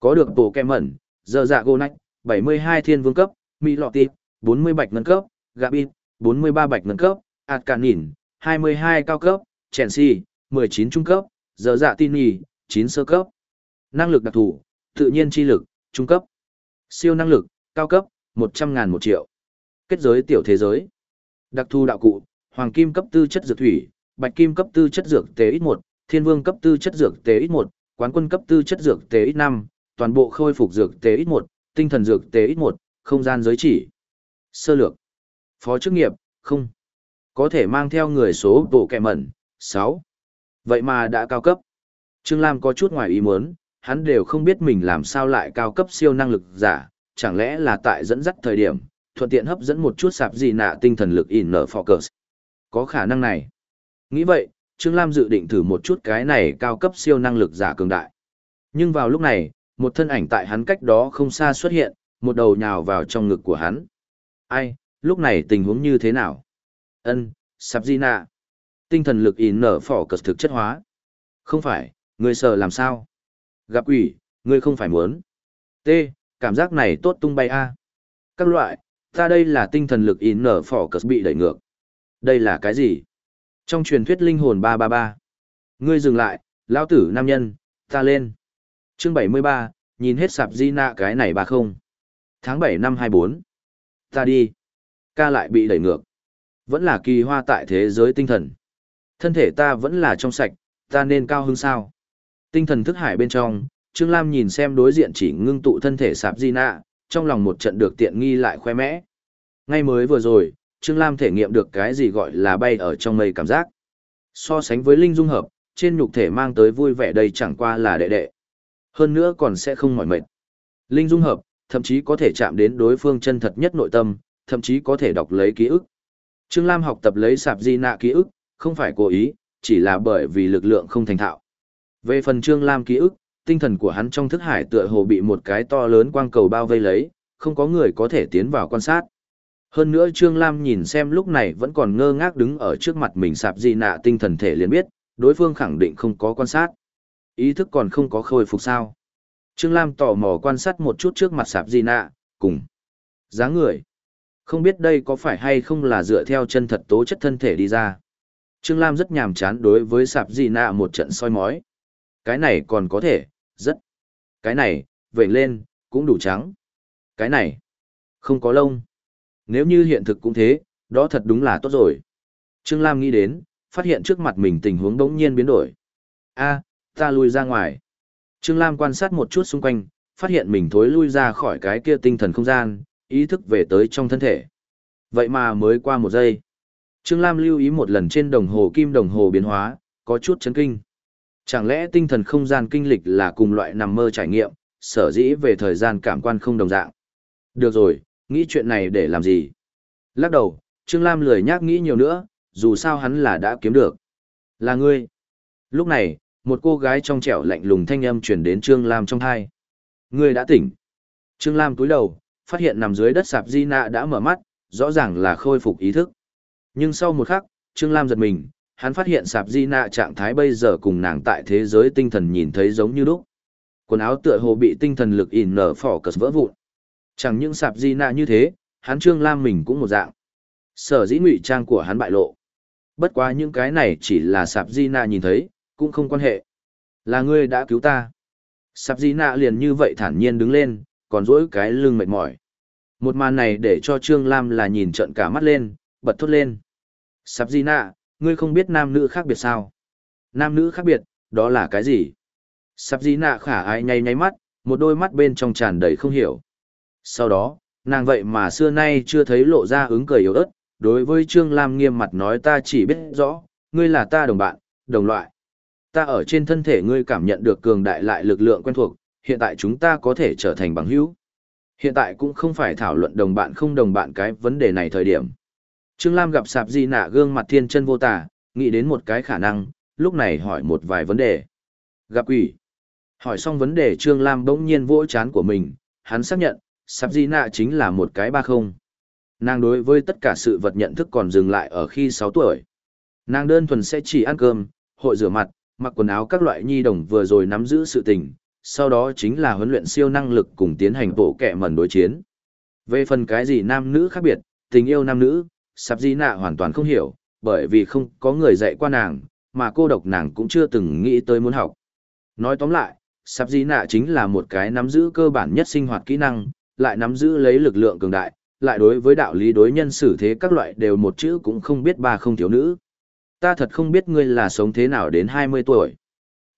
Có được bộ kem mẩn, giờ dạ gô nách, 72 thiên vương cấp, mỹ lọ tịp, 40 bạch ngân cấp, gabit, 43 bạch ngân cấp, ạt hai nhìn, 22 cao cấp, Chelsea, 19 trung cấp, giờ dạ tin nhì, 9 sơ cấp. Năng lực đặc thù, tự nhiên chi lực, trung cấp. Siêu năng lực, cao cấp, 100 ngàn một triệu. Kết giới tiểu thế giới. Đặc thù đạo cụ, hoàng kim cấp tư chất dược thủy, bạch kim cấp tư chất dược tế ít 1, thiên vương cấp tư chất dược tế ít 1, quán quân cấp tư chất dược tế ít 5, toàn bộ khôi phục dược tế ít 1, tinh thần dược tế ít 1, không gian giới chỉ. Sơ lược. Phó chức nghiệp, không. Có thể mang theo người số bộ kẹ mẩn, 6. Vậy mà đã cao cấp. Trương Lam có chút ngoài ý muốn, hắn đều không biết mình làm sao lại cao cấp siêu năng lực giả, chẳng lẽ là tại dẫn dắt thời điểm, thuận tiện hấp dẫn một chút sạp gì nạ tinh thần lực in nở focus. Có khả năng này. Nghĩ vậy, Trương Lam dự định thử một chút cái này cao cấp siêu năng lực giả cường đại. Nhưng vào lúc này, một thân ảnh tại hắn cách đó không xa xuất hiện, một đầu nhào vào trong ngực của hắn. Ai, lúc này tình huống như thế nào? Ân, sạp nạ tinh thần lực in nở phỏ cật thực chất hóa. Không phải, người sợ làm sao? Gặp quỷ, người không phải muốn. T, cảm giác này tốt tung bay a. Các loại, ta đây là tinh thần lực in nở phỏ cật bị đẩy ngược. Đây là cái gì? Trong truyền thuyết linh hồn 333. Ngươi dừng lại, lão tử nam nhân, ta lên. Chương 73, nhìn hết sạp di nạ cái này bà không. Tháng 7 năm 24. Ta đi. Ca lại bị đẩy ngược. Vẫn là kỳ hoa tại thế giới tinh thần. Thân thể ta vẫn là trong sạch, ta nên cao hứng sao. Tinh thần thức hải bên trong, Trương Lam nhìn xem đối diện chỉ ngưng tụ thân thể sạp di nạ, trong lòng một trận được tiện nghi lại khoe mẽ. Ngay mới vừa rồi, Trương Lam thể nghiệm được cái gì gọi là bay ở trong mây cảm giác. So sánh với linh dung hợp, trên nhục thể mang tới vui vẻ đây chẳng qua là đệ đệ. Hơn nữa còn sẽ không mỏi mệt. Linh dung hợp, thậm chí có thể chạm đến đối phương chân thật nhất nội tâm, thậm chí có thể đọc lấy ký ức. Trương Lam học tập lấy sạp di nạ ký ức, không phải cố ý, chỉ là bởi vì lực lượng không thành thạo. Về phần Trương Lam ký ức, tinh thần của hắn trong thức hải tựa hồ bị một cái to lớn quang cầu bao vây lấy, không có người có thể tiến vào quan sát. Hơn nữa Trương Lam nhìn xem lúc này vẫn còn ngơ ngác đứng ở trước mặt mình sạp di nạ tinh thần thể liền biết, đối phương khẳng định không có quan sát. Ý thức còn không có khôi phục sao. Trương Lam tò mò quan sát một chút trước mặt sạp di nạ, cùng. dáng người. Không biết đây có phải hay không là dựa theo chân thật tố chất thân thể đi ra. Trương Lam rất nhàm chán đối với sạp di nạ một trận soi mói. Cái này còn có thể, rất. Cái này, vệnh lên, cũng đủ trắng. Cái này, không có lông. Nếu như hiện thực cũng thế, đó thật đúng là tốt rồi. Trương Lam nghĩ đến, phát hiện trước mặt mình tình huống đống nhiên biến đổi. a ta lui ra ngoài. Trương Lam quan sát một chút xung quanh, phát hiện mình thối lui ra khỏi cái kia tinh thần không gian, ý thức về tới trong thân thể. Vậy mà mới qua một giây. Trương Lam lưu ý một lần trên đồng hồ kim đồng hồ biến hóa, có chút chấn kinh. Chẳng lẽ tinh thần không gian kinh lịch là cùng loại nằm mơ trải nghiệm, sở dĩ về thời gian cảm quan không đồng dạng. Được rồi, nghĩ chuyện này để làm gì? Lắc đầu, Trương Lam lười nhác nghĩ nhiều nữa, dù sao hắn là đã kiếm được. Là ngươi. Lúc này, một cô gái trong trẻo lạnh lùng thanh âm truyền đến Trương Lam trong thai. Ngươi đã tỉnh. Trương Lam cúi đầu, phát hiện nằm dưới đất sạp di nạ đã mở mắt, rõ ràng là khôi phục ý thức. Nhưng sau một khắc, Trương Lam giật mình, hắn phát hiện sạp di nạ trạng thái bây giờ cùng nàng tại thế giới tinh thần nhìn thấy giống như lúc. Quần áo tựa hồ bị tinh thần lực ỉn nở phỏ cờ vỡ vụn. Chẳng những sạp di nạ như thế, hắn Trương Lam mình cũng một dạng. Sở dĩ ngụy trang của hắn bại lộ. Bất quá những cái này chỉ là sạp di nạ nhìn thấy, cũng không quan hệ. Là ngươi đã cứu ta. Sạp di nạ liền như vậy thản nhiên đứng lên, còn dỗi cái lưng mệt mỏi. Một màn này để cho Trương Lam là nhìn trận cả mắt lên, bật thốt lên. Sạp di nạ, ngươi không biết nam nữ khác biệt sao? Nam nữ khác biệt, đó là cái gì? Sạp di nạ khả ai nháy nháy mắt, một đôi mắt bên trong tràn đầy không hiểu. Sau đó, nàng vậy mà xưa nay chưa thấy lộ ra ứng cười yếu ớt, đối với Trương Lam nghiêm mặt nói ta chỉ biết rõ, ngươi là ta đồng bạn, đồng loại. Ta ở trên thân thể ngươi cảm nhận được cường đại lại lực lượng quen thuộc, hiện tại chúng ta có thể trở thành bằng hữu. Hiện tại cũng không phải thảo luận đồng bạn không đồng bạn cái vấn đề này thời điểm. Trương Lam gặp sạp di nạ gương mặt thiên chân vô tả, nghĩ đến một cái khả năng, lúc này hỏi một vài vấn đề. Gặp quỷ. Hỏi xong vấn đề Trương Lam bỗng nhiên vỗ chán của mình, hắn xác nhận, sạp di nạ chính là một cái ba không. Nàng đối với tất cả sự vật nhận thức còn dừng lại ở khi sáu tuổi. Nàng đơn thuần sẽ chỉ ăn cơm, hội rửa mặt, mặc quần áo các loại nhi đồng vừa rồi nắm giữ sự tình, sau đó chính là huấn luyện siêu năng lực cùng tiến hành bộ kẹ mẩn đối chiến. Về phần cái gì nam nữ khác biệt, tình yêu nam nữ, sạp di nạ hoàn toàn không hiểu, bởi vì không có người dạy qua nàng, mà cô độc nàng cũng chưa từng nghĩ tới muốn học. Nói tóm lại, sạp di nạ chính là một cái nắm giữ cơ bản nhất sinh hoạt kỹ năng, lại nắm giữ lấy lực lượng cường đại, lại đối với đạo lý đối nhân xử thế các loại đều một chữ cũng không biết ba không thiếu nữ. Ta thật không biết ngươi là sống thế nào đến 20 tuổi.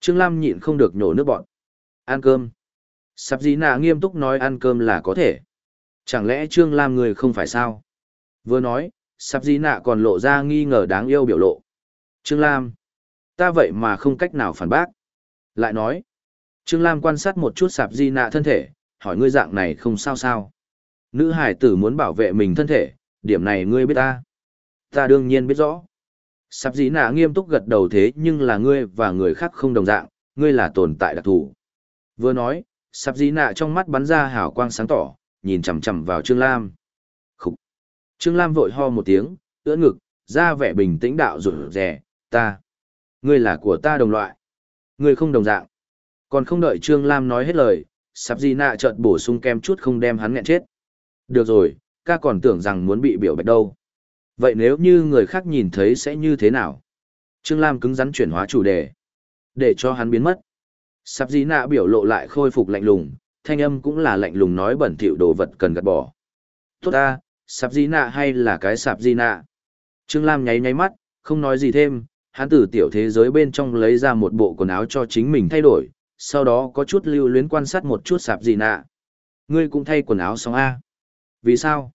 Trương Lam nhịn không được nhổ nước bọn. Ăn cơm. Sạp gì nạ nghiêm túc nói ăn cơm là có thể. Chẳng lẽ Trương Lam người không phải sao? Vừa nói, sạp gì nạ còn lộ ra nghi ngờ đáng yêu biểu lộ. Trương Lam. Ta vậy mà không cách nào phản bác. Lại nói. Trương Lam quan sát một chút sạp Dĩ nạ thân thể, hỏi ngươi dạng này không sao sao. Nữ hải tử muốn bảo vệ mình thân thể, điểm này ngươi biết ta. Ta đương nhiên biết rõ. Sạp dĩ nạ nghiêm túc gật đầu thế nhưng là ngươi và người khác không đồng dạng, ngươi là tồn tại đặc thù. Vừa nói, sạp dĩ nạ trong mắt bắn ra hào quang sáng tỏ, nhìn chằm chằm vào Trương Lam. Khúc! Trương Lam vội ho một tiếng, ưỡn ngực, ra vẻ bình tĩnh đạo rủ rẻ, ta. Ngươi là của ta đồng loại. Ngươi không đồng dạng. Còn không đợi Trương Lam nói hết lời, sạp di nạ chợt bổ sung kem chút không đem hắn nghẹn chết. Được rồi, ca còn tưởng rằng muốn bị biểu bạch đâu. Vậy nếu như người khác nhìn thấy sẽ như thế nào? Trương Lam cứng rắn chuyển hóa chủ đề. Để cho hắn biến mất. Sạp Di Nạ biểu lộ lại khôi phục lạnh lùng, thanh âm cũng là lạnh lùng nói bẩn thỉu đồ vật cần gạt bỏ. Tốt ta, Sạp Di Nạ hay là cái Sạp Di Nạ? Trương Lam nháy nháy mắt, không nói gì thêm, hắn từ tiểu thế giới bên trong lấy ra một bộ quần áo cho chính mình thay đổi, sau đó có chút lưu luyến quan sát một chút Sạp gì Nạ. Ngươi cũng thay quần áo xong A. Vì sao?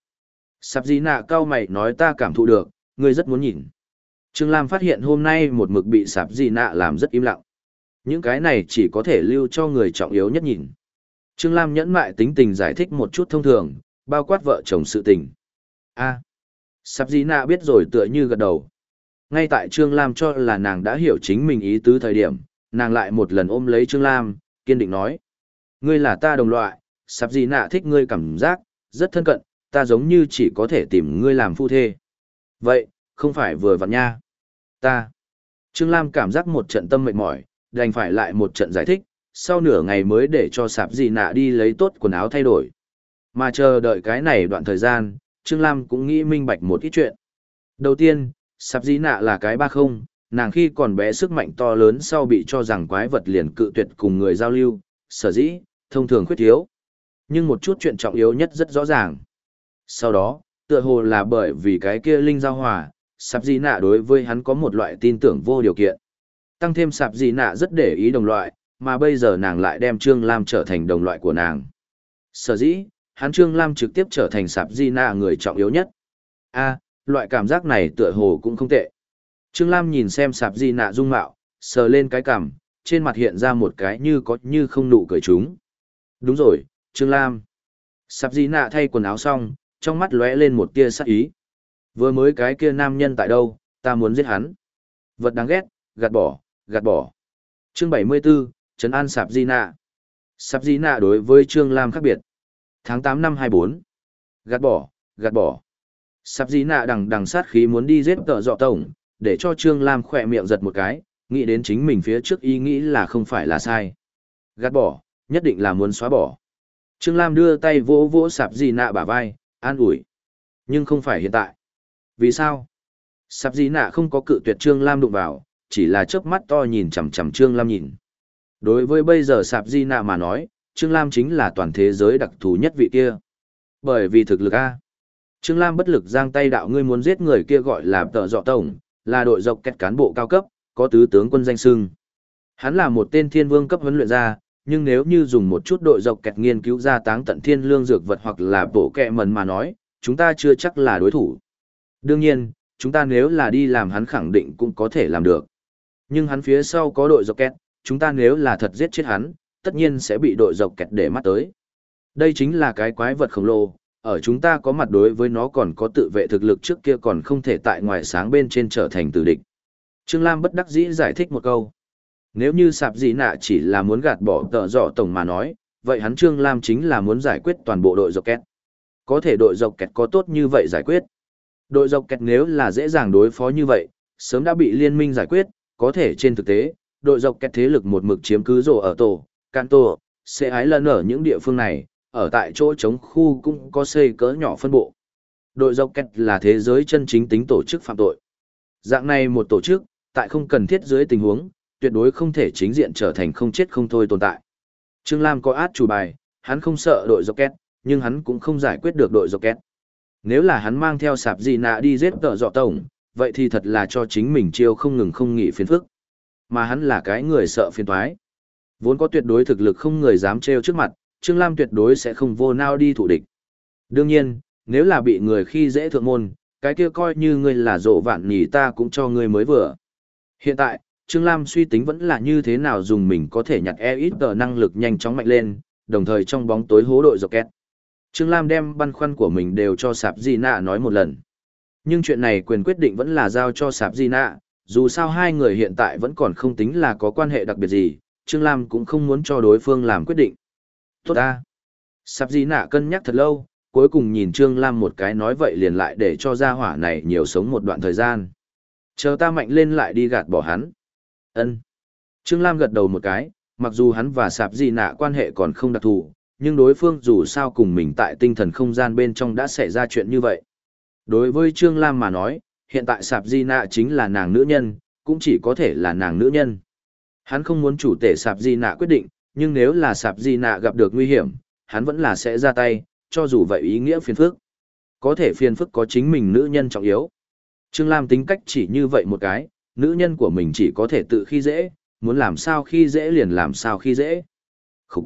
Sạp gì Nạ cao mày nói ta cảm thụ được, ngươi rất muốn nhìn. Trương Lam phát hiện hôm nay một mực bị Sạp gì Nạ làm rất im lặng. Những cái này chỉ có thể lưu cho người trọng yếu nhất nhìn. Trương Lam nhẫn mại tính tình giải thích một chút thông thường, bao quát vợ chồng sự tình. a à, Sạp gì Nạ biết rồi tựa như gật đầu. Ngay tại Trương Lam cho là nàng đã hiểu chính mình ý tứ thời điểm, nàng lại một lần ôm lấy Trương Lam, kiên định nói. Ngươi là ta đồng loại, Sạp gì Nạ thích ngươi cảm giác, rất thân cận, ta giống như chỉ có thể tìm ngươi làm phu thê. Vậy, không phải vừa vặn nha. Ta. Trương Lam cảm giác một trận tâm mệt mỏi, đành phải lại một trận giải thích, sau nửa ngày mới để cho sạp gì nạ đi lấy tốt quần áo thay đổi. Mà chờ đợi cái này đoạn thời gian, Trương Lam cũng nghĩ minh bạch một ít chuyện. Đầu tiên, sạp gì nạ là cái ba không, nàng khi còn bé sức mạnh to lớn sau bị cho rằng quái vật liền cự tuyệt cùng người giao lưu, sở dĩ, thông thường khuyết thiếu. Nhưng một chút chuyện trọng yếu nhất rất rõ ràng. Sau đó, tựa hồ là bởi vì cái kia linh giao hòa, sạp gì nạ đối với hắn có một loại tin tưởng vô điều kiện. Tăng thêm sạp gì nạ rất để ý đồng loại, mà bây giờ nàng lại đem Trương Lam trở thành đồng loại của nàng. Sở dĩ, hắn Trương Lam trực tiếp trở thành sạp di nạ người trọng yếu nhất. a loại cảm giác này tựa hồ cũng không tệ. Trương Lam nhìn xem sạp di nạ dung mạo, sờ lên cái cằm, trên mặt hiện ra một cái như có như không nụ cười chúng. Đúng rồi, Trương Lam. Sạp di nạ thay quần áo xong, trong mắt lóe lên một tia sắc ý. Vừa mới cái kia nam nhân tại đâu, ta muốn giết hắn. Vật đáng ghét, gạt bỏ, gạt bỏ. Chương 74, Trấn An Sạp Di Nạ. Sạp Di Nạ đối với Trương Lam khác biệt. Tháng 8 năm 24. Gạt bỏ, gạt bỏ. Sạp Di Nạ đằng đằng sát khí muốn đi giết tợ dọ tổng, để cho Trương Lam khỏe miệng giật một cái, nghĩ đến chính mình phía trước ý nghĩ là không phải là sai. Gạt bỏ, nhất định là muốn xóa bỏ. Trương Lam đưa tay vỗ vỗ Sạp Di Nạ bả vai, an ủi. Nhưng không phải hiện tại. Vì sao? Sạp Di Nạ không có cự tuyệt Trương Lam đụng vào, chỉ là chớp mắt to nhìn chằm chằm Trương Lam nhìn. Đối với bây giờ Sạp Di Nạ mà nói, Trương Lam chính là toàn thế giới đặc thù nhất vị kia. Bởi vì thực lực A. Trương Lam bất lực giang tay đạo ngươi muốn giết người kia gọi là tợ dọ tổng, là đội dọc kẹt cán bộ cao cấp, có tứ tướng quân danh sưng. Hắn là một tên thiên vương cấp huấn luyện ra, nhưng nếu như dùng một chút đội dọc kẹt nghiên cứu ra táng tận thiên lương dược vật hoặc là bổ kẹ mần mà nói, chúng ta chưa chắc là đối thủ. Đương nhiên, chúng ta nếu là đi làm hắn khẳng định cũng có thể làm được. Nhưng hắn phía sau có đội dọc kẹt, chúng ta nếu là thật giết chết hắn, tất nhiên sẽ bị đội dọc kẹt để mắt tới. Đây chính là cái quái vật khổng lồ, ở chúng ta có mặt đối với nó còn có tự vệ thực lực trước kia còn không thể tại ngoài sáng bên trên trở thành tử địch. Trương Lam bất đắc dĩ giải thích một câu. Nếu như sạp gì nạ chỉ là muốn gạt bỏ tợ dọ tổng mà nói, vậy hắn Trương Lam chính là muốn giải quyết toàn bộ đội dọc kẹt. Có thể đội dọc kẹt có tốt như vậy giải quyết. Đội dọc kẹt nếu là dễ dàng đối phó như vậy, sớm đã bị liên minh giải quyết, có thể trên thực tế, đội dọc kẹt thế lực một mực chiếm cứ rổ ở tổ, can tổ, sẽ ái lần ở những địa phương này, ở tại chỗ chống khu cũng có xây cỡ nhỏ phân bộ. Đội dọc kẹt là thế giới chân chính tính tổ chức phạm tội. Dạng này một tổ chức, tại không cần thiết dưới tình huống, tuyệt đối không thể chính diện trở thành không chết không thôi tồn tại. Trương Lam có át chủ bài, hắn không sợ đội dọc kẹt, nhưng hắn cũng không giải quyết được đội dọc kẹt. Nếu là hắn mang theo sạp gì nạ đi giết tợ dọ tổng, vậy thì thật là cho chính mình chiêu không ngừng không nghỉ phiền phức mà hắn là cái người sợ phiền toái. Vốn có tuyệt đối thực lực không người dám trêu trước mặt, Trương Lam tuyệt đối sẽ không vô nao đi thủ địch. Đương nhiên, nếu là bị người khi dễ thượng môn, cái kia coi như ngươi là rộ vạn nhì ta cũng cho ngươi mới vừa. Hiện tại, Trương Lam suy tính vẫn là như thế nào dùng mình có thể nhặt e ít tờ năng lực nhanh chóng mạnh lên, đồng thời trong bóng tối hố đội dọc két. Trương Lam đem băn khoăn của mình đều cho Sạp Di Nạ nói một lần. Nhưng chuyện này quyền quyết định vẫn là giao cho Sạp Di Nạ, dù sao hai người hiện tại vẫn còn không tính là có quan hệ đặc biệt gì, Trương Lam cũng không muốn cho đối phương làm quyết định. Tốt ta. Sạp Di Nạ cân nhắc thật lâu, cuối cùng nhìn Trương Lam một cái nói vậy liền lại để cho gia hỏa này nhiều sống một đoạn thời gian. Chờ ta mạnh lên lại đi gạt bỏ hắn. ân Trương Lam gật đầu một cái, mặc dù hắn và Sạp Di Nạ quan hệ còn không đặc thù, nhưng đối phương dù sao cùng mình tại tinh thần không gian bên trong đã xảy ra chuyện như vậy. Đối với Trương Lam mà nói, hiện tại sạp di nạ chính là nàng nữ nhân, cũng chỉ có thể là nàng nữ nhân. Hắn không muốn chủ tể sạp di nạ quyết định, nhưng nếu là sạp di nạ gặp được nguy hiểm, hắn vẫn là sẽ ra tay, cho dù vậy ý nghĩa phiền phức. Có thể phiền phức có chính mình nữ nhân trọng yếu. Trương Lam tính cách chỉ như vậy một cái, nữ nhân của mình chỉ có thể tự khi dễ, muốn làm sao khi dễ liền làm sao khi dễ. Khúc!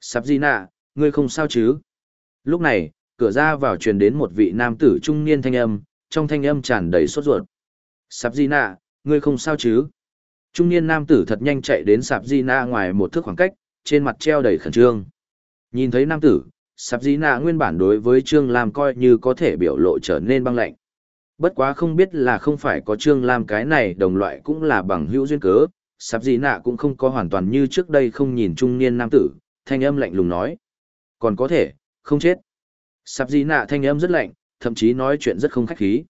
Sạp di nạ, ngươi không sao chứ? Lúc này, cửa ra vào truyền đến một vị nam tử trung niên thanh âm, trong thanh âm tràn đầy sốt ruột. Sạp di nạ, ngươi không sao chứ? Trung niên nam tử thật nhanh chạy đến sạp di Na ngoài một thước khoảng cách, trên mặt treo đầy khẩn trương. Nhìn thấy nam tử, sạp di Na nguyên bản đối với Trương Lam coi như có thể biểu lộ trở nên băng lạnh. Bất quá không biết là không phải có Trương Lam cái này đồng loại cũng là bằng hữu duyên cớ, sạp di Na cũng không có hoàn toàn như trước đây không nhìn trung niên nam tử, thanh âm lạnh lùng nói. Còn có thể, không chết. Sạp di Na thanh âm rất lạnh, thậm chí nói chuyện rất không khách khí.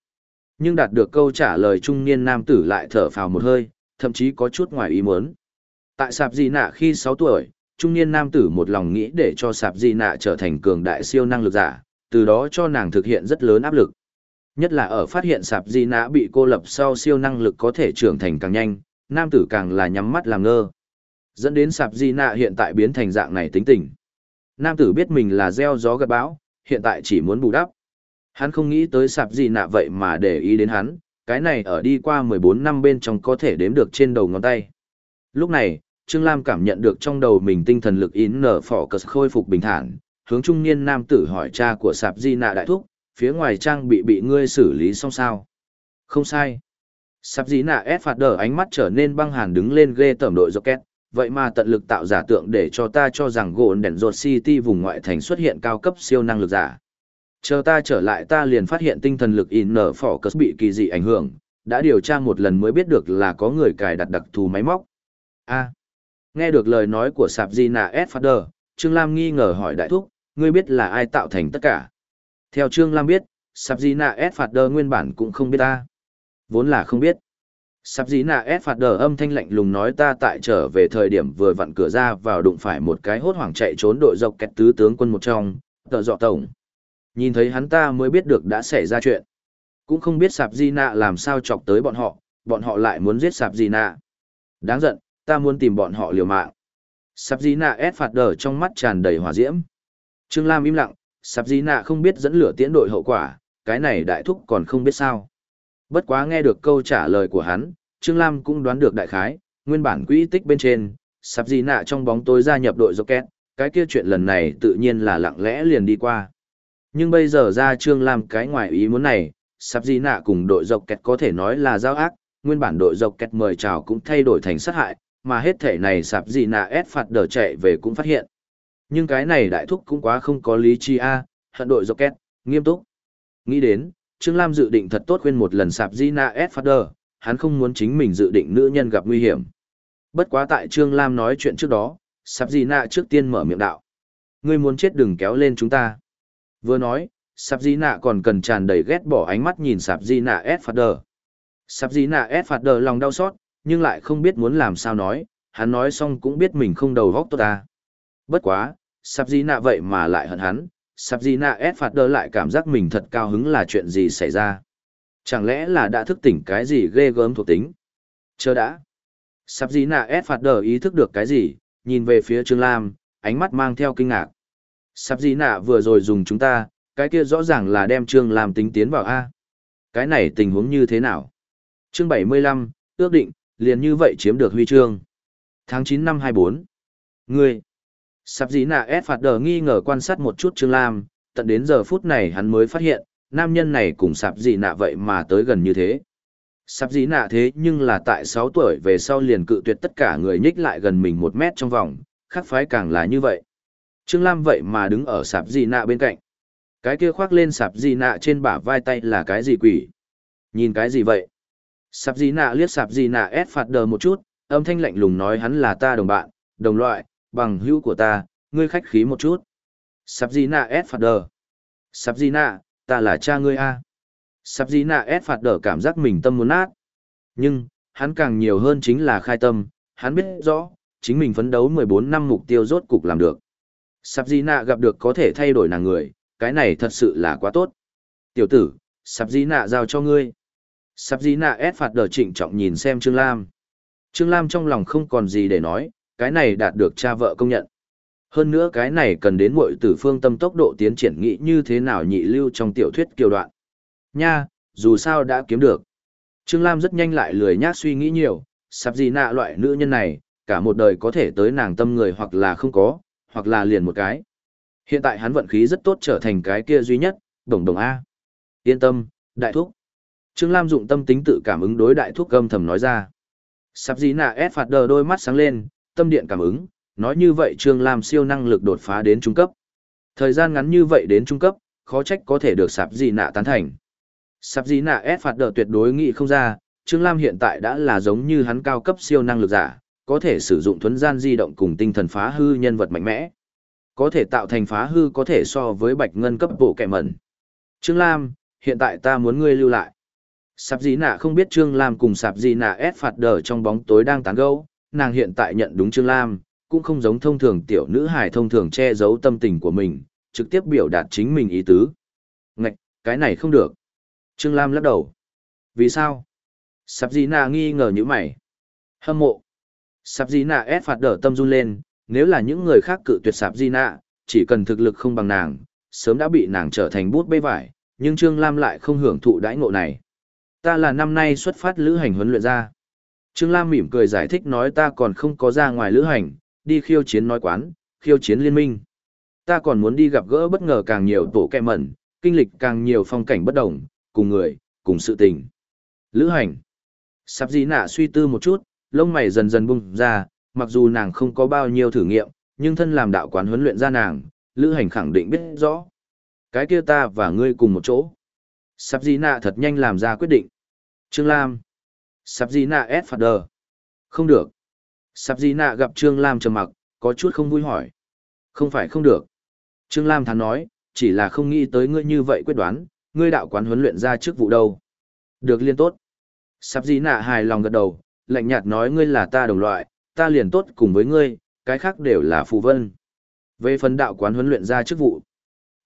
Nhưng đạt được câu trả lời trung niên nam tử lại thở phào một hơi, thậm chí có chút ngoài ý muốn. Tại sạp di nạ khi 6 tuổi, trung niên nam tử một lòng nghĩ để cho sạp di nạ trở thành cường đại siêu năng lực giả, từ đó cho nàng thực hiện rất lớn áp lực. Nhất là ở phát hiện sạp di nạ bị cô lập sau siêu năng lực có thể trưởng thành càng nhanh, nam tử càng là nhắm mắt làm ngơ. Dẫn đến sạp di nạ hiện tại biến thành dạng này tính tình. Nam tử biết mình là gieo gió gặt bão, hiện tại chỉ muốn bù đắp. Hắn không nghĩ tới sạp di nạ vậy mà để ý đến hắn, cái này ở đi qua 14 năm bên trong có thể đếm được trên đầu ngón tay. Lúc này, Trương Lam cảm nhận được trong đầu mình tinh thần lực in nở phỏ cờ khôi phục bình thản, hướng trung niên nam tử hỏi cha của sạp di nạ đại thúc, phía ngoài trang bị bị ngươi xử lý xong sao. Không sai. Sạp di nạ ép phạt đờ ánh mắt trở nên băng hàn đứng lên ghê tẩm đội rocket, vậy mà tận lực tạo giả tượng để cho ta cho rằng gồn đèn rột city vùng ngoại thành xuất hiện cao cấp siêu năng lực giả. Chờ ta trở lại ta liền phát hiện tinh thần lực in nở phỏ cất bị kỳ dị ảnh hưởng, đã điều tra một lần mới biết được là có người cài đặt đặc thù máy móc. A. nghe được lời nói của sạp Gina S. Fader, Trương Lam nghi ngờ hỏi đại thúc, ngươi biết là ai tạo thành tất cả. Theo Trương Lam biết, sạp Gina S. Fader nguyên bản cũng không biết ta. Vốn là không biết. Sạp Gina S. đờ âm thanh lạnh lùng nói ta tại trở về thời điểm vừa vặn cửa ra vào đụng phải một cái hốt hoảng chạy trốn đội dọc kẹt tứ tướng quân một trong, tợ dọ tổng. Nhìn thấy hắn ta mới biết được đã xảy ra chuyện. Cũng không biết sạp di nạ làm sao chọc tới bọn họ, bọn họ lại muốn giết sạp di nạ. Đáng giận, ta muốn tìm bọn họ liều mạng. Sạp di nạ ép phạt đờ trong mắt tràn đầy hỏa diễm. Trương Lam im lặng, sạp di nạ không biết dẫn lửa tiễn đội hậu quả, cái này đại thúc còn không biết sao. Bất quá nghe được câu trả lời của hắn, Trương Lam cũng đoán được đại khái, nguyên bản quỹ tích bên trên, sạp di nạ trong bóng tối gia nhập đội Rocket, cái kia chuyện lần này tự nhiên là lặng lẽ liền đi qua. Nhưng bây giờ ra Trương Lam cái ngoài ý muốn này, sắp gì nạ cùng đội dọc kẹt có thể nói là giao ác, nguyên bản đội dọc kẹt mời chào cũng thay đổi thành sát hại, mà hết thể này sạp gì nạ ép phạt đờ chạy về cũng phát hiện. Nhưng cái này đại thúc cũng quá không có lý chi a, hận đội dọc kẹt, nghiêm túc. Nghĩ đến, Trương Lam dự định thật tốt khuyên một lần sạp gì nạ ép phạt đờ, hắn không muốn chính mình dự định nữ nhân gặp nguy hiểm. Bất quá tại Trương Lam nói chuyện trước đó, sạp gì nạ trước tiên mở miệng đạo. Ngươi muốn chết đừng kéo lên chúng ta. Vừa nói, sạp di nạ còn cần tràn đầy ghét bỏ ánh mắt nhìn sạp di nạ ép phạt đờ. Sạp di nạ ép phạt đờ lòng đau xót, nhưng lại không biết muốn làm sao nói, hắn nói xong cũng biết mình không đầu góc tốt ta. Bất quá, sạp di nạ vậy mà lại hận hắn, sạp di nạ ép phạt đờ lại cảm giác mình thật cao hứng là chuyện gì xảy ra. Chẳng lẽ là đã thức tỉnh cái gì ghê gớm thuộc tính? Chờ đã. Sạp di nạ ép phạt đờ ý thức được cái gì, nhìn về phía Trương Lam, ánh mắt mang theo kinh ngạc. Sạp gì nạ vừa rồi dùng chúng ta, cái kia rõ ràng là đem Trương Lam tính tiến vào A. Cái này tình huống như thế nào? Chương 75, ước định, liền như vậy chiếm được huy chương. Tháng 9 năm 24. Ngươi. Sạp gì nạ ép phạt đờ nghi ngờ quan sát một chút Trương Lam, tận đến giờ phút này hắn mới phát hiện, nam nhân này cùng sạp gì nạ vậy mà tới gần như thế. Sạp gì nạ thế nhưng là tại 6 tuổi về sau liền cự tuyệt tất cả người nhích lại gần mình một mét trong vòng, khác phái càng là như vậy. Trương Lam vậy mà đứng ở sạp gì nạ bên cạnh. Cái kia khoác lên sạp gì nạ trên bả vai tay là cái gì quỷ? Nhìn cái gì vậy? Sạp gì nạ liếc sạp gì nạ ép phạt đờ một chút, âm thanh lạnh lùng nói hắn là ta đồng bạn, đồng loại, bằng hữu của ta, ngươi khách khí một chút. Sạp gì nạ ép phạt đờ. Sạp gì nạ, ta là cha ngươi a. Sạp gì nạ ép phạt đờ cảm giác mình tâm muốn nát. Nhưng, hắn càng nhiều hơn chính là khai tâm, hắn biết rõ, chính mình phấn đấu 14 năm mục tiêu rốt cục làm được. Sạp Di Nạ gặp được có thể thay đổi nàng người, cái này thật sự là quá tốt. Tiểu tử, Sạp Di Nạ giao cho ngươi. Sạp dĩ nạ ép phạt đờ trịnh trọng nhìn xem Trương Lam. Trương Lam trong lòng không còn gì để nói, cái này đạt được cha vợ công nhận. Hơn nữa cái này cần đến muội tử phương tâm tốc độ tiến triển nghĩ như thế nào nhị lưu trong tiểu thuyết kiều đoạn. Nha, dù sao đã kiếm được. Trương Lam rất nhanh lại lười nhác suy nghĩ nhiều, sạp gì nạ loại nữ nhân này, cả một đời có thể tới nàng tâm người hoặc là không có, hoặc là liền một cái. Hiện tại hắn vận khí rất tốt trở thành cái kia duy nhất, đồng đồng A. Yên tâm, đại thúc. Trương Lam dụng tâm tính tự cảm ứng đối đại thúc gâm thầm nói ra. Sắp gì nạ ép phạt đờ đôi mắt sáng lên, tâm điện cảm ứng, nói như vậy Trương Lam siêu năng lực đột phá đến trung cấp. Thời gian ngắn như vậy đến trung cấp, khó trách có thể được sạp gì nạ tán thành. Sạp gì nạ ép phạt đờ tuyệt đối nghị không ra, Trương Lam hiện tại đã là giống như hắn cao cấp siêu năng lực giả, có thể sử dụng thuấn gian di động cùng tinh thần phá hư nhân vật mạnh mẽ. Có thể tạo thành phá hư có thể so với bạch ngân cấp bộ kẻ mẩn. Trương Lam, hiện tại ta muốn ngươi lưu lại. Sạp dị nạ không biết Trương Lam cùng sạp dị nạ ép phạt đờ trong bóng tối đang tán gẫu, nàng hiện tại nhận đúng Trương Lam, cũng không giống thông thường tiểu nữ hài thông thường che giấu tâm tình của mình, trực tiếp biểu đạt chính mình ý tứ. Ngạch, cái này không được. Trương Lam lắc đầu. Vì sao? Sạp dị nạ nghi ngờ như mày. Hâm mộ. Sạp gì nạ ép phạt đỡ tâm run lên, nếu là những người khác cự tuyệt sạp gì nạ, chỉ cần thực lực không bằng nàng, sớm đã bị nàng trở thành bút bê vải, nhưng Trương Lam lại không hưởng thụ đãi ngộ này. Ta là năm nay xuất phát lữ hành huấn luyện ra. Trương Lam mỉm cười giải thích nói ta còn không có ra ngoài lữ hành, đi khiêu chiến nói quán, khiêu chiến liên minh. Ta còn muốn đi gặp gỡ bất ngờ càng nhiều tổ kẹ mẩn, kinh lịch càng nhiều phong cảnh bất đồng, cùng người, cùng sự tình. Lữ hành. sạp gì nạ suy tư một chút, lông mày dần dần bung ra, mặc dù nàng không có bao nhiêu thử nghiệm, nhưng thân làm đạo quán huấn luyện ra nàng, lữ hành khẳng định biết rõ. Cái kia ta và ngươi cùng một chỗ. Sắp gì nạ thật nhanh làm ra quyết định. Trương Lam. Sắp gì nạ ép phạt đờ. Không được. Sắp gì nạ gặp Trương Lam trầm mặc, có chút không vui hỏi. Không phải không được. Trương Lam thắn nói, chỉ là không nghĩ tới ngươi như vậy quyết đoán, ngươi đạo quán huấn luyện ra chức vụ đâu. Được liên tốt. Sắp gì nạ hài lòng gật đầu, lạnh nhạt nói ngươi là ta đồng loại, ta liền tốt cùng với ngươi, cái khác đều là phù vân. Về phần đạo quán huấn luyện ra chức vụ.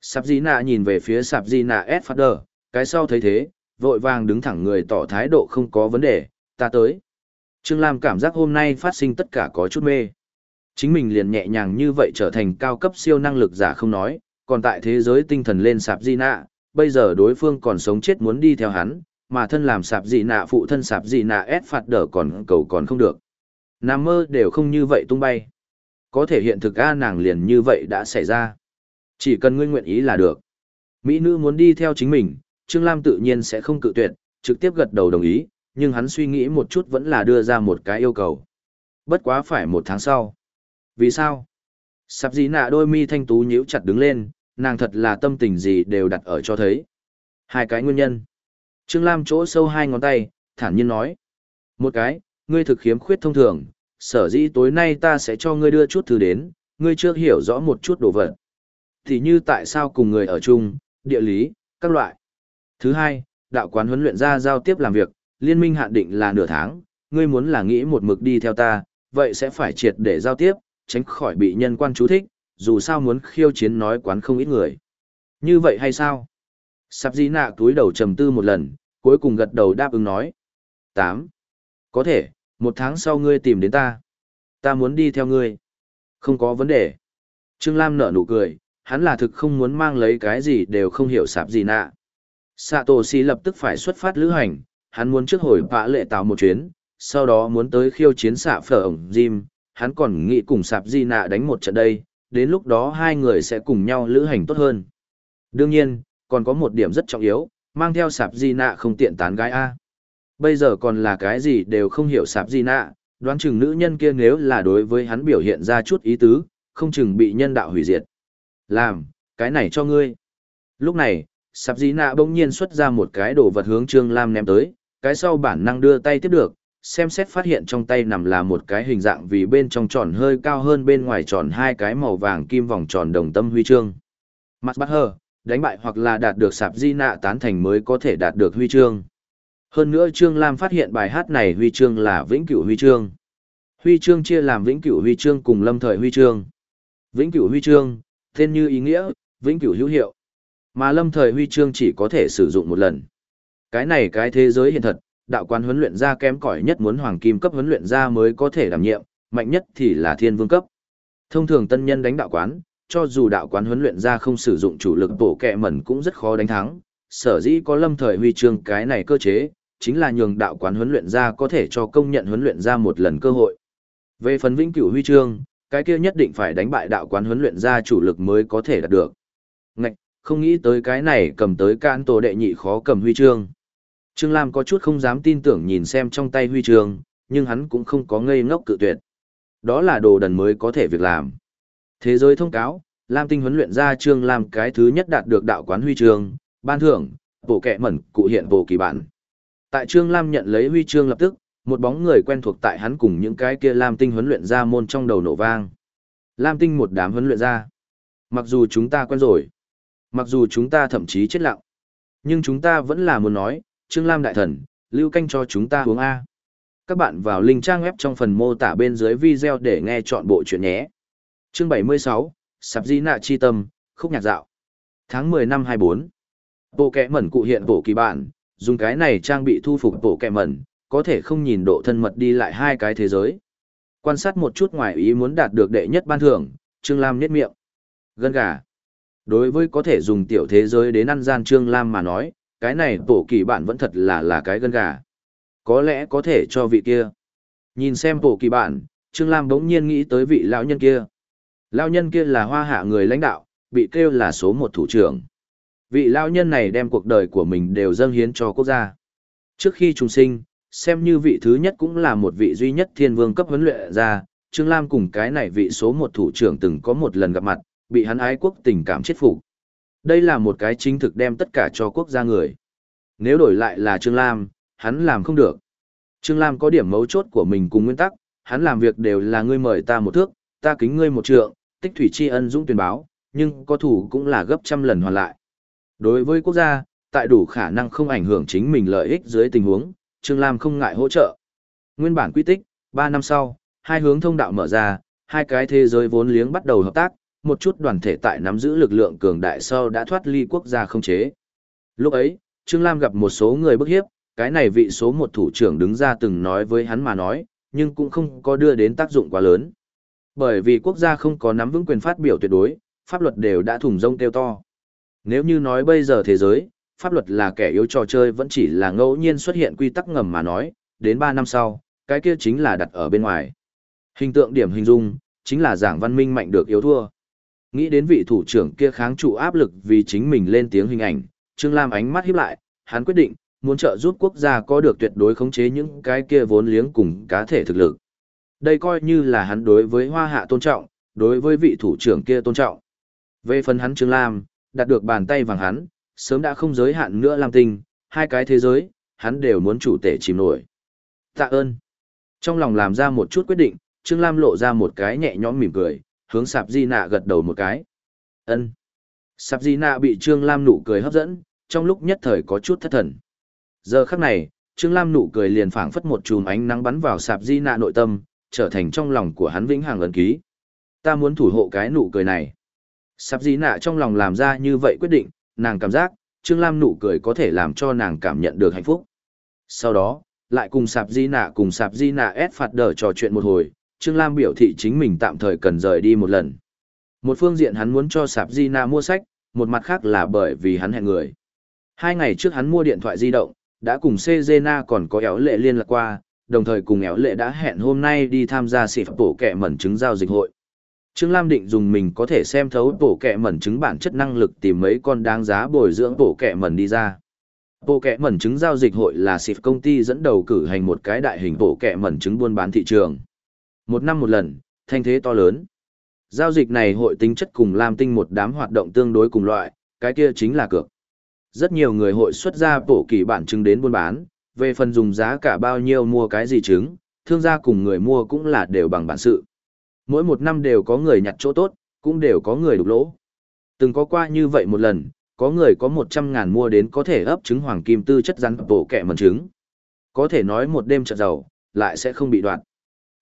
Sạp Di nạ nhìn về phía Sạp Di nạ S. Fader, cái sau thấy thế, vội vàng đứng thẳng người tỏ thái độ không có vấn đề, ta tới. Trương Lam cảm giác hôm nay phát sinh tất cả có chút mê. Chính mình liền nhẹ nhàng như vậy trở thành cao cấp siêu năng lực giả không nói, còn tại thế giới tinh thần lên sạp di nạ, bây giờ đối phương còn sống chết muốn đi theo hắn, mà thân làm sạp gì nạ phụ thân sạp gì nạ ép phạt đỡ còn cầu còn không được. Nam mơ đều không như vậy tung bay. Có thể hiện thực A nàng liền như vậy đã xảy ra. Chỉ cần ngươi nguyện ý là được. Mỹ nữ muốn đi theo chính mình, Trương Lam tự nhiên sẽ không cự tuyệt, trực tiếp gật đầu đồng ý, nhưng hắn suy nghĩ một chút vẫn là đưa ra một cái yêu cầu. Bất quá phải một tháng sau. Vì sao? Sạp gì nạ đôi mi thanh tú nhíu chặt đứng lên, nàng thật là tâm tình gì đều đặt ở cho thấy. Hai cái nguyên nhân. Trương Lam chỗ sâu hai ngón tay, thản nhiên nói. Một cái, ngươi thực khiếm khuyết thông thường, sở dĩ tối nay ta sẽ cho ngươi đưa chút thứ đến, ngươi chưa hiểu rõ một chút đồ vật. Thì như tại sao cùng người ở chung, địa lý, các loại. Thứ hai, đạo quán huấn luyện ra giao tiếp làm việc, liên minh hạn định là nửa tháng, ngươi muốn là nghĩ một mực đi theo ta, vậy sẽ phải triệt để giao tiếp, tránh khỏi bị nhân quan chú thích, dù sao muốn khiêu chiến nói quán không ít người. Như vậy hay sao? Sắp Di nạ túi đầu trầm tư một lần, cuối cùng gật đầu đáp ứng nói. Tám, Có thể, một tháng sau ngươi tìm đến ta. Ta muốn đi theo ngươi. Không có vấn đề. Trương Lam nở nụ cười, hắn là thực không muốn mang lấy cái gì đều không hiểu sạp gì nạ. Satoshi lập tức phải xuất phát lữ hành, hắn muốn trước hồi vã lệ tạo một chuyến, sau đó muốn tới khiêu chiến xạ phở ổng Jim, hắn còn nghĩ cùng sạp di nạ đánh một trận đây, đến lúc đó hai người sẽ cùng nhau lữ hành tốt hơn. Đương nhiên, còn có một điểm rất trọng yếu, mang theo sạp di nạ không tiện tán gái A. Bây giờ còn là cái gì đều không hiểu sạp di nạ, đoán chừng nữ nhân kia nếu là đối với hắn biểu hiện ra chút ý tứ, không chừng bị nhân đạo hủy diệt. Làm, cái này cho ngươi. Lúc này, sạp di nạ bỗng nhiên xuất ra một cái đồ vật hướng Trương Lam ném tới, cái sau bản năng đưa tay tiếp được, xem xét phát hiện trong tay nằm là một cái hình dạng vì bên trong tròn hơi cao hơn bên ngoài tròn hai cái màu vàng kim vòng tròn đồng tâm huy chương. Mặt bắt hờ, đánh bại hoặc là đạt được sạp di nạ tán thành mới có thể đạt được huy chương. Hơn nữa Trương Lam phát hiện bài hát này huy chương là vĩnh cửu huy chương. Huy chương chia làm vĩnh cửu huy chương cùng lâm thời huy chương. Vĩnh cửu huy chương, tên như ý nghĩa, vĩnh cửu hữu hiệu. Mà lâm thời huy chương chỉ có thể sử dụng một lần. Cái này cái thế giới hiện thật, đạo quán huấn luyện ra kém cỏi nhất muốn hoàng kim cấp huấn luyện ra mới có thể đảm nhiệm, mạnh nhất thì là thiên vương cấp. Thông thường tân nhân đánh đạo quán, cho dù đạo quán huấn luyện ra không sử dụng chủ lực bổ kẹ mẩn cũng rất khó đánh thắng. Sở dĩ có lâm thời huy chương cái này cơ chế, chính là nhường đạo quán huấn luyện ra có thể cho công nhận huấn luyện ra một lần cơ hội. Về phần vĩnh cửu huy chương, cái kia nhất định phải đánh bại đạo quán huấn luyện ra chủ lực mới có thể đạt được. Ngạch, không nghĩ tới cái này cầm tới can tổ đệ nhị khó cầm huy chương. Trương Lam có chút không dám tin tưởng nhìn xem trong tay huy chương, nhưng hắn cũng không có ngây ngốc cự tuyệt. Đó là đồ đần mới có thể việc làm. Thế giới thông cáo, Lam Tinh huấn luyện ra Trương Lam cái thứ nhất đạt được đạo quán huy chương, ban thưởng, bộ kẹ mẩn cụ hiện bộ kỳ bản. Tại Trương Lam nhận lấy huy chương lập tức, một bóng người quen thuộc tại hắn cùng những cái kia Lam Tinh huấn luyện ra môn trong đầu nổ vang. Lam Tinh một đám huấn luyện ra. Mặc dù chúng ta quen rồi, mặc dù chúng ta thậm chí chết lặng, nhưng chúng ta vẫn là muốn nói, Trương Lam đại thần, lưu canh cho chúng ta uống A. Các bạn vào link trang web trong phần mô tả bên dưới video để nghe chọn bộ chuyện nhé. Chương 76, Sạp Di Nạ Chi Tâm, Khúc Nhạc Dạo. Tháng 10 năm 24. Bộ kẻ mẩn cụ hiện bộ kỳ bản, dùng cái này trang bị thu phục bộ kẻ mẩn, có thể không nhìn độ thân mật đi lại hai cái thế giới. Quan sát một chút ngoài ý muốn đạt được đệ nhất ban thưởng, Trương Lam nhét miệng. Gân gà. Đối với có thể dùng tiểu thế giới đến ăn gian Trương Lam mà nói, cái này bộ kỳ bản vẫn thật là là cái gân gà. Có lẽ có thể cho vị kia. Nhìn xem bộ kỳ bản, Trương Lam bỗng nhiên nghĩ tới vị lão nhân kia. Lão nhân kia là hoa hạ người lãnh đạo, bị kêu là số một thủ trưởng. Vị lão nhân này đem cuộc đời của mình đều dâng hiến cho quốc gia. Trước khi trùng sinh, xem như vị thứ nhất cũng là một vị duy nhất thiên vương cấp huấn luyện ra, Trương Lam cùng cái này vị số một thủ trưởng từng có một lần gặp mặt, bị hắn ái quốc tình cảm chết phục. Đây là một cái chính thực đem tất cả cho quốc gia người. Nếu đổi lại là Trương Lam, hắn làm không được. Trương Lam có điểm mấu chốt của mình cùng nguyên tắc, hắn làm việc đều là ngươi mời ta một thước, ta kính ngươi một trượng, tích thủy tri ân dũng tuyên báo, nhưng có thủ cũng là gấp trăm lần hoàn lại. Đối với quốc gia, tại đủ khả năng không ảnh hưởng chính mình lợi ích dưới tình huống, Trương Lam không ngại hỗ trợ. Nguyên bản quy tích, 3 năm sau, hai hướng thông đạo mở ra, hai cái thế giới vốn liếng bắt đầu hợp tác, một chút đoàn thể tại nắm giữ lực lượng cường đại sau đã thoát ly quốc gia không chế. Lúc ấy, Trương Lam gặp một số người bức hiếp, cái này vị số một thủ trưởng đứng ra từng nói với hắn mà nói, nhưng cũng không có đưa đến tác dụng quá lớn. Bởi vì quốc gia không có nắm vững quyền phát biểu tuyệt đối, pháp luật đều đã thủng rông kêu to. Nếu như nói bây giờ thế giới, pháp luật là kẻ yếu trò chơi vẫn chỉ là ngẫu nhiên xuất hiện quy tắc ngầm mà nói, đến 3 năm sau, cái kia chính là đặt ở bên ngoài. Hình tượng điểm hình dung, chính là giảng văn minh mạnh được yếu thua. Nghĩ đến vị thủ trưởng kia kháng trụ áp lực vì chính mình lên tiếng hình ảnh, Trương Lam ánh mắt híp lại, hắn quyết định, muốn trợ giúp quốc gia có được tuyệt đối khống chế những cái kia vốn liếng cùng cá thể thực lực. Đây coi như là hắn đối với hoa hạ tôn trọng, đối với vị thủ trưởng kia tôn trọng. Về phần hắn Trương Lam, đạt được bàn tay vàng hắn, sớm đã không giới hạn nữa Lam Tinh, hai cái thế giới, hắn đều muốn chủ tể chìm nổi. Tạ ơn. Trong lòng làm ra một chút quyết định, Trương Lam lộ ra một cái nhẹ nhõm mỉm cười, hướng Sạp Di Nạ gật đầu một cái. Ân. Sạp Di Nạ bị Trương Lam nụ cười hấp dẫn, trong lúc nhất thời có chút thất thần. Giờ khắc này, Trương Lam nụ cười liền phảng phất một chùm ánh nắng bắn vào Sạp Di Nạ nội tâm, trở thành trong lòng của hắn vĩnh hằng ấn ký. Ta muốn thủ hộ cái nụ cười này. Sạp Di Nạ trong lòng làm ra như vậy quyết định, nàng cảm giác, Trương Lam nụ cười có thể làm cho nàng cảm nhận được hạnh phúc. Sau đó, lại cùng Sạp Di Nạ cùng Sạp Di Nạ ép phạt đỡ trò chuyện một hồi, Trương Lam biểu thị chính mình tạm thời cần rời đi một lần. Một phương diện hắn muốn cho Sạp Di Nạ mua sách, một mặt khác là bởi vì hắn hẹn người. Hai ngày trước hắn mua điện thoại di động, đã cùng Cezena còn có éo lệ liên lạc qua, đồng thời cùng éo lệ đã hẹn hôm nay đi tham gia xịp bổ kẹ mẩn chứng giao dịch hội. Trương Lam định dùng mình có thể xem thấu bổ kẹ mẩn chứng bản chất năng lực tìm mấy con đáng giá bồi dưỡng bổ kẹ mẩn đi ra. Bộ kẹ mẩn chứng giao dịch hội là xịp công ty dẫn đầu cử hành một cái đại hình bộ kẹ mẩn chứng buôn bán thị trường. Một năm một lần, thanh thế to lớn. Giao dịch này hội tính chất cùng Lam Tinh một đám hoạt động tương đối cùng loại, cái kia chính là cược. Rất nhiều người hội xuất ra bổ kỳ bản chứng đến buôn bán, về phần dùng giá cả bao nhiêu mua cái gì trứng thương gia cùng người mua cũng là đều bằng bản sự. Mỗi một năm đều có người nhặt chỗ tốt, cũng đều có người đục lỗ. Từng có qua như vậy một lần, có người có 100 ngàn mua đến có thể ấp trứng hoàng kim tư chất rắn bổ kẹ mần trứng. Có thể nói một đêm trợ giàu, lại sẽ không bị đoạn.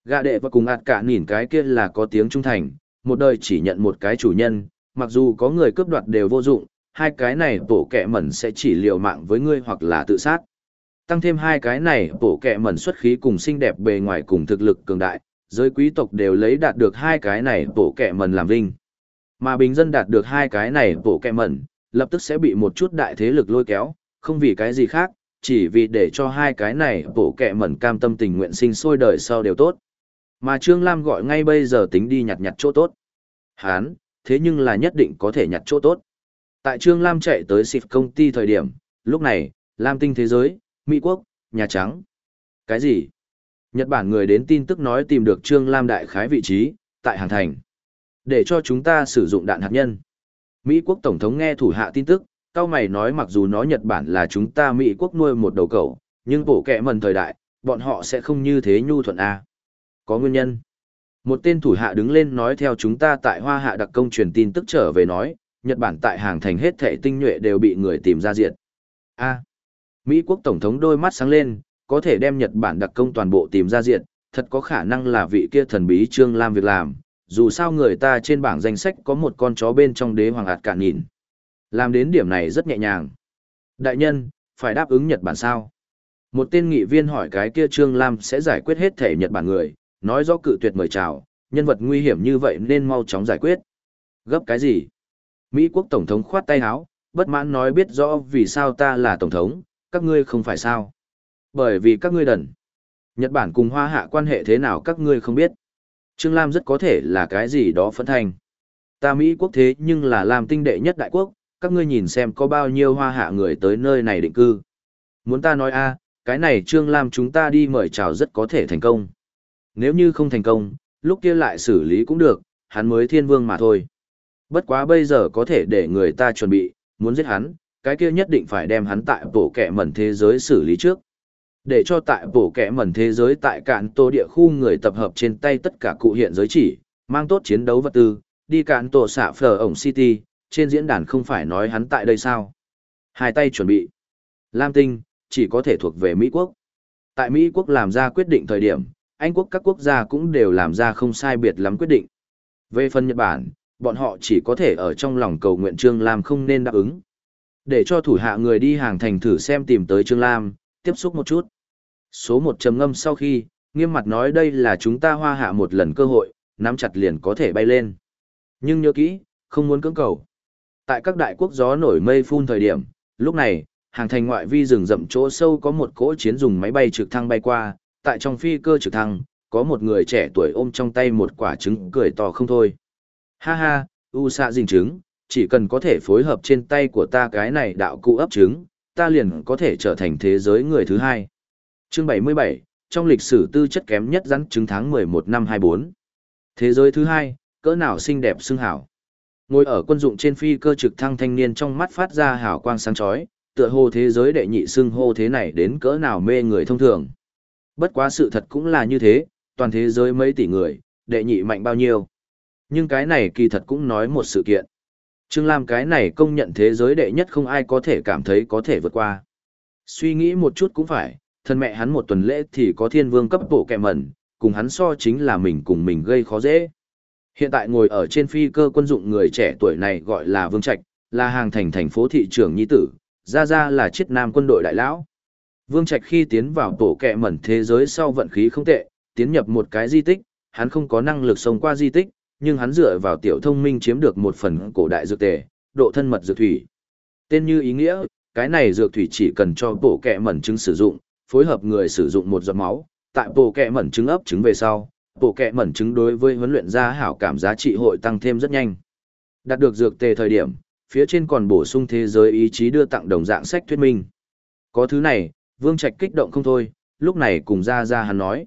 Gà đệ và cùng ạt cả nhìn cái kia là có tiếng trung thành, một đời chỉ nhận một cái chủ nhân, mặc dù có người cướp đoạt đều vô dụng, hai cái này bổ kẹ mẩn sẽ chỉ liều mạng với ngươi hoặc là tự sát. Tăng thêm hai cái này bổ kẹ mẩn xuất khí cùng xinh đẹp bề ngoài cùng thực lực cường đại, giới quý tộc đều lấy đạt được hai cái này bổ kẹ mẩn làm vinh. Mà bình dân đạt được hai cái này bổ kẹ mẩn, lập tức sẽ bị một chút đại thế lực lôi kéo, không vì cái gì khác, chỉ vì để cho hai cái này bổ kẹ mẩn cam tâm tình nguyện sinh sôi đời sau đều tốt. Mà Trương Lam gọi ngay bây giờ tính đi nhặt nhặt chỗ tốt. Hán, thế nhưng là nhất định có thể nhặt chỗ tốt. Tại Trương Lam chạy tới xịt công ty thời điểm, lúc này, Lam tinh thế giới, Mỹ Quốc, Nhà Trắng. Cái gì? Nhật Bản người đến tin tức nói tìm được Trương Lam đại khái vị trí, tại Hàng Thành. Để cho chúng ta sử dụng đạn hạt nhân. Mỹ Quốc Tổng thống nghe thủ hạ tin tức, cao mày nói mặc dù nói Nhật Bản là chúng ta Mỹ Quốc nuôi một đầu cẩu, nhưng bổ kẹ mần thời đại, bọn họ sẽ không như thế nhu thuận A. Có nguyên nhân. Một tên thủ hạ đứng lên nói theo chúng ta tại Hoa Hạ đặc công truyền tin tức trở về nói, Nhật Bản tại hàng thành hết thể tinh nhuệ đều bị người tìm ra diệt. A. Mỹ quốc tổng thống đôi mắt sáng lên, có thể đem Nhật Bản đặc công toàn bộ tìm ra diện, thật có khả năng là vị kia thần bí Trương Lam việc làm, dù sao người ta trên bảng danh sách có một con chó bên trong đế hoàng ạt cạn nhìn. Làm đến điểm này rất nhẹ nhàng. Đại nhân, phải đáp ứng Nhật Bản sao? Một tên nghị viên hỏi cái kia Trương Lam sẽ giải quyết hết thể Nhật Bản người, nói rõ cự tuyệt mời chào, nhân vật nguy hiểm như vậy nên mau chóng giải quyết. Gấp cái gì? Mỹ quốc Tổng thống khoát tay áo, bất mãn nói biết rõ vì sao ta là Tổng thống, các ngươi không phải sao. Bởi vì các ngươi đần. Nhật Bản cùng Hoa Hạ quan hệ thế nào các ngươi không biết. Trương Lam rất có thể là cái gì đó phấn thành. Ta Mỹ quốc thế nhưng là làm tinh đệ nhất đại quốc, các ngươi nhìn xem có bao nhiêu Hoa Hạ người tới nơi này định cư. Muốn ta nói a, cái này Trương Lam chúng ta đi mời chào rất có thể thành công. Nếu như không thành công, lúc kia lại xử lý cũng được, hắn mới thiên vương mà thôi. Bất quá bây giờ có thể để người ta chuẩn bị, muốn giết hắn, cái kia nhất định phải đem hắn tại bổ kẻ mẩn thế giới xử lý trước. Để cho tại bổ kẻ mẩn thế giới tại cạn tổ địa khu người tập hợp trên tay tất cả cụ hiện giới chỉ, mang tốt chiến đấu vật tư, đi cạn tổ xạ phở ổng City, trên diễn đàn không phải nói hắn tại đây sao. Hai tay chuẩn bị. Lam Tinh, chỉ có thể thuộc về Mỹ Quốc. Tại Mỹ Quốc làm ra quyết định thời điểm, Anh Quốc các quốc gia cũng đều làm ra không sai biệt lắm quyết định. Về phần Nhật Bản, bọn họ chỉ có thể ở trong lòng cầu nguyện Trương Lam không nên đáp ứng. Để cho thủ hạ người đi hàng thành thử xem tìm tới Trương Lam, tiếp xúc một chút. Số một trầm ngâm sau khi, nghiêm mặt nói đây là chúng ta hoa hạ một lần cơ hội, nắm chặt liền có thể bay lên. Nhưng nhớ kỹ, không muốn cưỡng cầu. Tại các đại quốc gió nổi mây phun thời điểm, lúc này, hàng thành ngoại vi rừng rậm chỗ sâu có một cỗ chiến dùng máy bay trực thăng bay qua, tại trong phi cơ trực thăng, có một người trẻ tuổi ôm trong tay một quả trứng cười to không thôi. Ha ha, u xạ dình trứng, chỉ cần có thể phối hợp trên tay của ta cái này đạo cụ ấp trứng, ta liền có thể trở thành thế giới người thứ hai. Chương 77, trong lịch sử tư chất kém nhất rắn trứng tháng 11 năm 24. Thế giới thứ hai, cỡ nào xinh đẹp xưng hảo. Ngồi ở quân dụng trên phi cơ trực thăng thanh niên trong mắt phát ra hào quang sáng chói, tựa hồ thế giới đệ nhị xưng hô thế này đến cỡ nào mê người thông thường. Bất quá sự thật cũng là như thế, toàn thế giới mấy tỷ người, đệ nhị mạnh bao nhiêu. Nhưng cái này kỳ thật cũng nói một sự kiện. Trương Lam cái này công nhận thế giới đệ nhất không ai có thể cảm thấy có thể vượt qua. Suy nghĩ một chút cũng phải, thân mẹ hắn một tuần lễ thì có thiên vương cấp bộ kẹ mẩn, cùng hắn so chính là mình cùng mình gây khó dễ. Hiện tại ngồi ở trên phi cơ quân dụng người trẻ tuổi này gọi là Vương Trạch, là hàng thành thành phố thị trưởng nhi tử, ra ra là chiết nam quân đội đại lão. Vương Trạch khi tiến vào tổ kẹ mẩn thế giới sau vận khí không tệ, tiến nhập một cái di tích, hắn không có năng lực sống qua di tích, nhưng hắn dựa vào tiểu thông minh chiếm được một phần cổ đại dược tề, độ thân mật dược thủy. Tên như ý nghĩa, cái này dược thủy chỉ cần cho bộ kẹ mẩn trứng sử dụng, phối hợp người sử dụng một giọt máu, tại bộ kẹ mẩn trứng ấp trứng về sau, bộ kẹ mẩn trứng đối với huấn luyện gia hảo cảm giá trị hội tăng thêm rất nhanh. Đạt được dược tề thời điểm, phía trên còn bổ sung thế giới ý chí đưa tặng đồng dạng sách thuyết minh. Có thứ này, Vương Trạch kích động không thôi, lúc này cùng gia gia hắn nói.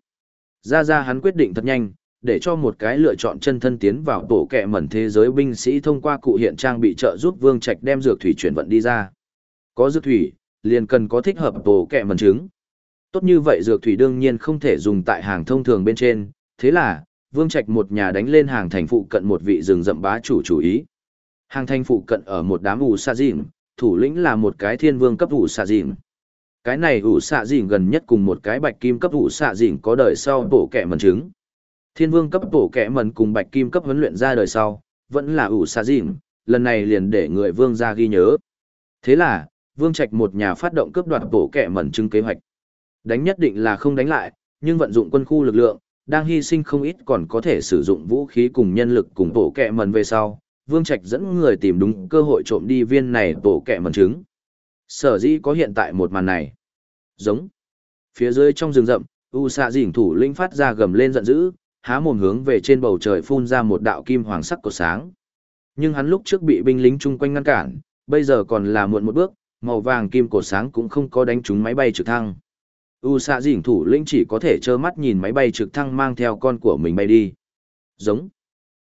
gia gia hắn quyết định thật nhanh, để cho một cái lựa chọn chân thân tiến vào tổ kẹ mẩn thế giới binh sĩ thông qua cụ hiện trang bị trợ giúp Vương Trạch đem dược thủy chuyển vận đi ra. Có dược thủy, liền cần có thích hợp tổ kẹ mẩn trứng. Tốt như vậy dược thủy đương nhiên không thể dùng tại hàng thông thường bên trên, thế là, Vương Trạch một nhà đánh lên hàng thành phụ cận một vị rừng rậm bá chủ chủ ý. Hàng thành phụ cận ở một đám ủ xạ dìm thủ lĩnh là một cái thiên vương cấp ủ xạ dìm Cái này ủ xạ dìm gần nhất cùng một cái bạch kim cấp ủ xạ dìm có đời sau tổ kẹ mẩn trứng. Thiên vương cấp bổ kẻ mần cùng bạch kim cấp huấn luyện ra đời sau, vẫn là ủ xa dịm, lần này liền để người vương ra ghi nhớ. Thế là, vương trạch một nhà phát động cướp đoạt bổ kẹ mần trưng kế hoạch. Đánh nhất định là không đánh lại, nhưng vận dụng quân khu lực lượng, đang hy sinh không ít còn có thể sử dụng vũ khí cùng nhân lực cùng bổ kẹ mần về sau. Vương Trạch dẫn người tìm đúng cơ hội trộm đi viên này bổ kẹ mần trứng. Sở dĩ có hiện tại một màn này. Giống. Phía dưới trong rừng rậm, U xạ dỉnh thủ linh phát ra gầm lên giận dữ, há mồm hướng về trên bầu trời phun ra một đạo kim hoàng sắc của sáng. Nhưng hắn lúc trước bị binh lính chung quanh ngăn cản, bây giờ còn là muộn một bước, màu vàng kim cổ sáng cũng không có đánh trúng máy bay trực thăng. U xạ dỉnh thủ lĩnh chỉ có thể trơ mắt nhìn máy bay trực thăng mang theo con của mình bay đi. Giống.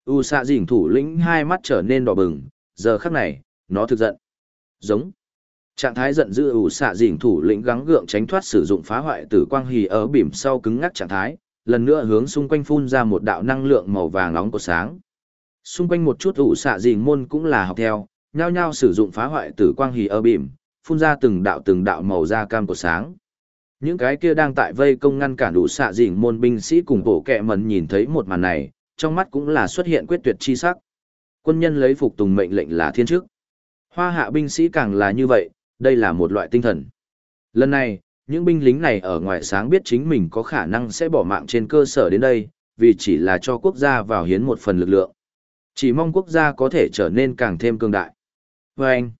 U xạ dỉnh thủ lĩnh hai mắt trở nên đỏ bừng, giờ khắc này, nó thực giận. Giống. Trạng thái giận dữ ủ xạ dỉnh thủ lĩnh gắng gượng tránh thoát sử dụng phá hoại tử quang hì ở bìm sau cứng ngắc trạng thái, lần nữa hướng xung quanh phun ra một đạo năng lượng màu vàng nóng của sáng. Xung quanh một chút ủ xạ dỉnh môn cũng là học theo, nhao nhao sử dụng phá hoại tử quang hì ở bìm, phun ra từng đạo từng đạo màu da cam của sáng. Những cái kia đang tại vây công ngăn cản đủ xạ dỉnh môn binh sĩ cùng bộ kẹ mẩn nhìn thấy một màn này, trong mắt cũng là xuất hiện quyết tuyệt chi sắc. Quân nhân lấy phục tùng mệnh lệnh là thiên chức. Hoa hạ binh sĩ càng là như vậy, đây là một loại tinh thần. Lần này, những binh lính này ở ngoài sáng biết chính mình có khả năng sẽ bỏ mạng trên cơ sở đến đây, vì chỉ là cho quốc gia vào hiến một phần lực lượng. Chỉ mong quốc gia có thể trở nên càng thêm cường đại. Và anh,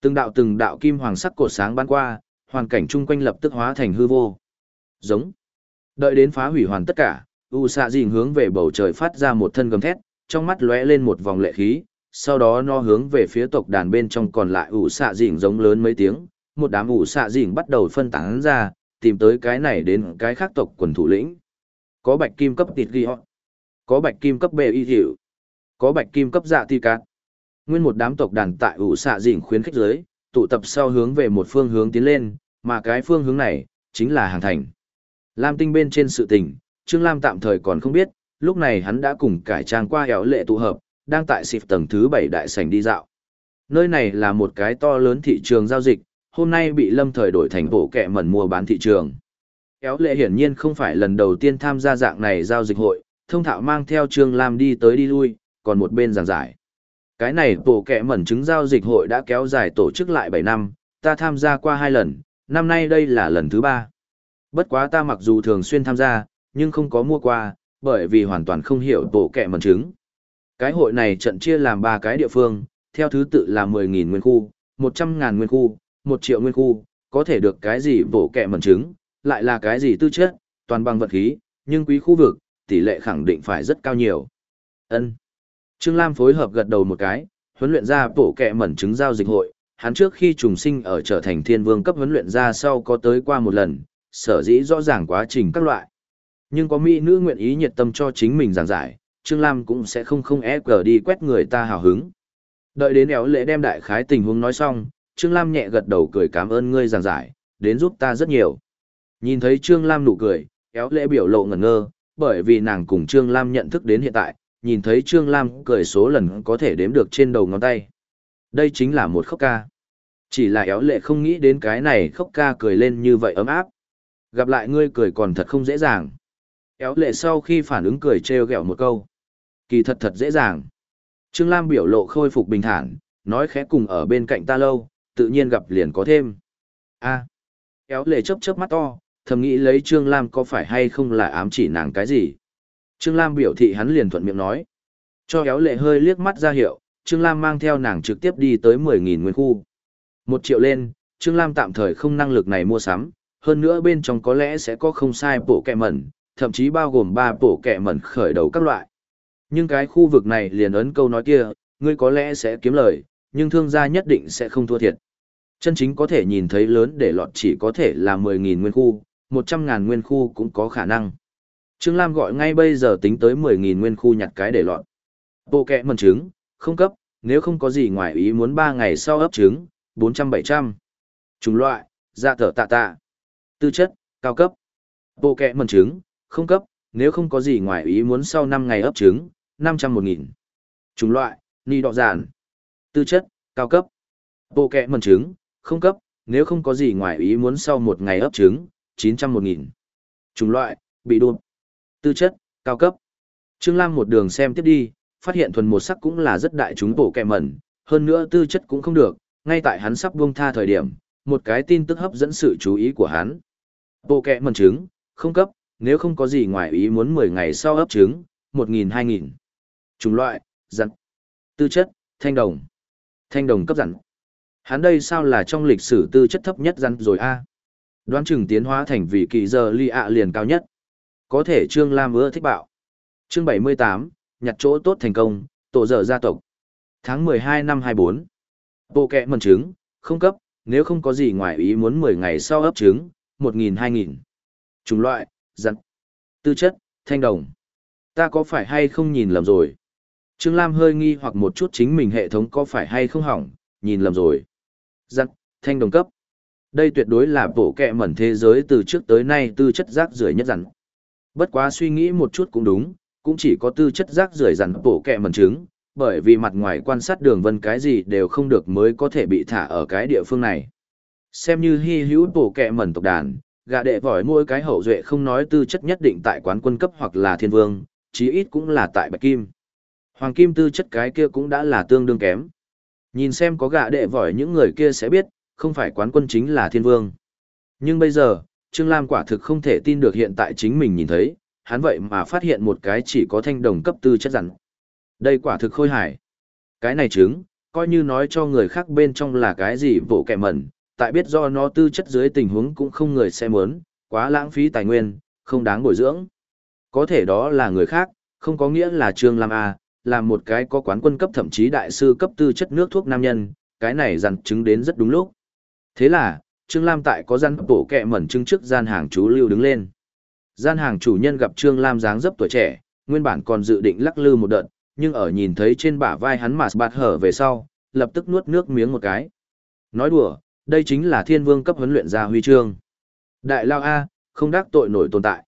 từng đạo từng đạo kim hoàng sắc cột sáng bắn qua, hoàn cảnh chung quanh lập tức hóa thành hư vô. Giống. Đợi đến phá hủy hoàn tất cả, U xạ dình hướng về bầu trời phát ra một thân gầm thét, trong mắt lóe lên một vòng lệ khí, sau đó nó hướng về phía tộc đàn bên trong còn lại ủ xạ dỉnh giống lớn mấy tiếng, một đám ủ xạ dỉnh bắt đầu phân tán ra, tìm tới cái này đến cái khác tộc quần thủ lĩnh. Có bạch kim cấp tịt ghi họ, có bạch kim cấp bề y hiệu, có bạch kim cấp dạ ti cát. Nguyên một đám tộc đàn tại ủ xạ dỉnh khuyến khích giới, tụ tập sau hướng về một phương hướng tiến lên, mà cái phương hướng này, chính là hàng thành. Lam tinh bên trên sự tình, Trương Lam tạm thời còn không biết, lúc này hắn đã cùng cải trang qua hẻo lệ tụ hợp, đang tại xịp tầng thứ bảy đại sảnh đi dạo. Nơi này là một cái to lớn thị trường giao dịch, hôm nay bị lâm thời đổi thành bộ kẹ mẩn mua bán thị trường. Kéo lệ hiển nhiên không phải lần đầu tiên tham gia dạng này giao dịch hội, thông thạo mang theo Trương Lam đi tới đi lui, còn một bên giảng giải. Cái này bộ kẹ mẩn chứng giao dịch hội đã kéo dài tổ chức lại 7 năm, ta tham gia qua hai lần, năm nay đây là lần thứ ba. Bất quá ta mặc dù thường xuyên tham gia, nhưng không có mua qua, bởi vì hoàn toàn không hiểu bộ kẹ mẩn chứng. Cái hội này trận chia làm ba cái địa phương, theo thứ tự là 10.000 nguyên khu, 100.000 nguyên khu, một triệu nguyên khu, có thể được cái gì bổ kẹ mẩn trứng, lại là cái gì tư chất, toàn bằng vật khí, nhưng quý khu vực, tỷ lệ khẳng định phải rất cao nhiều. Ân. Trương Lam phối hợp gật đầu một cái, huấn luyện ra bổ kẹ mẩn trứng giao dịch hội, hắn trước khi trùng sinh ở trở thành thiên vương cấp huấn luyện ra sau có tới qua một lần, sở dĩ rõ ràng quá trình các loại. Nhưng có mỹ nữ nguyện ý nhiệt tâm cho chính mình giảng giải, Trương Lam cũng sẽ không không e cờ đi quét người ta hào hứng. Đợi đến éo lễ đem đại khái tình huống nói xong, Trương Lam nhẹ gật đầu cười cảm ơn ngươi giảng giải, đến giúp ta rất nhiều. Nhìn thấy Trương Lam nụ cười, éo lễ biểu lộ ngẩn ngơ, bởi vì nàng cùng Trương Lam nhận thức đến hiện tại, nhìn thấy Trương Lam cười số lần có thể đếm được trên đầu ngón tay. Đây chính là một khóc ca. Chỉ là éo lệ không nghĩ đến cái này khóc ca cười lên như vậy ấm áp. Gặp lại ngươi cười còn thật không dễ dàng. Éo lệ sau khi phản ứng cười trêu ghẹo một câu kỳ thật thật dễ dàng. Trương Lam biểu lộ khôi phục bình thản, nói khẽ cùng ở bên cạnh ta lâu, tự nhiên gặp liền có thêm. a kéo lệ chớp chớp mắt to, thầm nghĩ lấy Trương Lam có phải hay không là ám chỉ nàng cái gì. Trương Lam biểu thị hắn liền thuận miệng nói. Cho kéo lệ hơi liếc mắt ra hiệu, Trương Lam mang theo nàng trực tiếp đi tới 10.000 nguyên khu. Một triệu lên, Trương Lam tạm thời không năng lực này mua sắm, hơn nữa bên trong có lẽ sẽ có không sai bộ kẹ mẩn, thậm chí bao gồm 3 bộ kẹ mẩn khởi đầu các loại. Nhưng cái khu vực này liền ấn câu nói kia, ngươi có lẽ sẽ kiếm lời, nhưng thương gia nhất định sẽ không thua thiệt. Chân chính có thể nhìn thấy lớn để lọt chỉ có thể là 10.000 nguyên khu, 100.000 nguyên khu cũng có khả năng. Trương Lam gọi ngay bây giờ tính tới 10.000 nguyên khu nhặt cái để lọt. Bộ kẹ mần trứng, không cấp, nếu không có gì ngoài ý muốn 3 ngày sau ấp trứng, 400-700. Chủng loại, dạ thở tạ tạ. Tư chất, cao cấp. Bộ kẹ mần trứng, không cấp, nếu không có gì ngoài ý muốn sau 5 ngày ấp trứng, năm trăm một nghìn chủng loại ni đọ giản tư chất cao cấp bộ kẹ mần trứng không cấp nếu không có gì ngoài ý muốn sau một ngày ấp trứng chín trăm một nghìn chủng loại bị đụt tư chất cao cấp trương lam một đường xem tiếp đi phát hiện thuần một sắc cũng là rất đại chúng bộ kẹ mẩn hơn nữa tư chất cũng không được, ngay tại hắn sắp buông tha thời điểm, một cái tin tức hấp dẫn sự chú ý của hắn. Bộ kẹ mần trứng, không cấp, nếu không có gì ngoài ý muốn 10 ngày sau ấp trứng, 1.000-2.000. Chủng loại, dặn. Tư chất, thanh đồng. Thanh đồng cấp dặn. Hắn đây sao là trong lịch sử tư chất thấp nhất dặn rồi a Đoán chừng tiến hóa thành vị kỳ giờ ly ạ liền cao nhất. Có thể Trương Lam ưa thích bạo. Chương 78, nhặt chỗ tốt thành công, tổ dở gia tộc. Tháng 12 năm 24. Bộ kẹ mần trứng, không cấp, nếu không có gì ngoài ý muốn 10 ngày sau ấp trứng, 1.000-2.000. Chủng loại, dặn. Tư chất, thanh đồng. Ta có phải hay không nhìn lầm rồi? Trương Lam hơi nghi hoặc một chút chính mình hệ thống có phải hay không hỏng, nhìn lầm rồi. Giặc, thanh đồng cấp. Đây tuyệt đối là bộ kẹ mẩn thế giới từ trước tới nay tư chất rác rưởi nhất dặn. Bất quá suy nghĩ một chút cũng đúng, cũng chỉ có tư chất rác rưởi dặn bộ kẹ mẩn trứng, bởi vì mặt ngoài quan sát đường vân cái gì đều không được mới có thể bị thả ở cái địa phương này. Xem như hy hữu bộ kẹ mẩn tộc đàn, gà đệ vỏi mỗi cái hậu duệ không nói tư chất nhất định tại quán quân cấp hoặc là thiên vương, chí ít cũng là tại bạch kim. Hoàng kim tư chất cái kia cũng đã là tương đương kém. Nhìn xem có gạ đệ vỏi những người kia sẽ biết, không phải quán quân chính là thiên vương. Nhưng bây giờ, Trương Lam quả thực không thể tin được hiện tại chính mình nhìn thấy, hắn vậy mà phát hiện một cái chỉ có thanh đồng cấp tư chất dặn. Đây quả thực khôi hài. Cái này chứng, coi như nói cho người khác bên trong là cái gì vỗ kẻ mẩn, tại biết do nó tư chất dưới tình huống cũng không người sẽ muốn, quá lãng phí tài nguyên, không đáng bồi dưỡng. Có thể đó là người khác, không có nghĩa là Trương Lam A, là một cái có quán quân cấp thậm chí đại sư cấp tư chất nước thuốc nam nhân, cái này dặn chứng đến rất đúng lúc. Thế là, Trương Lam tại có gian bộ kẹ mẩn chứng trước gian hàng chú lưu đứng lên. Gian hàng chủ nhân gặp Trương Lam dáng dấp tuổi trẻ, nguyên bản còn dự định lắc lư một đợt, nhưng ở nhìn thấy trên bả vai hắn mà bạt hở về sau, lập tức nuốt nước miếng một cái. Nói đùa, đây chính là thiên vương cấp huấn luyện gia huy chương. Đại lao A, không đắc tội nổi tồn tại.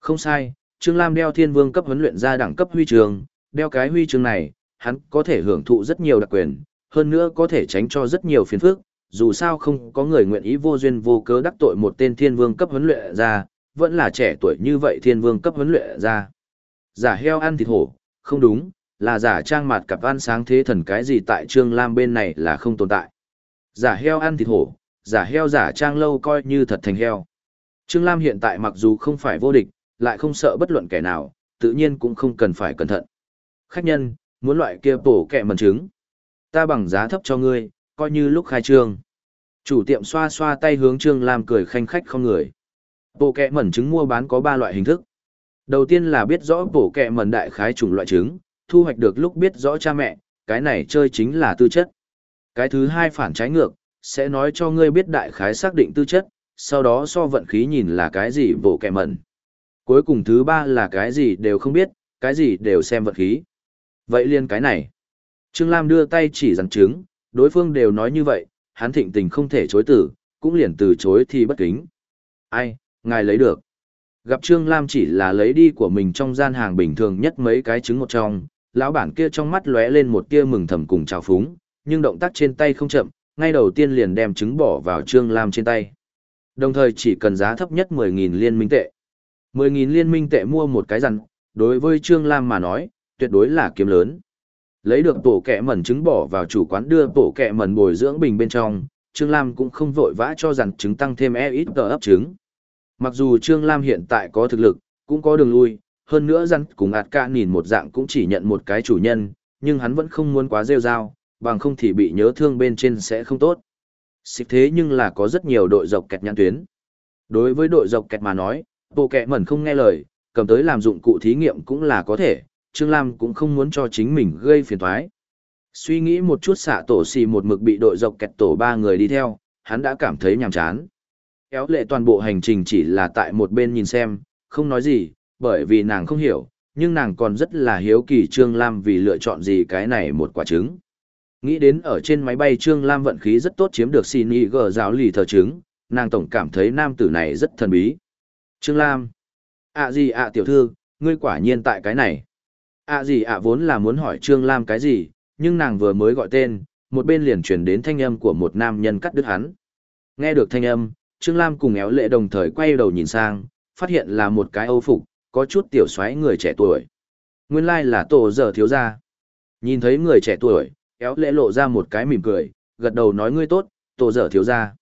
Không sai, Trương Lam đeo thiên vương cấp huấn luyện gia đẳng cấp huy chương, đeo cái huy chương này, hắn có thể hưởng thụ rất nhiều đặc quyền, hơn nữa có thể tránh cho rất nhiều phiền phức, dù sao không có người nguyện ý vô duyên vô cớ đắc tội một tên thiên vương cấp huấn luyện ra vẫn là trẻ tuổi như vậy thiên vương cấp huấn luyện ra Giả heo ăn thịt hổ, không đúng, là giả trang mặt cặp ăn sáng thế thần cái gì tại Trương Lam bên này là không tồn tại. Giả heo ăn thịt hổ, giả heo giả trang lâu coi như thật thành heo. Trương Lam hiện tại mặc dù không phải vô địch, lại không sợ bất luận kẻ nào, tự nhiên cũng không cần phải cẩn thận. Khách nhân, muốn loại kia bổ kẹ mần trứng. Ta bằng giá thấp cho ngươi, coi như lúc khai trương. Chủ tiệm xoa xoa tay hướng Trương Lam cười khanh khách không người. Bộ kẹ mẩn trứng mua bán có 3 loại hình thức. Đầu tiên là biết rõ bộ kẹ mẩn đại khái chủng loại trứng, thu hoạch được lúc biết rõ cha mẹ, cái này chơi chính là tư chất. Cái thứ hai phản trái ngược, sẽ nói cho ngươi biết đại khái xác định tư chất, sau đó so vận khí nhìn là cái gì bộ kẹ mẩn. Cuối cùng thứ ba là cái gì đều không biết, cái gì đều xem vận khí. Vậy liên cái này. Trương Lam đưa tay chỉ rằng chứng, đối phương đều nói như vậy, hắn thịnh tình không thể chối từ, cũng liền từ chối thì bất kính. Ai, ngài lấy được. Gặp Trương Lam chỉ là lấy đi của mình trong gian hàng bình thường nhất mấy cái trứng một trong, lão bản kia trong mắt lóe lên một tia mừng thầm cùng chào phúng, nhưng động tác trên tay không chậm, ngay đầu tiên liền đem trứng bỏ vào Trương Lam trên tay. Đồng thời chỉ cần giá thấp nhất 10.000 liên minh tệ. 10.000 liên minh tệ mua một cái rằn, đối với Trương Lam mà nói, tuyệt đối là kiếm lớn. Lấy được tổ kẹ mẩn trứng bỏ vào chủ quán đưa tổ kẹ mẩn bồi dưỡng bình bên trong, Trương Lam cũng không vội vã cho rằng trứng tăng thêm e ít tờ ấp trứng. Mặc dù Trương Lam hiện tại có thực lực, cũng có đường lui, hơn nữa rắn cùng ạt ca nhìn một dạng cũng chỉ nhận một cái chủ nhân, nhưng hắn vẫn không muốn quá rêu rao, bằng không thì bị nhớ thương bên trên sẽ không tốt. Xích thế nhưng là có rất nhiều đội dọc kẹt nhãn tuyến. Đối với đội dọc kẹt mà nói, bộ kẹ mẩn không nghe lời, cầm tới làm dụng cụ thí nghiệm cũng là có thể, Trương Lam cũng không muốn cho chính mình gây phiền thoái. Suy nghĩ một chút xạ tổ xì một mực bị đội dọc kẹt tổ ba người đi theo, hắn đã cảm thấy nhàm chán. Kéo lệ toàn bộ hành trình chỉ là tại một bên nhìn xem, không nói gì, bởi vì nàng không hiểu, nhưng nàng còn rất là hiếu kỳ Trương Lam vì lựa chọn gì cái này một quả trứng. Nghĩ đến ở trên máy bay Trương Lam vận khí rất tốt chiếm được xin y gờ giáo lì thờ trứng, nàng tổng cảm thấy nam tử này rất thần bí. Trương Lam. ạ gì ạ tiểu thư, ngươi quả nhiên tại cái này ạ gì ạ vốn là muốn hỏi Trương Lam cái gì, nhưng nàng vừa mới gọi tên, một bên liền chuyển đến thanh âm của một nam nhân cắt đứt hắn. Nghe được thanh âm, Trương Lam cùng éo lệ đồng thời quay đầu nhìn sang, phát hiện là một cái âu phục, có chút tiểu xoáy người trẻ tuổi. Nguyên lai là tổ giờ thiếu gia. Nhìn thấy người trẻ tuổi, éo lệ lộ ra một cái mỉm cười, gật đầu nói ngươi tốt, tổ dở thiếu gia.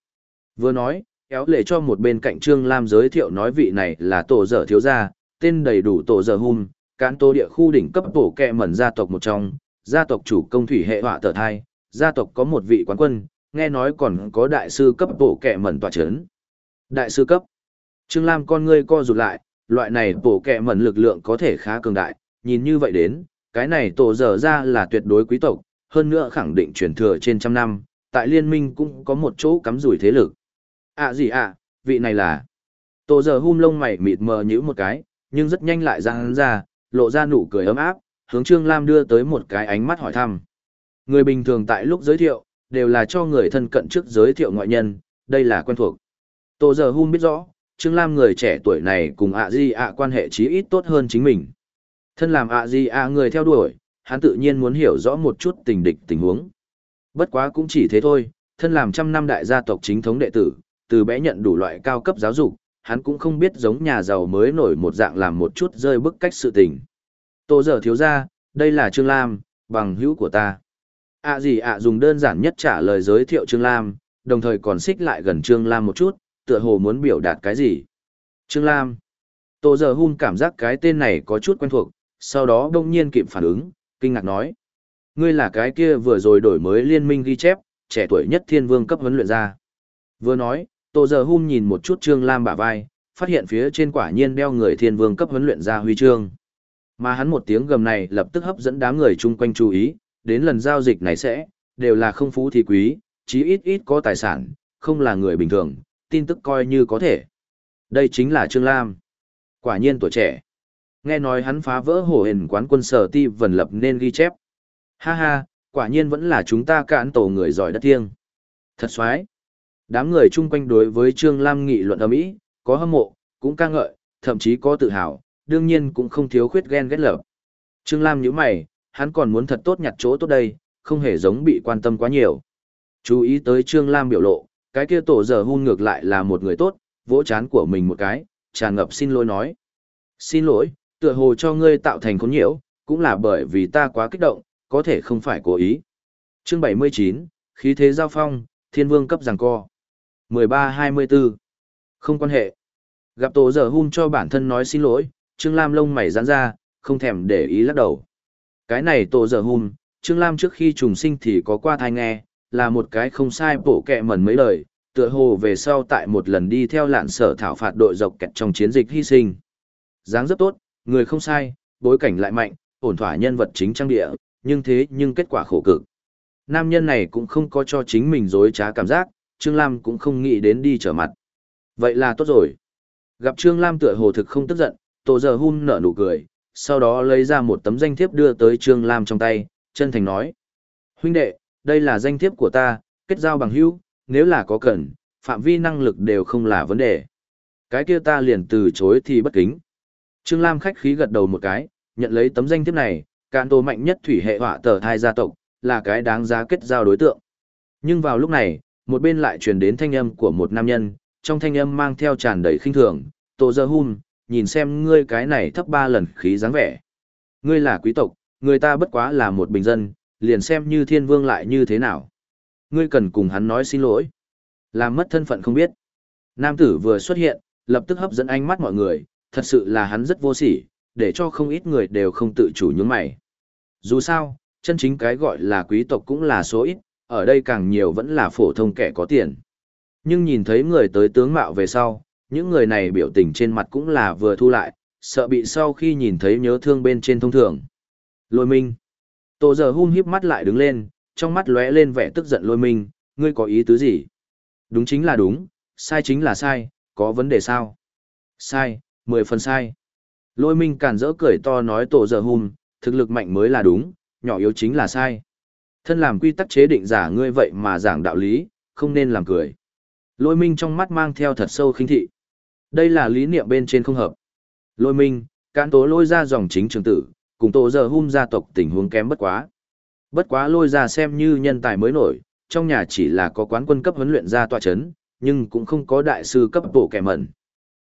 Vừa nói, éo lệ cho một bên cạnh Trương Lam giới thiệu nói vị này là tổ dở thiếu gia, tên đầy đủ tổ dở hum, cán tô địa khu đỉnh cấp tổ kẹ mẩn gia tộc một trong, gia tộc chủ công thủy hệ họa tờ thai, gia tộc có một vị quán quân, nghe nói còn có đại sư cấp tổ kẹ mẩn tòa chấn. Đại sư cấp. Trương Lam con ngươi co rụt lại, loại này tổ kẹ mẩn lực lượng có thể khá cường đại, nhìn như vậy đến, cái này tổ dở ra là tuyệt đối quý tộc, hơn nữa khẳng định truyền thừa trên trăm năm, tại liên minh cũng có một chỗ cắm rủi thế lực. À gì à, vị này là... Tổ giờ hum lông mày mịt mờ nhữ một cái, nhưng rất nhanh lại ra hắn ra, lộ ra nụ cười ấm áp, hướng Trương Lam đưa tới một cái ánh mắt hỏi thăm. Người bình thường tại lúc giới thiệu, đều là cho người thân cận trước giới thiệu ngoại nhân, đây là quen thuộc. Tô giờ hun biết rõ, Trương Lam người trẻ tuổi này cùng ạ di ạ quan hệ chí ít tốt hơn chính mình. Thân làm ạ di ạ người theo đuổi, hắn tự nhiên muốn hiểu rõ một chút tình địch tình huống. Bất quá cũng chỉ thế thôi, thân làm trăm năm đại gia tộc chính thống đệ tử, từ bé nhận đủ loại cao cấp giáo dục, hắn cũng không biết giống nhà giàu mới nổi một dạng làm một chút rơi bức cách sự tình. Tô giờ thiếu ra, đây là Trương Lam, bằng hữu của ta. ạ gì ạ dùng đơn giản nhất trả lời giới thiệu Trương Lam, đồng thời còn xích lại gần Trương Lam một chút, tựa hồ muốn biểu đạt cái gì. Trương Lam. Tô giờ hun cảm giác cái tên này có chút quen thuộc, sau đó đông nhiên kịp phản ứng, kinh ngạc nói. Ngươi là cái kia vừa rồi đổi mới liên minh ghi chép, trẻ tuổi nhất thiên vương cấp huấn luyện ra. Vừa nói, Tô giờ hun nhìn một chút Trương Lam bả vai, phát hiện phía trên quả nhiên đeo người thiên vương cấp huấn luyện ra huy chương. Mà hắn một tiếng gầm này lập tức hấp dẫn đám người chung quanh chú ý, đến lần giao dịch này sẽ, đều là không phú thì quý, chí ít ít có tài sản, không là người bình thường, tin tức coi như có thể. Đây chính là Trương Lam. Quả nhiên tuổi trẻ. Nghe nói hắn phá vỡ hổ hình quán quân sở ti vần lập nên ghi chép. Ha ha, quả nhiên vẫn là chúng ta cạn tổ người giỏi đất thiêng. Thật xoái. Đám người chung quanh đối với Trương Lam nghị luận ầm ĩ, có hâm mộ, cũng ca ngợi, thậm chí có tự hào, đương nhiên cũng không thiếu khuyết ghen ghét lợp. Trương Lam nhíu mày, hắn còn muốn thật tốt nhặt chỗ tốt đây, không hề giống bị quan tâm quá nhiều. Chú ý tới Trương Lam biểu lộ, cái kia tổ giờ hun ngược lại là một người tốt, vỗ chán của mình một cái, tràn ngập xin lỗi nói. Xin lỗi, tựa hồ cho ngươi tạo thành khốn nhiễu, cũng là bởi vì ta quá kích động, có thể không phải cố ý. Chương 79, khí thế giao phong, thiên vương cấp giằng co. 13-24. Không quan hệ. Gặp tổ giờ hung cho bản thân nói xin lỗi, Trương Lam lông mày giãn ra, không thèm để ý lắc đầu. Cái này tổ giờ hung, Trương Lam trước khi trùng sinh thì có qua thai nghe, là một cái không sai bổ kẹ mẩn mấy lời, tựa hồ về sau tại một lần đi theo lạn sở thảo phạt đội dọc kẹt trong chiến dịch hy sinh. dáng rất tốt, người không sai, bối cảnh lại mạnh, ổn thỏa nhân vật chính trang địa, nhưng thế nhưng kết quả khổ cực. Nam nhân này cũng không có cho chính mình dối trá cảm giác, Trương Lam cũng không nghĩ đến đi trở mặt. Vậy là tốt rồi. Gặp Trương Lam tựa hồ thực không tức giận, Tô giờ hun nở nụ cười, sau đó lấy ra một tấm danh thiếp đưa tới Trương Lam trong tay, chân thành nói. Huynh đệ, đây là danh thiếp của ta, kết giao bằng hữu, nếu là có cần, phạm vi năng lực đều không là vấn đề. Cái kia ta liền từ chối thì bất kính. Trương Lam khách khí gật đầu một cái, nhận lấy tấm danh thiếp này, cạn tổ mạnh nhất thủy hệ họa tờ thai gia tộc, là cái đáng giá kết giao đối tượng. Nhưng vào lúc này, một bên lại truyền đến thanh âm của một nam nhân, trong thanh âm mang theo tràn đầy khinh thường, Tô Giơ hun, nhìn xem ngươi cái này thấp ba lần khí dáng vẻ. Ngươi là quý tộc, người ta bất quá là một bình dân, liền xem như thiên vương lại như thế nào. Ngươi cần cùng hắn nói xin lỗi. Làm mất thân phận không biết. Nam tử vừa xuất hiện, lập tức hấp dẫn ánh mắt mọi người, thật sự là hắn rất vô sỉ, để cho không ít người đều không tự chủ nhướng mày. Dù sao, chân chính cái gọi là quý tộc cũng là số ít, ở đây càng nhiều vẫn là phổ thông kẻ có tiền. Nhưng nhìn thấy người tới tướng mạo về sau, những người này biểu tình trên mặt cũng là vừa thu lại, sợ bị sau khi nhìn thấy nhớ thương bên trên thông thường. Lôi minh. Tổ giờ hung híp mắt lại đứng lên, trong mắt lóe lên vẻ tức giận lôi minh, ngươi có ý tứ gì? Đúng chính là đúng, sai chính là sai, có vấn đề sao? Sai, mười phần sai. Lôi minh càn rỡ cười to nói tổ giờ hung, thực lực mạnh mới là đúng, nhỏ yếu chính là sai. Thân làm quy tắc chế định giả ngươi vậy mà giảng đạo lý, không nên làm cười. Lôi minh trong mắt mang theo thật sâu khinh thị. Đây là lý niệm bên trên không hợp. Lôi minh, cán tố lôi ra dòng chính trường tử, cùng tổ giờ hung gia tộc tình huống kém bất quá. Bất quá lôi ra xem như nhân tài mới nổi, trong nhà chỉ là có quán quân cấp huấn luyện ra tọa chấn, nhưng cũng không có đại sư cấp bộ kẻ mẩn.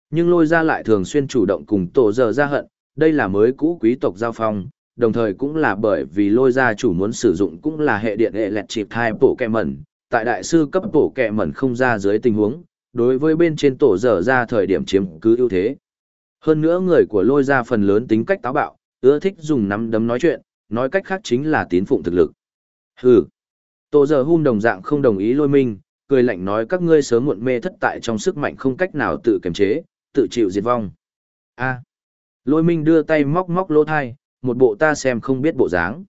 Nhưng lôi ra lại thường xuyên chủ động cùng tổ giờ ra hận, đây là mới cũ quý tộc giao phong, đồng thời cũng là bởi vì lôi gia chủ muốn sử dụng cũng là hệ điện hệ lẹt chịp hai bộ kẹ mẩn, tại đại sư cấp bộ kẹ mẩn không ra dưới tình huống, đối với bên trên tổ dở ra thời điểm chiếm cứ ưu thế. Hơn nữa người của lôi gia phần lớn tính cách táo bạo, ưa thích dùng nắm đấm nói chuyện, nói cách khác chính là tín phụng thực lực. Hừ. Tổ giờ hung đồng dạng không đồng ý lôi minh, cười lạnh nói các ngươi sớm muộn mê thất tại trong sức mạnh không cách nào tự kiềm chế, tự chịu diệt vong. A. Lôi minh đưa tay móc móc lỗ thai, một bộ ta xem không biết bộ dáng.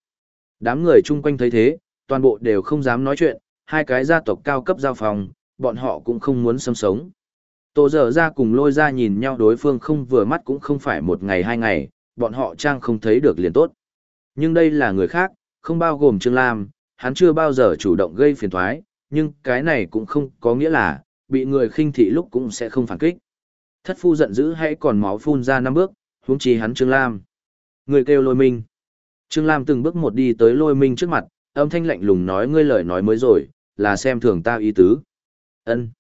Đám người chung quanh thấy thế, toàn bộ đều không dám nói chuyện, hai cái gia tộc cao cấp giao phòng, bọn họ cũng không muốn sống sống. tô dở ra cùng lôi ra nhìn nhau đối phương không vừa mắt cũng không phải một ngày hai ngày, bọn họ trang không thấy được liền tốt. Nhưng đây là người khác, không bao gồm Trương Lam, hắn chưa bao giờ chủ động gây phiền thoái, nhưng cái này cũng không có nghĩa là, bị người khinh thị lúc cũng sẽ không phản kích. Thất phu giận dữ hãy còn máu phun ra năm bước, huống chi hắn Trương Lam. Người kêu lôi minh. Trương Lam từng bước một đi tới lôi minh trước mặt, âm thanh lạnh lùng nói ngươi lời nói mới rồi, là xem thường ta ý tứ. ân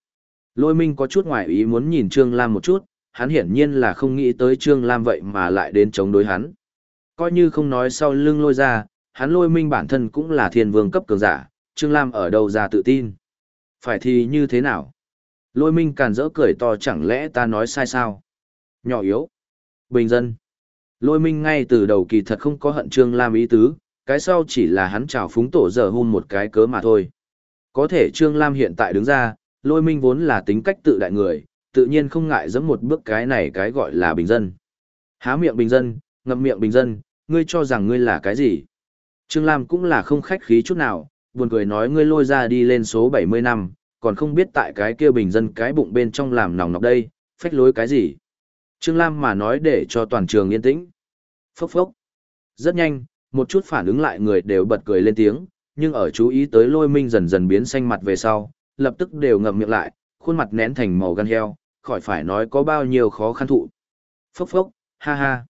Lôi minh có chút ngoài ý muốn nhìn Trương Lam một chút, hắn hiển nhiên là không nghĩ tới Trương Lam vậy mà lại đến chống đối hắn. Coi như không nói sau lưng lôi ra, hắn lôi minh bản thân cũng là thiên vương cấp cường giả, Trương Lam ở đâu ra tự tin. Phải thì như thế nào? Lôi minh càn rỡ cười to chẳng lẽ ta nói sai sao? Nhỏ yếu. Bình dân. Lôi minh ngay từ đầu kỳ thật không có hận Trương Lam ý tứ, cái sau chỉ là hắn trào phúng tổ giờ hôn một cái cớ mà thôi. Có thể Trương Lam hiện tại đứng ra, lôi minh vốn là tính cách tự đại người, tự nhiên không ngại dẫm một bước cái này cái gọi là bình dân. Há miệng bình dân, ngậm miệng bình dân, ngươi cho rằng ngươi là cái gì? Trương Lam cũng là không khách khí chút nào, buồn cười nói ngươi lôi ra đi lên số 70 năm, còn không biết tại cái kia bình dân cái bụng bên trong làm nòng nọc đây, phách lối cái gì? Trương Lam mà nói để cho toàn trường yên tĩnh. Phốc phốc. Rất nhanh, một chút phản ứng lại người đều bật cười lên tiếng, nhưng ở chú ý tới lôi minh dần dần biến xanh mặt về sau, lập tức đều ngậm miệng lại, khuôn mặt nén thành màu gan heo, khỏi phải nói có bao nhiêu khó khăn thụ. Phốc phốc, ha ha.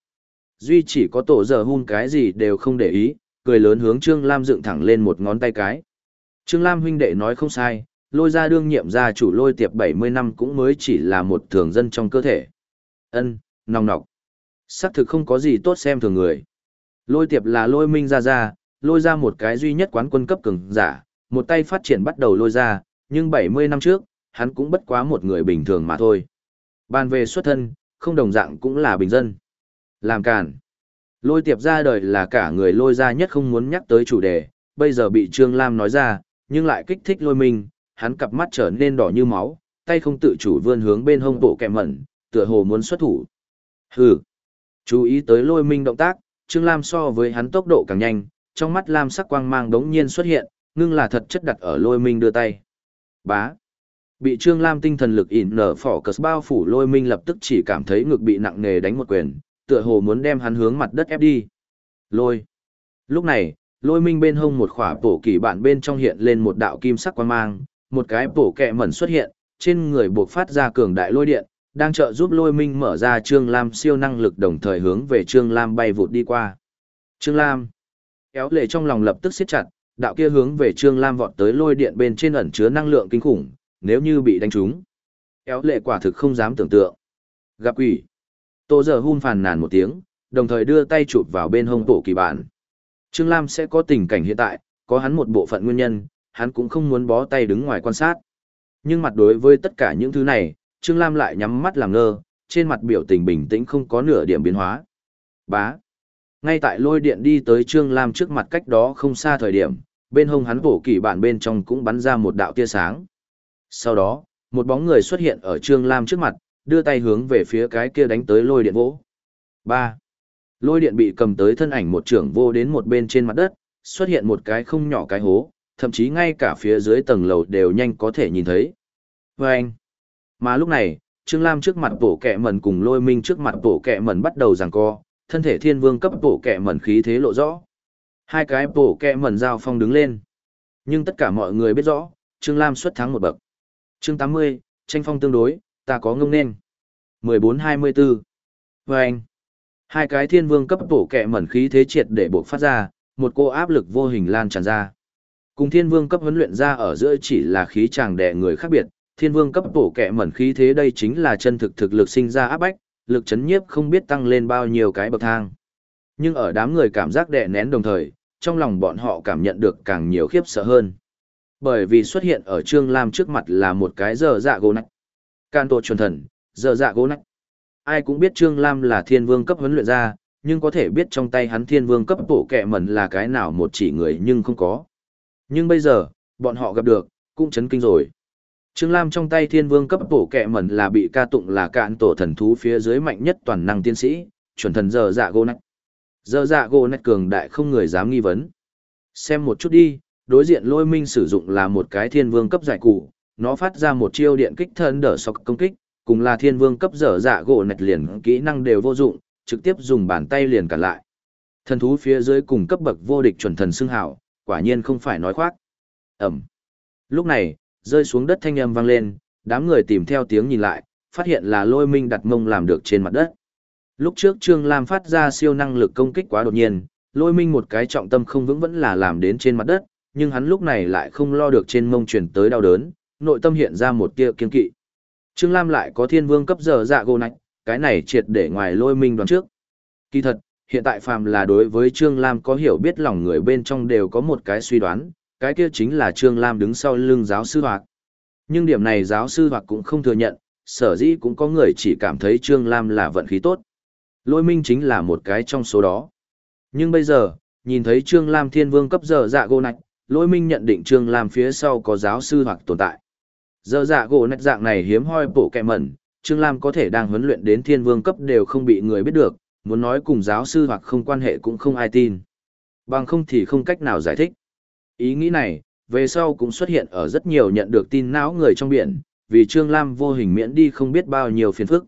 Duy chỉ có tổ giờ hun cái gì đều không để ý, cười lớn hướng Trương Lam dựng thẳng lên một ngón tay cái. Trương Lam huynh đệ nói không sai, lôi ra đương nhiệm gia chủ lôi tiệp 70 năm cũng mới chỉ là một thường dân trong cơ thể. Ân, nòng nọc. xác thực không có gì tốt xem thường người. Lôi tiệp là lôi minh ra ra, lôi ra một cái duy nhất quán quân cấp cường giả, một tay phát triển bắt đầu lôi ra, nhưng 70 năm trước, hắn cũng bất quá một người bình thường mà thôi. Bàn về xuất thân, không đồng dạng cũng là bình dân. Làm càn. Lôi tiệp ra đời là cả người lôi ra nhất không muốn nhắc tới chủ đề, bây giờ bị Trương Lam nói ra, nhưng lại kích thích lôi minh, hắn cặp mắt trở nên đỏ như máu, tay không tự chủ vươn hướng bên hông bộ kẹm mẩn, tựa hồ muốn xuất thủ. Hừ. Chú ý tới lôi minh động tác, Trương Lam so với hắn tốc độ càng nhanh, trong mắt Lam sắc quang mang đống nhiên xuất hiện, ngưng là thật chất đặt ở lôi minh đưa tay. Bá. Bị Trương Lam tinh thần lực ỉn nở phỏ cờ bao phủ lôi minh lập tức chỉ cảm thấy ngực bị nặng nề đánh một quyền, tựa hồ muốn đem hắn hướng mặt đất ép đi. Lôi. Lúc này, lôi minh bên hông một khỏa bổ kỳ bản bên trong hiện lên một đạo kim sắc quang mang, một cái bổ kẹ mẩn xuất hiện, trên người buộc phát ra cường đại lôi điện, đang trợ giúp lôi minh mở ra Trương Lam siêu năng lực đồng thời hướng về Trương Lam bay vụt đi qua. Trương Lam. Kéo lệ trong lòng lập tức siết chặt, đạo kia hướng về Trương Lam vọt tới lôi điện bên trên ẩn chứa năng lượng kinh khủng, nếu như bị đánh trúng. Kéo lệ quả thực không dám tưởng tượng. Gặp quỷ. Tô giờ hun phàn nàn một tiếng, đồng thời đưa tay chụp vào bên hông tổ kỳ bản. Trương Lam sẽ có tình cảnh hiện tại, có hắn một bộ phận nguyên nhân, hắn cũng không muốn bó tay đứng ngoài quan sát. Nhưng mặt đối với tất cả những thứ này, Trương Lam lại nhắm mắt làm ngơ, trên mặt biểu tình bình tĩnh không có nửa điểm biến hóa. Bá. Ngay tại lôi điện đi tới Trương Lam trước mặt cách đó không xa thời điểm, bên hông hắn bổ kỳ bản bên trong cũng bắn ra một đạo tia sáng. Sau đó, một bóng người xuất hiện ở Trương Lam trước mặt, đưa tay hướng về phía cái kia đánh tới lôi điện vỗ. 3. Lôi điện bị cầm tới thân ảnh một trưởng vô đến một bên trên mặt đất, xuất hiện một cái không nhỏ cái hố, thậm chí ngay cả phía dưới tầng lầu đều nhanh có thể nhìn thấy. Vâng! Mà lúc này, Trương Lam trước mặt bổ kẹ mẩn cùng lôi minh trước mặt bổ kẹ mẩn bắt đầu giằng co, thân thể thiên vương cấp bổ kẹ mẩn khí thế lộ rõ. Hai cái bổ kẹ mẩn giao phong đứng lên. Nhưng tất cả mọi người biết rõ, Trương Lam xuất thắng một bậc. Chương 80, tranh phong tương đối, ta có ngông nên. 14-24. Và anh. Hai cái thiên vương cấp bổ kẹ mẩn khí thế triệt để buộc phát ra, một cô áp lực vô hình lan tràn ra. Cùng thiên vương cấp huấn luyện ra ở giữa chỉ là khí chàng đẻ người khác biệt, thiên vương cấp bổ kẹ mẩn khí thế đây chính là chân thực thực lực sinh ra áp bách, lực chấn nhiếp không biết tăng lên bao nhiêu cái bậc thang. Nhưng ở đám người cảm giác đè nén đồng thời, trong lòng bọn họ cảm nhận được càng nhiều khiếp sợ hơn. Bởi vì xuất hiện ở Trương Lam trước mặt là một cái dở dạ gỗ nách. Can tổ chuẩn thần, dở dạ gỗ nách. Ai cũng biết Trương Lam là thiên vương cấp huấn luyện ra, nhưng có thể biết trong tay hắn thiên vương cấp bổ kẹ mẩn là cái nào một chỉ người nhưng không có. Nhưng bây giờ, bọn họ gặp được, cũng chấn kinh rồi. Trương Lam trong tay thiên vương cấp bổ kẹ mẩn là bị ca tụng là cạn tổ thần thú phía dưới mạnh nhất toàn năng tiên sĩ, chuẩn thần giờ dạ gô nách. Giờ dạ gô nách cường đại không người dám nghi vấn. Xem một chút đi, đối diện lôi minh sử dụng là một cái thiên vương cấp giải cụ, nó phát ra một chiêu điện kích thân đỡ sọc công kích, cùng là thiên vương cấp dở dạ gỗ nạch liền kỹ năng đều vô dụng, trực tiếp dùng bàn tay liền cản lại. Thần thú phía dưới cùng cấp bậc vô địch chuẩn thần xưng hảo, quả nhiên không phải nói khoác. Ẩm. Lúc này, rơi xuống đất thanh âm vang lên, đám người tìm theo tiếng nhìn lại, phát hiện là lôi minh đặt mông làm được trên mặt đất. Lúc trước Trương Lam phát ra siêu năng lực công kích quá đột nhiên, lôi minh một cái trọng tâm không vững vẫn là làm đến trên mặt đất, nhưng hắn lúc này lại không lo được trên mông chuyển tới đau đớn, nội tâm hiện ra một tia kiên kỵ. Trương Lam lại có thiên vương cấp giờ dạ gô nạch, cái này triệt để ngoài lôi minh đoán trước. Kỳ thật, hiện tại phàm là đối với Trương Lam có hiểu biết lòng người bên trong đều có một cái suy đoán, cái kia chính là Trương Lam đứng sau lưng giáo sư hoạt. Nhưng điểm này giáo sư hoạt cũng không thừa nhận, sở dĩ cũng có người chỉ cảm thấy Trương Lam là vận khí tốt. Lôi minh chính là một cái trong số đó. Nhưng bây giờ, nhìn thấy Trương Lam thiên vương cấp giờ dạ gô nạch, lôi minh nhận định Trương Lam phía sau có giáo sư hoặc tồn tại. Giờ dạ gỗ nạch dạng này hiếm hoi bổ kẹ mẩn, Trương Lam có thể đang huấn luyện đến thiên vương cấp đều không bị người biết được, muốn nói cùng giáo sư hoặc không quan hệ cũng không ai tin. Bằng không thì không cách nào giải thích. Ý nghĩ này, về sau cũng xuất hiện ở rất nhiều nhận được tin não người trong biển, vì Trương Lam vô hình miễn đi không biết bao nhiêu phiền phức.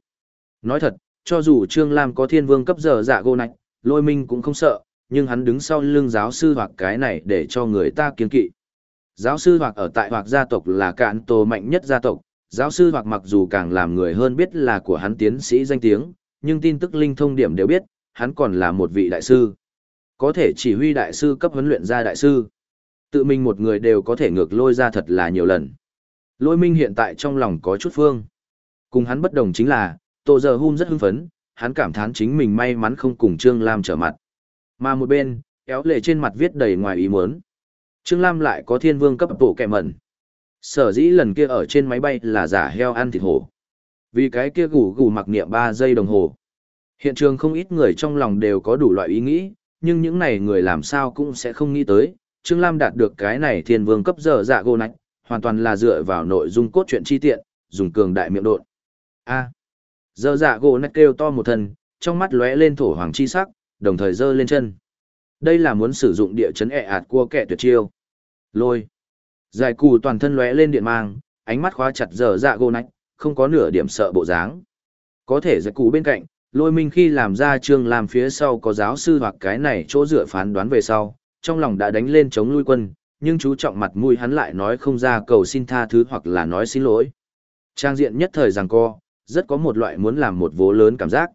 Nói thật, cho dù Trương Lam có thiên vương cấp giờ dạ gô nạch, lôi minh cũng không sợ, nhưng hắn đứng sau lưng giáo sư hoặc cái này để cho người ta kiên kỵ. Giáo sư hoặc ở tại hoặc gia tộc là cạn tổ mạnh nhất gia tộc, giáo sư hoặc mặc dù càng làm người hơn biết là của hắn tiến sĩ danh tiếng, nhưng tin tức linh thông điểm đều biết, hắn còn là một vị đại sư. Có thể chỉ huy đại sư cấp huấn luyện ra đại sư. Tự mình một người đều có thể ngược lôi ra thật là nhiều lần. Lôi minh hiện tại trong lòng có chút phương. Cùng hắn bất đồng chính là, tổ giờ hung rất hưng phấn, hắn cảm thán chính mình may mắn không cùng Trương Lam trở mặt. Mà một bên, éo lệ trên mặt viết đầy ngoài ý muốn. Trương Lam lại có thiên vương cấp tổ kẻ mẩn. Sở dĩ lần kia ở trên máy bay là giả heo ăn thịt hổ. Vì cái kia gù gù mặc niệm 3 giây đồng hồ. Hiện trường không ít người trong lòng đều có đủ loại ý nghĩ, nhưng những này người làm sao cũng sẽ không nghĩ tới. Trương Lam đạt được cái này thiên vương cấp giờ dạ gô nạch, hoàn toàn là dựa vào nội dung cốt truyện chi tiện, dùng cường đại miệng độn. A. Giờ dạ gỗ nạch kêu to một thần, trong mắt lóe lên thổ hoàng chi sắc, đồng thời giơ lên chân. Đây là muốn sử dụng địa chấn ẹ ạt cua kẻ tuyệt chiêu. Lôi. Giải cù toàn thân lóe lên điện mang, ánh mắt khóa chặt giờ dạ gỗ nạch, không có nửa điểm sợ bộ dáng. Có thể giải cù bên cạnh, lôi minh khi làm ra Trương làm phía sau có giáo sư hoặc cái này chỗ dựa phán đoán về sau, trong lòng đã đánh lên chống lui quân, nhưng chú trọng mặt mũi hắn lại nói không ra cầu xin tha thứ hoặc là nói xin lỗi. Trang diện nhất thời rằng co, rất có một loại muốn làm một vố lớn cảm giác.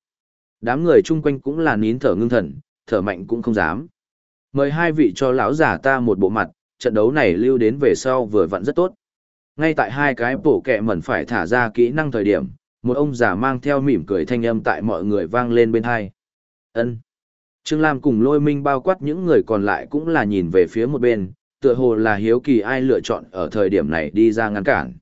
Đám người chung quanh cũng là nín thở ngưng thần, thở mạnh cũng không dám. Mời hai vị cho lão giả ta một bộ mặt, trận đấu này lưu đến về sau vừa vặn rất tốt. Ngay tại hai cái bổ kẹ mẩn phải thả ra kỹ năng thời điểm, một ông già mang theo mỉm cười thanh âm tại mọi người vang lên bên hai. Ân. Trương Lam cùng lôi minh bao quát những người còn lại cũng là nhìn về phía một bên, tựa hồ là hiếu kỳ ai lựa chọn ở thời điểm này đi ra ngăn cản.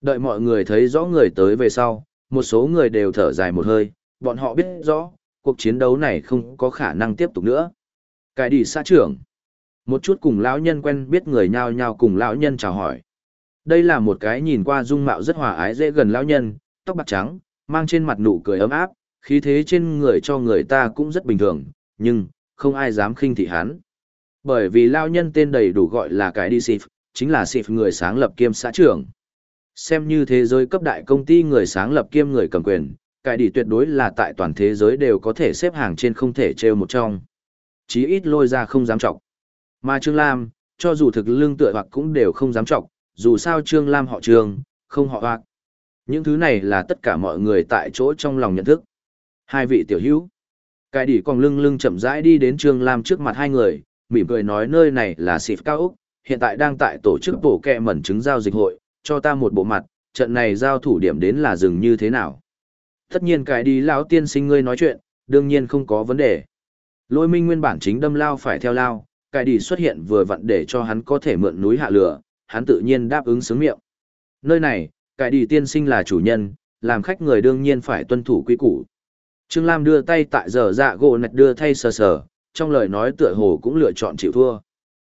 Đợi mọi người thấy rõ người tới về sau, một số người đều thở dài một hơi, bọn họ biết rõ, cuộc chiến đấu này không có khả năng tiếp tục nữa. Cái đi xã trưởng. Một chút cùng lão nhân quen biết người nhao nhao cùng lão nhân chào hỏi. Đây là một cái nhìn qua dung mạo rất hòa ái dễ gần lão nhân, tóc bạc trắng, mang trên mặt nụ cười ấm áp, khí thế trên người cho người ta cũng rất bình thường, nhưng không ai dám khinh thị hắn. Bởi vì lao nhân tên đầy đủ gọi là cái đi Sif, chính là Sif người sáng lập kiêm xã trưởng. Xem như thế giới cấp đại công ty người sáng lập kiêm người cầm quyền, cái đi tuyệt đối là tại toàn thế giới đều có thể xếp hàng trên không thể treo một trong. Chí ít lôi ra không dám trọng. Mà Trương Lam, cho dù thực lương tựa hoặc cũng đều không dám trọng, dù sao Trương Lam họ Trương, không họ hoặc. Những thứ này là tất cả mọi người tại chỗ trong lòng nhận thức. Hai vị tiểu hữu. Cái đỉ còn lưng lưng chậm rãi đi đến Trương Lam trước mặt hai người, mỉm cười nói nơi này là xịp cao Úc, hiện tại đang tại tổ chức bổ kẹ mẩn chứng giao dịch hội, cho ta một bộ mặt, trận này giao thủ điểm đến là dừng như thế nào. Tất nhiên cái đi lão tiên sinh ngươi nói chuyện, đương nhiên không có vấn đề. Lôi minh nguyên bản chính đâm lao phải theo lao, cái đi xuất hiện vừa vặn để cho hắn có thể mượn núi hạ lửa, hắn tự nhiên đáp ứng sướng miệng. Nơi này, cái đi tiên sinh là chủ nhân, làm khách người đương nhiên phải tuân thủ quy củ. Trương Lam đưa tay tại giờ dạ gỗ nạch đưa thay sờ sờ, trong lời nói tựa hồ cũng lựa chọn chịu thua.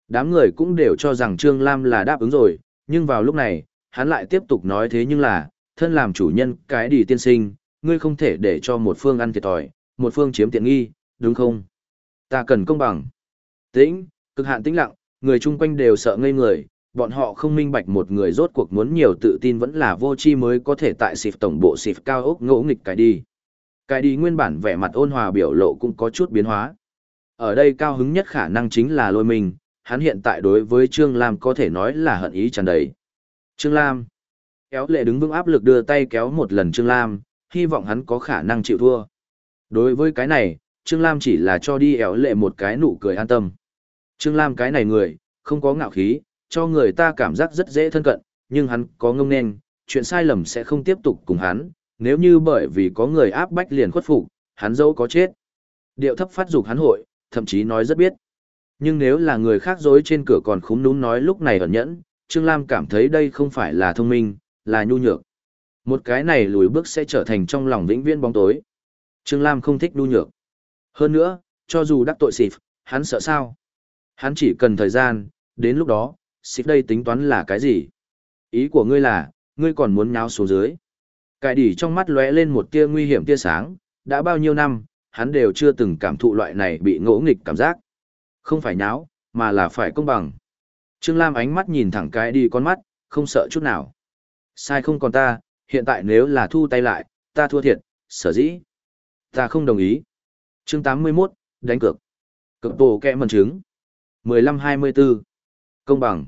Đám người cũng đều cho rằng Trương Lam là đáp ứng rồi, nhưng vào lúc này, hắn lại tiếp tục nói thế nhưng là, thân làm chủ nhân cái đi tiên sinh, ngươi không thể để cho một phương ăn thiệt thòi, một phương chiếm tiện nghi, đúng không? Ta cần công bằng. Tĩnh, cực hạn tĩnh lặng, người chung quanh đều sợ ngây người, bọn họ không minh bạch một người rốt cuộc muốn nhiều tự tin vẫn là vô chi mới có thể tại xịp tổng bộ xịp cao ốc ngỗ nghịch cái đi. Cái đi nguyên bản vẻ mặt ôn hòa biểu lộ cũng có chút biến hóa. Ở đây cao hứng nhất khả năng chính là lôi mình, hắn hiện tại đối với Trương Lam có thể nói là hận ý tràn đầy. Trương Lam. Kéo lệ đứng vững áp lực đưa tay kéo một lần Trương Lam, hy vọng hắn có khả năng chịu thua. Đối với cái này, Trương Lam chỉ là cho đi éo lệ một cái nụ cười an tâm. Trương Lam cái này người, không có ngạo khí, cho người ta cảm giác rất dễ thân cận, nhưng hắn có ngông nên, chuyện sai lầm sẽ không tiếp tục cùng hắn, nếu như bởi vì có người áp bách liền khuất phục, hắn dẫu có chết. Điệu thấp phát dục hắn hội, thậm chí nói rất biết. Nhưng nếu là người khác dối trên cửa còn khúng núm nói lúc này ẩn nhẫn, Trương Lam cảm thấy đây không phải là thông minh, là nhu nhược. Một cái này lùi bước sẽ trở thành trong lòng vĩnh viễn bóng tối. Trương Lam không thích nhu nhược. Hơn nữa, cho dù đắc tội xịp, hắn sợ sao? Hắn chỉ cần thời gian, đến lúc đó, xịp đây tính toán là cái gì? Ý của ngươi là, ngươi còn muốn nháo xuống dưới cài đỉ trong mắt lóe lên một tia nguy hiểm tia sáng, đã bao nhiêu năm, hắn đều chưa từng cảm thụ loại này bị ngỗ nghịch cảm giác. Không phải nháo, mà là phải công bằng. Trương Lam ánh mắt nhìn thẳng cái đi con mắt, không sợ chút nào. Sai không còn ta, hiện tại nếu là thu tay lại, ta thua thiệt, sở dĩ. Ta không đồng ý. chương 81, đánh cược. Cực tổ kẹ mần trứng. 15-24. Công bằng.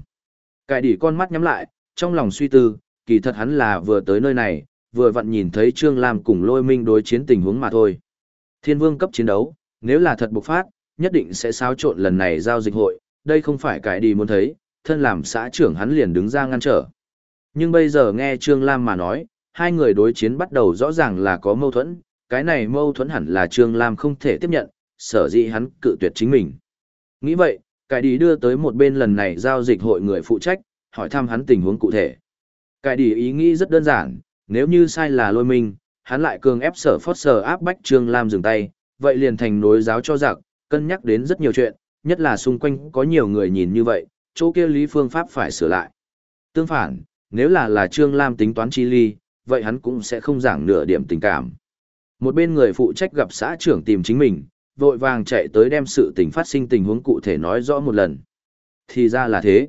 cài đỉ con mắt nhắm lại, trong lòng suy tư, kỳ thật hắn là vừa tới nơi này, vừa vặn nhìn thấy Trương Lam cùng lôi minh đối chiến tình huống mà thôi. Thiên vương cấp chiến đấu, nếu là thật bộc phát, nhất định sẽ xáo trộn lần này giao dịch hội, đây không phải cái đi muốn thấy, thân làm xã trưởng hắn liền đứng ra ngăn trở. Nhưng bây giờ nghe Trương Lam mà nói, hai người đối chiến bắt đầu rõ ràng là có mâu thuẫn, cái này mâu thuẫn hẳn là Trương Lam không thể tiếp nhận, sở dĩ hắn cự tuyệt chính mình. Nghĩ vậy, cái đi đưa tới một bên lần này giao dịch hội người phụ trách, hỏi thăm hắn tình huống cụ thể. Cái đi ý nghĩ rất đơn giản, nếu như sai là lôi minh, hắn lại cường ép sở phót sở áp bách Trương Lam dừng tay, vậy liền thành nối giáo cho giặc, cân nhắc đến rất nhiều chuyện, nhất là xung quanh có nhiều người nhìn như vậy, chỗ kia lý phương pháp phải sửa lại. Tương phản, nếu là là Trương Lam tính toán chi ly, vậy hắn cũng sẽ không giảng nửa điểm tình cảm. Một bên người phụ trách gặp xã trưởng tìm chính mình, vội vàng chạy tới đem sự tình phát sinh tình huống cụ thể nói rõ một lần. Thì ra là thế.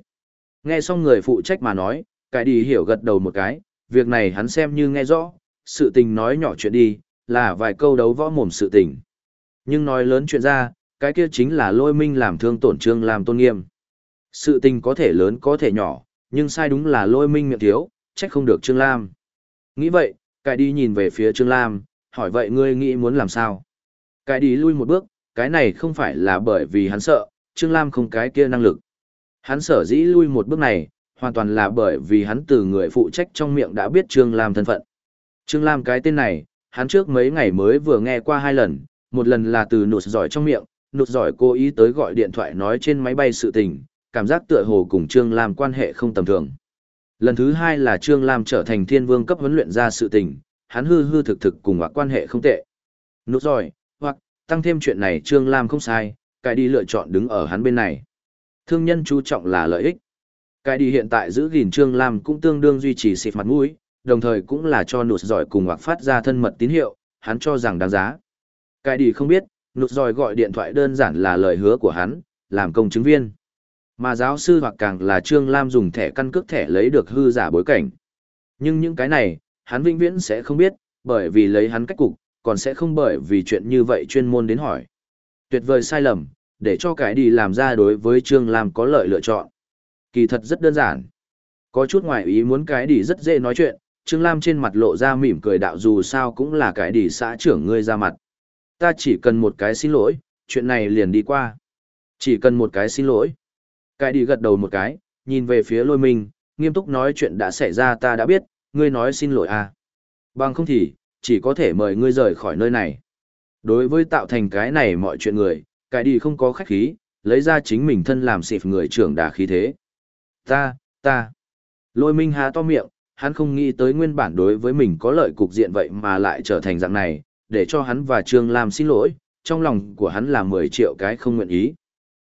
Nghe xong người phụ trách mà nói, cái đi hiểu gật đầu một cái, việc này hắn xem như nghe rõ, sự tình nói nhỏ chuyện đi, là vài câu đấu võ mồm sự tình. Nhưng nói lớn chuyện ra, cái kia chính là lôi minh làm thương tổn trương làm tôn nghiêm. Sự tình có thể lớn có thể nhỏ, nhưng sai đúng là lôi minh miệng thiếu, trách không được Trương Lam. Nghĩ vậy, cải đi nhìn về phía Trương Lam, hỏi vậy ngươi nghĩ muốn làm sao? Cải đi lui một bước, cái này không phải là bởi vì hắn sợ, Trương Lam không cái kia năng lực. Hắn sở dĩ lui một bước này, hoàn toàn là bởi vì hắn từ người phụ trách trong miệng đã biết Trương Lam thân phận. Trương Lam cái tên này, hắn trước mấy ngày mới vừa nghe qua hai lần, một lần là từ nụt giỏi trong miệng, nụt giỏi cố ý tới gọi điện thoại nói trên máy bay sự tình, cảm giác tựa hồ cùng Trương Lam quan hệ không tầm thường. Lần thứ hai là Trương Lam trở thành thiên vương cấp huấn luyện ra sự tình, hắn hư hư thực thực cùng hoặc quan hệ không tệ. Nụt giỏi, hoặc, tăng thêm chuyện này Trương Lam không sai, cái đi lựa chọn đứng ở hắn bên này. Thương nhân chú trọng là lợi ích. Cái đi hiện tại giữ gìn Trương Lam cũng tương đương duy trì xịt mặt mũi, đồng thời cũng là cho nụt giỏi cùng hoặc phát ra thân mật tín hiệu, hắn cho rằng đáng giá. Cái đi không biết, nụt giỏi gọi điện thoại đơn giản là lời hứa của hắn, làm công chứng viên. Mà giáo sư hoặc càng là Trương Lam dùng thẻ căn cước thẻ lấy được hư giả bối cảnh. Nhưng những cái này, hắn vĩnh viễn sẽ không biết, bởi vì lấy hắn cách cục, còn sẽ không bởi vì chuyện như vậy chuyên môn đến hỏi. Tuyệt vời sai lầm, để cho cái đi làm ra đối với Trương Lam có lợi lựa chọn. Kỳ thật rất đơn giản. Có chút ngoại ý muốn cái đi rất dễ nói chuyện, Trương Lam trên mặt lộ ra mỉm cười đạo dù sao cũng là cái đi xã trưởng ngươi ra mặt. Ta chỉ cần một cái xin lỗi, chuyện này liền đi qua. Chỉ cần một cái xin lỗi. Cái đi gật đầu một cái, nhìn về phía lôi minh, nghiêm túc nói chuyện đã xảy ra ta đã biết, ngươi nói xin lỗi à. Bằng không thì, chỉ có thể mời ngươi rời khỏi nơi này. Đối với tạo thành cái này mọi chuyện người, Cái đi không có khách khí, lấy ra chính mình thân làm xịp người trưởng đà khí thế. Ta, ta. Lôi minh há to miệng, hắn không nghĩ tới nguyên bản đối với mình có lợi cục diện vậy mà lại trở thành dạng này, để cho hắn và Trương Lam xin lỗi, trong lòng của hắn là 10 triệu cái không nguyện ý.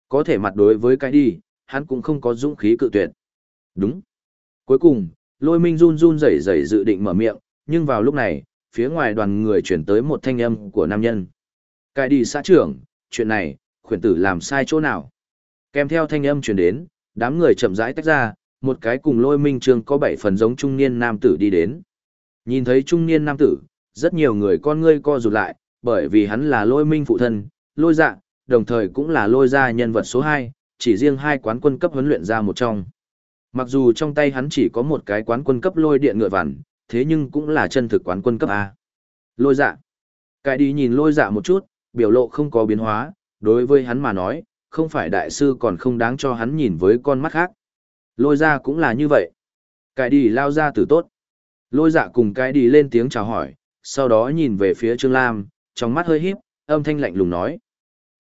Có thể mặt đối với cái đi, hắn cũng không có dũng khí cự tuyệt. Đúng. Cuối cùng, lôi minh run run rẩy rẩy dự định mở miệng, nhưng vào lúc này, phía ngoài đoàn người chuyển tới một thanh âm của nam nhân. Cái đi xã trưởng, chuyện này, khuyển tử làm sai chỗ nào? Kèm theo thanh âm truyền đến, đám người chậm rãi tách ra, một cái cùng lôi minh trương có bảy phần giống trung niên nam tử đi đến. Nhìn thấy trung niên nam tử, rất nhiều người con ngươi co rụt lại, bởi vì hắn là lôi minh phụ thân, lôi dạ, đồng thời cũng là lôi ra nhân vật số 2, chỉ riêng hai quán quân cấp huấn luyện ra một trong. Mặc dù trong tay hắn chỉ có một cái quán quân cấp lôi điện ngựa vằn, thế nhưng cũng là chân thực quán quân cấp A. Lôi dạ. Cái đi nhìn lôi dạ một chút, biểu lộ không có biến hóa, đối với hắn mà nói, không phải đại sư còn không đáng cho hắn nhìn với con mắt khác. Lôi ra cũng là như vậy. Cái đi lao ra từ tốt. Lôi dạ cùng cái đi lên tiếng chào hỏi, sau đó nhìn về phía Trương Lam, trong mắt hơi híp, âm thanh lạnh lùng nói.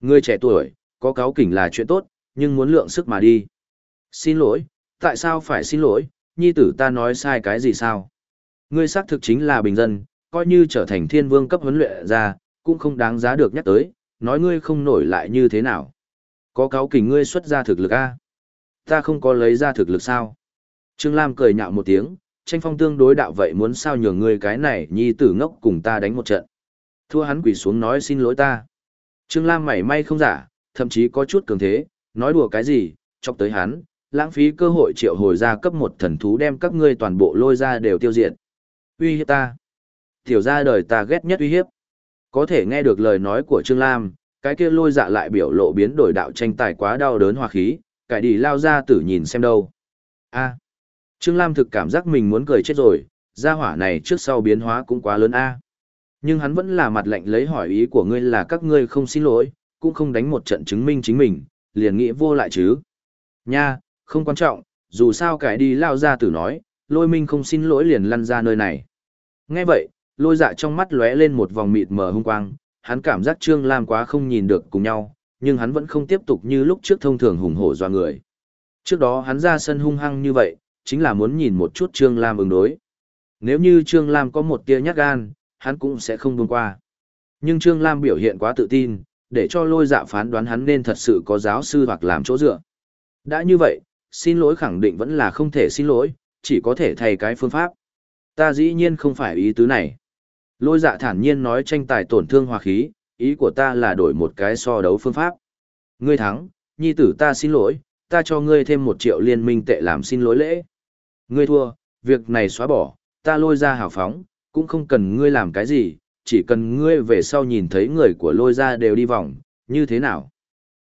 Người trẻ tuổi, có cáo kỉnh là chuyện tốt, nhưng muốn lượng sức mà đi. Xin lỗi, tại sao phải xin lỗi, nhi tử ta nói sai cái gì sao? Ngươi xác thực chính là bình dân, coi như trở thành thiên vương cấp huấn luyện ra, cũng không đáng giá được nhắc tới, nói ngươi không nổi lại như thế nào. Có cáo kỉnh ngươi xuất ra thực lực a Ta không có lấy ra thực lực sao? Trương Lam cười nhạo một tiếng, tranh phong tương đối đạo vậy muốn sao nhường ngươi cái này nhi tử ngốc cùng ta đánh một trận. Thua hắn quỳ xuống nói xin lỗi ta. Trương Lam mảy may không giả, thậm chí có chút cường thế, nói đùa cái gì, chọc tới hắn, lãng phí cơ hội triệu hồi ra cấp một thần thú đem các ngươi toàn bộ lôi ra đều tiêu diệt. Uy hiếp ta. Tiểu ra đời ta ghét nhất uy hiếp. Có thể nghe được lời nói của Trương Lam, cái kia lôi dạ lại biểu lộ biến đổi đạo tranh tài quá đau đớn hòa khí, cải đi lao ra tử nhìn xem đâu. A. Trương Lam thực cảm giác mình muốn cười chết rồi, gia hỏa này trước sau biến hóa cũng quá lớn A. Nhưng hắn vẫn là mặt lạnh lấy hỏi ý của ngươi là các ngươi không xin lỗi, cũng không đánh một trận chứng minh chính mình, liền nghĩ vô lại chứ. Nha, không quan trọng, dù sao cải đi lao ra tử nói, lôi minh không xin lỗi liền lăn ra nơi này. Nghe vậy, lôi dạ trong mắt lóe lên một vòng mịt mờ hung quang, hắn cảm giác Trương Lam quá không nhìn được cùng nhau, nhưng hắn vẫn không tiếp tục như lúc trước thông thường hùng hổ doa người. Trước đó hắn ra sân hung hăng như vậy, chính là muốn nhìn một chút Trương Lam ứng đối. Nếu như Trương Lam có một tia nhát gan, hắn cũng sẽ không buông qua. Nhưng Trương Lam biểu hiện quá tự tin, để cho lôi dạ phán đoán hắn nên thật sự có giáo sư hoặc làm chỗ dựa. Đã như vậy, xin lỗi khẳng định vẫn là không thể xin lỗi, chỉ có thể thay cái phương pháp. Ta dĩ nhiên không phải ý tứ này. Lôi dạ thản nhiên nói tranh tài tổn thương hòa khí, ý của ta là đổi một cái so đấu phương pháp. Ngươi thắng, nhi tử ta xin lỗi, ta cho ngươi thêm một triệu liên minh tệ làm xin lỗi lễ. Ngươi thua, việc này xóa bỏ, ta lôi ra hào phóng, cũng không cần ngươi làm cái gì, chỉ cần ngươi về sau nhìn thấy người của lôi ra đều đi vòng, như thế nào?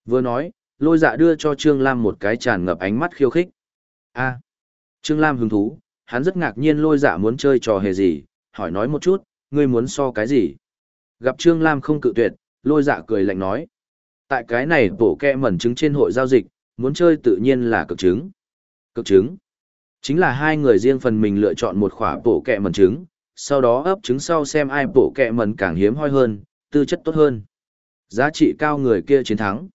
Vừa nói, lôi dạ đưa cho Trương Lam một cái tràn ngập ánh mắt khiêu khích. a Trương Lam hứng thú, hắn rất ngạc nhiên lôi dạ muốn chơi trò hề gì, hỏi nói một chút, ngươi muốn so cái gì? Gặp Trương Lam không cự tuyệt, lôi dạ cười lạnh nói. Tại cái này bổ kẹ mẩn trứng trên hội giao dịch, muốn chơi tự nhiên là cực trứng. Cực trứng. Chính là hai người riêng phần mình lựa chọn một khỏa bổ kẹ mẩn trứng, sau đó ấp trứng sau xem ai bổ kẹ mẩn càng hiếm hoi hơn, tư chất tốt hơn. Giá trị cao người kia chiến thắng.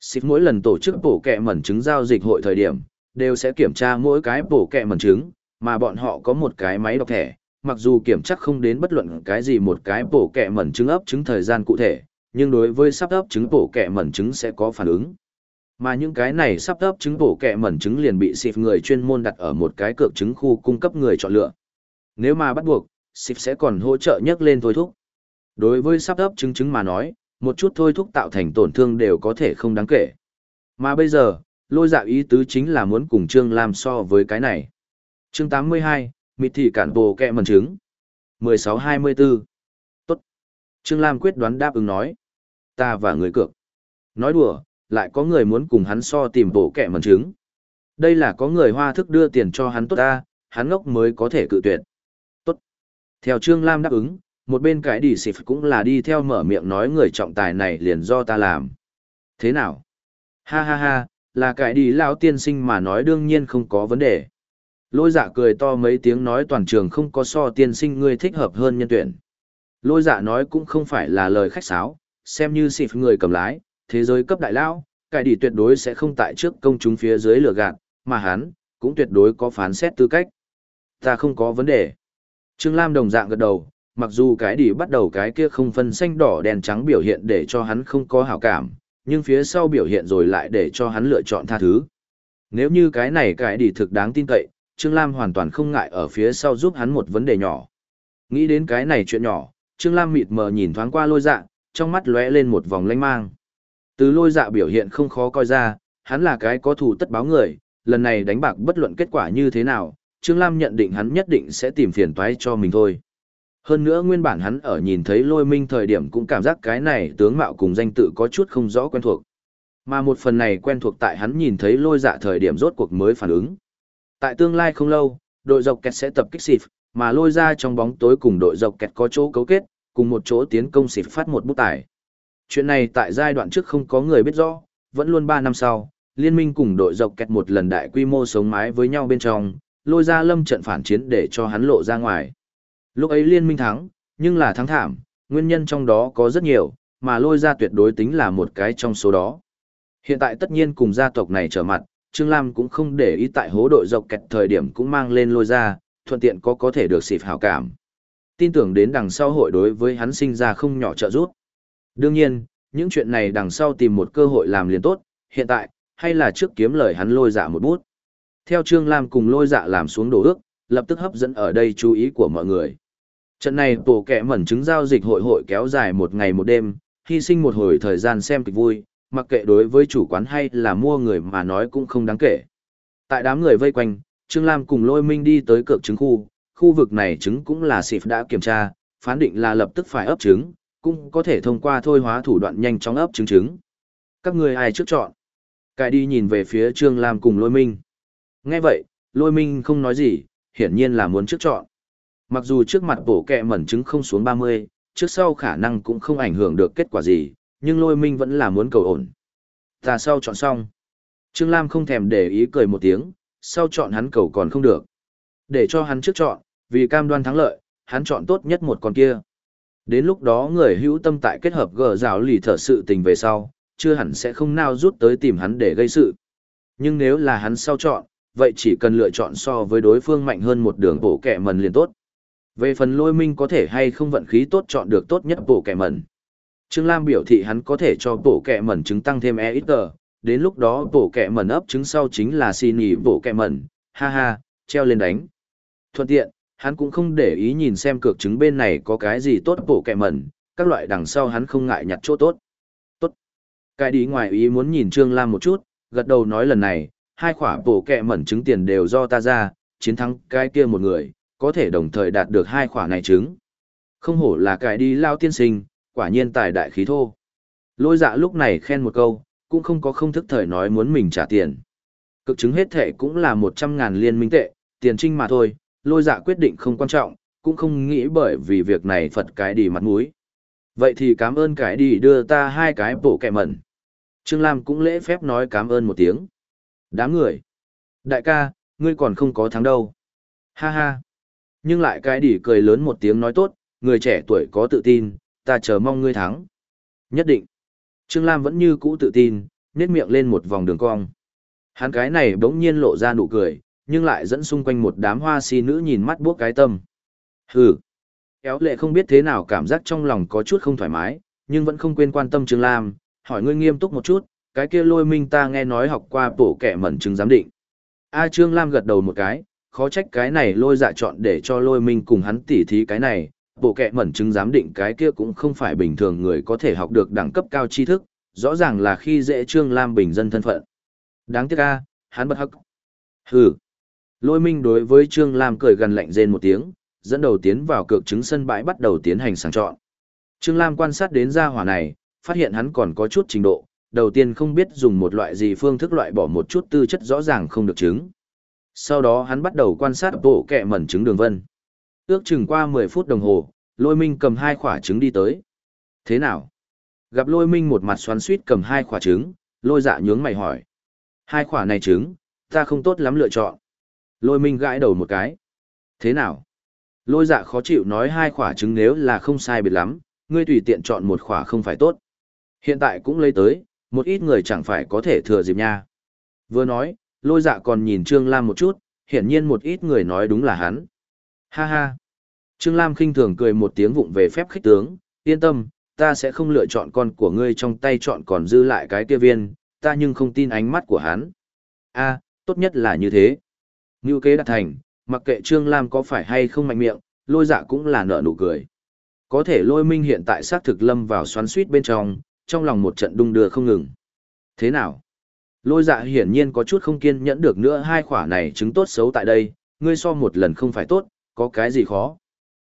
Xịt mỗi lần tổ chức bổ kẹ mẩn trứng giao dịch hội thời điểm, đều sẽ kiểm tra mỗi cái bổ kẹ mẩn trứng, mà bọn họ có một cái máy đọc thẻ, mặc dù kiểm chắc không đến bất luận cái gì một cái bổ kẹ mẩn trứng ấp trứng thời gian cụ thể, nhưng đối với sắp ấp trứng bổ kẹ mẩn trứng sẽ có phản ứng. Mà những cái này sắp ấp trứng bổ kẹ mẩn trứng liền bị xịp người chuyên môn đặt ở một cái cược trứng khu cung cấp người chọn lựa. Nếu mà bắt buộc, xịp sẽ còn hỗ trợ nhấc lên thôi thúc. Đối với sắp ấp trứng trứng mà nói, một chút thôi thúc tạo thành tổn thương đều có thể không đáng kể. Mà bây giờ, lôi dạ ý tứ chính là muốn cùng Trương Lam so với cái này. Chương 82, mịt thị cản bồ kẹ mần trứng. 1624. Tốt. Trương Lam quyết đoán đáp ứng nói. Ta và người cược. Nói đùa, lại có người muốn cùng hắn so tìm bộ kẹ mần trứng. Đây là có người hoa thức đưa tiền cho hắn tốt ta, hắn ngốc mới có thể cự tuyệt. Tốt. Theo Trương Lam đáp ứng, một bên cái đi xịp cũng là đi theo mở miệng nói người trọng tài này liền do ta làm. Thế nào? Ha ha ha, là cái đi lão tiên sinh mà nói đương nhiên không có vấn đề. Lôi dạ cười to mấy tiếng nói toàn trường không có so tiên sinh ngươi thích hợp hơn nhân tuyển. Lôi dạ nói cũng không phải là lời khách sáo, xem như xịp người cầm lái, thế giới cấp đại lao, cải đi tuyệt đối sẽ không tại trước công chúng phía dưới lửa gạt, mà hắn, cũng tuyệt đối có phán xét tư cách. Ta không có vấn đề. Trương Lam đồng dạng gật đầu, mặc dù cái đi bắt đầu cái kia không phân xanh đỏ đen trắng biểu hiện để cho hắn không có hảo cảm, nhưng phía sau biểu hiện rồi lại để cho hắn lựa chọn tha thứ. Nếu như cái này cái đi thực đáng tin cậy, Trương Lam hoàn toàn không ngại ở phía sau giúp hắn một vấn đề nhỏ. Nghĩ đến cái này chuyện nhỏ, Trương Lam mịt mờ nhìn thoáng qua lôi dạ, trong mắt lóe lên một vòng lanh mang. Từ lôi dạ biểu hiện không khó coi ra, hắn là cái có thù tất báo người, lần này đánh bạc bất luận kết quả như thế nào, Trương Lam nhận định hắn nhất định sẽ tìm phiền toái cho mình thôi. Hơn nữa nguyên bản hắn ở nhìn thấy lôi minh thời điểm cũng cảm giác cái này tướng mạo cùng danh tự có chút không rõ quen thuộc. Mà một phần này quen thuộc tại hắn nhìn thấy lôi dạ thời điểm rốt cuộc mới phản ứng. Tại tương lai không lâu, đội dọc kẹt sẽ tập kích xịp, mà lôi ra trong bóng tối cùng đội dọc kẹt có chỗ cấu kết, cùng một chỗ tiến công xịp phát một bút tải. Chuyện này tại giai đoạn trước không có người biết rõ, vẫn luôn 3 năm sau, liên minh cùng đội dọc kẹt một lần đại quy mô sống mái với nhau bên trong, lôi ra lâm trận phản chiến để cho hắn lộ ra ngoài. Lúc ấy liên minh thắng, nhưng là thắng thảm, nguyên nhân trong đó có rất nhiều, mà lôi ra tuyệt đối tính là một cái trong số đó. Hiện tại tất nhiên cùng gia tộc này trở mặt, Trương Lam cũng không để ý tại hố đội dọc kẹt thời điểm cũng mang lên lôi ra, thuận tiện có có thể được xịp hảo cảm. Tin tưởng đến đằng sau hội đối với hắn sinh ra không nhỏ trợ giúp. Đương nhiên, những chuyện này đằng sau tìm một cơ hội làm liền tốt, hiện tại, hay là trước kiếm lời hắn lôi dạ một bút. Theo Trương Lam cùng lôi dạ làm xuống đồ ước, lập tức hấp dẫn ở đây chú ý của mọi người. Trận này tổ kẻ mẩn chứng giao dịch hội hội kéo dài một ngày một đêm, hy sinh một hồi thời gian xem kịch vui, mặc kệ đối với chủ quán hay là mua người mà nói cũng không đáng kể. Tại đám người vây quanh, Trương Lam cùng Lôi Minh đi tới cược trứng khu, khu vực này trứng cũng là xịp đã kiểm tra, phán định là lập tức phải ấp trứng, cũng có thể thông qua thôi hóa thủ đoạn nhanh chóng ấp trứng trứng. Các người ai trước chọn? Cải đi nhìn về phía Trương Lam cùng Lôi Minh. Nghe vậy, Lôi Minh không nói gì, hiển nhiên là muốn trước chọn. Mặc dù trước mặt bổ kẹ mẩn trứng không xuống 30, trước sau khả năng cũng không ảnh hưởng được kết quả gì, nhưng lôi minh vẫn là muốn cầu ổn. Ta sau chọn xong. Trương Lam không thèm để ý cười một tiếng, sau chọn hắn cầu còn không được. Để cho hắn trước chọn, vì cam đoan thắng lợi, hắn chọn tốt nhất một con kia. Đến lúc đó người hữu tâm tại kết hợp gờ rào lì thở sự tình về sau, chưa hẳn sẽ không nào rút tới tìm hắn để gây sự. Nhưng nếu là hắn sau chọn, vậy chỉ cần lựa chọn so với đối phương mạnh hơn một đường bổ kẻ mần liền tốt. Về phần lôi minh có thể hay không vận khí tốt chọn được tốt nhất bổ kẻ mần. Trương Lam biểu thị hắn có thể cho bộ kẹ mẩn trứng tăng thêm e ít tờ, đến lúc đó bộ kẹ mẩn ấp trứng sau chính là xin nghỉ bộ kẹ mẩn, ha ha, treo lên đánh. Thuận tiện, hắn cũng không để ý nhìn xem cược trứng bên này có cái gì tốt bộ kẹ mẩn, các loại đằng sau hắn không ngại nhặt chỗ tốt. Tốt. Cái đi ngoài ý muốn nhìn Trương Lam một chút, gật đầu nói lần này, hai khỏa bộ kẹ mẩn trứng tiền đều do ta ra, chiến thắng cái kia một người, có thể đồng thời đạt được hai khỏa này trứng. Không hổ là cái đi lao tiên sinh, quả nhiên tài đại khí thô. Lôi dạ lúc này khen một câu, cũng không có không thức thời nói muốn mình trả tiền. Cực chứng hết thệ cũng là 100 ngàn liên minh tệ, tiền trinh mà thôi, lôi dạ quyết định không quan trọng, cũng không nghĩ bởi vì việc này phật cái đi mặt mũi. Vậy thì cảm ơn cái đi đưa ta hai cái bổ kẹ mẩn. Trương Lam cũng lễ phép nói cảm ơn một tiếng. Đám người. Đại ca, ngươi còn không có thắng đâu. Ha ha. Nhưng lại cái đi cười lớn một tiếng nói tốt, người trẻ tuổi có tự tin, ta chờ mong ngươi thắng. Nhất định. Trương Lam vẫn như cũ tự tin, nét miệng lên một vòng đường cong. Hắn cái này bỗng nhiên lộ ra nụ cười, nhưng lại dẫn xung quanh một đám hoa si nữ nhìn mắt buốc cái tâm. Hừ. Kéo lệ không biết thế nào cảm giác trong lòng có chút không thoải mái, nhưng vẫn không quên quan tâm Trương Lam, hỏi ngươi nghiêm túc một chút, cái kia lôi minh ta nghe nói học qua bổ kẻ mẩn chứng giám định. A Trương Lam gật đầu một cái, khó trách cái này lôi dạ chọn để cho lôi minh cùng hắn tỉ thí cái này, bộ kệ mẩn chứng giám định cái kia cũng không phải bình thường người có thể học được đẳng cấp cao tri thức, rõ ràng là khi dễ Trương Lam bình dân thân phận. Đáng tiếc a, hắn bất hắc. Hừ. Lôi Minh đối với Trương Lam cười gần lạnh rên một tiếng, dẫn đầu tiến vào cược chứng sân bãi bắt đầu tiến hành sàng chọn. Trương Lam quan sát đến gia hỏa này, phát hiện hắn còn có chút trình độ, đầu tiên không biết dùng một loại gì phương thức loại bỏ một chút tư chất rõ ràng không được chứng. Sau đó hắn bắt đầu quan sát bộ kệ mẩn chứng đường vân. Ước chừng qua 10 phút đồng hồ, lôi minh cầm hai quả trứng đi tới. Thế nào? Gặp lôi minh một mặt xoắn suýt cầm hai quả trứng, lôi dạ nhướng mày hỏi. Hai quả này trứng, ta không tốt lắm lựa chọn. Lôi minh gãi đầu một cái. Thế nào? Lôi dạ khó chịu nói hai quả trứng nếu là không sai biệt lắm, ngươi tùy tiện chọn một quả không phải tốt. Hiện tại cũng lấy tới, Một ít người chẳng phải có thể thừa dịp nha. Vừa nói, lôi dạ còn nhìn Trương Lam một chút, hiển nhiên một ít người nói đúng là hắn. Ha ha. Trương Lam khinh thường cười một tiếng vụng về phép khích tướng, yên tâm, ta sẽ không lựa chọn con của ngươi trong tay chọn còn dư lại cái kia viên, ta nhưng không tin ánh mắt của hắn. a tốt nhất là như thế. Ngưu kế đạt thành, mặc kệ Trương Lam có phải hay không mạnh miệng, lôi dạ cũng là nợ nụ cười. Có thể lôi minh hiện tại xác thực lâm vào xoắn suýt bên trong, trong lòng một trận đung đưa không ngừng. Thế nào? Lôi dạ hiển nhiên có chút không kiên nhẫn được nữa hai khỏa này chứng tốt xấu tại đây, ngươi so một lần không phải tốt, có cái gì khó?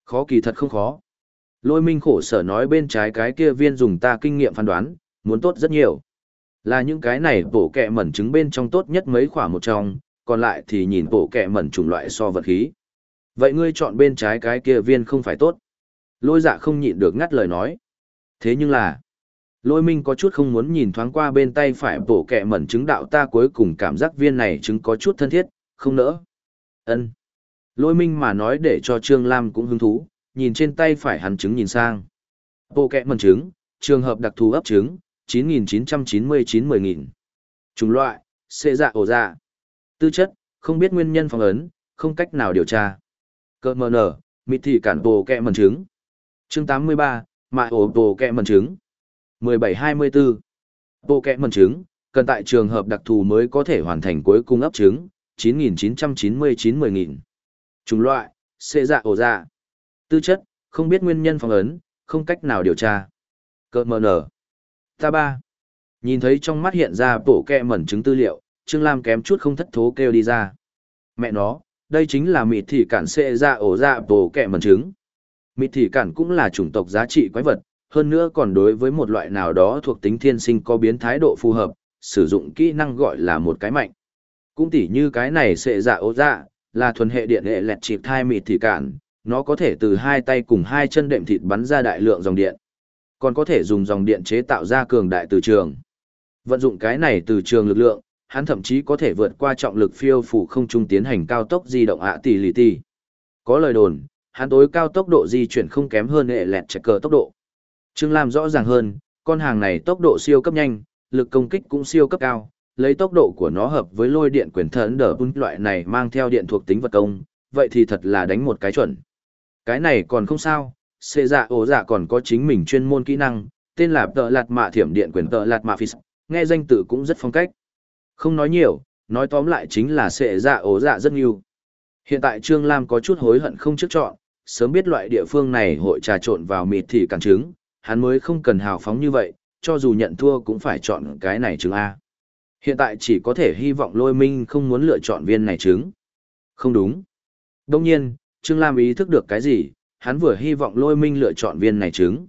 Khó kỳ thật không khó. Lôi minh khổ sở nói bên trái cái kia viên dùng ta kinh nghiệm phán đoán, muốn tốt rất nhiều. Là những cái này bổ kẹ mẩn trứng bên trong tốt nhất mấy khỏa một trong, còn lại thì nhìn bổ kẹ mẩn chủng loại so vật khí. Vậy ngươi chọn bên trái cái kia viên không phải tốt. Lôi dạ không nhịn được ngắt lời nói. Thế nhưng là, lôi minh có chút không muốn nhìn thoáng qua bên tay phải bổ kẹ mẩn trứng đạo ta cuối cùng cảm giác viên này trứng có chút thân thiết, không nỡ. ân Lôi minh mà nói để cho Trương Lam cũng hứng thú, nhìn trên tay phải hắn trứng nhìn sang. Bộ kẹ mần trứng, trường hợp đặc thù ấp trứng, 9.999-10.000. Chủng loại, xệ dạ ổ dạ. Tư chất, không biết nguyên nhân phong ấn, không cách nào điều tra. Cơ mờ nở, mịt thị cản bộ kẹ mần trứng. Chương 83, mại ổ bộ kẹ mần trứng. 17-24. Bộ kẹ mần trứng, cần tại trường hợp đặc thù mới có thể hoàn thành cuối cùng ấp trứng, 9.999-10.000. Chủng loại, xê dạ ổ dạ. Tư chất, không biết nguyên nhân phong ấn, không cách nào điều tra. Cơ mờ nở. Ta ba. Nhìn thấy trong mắt hiện ra bộ kẹ mẩn chứng tư liệu, Trương Lam kém chút không thất thố kêu đi ra. Mẹ nó, đây chính là mịt thị cản xê dạ ổ dạ bộ kẹ mẩn chứng. Mịt thị cản cũng là chủng tộc giá trị quái vật, hơn nữa còn đối với một loại nào đó thuộc tính thiên sinh có biến thái độ phù hợp, sử dụng kỹ năng gọi là một cái mạnh. Cũng tỉ như cái này xệ dạ ổ dạ là thuần hệ điện hệ lẹt chịp thai mịt thì cản, nó có thể từ hai tay cùng hai chân đệm thịt bắn ra đại lượng dòng điện. Còn có thể dùng dòng điện chế tạo ra cường đại từ trường. Vận dụng cái này từ trường lực lượng, hắn thậm chí có thể vượt qua trọng lực phiêu phủ không trung tiến hành cao tốc di động ạ tỷ lì tỷ. Có lời đồn, hắn tối cao tốc độ di chuyển không kém hơn hệ lẹt chạy cờ tốc độ. Trương Lam rõ ràng hơn, con hàng này tốc độ siêu cấp nhanh, lực công kích cũng siêu cấp cao, lấy tốc độ của nó hợp với lôi điện quyền thần đờ bun loại này mang theo điện thuộc tính vật công, vậy thì thật là đánh một cái chuẩn. Cái này còn không sao, xệ dạ ổ dạ còn có chính mình chuyên môn kỹ năng, tên là tợ lạt mạ thiểm điện quyền tợ lạt mạ phis, nghe danh tự cũng rất phong cách. Không nói nhiều, nói tóm lại chính là xệ dạ ổ dạ rất nhiều. Hiện tại Trương Lam có chút hối hận không trước chọn, sớm biết loại địa phương này hội trà trộn vào mịt thì càng trứng, hắn mới không cần hào phóng như vậy, cho dù nhận thua cũng phải chọn cái này trứng A. Hiện tại chỉ có thể hy vọng lôi minh không muốn lựa chọn viên này trứng. Không đúng. Đông nhiên, Trương Lam ý thức được cái gì, hắn vừa hy vọng lôi minh lựa chọn viên này trứng.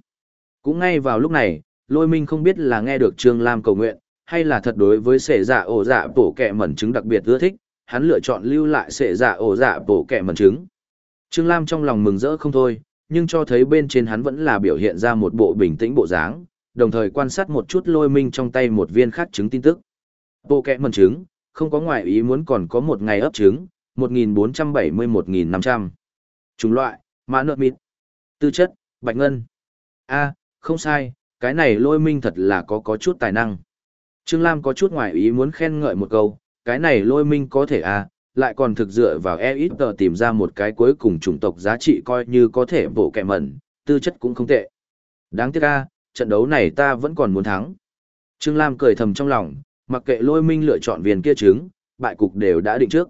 Cũng ngay vào lúc này, lôi minh không biết là nghe được Trương Lam cầu nguyện, hay là thật đối với sệ dạ ổ dạ bổ kẹ mẩn trứng đặc biệt ưa thích, hắn lựa chọn lưu lại sệ dạ ổ dạ bổ kẹ mẩn trứng. Trương Lam trong lòng mừng rỡ không thôi, nhưng cho thấy bên trên hắn vẫn là biểu hiện ra một bộ bình tĩnh bộ dáng, đồng thời quan sát một chút lôi minh trong tay một viên khác trứng tin tức. Bộ kẹ mần trứng, không có ngoại ý muốn còn có một ngày ấp trứng, 1470-1500. Chủng loại, mã nợ mịt. Tư chất, bạch ngân. a không sai, cái này lôi minh thật là có có chút tài năng. Trương Lam có chút ngoại ý muốn khen ngợi một câu, cái này lôi minh có thể a lại còn thực dựa vào e ít tờ tìm ra một cái cuối cùng chủng tộc giá trị coi như có thể bổ kẹ mẩn, tư chất cũng không tệ. Đáng tiếc a trận đấu này ta vẫn còn muốn thắng. Trương Lam cười thầm trong lòng, mặc kệ lôi minh lựa chọn viên kia trứng, bại cục đều đã định trước.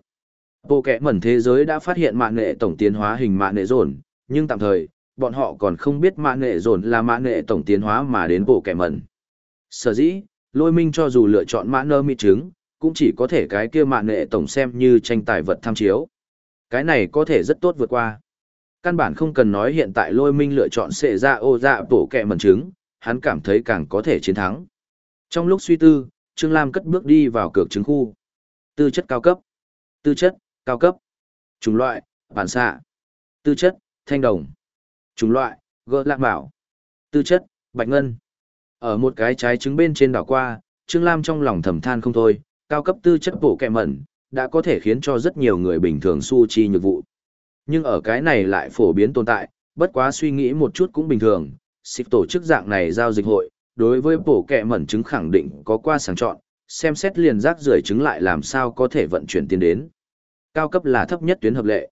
Bộ kẻ mẩn thế giới đã phát hiện mạng nghệ tổng tiến hóa hình mạng nghệ rồn, nhưng tạm thời, bọn họ còn không biết mạng nghệ rồn là mạng nghệ tổng tiến hóa mà đến bộ kẻ mẩn. Sở dĩ, lôi minh cho dù lựa chọn mã nơ mỹ trứng, cũng chỉ có thể cái kia mạng nghệ tổng xem như tranh tài vật tham chiếu. Cái này có thể rất tốt vượt qua. Căn bản không cần nói hiện tại lôi minh lựa chọn sẽ ra ô dạ bộ kẹ mẩn trứng, hắn cảm thấy càng có thể chiến thắng. Trong lúc suy tư, Trương Lam cất bước đi vào cược chứng khu. Tư chất cao cấp. Tư chất, cao cấp. Chủng loại, bản xạ. Tư chất, thanh đồng. Chủng loại, gỡ lạc bảo. Tư chất, bạch ngân. Ở một cái trái trứng bên trên đảo qua, Trương Lam trong lòng thầm than không thôi, cao cấp tư chất bộ kẹ mẩn, đã có thể khiến cho rất nhiều người bình thường su chi nhược vụ. Nhưng ở cái này lại phổ biến tồn tại, bất quá suy nghĩ một chút cũng bình thường, xịp tổ chức dạng này giao dịch hội, đối với bổ kẹ mẩn trứng khẳng định có qua sàng chọn, xem xét liền rác rưởi trứng lại làm sao có thể vận chuyển tiền đến. Cao cấp là thấp nhất tuyến hợp lệ.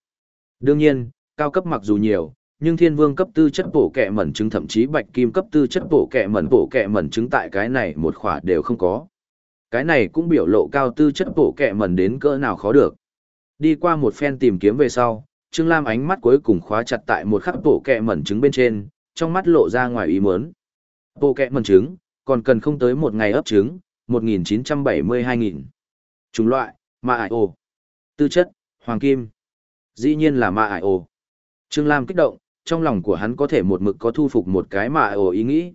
Đương nhiên, cao cấp mặc dù nhiều, nhưng thiên vương cấp tư chất bổ kẹ mẩn trứng thậm chí bạch kim cấp tư chất bổ kẹ mẩn bổ kẹ mẩn trứng tại cái này một khỏa đều không có. Cái này cũng biểu lộ cao tư chất bổ kẹ mẩn đến cỡ nào khó được. Đi qua một phen tìm kiếm về sau, Trương Lam ánh mắt cuối cùng khóa chặt tại một khắc bổ kẹ mẩn trứng bên trên, trong mắt lộ ra ngoài ý muốn. Bộ kẹ mần trứng, còn cần không tới một ngày ấp trứng, 1972.000. Chủng loại, ma ải ồ. Tư chất, hoàng kim. Dĩ nhiên là ma ải ồ. Trương Lam kích động, trong lòng của hắn có thể một mực có thu phục một cái ma ải ồ ý nghĩ.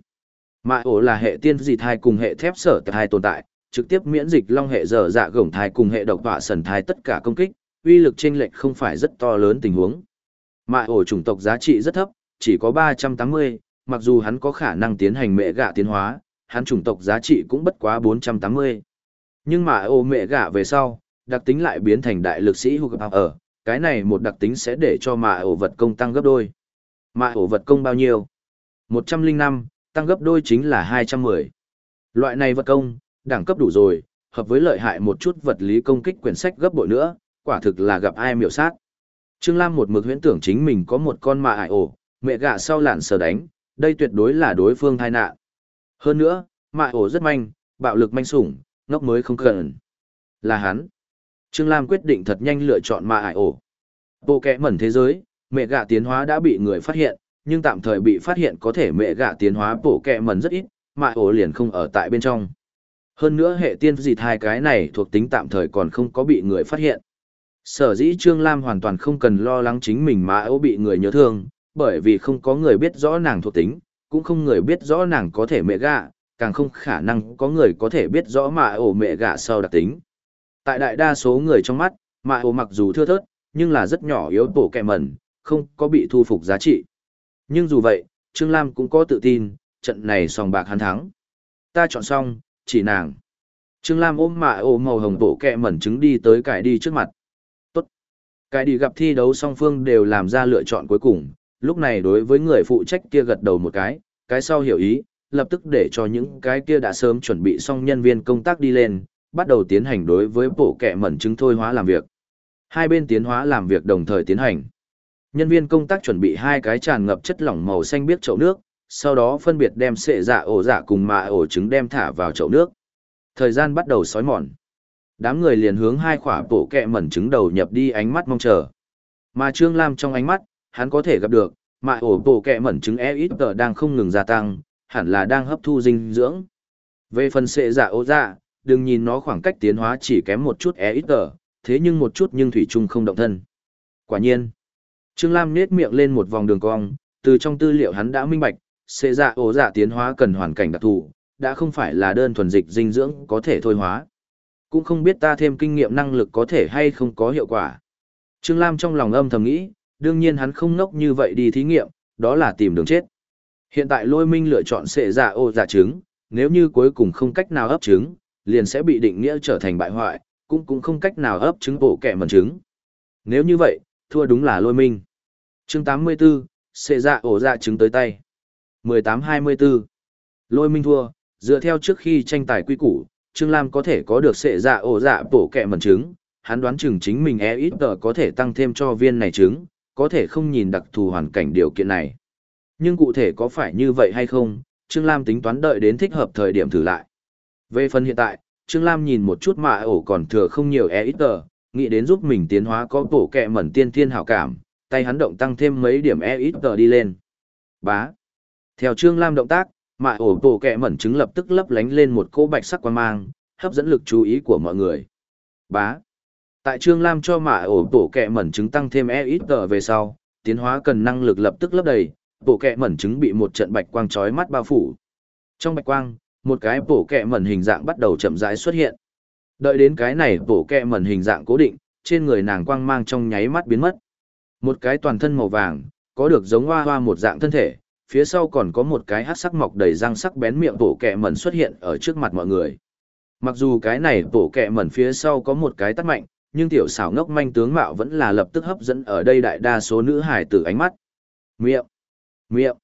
Ma ổ là hệ tiên dị thai cùng hệ thép sở thai tồn tại, trực tiếp miễn dịch long hệ dở dạ gổng thai cùng hệ độc họa sần thai tất cả công kích, uy lực chênh lệch không phải rất to lớn tình huống. Mạ ổ chủng tộc giá trị rất thấp, chỉ có 380, mặc dù hắn có khả năng tiến hành mẹ gạ tiến hóa, hắn chủng tộc giá trị cũng bất quá 480. Nhưng mà ô mẹ gạ về sau, đặc tính lại biến thành đại lực sĩ hụt ở, cái này một đặc tính sẽ để cho mạ ổ vật công tăng gấp đôi. Mạ ổ vật công bao nhiêu? 105, tăng gấp đôi chính là 210. Loại này vật công, đẳng cấp đủ rồi, hợp với lợi hại một chút vật lý công kích quyển sách gấp bội nữa, quả thực là gặp ai miểu sát. Trương Lam một mực huyễn tưởng chính mình có một con mạ ải ổ, mẹ gạ sau lạn sờ đánh, đây tuyệt đối là đối phương thai nạn. Hơn nữa, mại ổ rất manh, bạo lực manh sủng, ngốc mới không cần. Là hắn. Trương Lam quyết định thật nhanh lựa chọn mại ổ. Bộ kẽ mẩn thế giới, mẹ gạ tiến hóa đã bị người phát hiện, nhưng tạm thời bị phát hiện có thể mẹ gạ tiến hóa bộ kẹ mẩn rất ít, mại ổ liền không ở tại bên trong. Hơn nữa hệ tiên dịt hai cái này thuộc tính tạm thời còn không có bị người phát hiện. Sở dĩ Trương Lam hoàn toàn không cần lo lắng chính mình mà ấu bị người nhớ thương, bởi vì không có người biết rõ nàng thuộc tính, cũng không người biết rõ nàng có thể mẹ gạ, càng không khả năng có người có thể biết rõ mạ ổ mẹ gạ sau đặc tính. Tại đại đa số người trong mắt, mạ ổ mặc dù thưa thớt, nhưng là rất nhỏ yếu tổ kẹ mẩn, không có bị thu phục giá trị. Nhưng dù vậy, Trương Lam cũng có tự tin, trận này sòng bạc hắn thắng. Ta chọn xong, chỉ nàng. Trương Lam ôm mạ ổ màu hồng tổ kẹ mẩn trứng đi tới cải đi trước mặt. Cái đi gặp thi đấu song phương đều làm ra lựa chọn cuối cùng, lúc này đối với người phụ trách kia gật đầu một cái, cái sau hiểu ý, lập tức để cho những cái kia đã sớm chuẩn bị xong nhân viên công tác đi lên, bắt đầu tiến hành đối với bộ kẹ mẩn chứng thôi hóa làm việc. Hai bên tiến hóa làm việc đồng thời tiến hành. Nhân viên công tác chuẩn bị hai cái tràn ngập chất lỏng màu xanh biếc chậu nước, sau đó phân biệt đem sệ dạ ổ dạ cùng mạ ổ trứng đem thả vào chậu nước. Thời gian bắt đầu sói mòn. Đám người liền hướng hai khỏa bộ kẹ mẩn trứng đầu nhập đi ánh mắt mong chờ. Mà Trương Lam trong ánh mắt, hắn có thể gặp được, mà ổ bộ kẹ mẩn trứng e ít tờ đang không ngừng gia tăng, hẳn là đang hấp thu dinh dưỡng. Về phần sệ dạ ô dạ, đừng nhìn nó khoảng cách tiến hóa chỉ kém một chút e ít tờ, thế nhưng một chút nhưng thủy chung không động thân. Quả nhiên, Trương Lam nết miệng lên một vòng đường cong, từ trong tư liệu hắn đã minh bạch, sệ dạ ổ dạ tiến hóa cần hoàn cảnh đặc thù, đã không phải là đơn thuần dịch dinh dưỡng có thể thôi hóa. Cũng không biết ta thêm kinh nghiệm năng lực có thể hay không có hiệu quả. Trương Lam trong lòng âm thầm nghĩ, đương nhiên hắn không ngốc như vậy đi thí nghiệm, đó là tìm đường chết. Hiện tại lôi minh lựa chọn sẽ dạ ô dạ trứng, nếu như cuối cùng không cách nào ấp trứng, liền sẽ bị định nghĩa trở thành bại hoại, cũng cũng không cách nào ấp trứng bổ kẻ mần trứng. Nếu như vậy, thua đúng là lôi minh. chương 84, sẽ dạ ổ dạ trứng tới tay. 1824. Lôi minh thua, dựa theo trước khi tranh tài quy củ, Trương Lam có thể có được sẽ dạ ổ dạ bổ kẻ mần trứng, hắn đoán chừng chính mình e ít tờ có thể tăng thêm cho viên này trứng, có thể không nhìn đặc thù hoàn cảnh điều kiện này. Nhưng cụ thể có phải như vậy hay không, Trương Lam tính toán đợi đến thích hợp thời điểm thử lại. Về phần hiện tại, Trương Lam nhìn một chút mà ổ còn thừa không nhiều e ít tờ, nghĩ đến giúp mình tiến hóa có bổ kẹ mẩn tiên thiên hảo cảm, tay hắn động tăng thêm mấy điểm e ít tờ đi lên. Bá. Theo Trương Lam động tác, Mạ ổ bổ kẹ mẩn trứng lập tức lấp lánh lên một cỗ bạch sắc quan mang, hấp dẫn lực chú ý của mọi người. Bá. Tại Trương Lam cho mạ ổ bộ kẹ mẩn trứng tăng thêm e ít tờ về sau, tiến hóa cần năng lực lập tức lấp đầy, bộ kẹ mẩn trứng bị một trận bạch quang chói mắt bao phủ. Trong bạch quang, một cái bộ kẹ mẩn hình dạng bắt đầu chậm rãi xuất hiện. Đợi đến cái này bộ kẹ mẩn hình dạng cố định, trên người nàng quang mang trong nháy mắt biến mất. Một cái toàn thân màu vàng, có được giống hoa hoa một dạng thân thể, phía sau còn có một cái hát sắc mọc đầy răng sắc bén miệng bộ kẹ mẩn xuất hiện ở trước mặt mọi người. Mặc dù cái này bộ kẹ mẩn phía sau có một cái tắt mạnh, nhưng tiểu xảo ngốc manh tướng mạo vẫn là lập tức hấp dẫn ở đây đại đa số nữ hải tử ánh mắt. Miệng, miệng,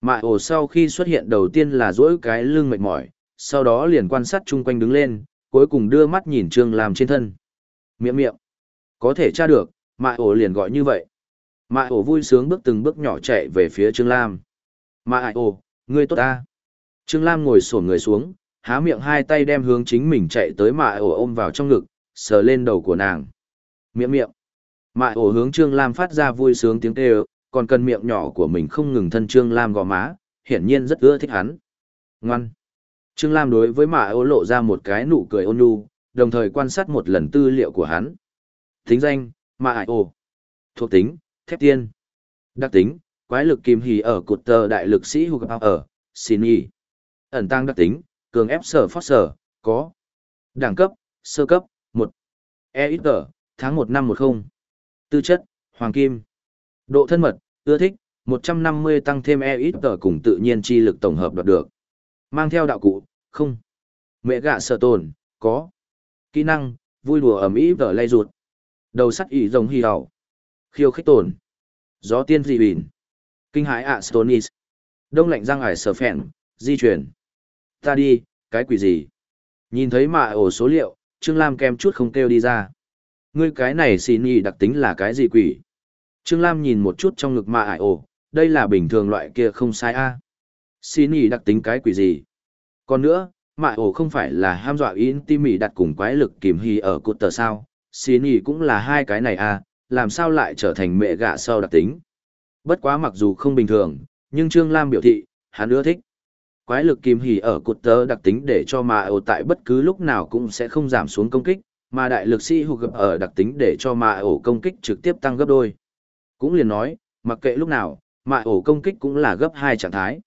Mạ ổ sau khi xuất hiện đầu tiên là duỗi cái lưng mệt mỏi, sau đó liền quan sát chung quanh đứng lên, cuối cùng đưa mắt nhìn Trương Lam trên thân. Miệng miệng. Có thể tra được, mạ ổ liền gọi như vậy. Mạ ổ vui sướng bước từng bước nhỏ chạy về phía Trương Lam. Mạ ổ, ngươi tốt ta. Trương Lam ngồi sổn người xuống, há miệng hai tay đem hướng chính mình chạy tới mạ ổ ôm vào trong ngực, sờ lên đầu của nàng. Miệng miệng. Mạ ổ hướng Trương Lam phát ra vui sướng tiếng kêu, còn cần miệng nhỏ của mình không ngừng thân Trương Lam gò má, hiển nhiên rất ưa thích hắn. Ngoan. Trương Lam đối với mạ ổ lộ ra một cái nụ cười ôn nhu, đồng thời quan sát một lần tư liệu của hắn. Tính danh, mạ ổ. Thuộc tính, thép tiên. Đặc tính, quái lực kim hì ở cột tờ đại lực sĩ hụt ở, xin y. Ẩn tăng đặc tính, cường ép sở phót sở, có. Đẳng cấp, sơ cấp, E ít tờ, tháng 1 năm 10. Tư chất, hoàng kim. Độ thân mật, ưa thích, 150 tăng thêm E ít tờ cùng tự nhiên chi lực tổng hợp đoạt được. Mang theo đạo cụ, không. Mẹ gạ sở tồn, có. Kỹ năng, vui đùa ẩm ý vở lay ruột. Đầu sắt ý rồng hy hào. Khiêu khích tồn. Gió tiên dị bìn. Kinh hãi ạ Stonis. Đông lạnh răng ải sở phèn, di chuyển. Ta đi, cái quỷ gì? Nhìn thấy mạ ổ số liệu, Trương Lam kem chút không kêu đi ra. Ngươi cái này xì nhì đặc tính là cái gì quỷ? Trương Lam nhìn một chút trong ngực mạ ải ổ, đây là bình thường loại kia không sai a à. Xì nhì đặc tính cái quỷ gì? Còn nữa, mạ ổ không phải là ham dọa in tim mỉ đặt cùng quái lực kìm hy ở cột tờ sao? Xì nhì cũng là hai cái này a à, làm sao lại trở thành mẹ gạ sau đặc tính? Bất quá mặc dù không bình thường, nhưng Trương Lam biểu thị, hắn ưa thích quái lực kim hỉ ở cột tớ đặc tính để cho mà ổ tại bất cứ lúc nào cũng sẽ không giảm xuống công kích, mà đại lực sĩ hụt gặp ở đặc tính để cho mà ổ công kích trực tiếp tăng gấp đôi. Cũng liền nói, mặc kệ lúc nào, mà ổ công kích cũng là gấp hai trạng thái.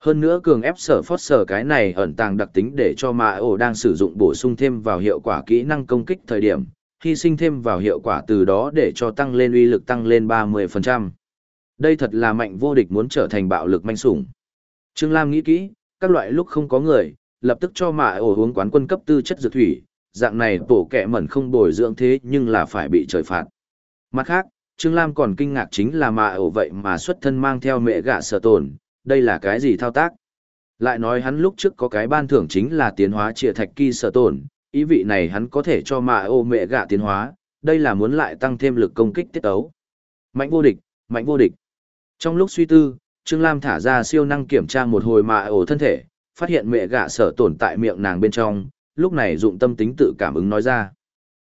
Hơn nữa cường ép sở phót sở cái này ẩn tàng đặc tính để cho mà ổ đang sử dụng bổ sung thêm vào hiệu quả kỹ năng công kích thời điểm, hy sinh thêm vào hiệu quả từ đó để cho tăng lên uy lực tăng lên 30%. Đây thật là mạnh vô địch muốn trở thành bạo lực manh sủng. Trương Lam nghĩ kỹ, các loại lúc không có người, lập tức cho mạ ổ uống quán quân cấp tư chất dược thủy, dạng này tổ kẻ mẩn không bồi dưỡng thế nhưng là phải bị trời phạt. Mặt khác, Trương Lam còn kinh ngạc chính là mạ ổ vậy mà xuất thân mang theo mẹ gạ sở tồn, đây là cái gì thao tác? Lại nói hắn lúc trước có cái ban thưởng chính là tiến hóa trịa thạch kỳ sở tồn, ý vị này hắn có thể cho mạ ổ mẹ gạ tiến hóa, đây là muốn lại tăng thêm lực công kích tiết ấu. Mạnh vô địch, mạnh vô địch. Trong lúc suy tư, Trương Lam thả ra siêu năng kiểm tra một hồi mà ổ thân thể, phát hiện mẹ gạ sở tồn tại miệng nàng bên trong, lúc này dụng tâm tính tự cảm ứng nói ra.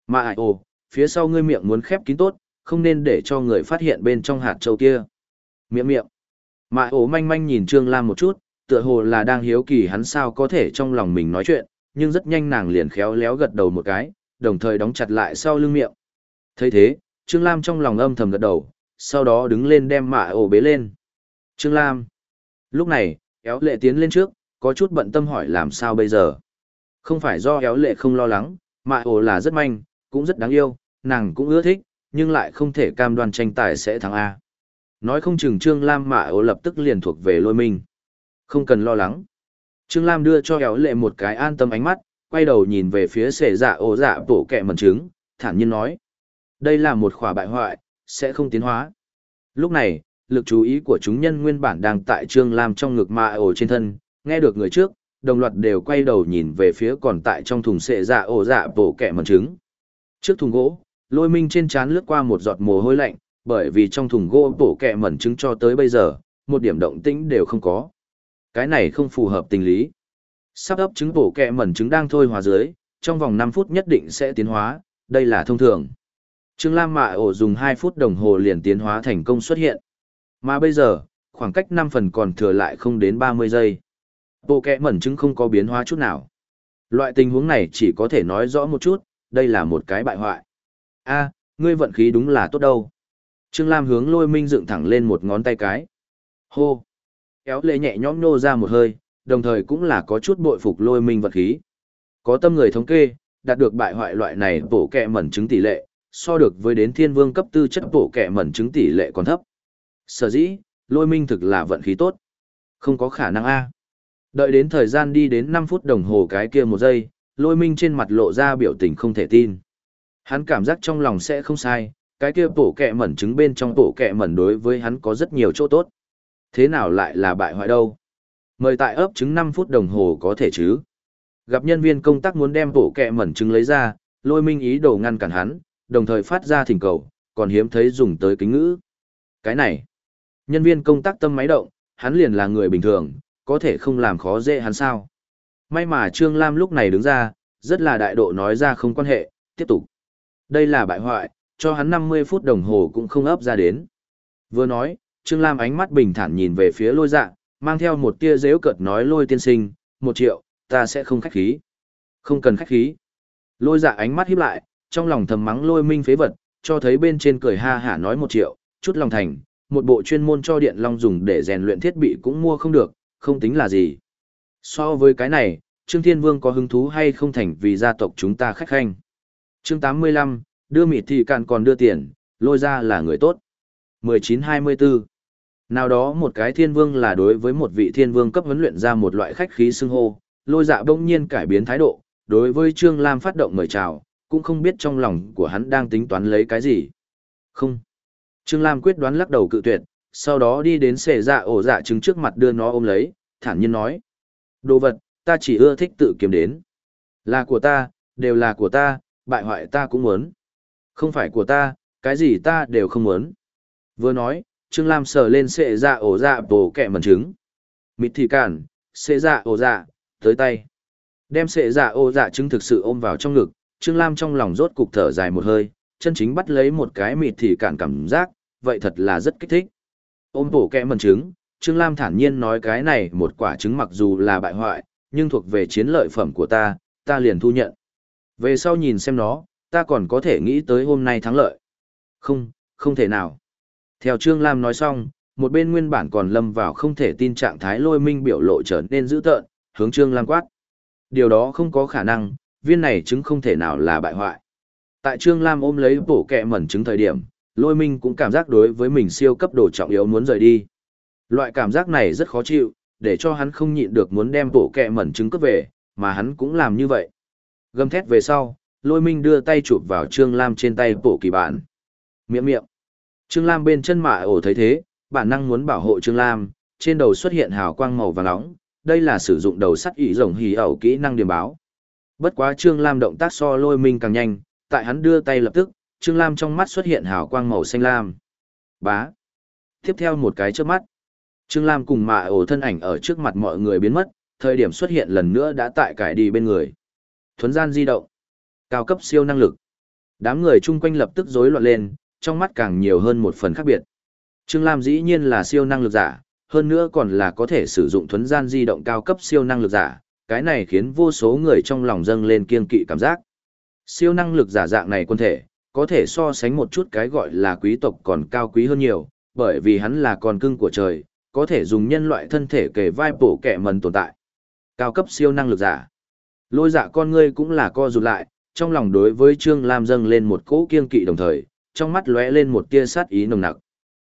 Mà ổ, phía sau ngươi miệng muốn khép kín tốt, không nên để cho người phát hiện bên trong hạt châu kia. Miệng miệng. Mà ổ manh manh nhìn Trương Lam một chút, tựa hồ là đang hiếu kỳ hắn sao có thể trong lòng mình nói chuyện, nhưng rất nhanh nàng liền khéo léo gật đầu một cái, đồng thời đóng chặt lại sau lưng miệng. thấy thế, Trương Lam trong lòng âm thầm gật đầu, sau đó đứng lên đem mạ ổ bế lên. Trương Lam. Lúc này, éo lệ tiến lên trước, có chút bận tâm hỏi làm sao bây giờ. Không phải do éo lệ không lo lắng, mà ổ là rất manh, cũng rất đáng yêu, nàng cũng ưa thích, nhưng lại không thể cam đoan tranh tài sẽ thắng A. Nói không chừng Trương Lam mạ ổ lập tức liền thuộc về lôi mình. Không cần lo lắng. Trương Lam đưa cho éo lệ một cái an tâm ánh mắt, quay đầu nhìn về phía sể dạ ổ dạ bổ kẹ mần trứng, thản nhiên nói. Đây là một khỏa bại hoại, sẽ không tiến hóa. Lúc này, lực chú ý của chúng nhân nguyên bản đang tại Trương Lam trong ngực ma ổ trên thân, nghe được người trước, đồng loạt đều quay đầu nhìn về phía còn tại trong thùng xệ dạ ổ dạ bổ kẻ mần trứng. Trước thùng gỗ, lôi minh trên trán lướt qua một giọt mồ hôi lạnh, bởi vì trong thùng gỗ bổ kẹ mẩn trứng cho tới bây giờ, một điểm động tĩnh đều không có. Cái này không phù hợp tình lý. Sắp ấp trứng bổ kẹ mẩn trứng đang thôi hòa dưới, trong vòng 5 phút nhất định sẽ tiến hóa, đây là thông thường. Trương Lam Mạ ổ dùng 2 phút đồng hồ liền tiến hóa thành công xuất hiện. Mà bây giờ, khoảng cách 5 phần còn thừa lại không đến 30 giây. Bộ kẹ mẩn chứng không có biến hóa chút nào. Loại tình huống này chỉ có thể nói rõ một chút, đây là một cái bại hoại. a ngươi vận khí đúng là tốt đâu. Trương Lam hướng lôi minh dựng thẳng lên một ngón tay cái. Hô! Kéo lệ nhẹ nhõm nô ra một hơi, đồng thời cũng là có chút bội phục lôi minh vận khí. Có tâm người thống kê, đạt được bại hoại loại này bổ kẹ mẩn chứng tỷ lệ, so được với đến thiên vương cấp tư chất bổ kẹ mẩn chứng tỷ lệ còn thấp. Sở dĩ, lôi minh thực là vận khí tốt. Không có khả năng A. Đợi đến thời gian đi đến 5 phút đồng hồ cái kia một giây, lôi minh trên mặt lộ ra biểu tình không thể tin. Hắn cảm giác trong lòng sẽ không sai, cái kia bổ kẹ mẩn trứng bên trong bổ kẹ mẩn đối với hắn có rất nhiều chỗ tốt. Thế nào lại là bại hoại đâu? Mời tại ấp trứng 5 phút đồng hồ có thể chứ? Gặp nhân viên công tác muốn đem bổ kẹ mẩn trứng lấy ra, lôi minh ý đồ ngăn cản hắn, đồng thời phát ra thỉnh cầu, còn hiếm thấy dùng tới kính ngữ. Cái này, nhân viên công tác tâm máy động, hắn liền là người bình thường, có thể không làm khó dễ hắn sao. May mà Trương Lam lúc này đứng ra, rất là đại độ nói ra không quan hệ, tiếp tục. Đây là bại hoại, cho hắn 50 phút đồng hồ cũng không ấp ra đến. Vừa nói, Trương Lam ánh mắt bình thản nhìn về phía lôi dạ, mang theo một tia dễu cợt nói lôi tiên sinh, một triệu, ta sẽ không khách khí. Không cần khách khí. Lôi dạ ánh mắt híp lại, trong lòng thầm mắng lôi minh phế vật, cho thấy bên trên cười ha hả nói một triệu, chút lòng thành, một bộ chuyên môn cho điện long dùng để rèn luyện thiết bị cũng mua không được, không tính là gì. So với cái này, Trương Thiên Vương có hứng thú hay không thành vì gia tộc chúng ta khách khanh. Chương 85, đưa mịt thì cạn còn đưa tiền, lôi ra là người tốt. 1924 Nào đó một cái thiên vương là đối với một vị thiên vương cấp huấn luyện ra một loại khách khí xưng hô, lôi dạ bỗng nhiên cải biến thái độ, đối với Trương Lam phát động mời chào, cũng không biết trong lòng của hắn đang tính toán lấy cái gì. Không. Trương Lam quyết đoán lắc đầu cự tuyệt, sau đó đi đến xẻ dạ ổ dạ trứng trước mặt đưa nó ôm lấy, thản nhiên nói. Đồ vật, ta chỉ ưa thích tự kiếm đến. Là của ta, đều là của ta, bại hoại ta cũng muốn. Không phải của ta, cái gì ta đều không muốn. Vừa nói, Trương Lam sờ lên xệ dạ ổ dạ bổ kẹ mần trứng. Mịt thì cản, xệ dạ ổ dạ, tới tay. Đem xệ dạ ổ dạ trứng thực sự ôm vào trong ngực, Trương Lam trong lòng rốt cục thở dài một hơi, chân chính bắt lấy một cái mịt thì cản cảm giác, vậy thật là rất kích thích. Ôm bổ kẹ mần trứng, Trương Lam thản nhiên nói cái này một quả trứng mặc dù là bại hoại, nhưng thuộc về chiến lợi phẩm của ta, ta liền thu nhận. Về sau nhìn xem nó, ta còn có thể nghĩ tới hôm nay thắng lợi. Không, không thể nào. Theo Trương Lam nói xong, một bên nguyên bản còn lâm vào không thể tin trạng thái lôi minh biểu lộ trở nên dữ tợn, hướng Trương Lam quát. Điều đó không có khả năng, viên này chứng không thể nào là bại hoại. Tại Trương Lam ôm lấy bổ kẹ mẩn chứng thời điểm, lôi minh cũng cảm giác đối với mình siêu cấp đồ trọng yếu muốn rời đi. Loại cảm giác này rất khó chịu, để cho hắn không nhịn được muốn đem bổ kẹ mẩn chứng cướp về, mà hắn cũng làm như vậy. Gầm thét về sau, lôi minh đưa tay chụp vào Trương Lam trên tay bổ kỳ bản. Miệng miệng. Trương Lam bên chân mạ ổ thấy thế, bản năng muốn bảo hộ Trương Lam, trên đầu xuất hiện hào quang màu vàng nóng, đây là sử dụng đầu sắt ỉ rồng hì ẩu kỹ năng điểm báo. Bất quá Trương Lam động tác so lôi minh càng nhanh, tại hắn đưa tay lập tức, Trương Lam trong mắt xuất hiện hào quang màu xanh lam. Bá. Tiếp theo một cái trước mắt. Trương Lam cùng mạ ổ thân ảnh ở trước mặt mọi người biến mất, thời điểm xuất hiện lần nữa đã tại cải đi bên người. Thuấn gian di động. Cao cấp siêu năng lực. Đám người chung quanh lập tức rối loạn lên, trong mắt càng nhiều hơn một phần khác biệt. Trương Lam dĩ nhiên là siêu năng lực giả, hơn nữa còn là có thể sử dụng thuấn gian di động cao cấp siêu năng lực giả, cái này khiến vô số người trong lòng dâng lên kiên kỵ cảm giác. Siêu năng lực giả dạng này quân thể, có thể so sánh một chút cái gọi là quý tộc còn cao quý hơn nhiều, bởi vì hắn là con cưng của trời, có thể dùng nhân loại thân thể kề vai bổ kẻ mần tồn tại. Cao cấp siêu năng lực giả. Lôi dạ con ngươi cũng là co rụt lại, trong lòng đối với Trương Lam dâng lên một cỗ kiên kỵ đồng thời, trong mắt lóe lên một tia sát ý nồng nặc.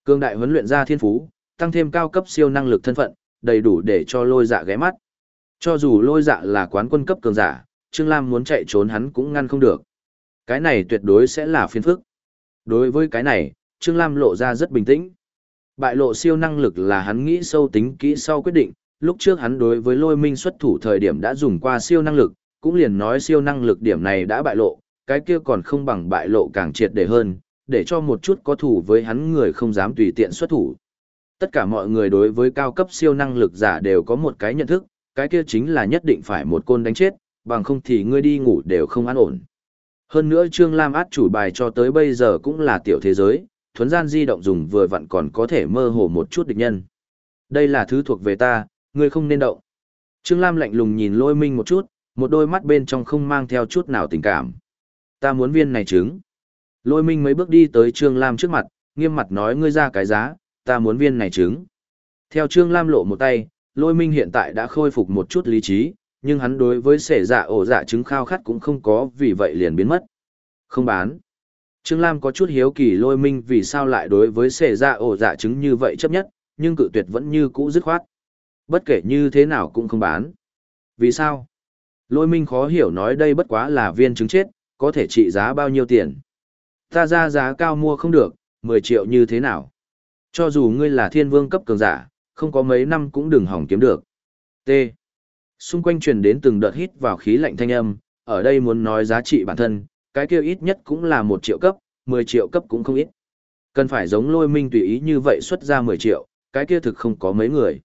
Cương đại huấn luyện ra thiên phú, tăng thêm cao cấp siêu năng lực thân phận, đầy đủ để cho lôi dạ ghé mắt. Cho dù lôi dạ là quán quân cấp cường giả, Trương Lam muốn chạy trốn hắn cũng ngăn không được. Cái này tuyệt đối sẽ là phiền phức. Đối với cái này, Trương Lam lộ ra rất bình tĩnh. Bại lộ siêu năng lực là hắn nghĩ sâu tính kỹ sau quyết định, lúc trước hắn đối với lôi minh xuất thủ thời điểm đã dùng qua siêu năng lực, cũng liền nói siêu năng lực điểm này đã bại lộ, cái kia còn không bằng bại lộ càng triệt để hơn, để cho một chút có thủ với hắn người không dám tùy tiện xuất thủ. Tất cả mọi người đối với cao cấp siêu năng lực giả đều có một cái nhận thức, cái kia chính là nhất định phải một côn đánh chết, bằng không thì ngươi đi ngủ đều không an ổn. Hơn nữa Trương Lam át chủ bài cho tới bây giờ cũng là tiểu thế giới, thuấn gian di động dùng vừa vặn còn có thể mơ hồ một chút địch nhân. Đây là thứ thuộc về ta, ngươi không nên động. Trương Lam lạnh lùng nhìn lôi minh một chút, một đôi mắt bên trong không mang theo chút nào tình cảm. Ta muốn viên này trứng. Lôi minh mấy bước đi tới Trương Lam trước mặt, nghiêm mặt nói ngươi ra cái giá, ta muốn viên này trứng. Theo Trương Lam lộ một tay, lôi minh hiện tại đã khôi phục một chút lý trí, nhưng hắn đối với sể dạ ổ dạ trứng khao khát cũng không có vì vậy liền biến mất. Không bán. Trương Lam có chút hiếu kỳ lôi minh vì sao lại đối với sể dạ ổ dạ trứng như vậy chấp nhất, nhưng cự tuyệt vẫn như cũ dứt khoát. Bất kể như thế nào cũng không bán. Vì sao? Lôi minh khó hiểu nói đây bất quá là viên trứng chết, có thể trị giá bao nhiêu tiền. Ta ra giá cao mua không được, 10 triệu như thế nào? Cho dù ngươi là thiên vương cấp cường giả, không có mấy năm cũng đừng hỏng kiếm được. T. Xung quanh truyền đến từng đợt hít vào khí lạnh thanh âm, ở đây muốn nói giá trị bản thân, cái kia ít nhất cũng là một triệu cấp, 10 triệu cấp cũng không ít. Cần phải giống lôi minh tùy ý như vậy xuất ra 10 triệu, cái kia thực không có mấy người.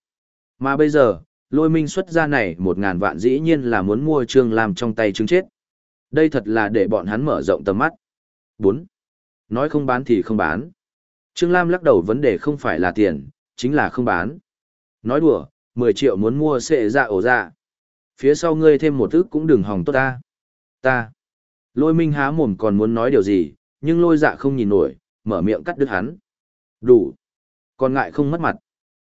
Mà bây giờ, lôi minh xuất ra này một ngàn vạn dĩ nhiên là muốn mua trương làm trong tay trứng chết. Đây thật là để bọn hắn mở rộng tầm mắt. 4. Nói không bán thì không bán. Trương Lam lắc đầu vấn đề không phải là tiền, chính là không bán. Nói đùa, 10 triệu muốn mua xệ ra ổ ra. Phía sau ngươi thêm một ức cũng đừng hòng tốt ta. Ta. Lôi minh há mồm còn muốn nói điều gì, nhưng lôi dạ không nhìn nổi, mở miệng cắt đứt hắn. Đủ. Còn ngại không mất mặt.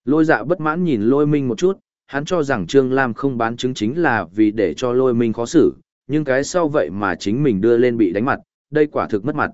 Lôi dạ bất mãn nhìn lôi minh một chút, hắn cho rằng Trương Lam không bán chứng chính là vì để cho lôi minh khó xử, nhưng cái sau vậy mà chính mình đưa lên bị đánh mặt, đây quả thực mất mặt.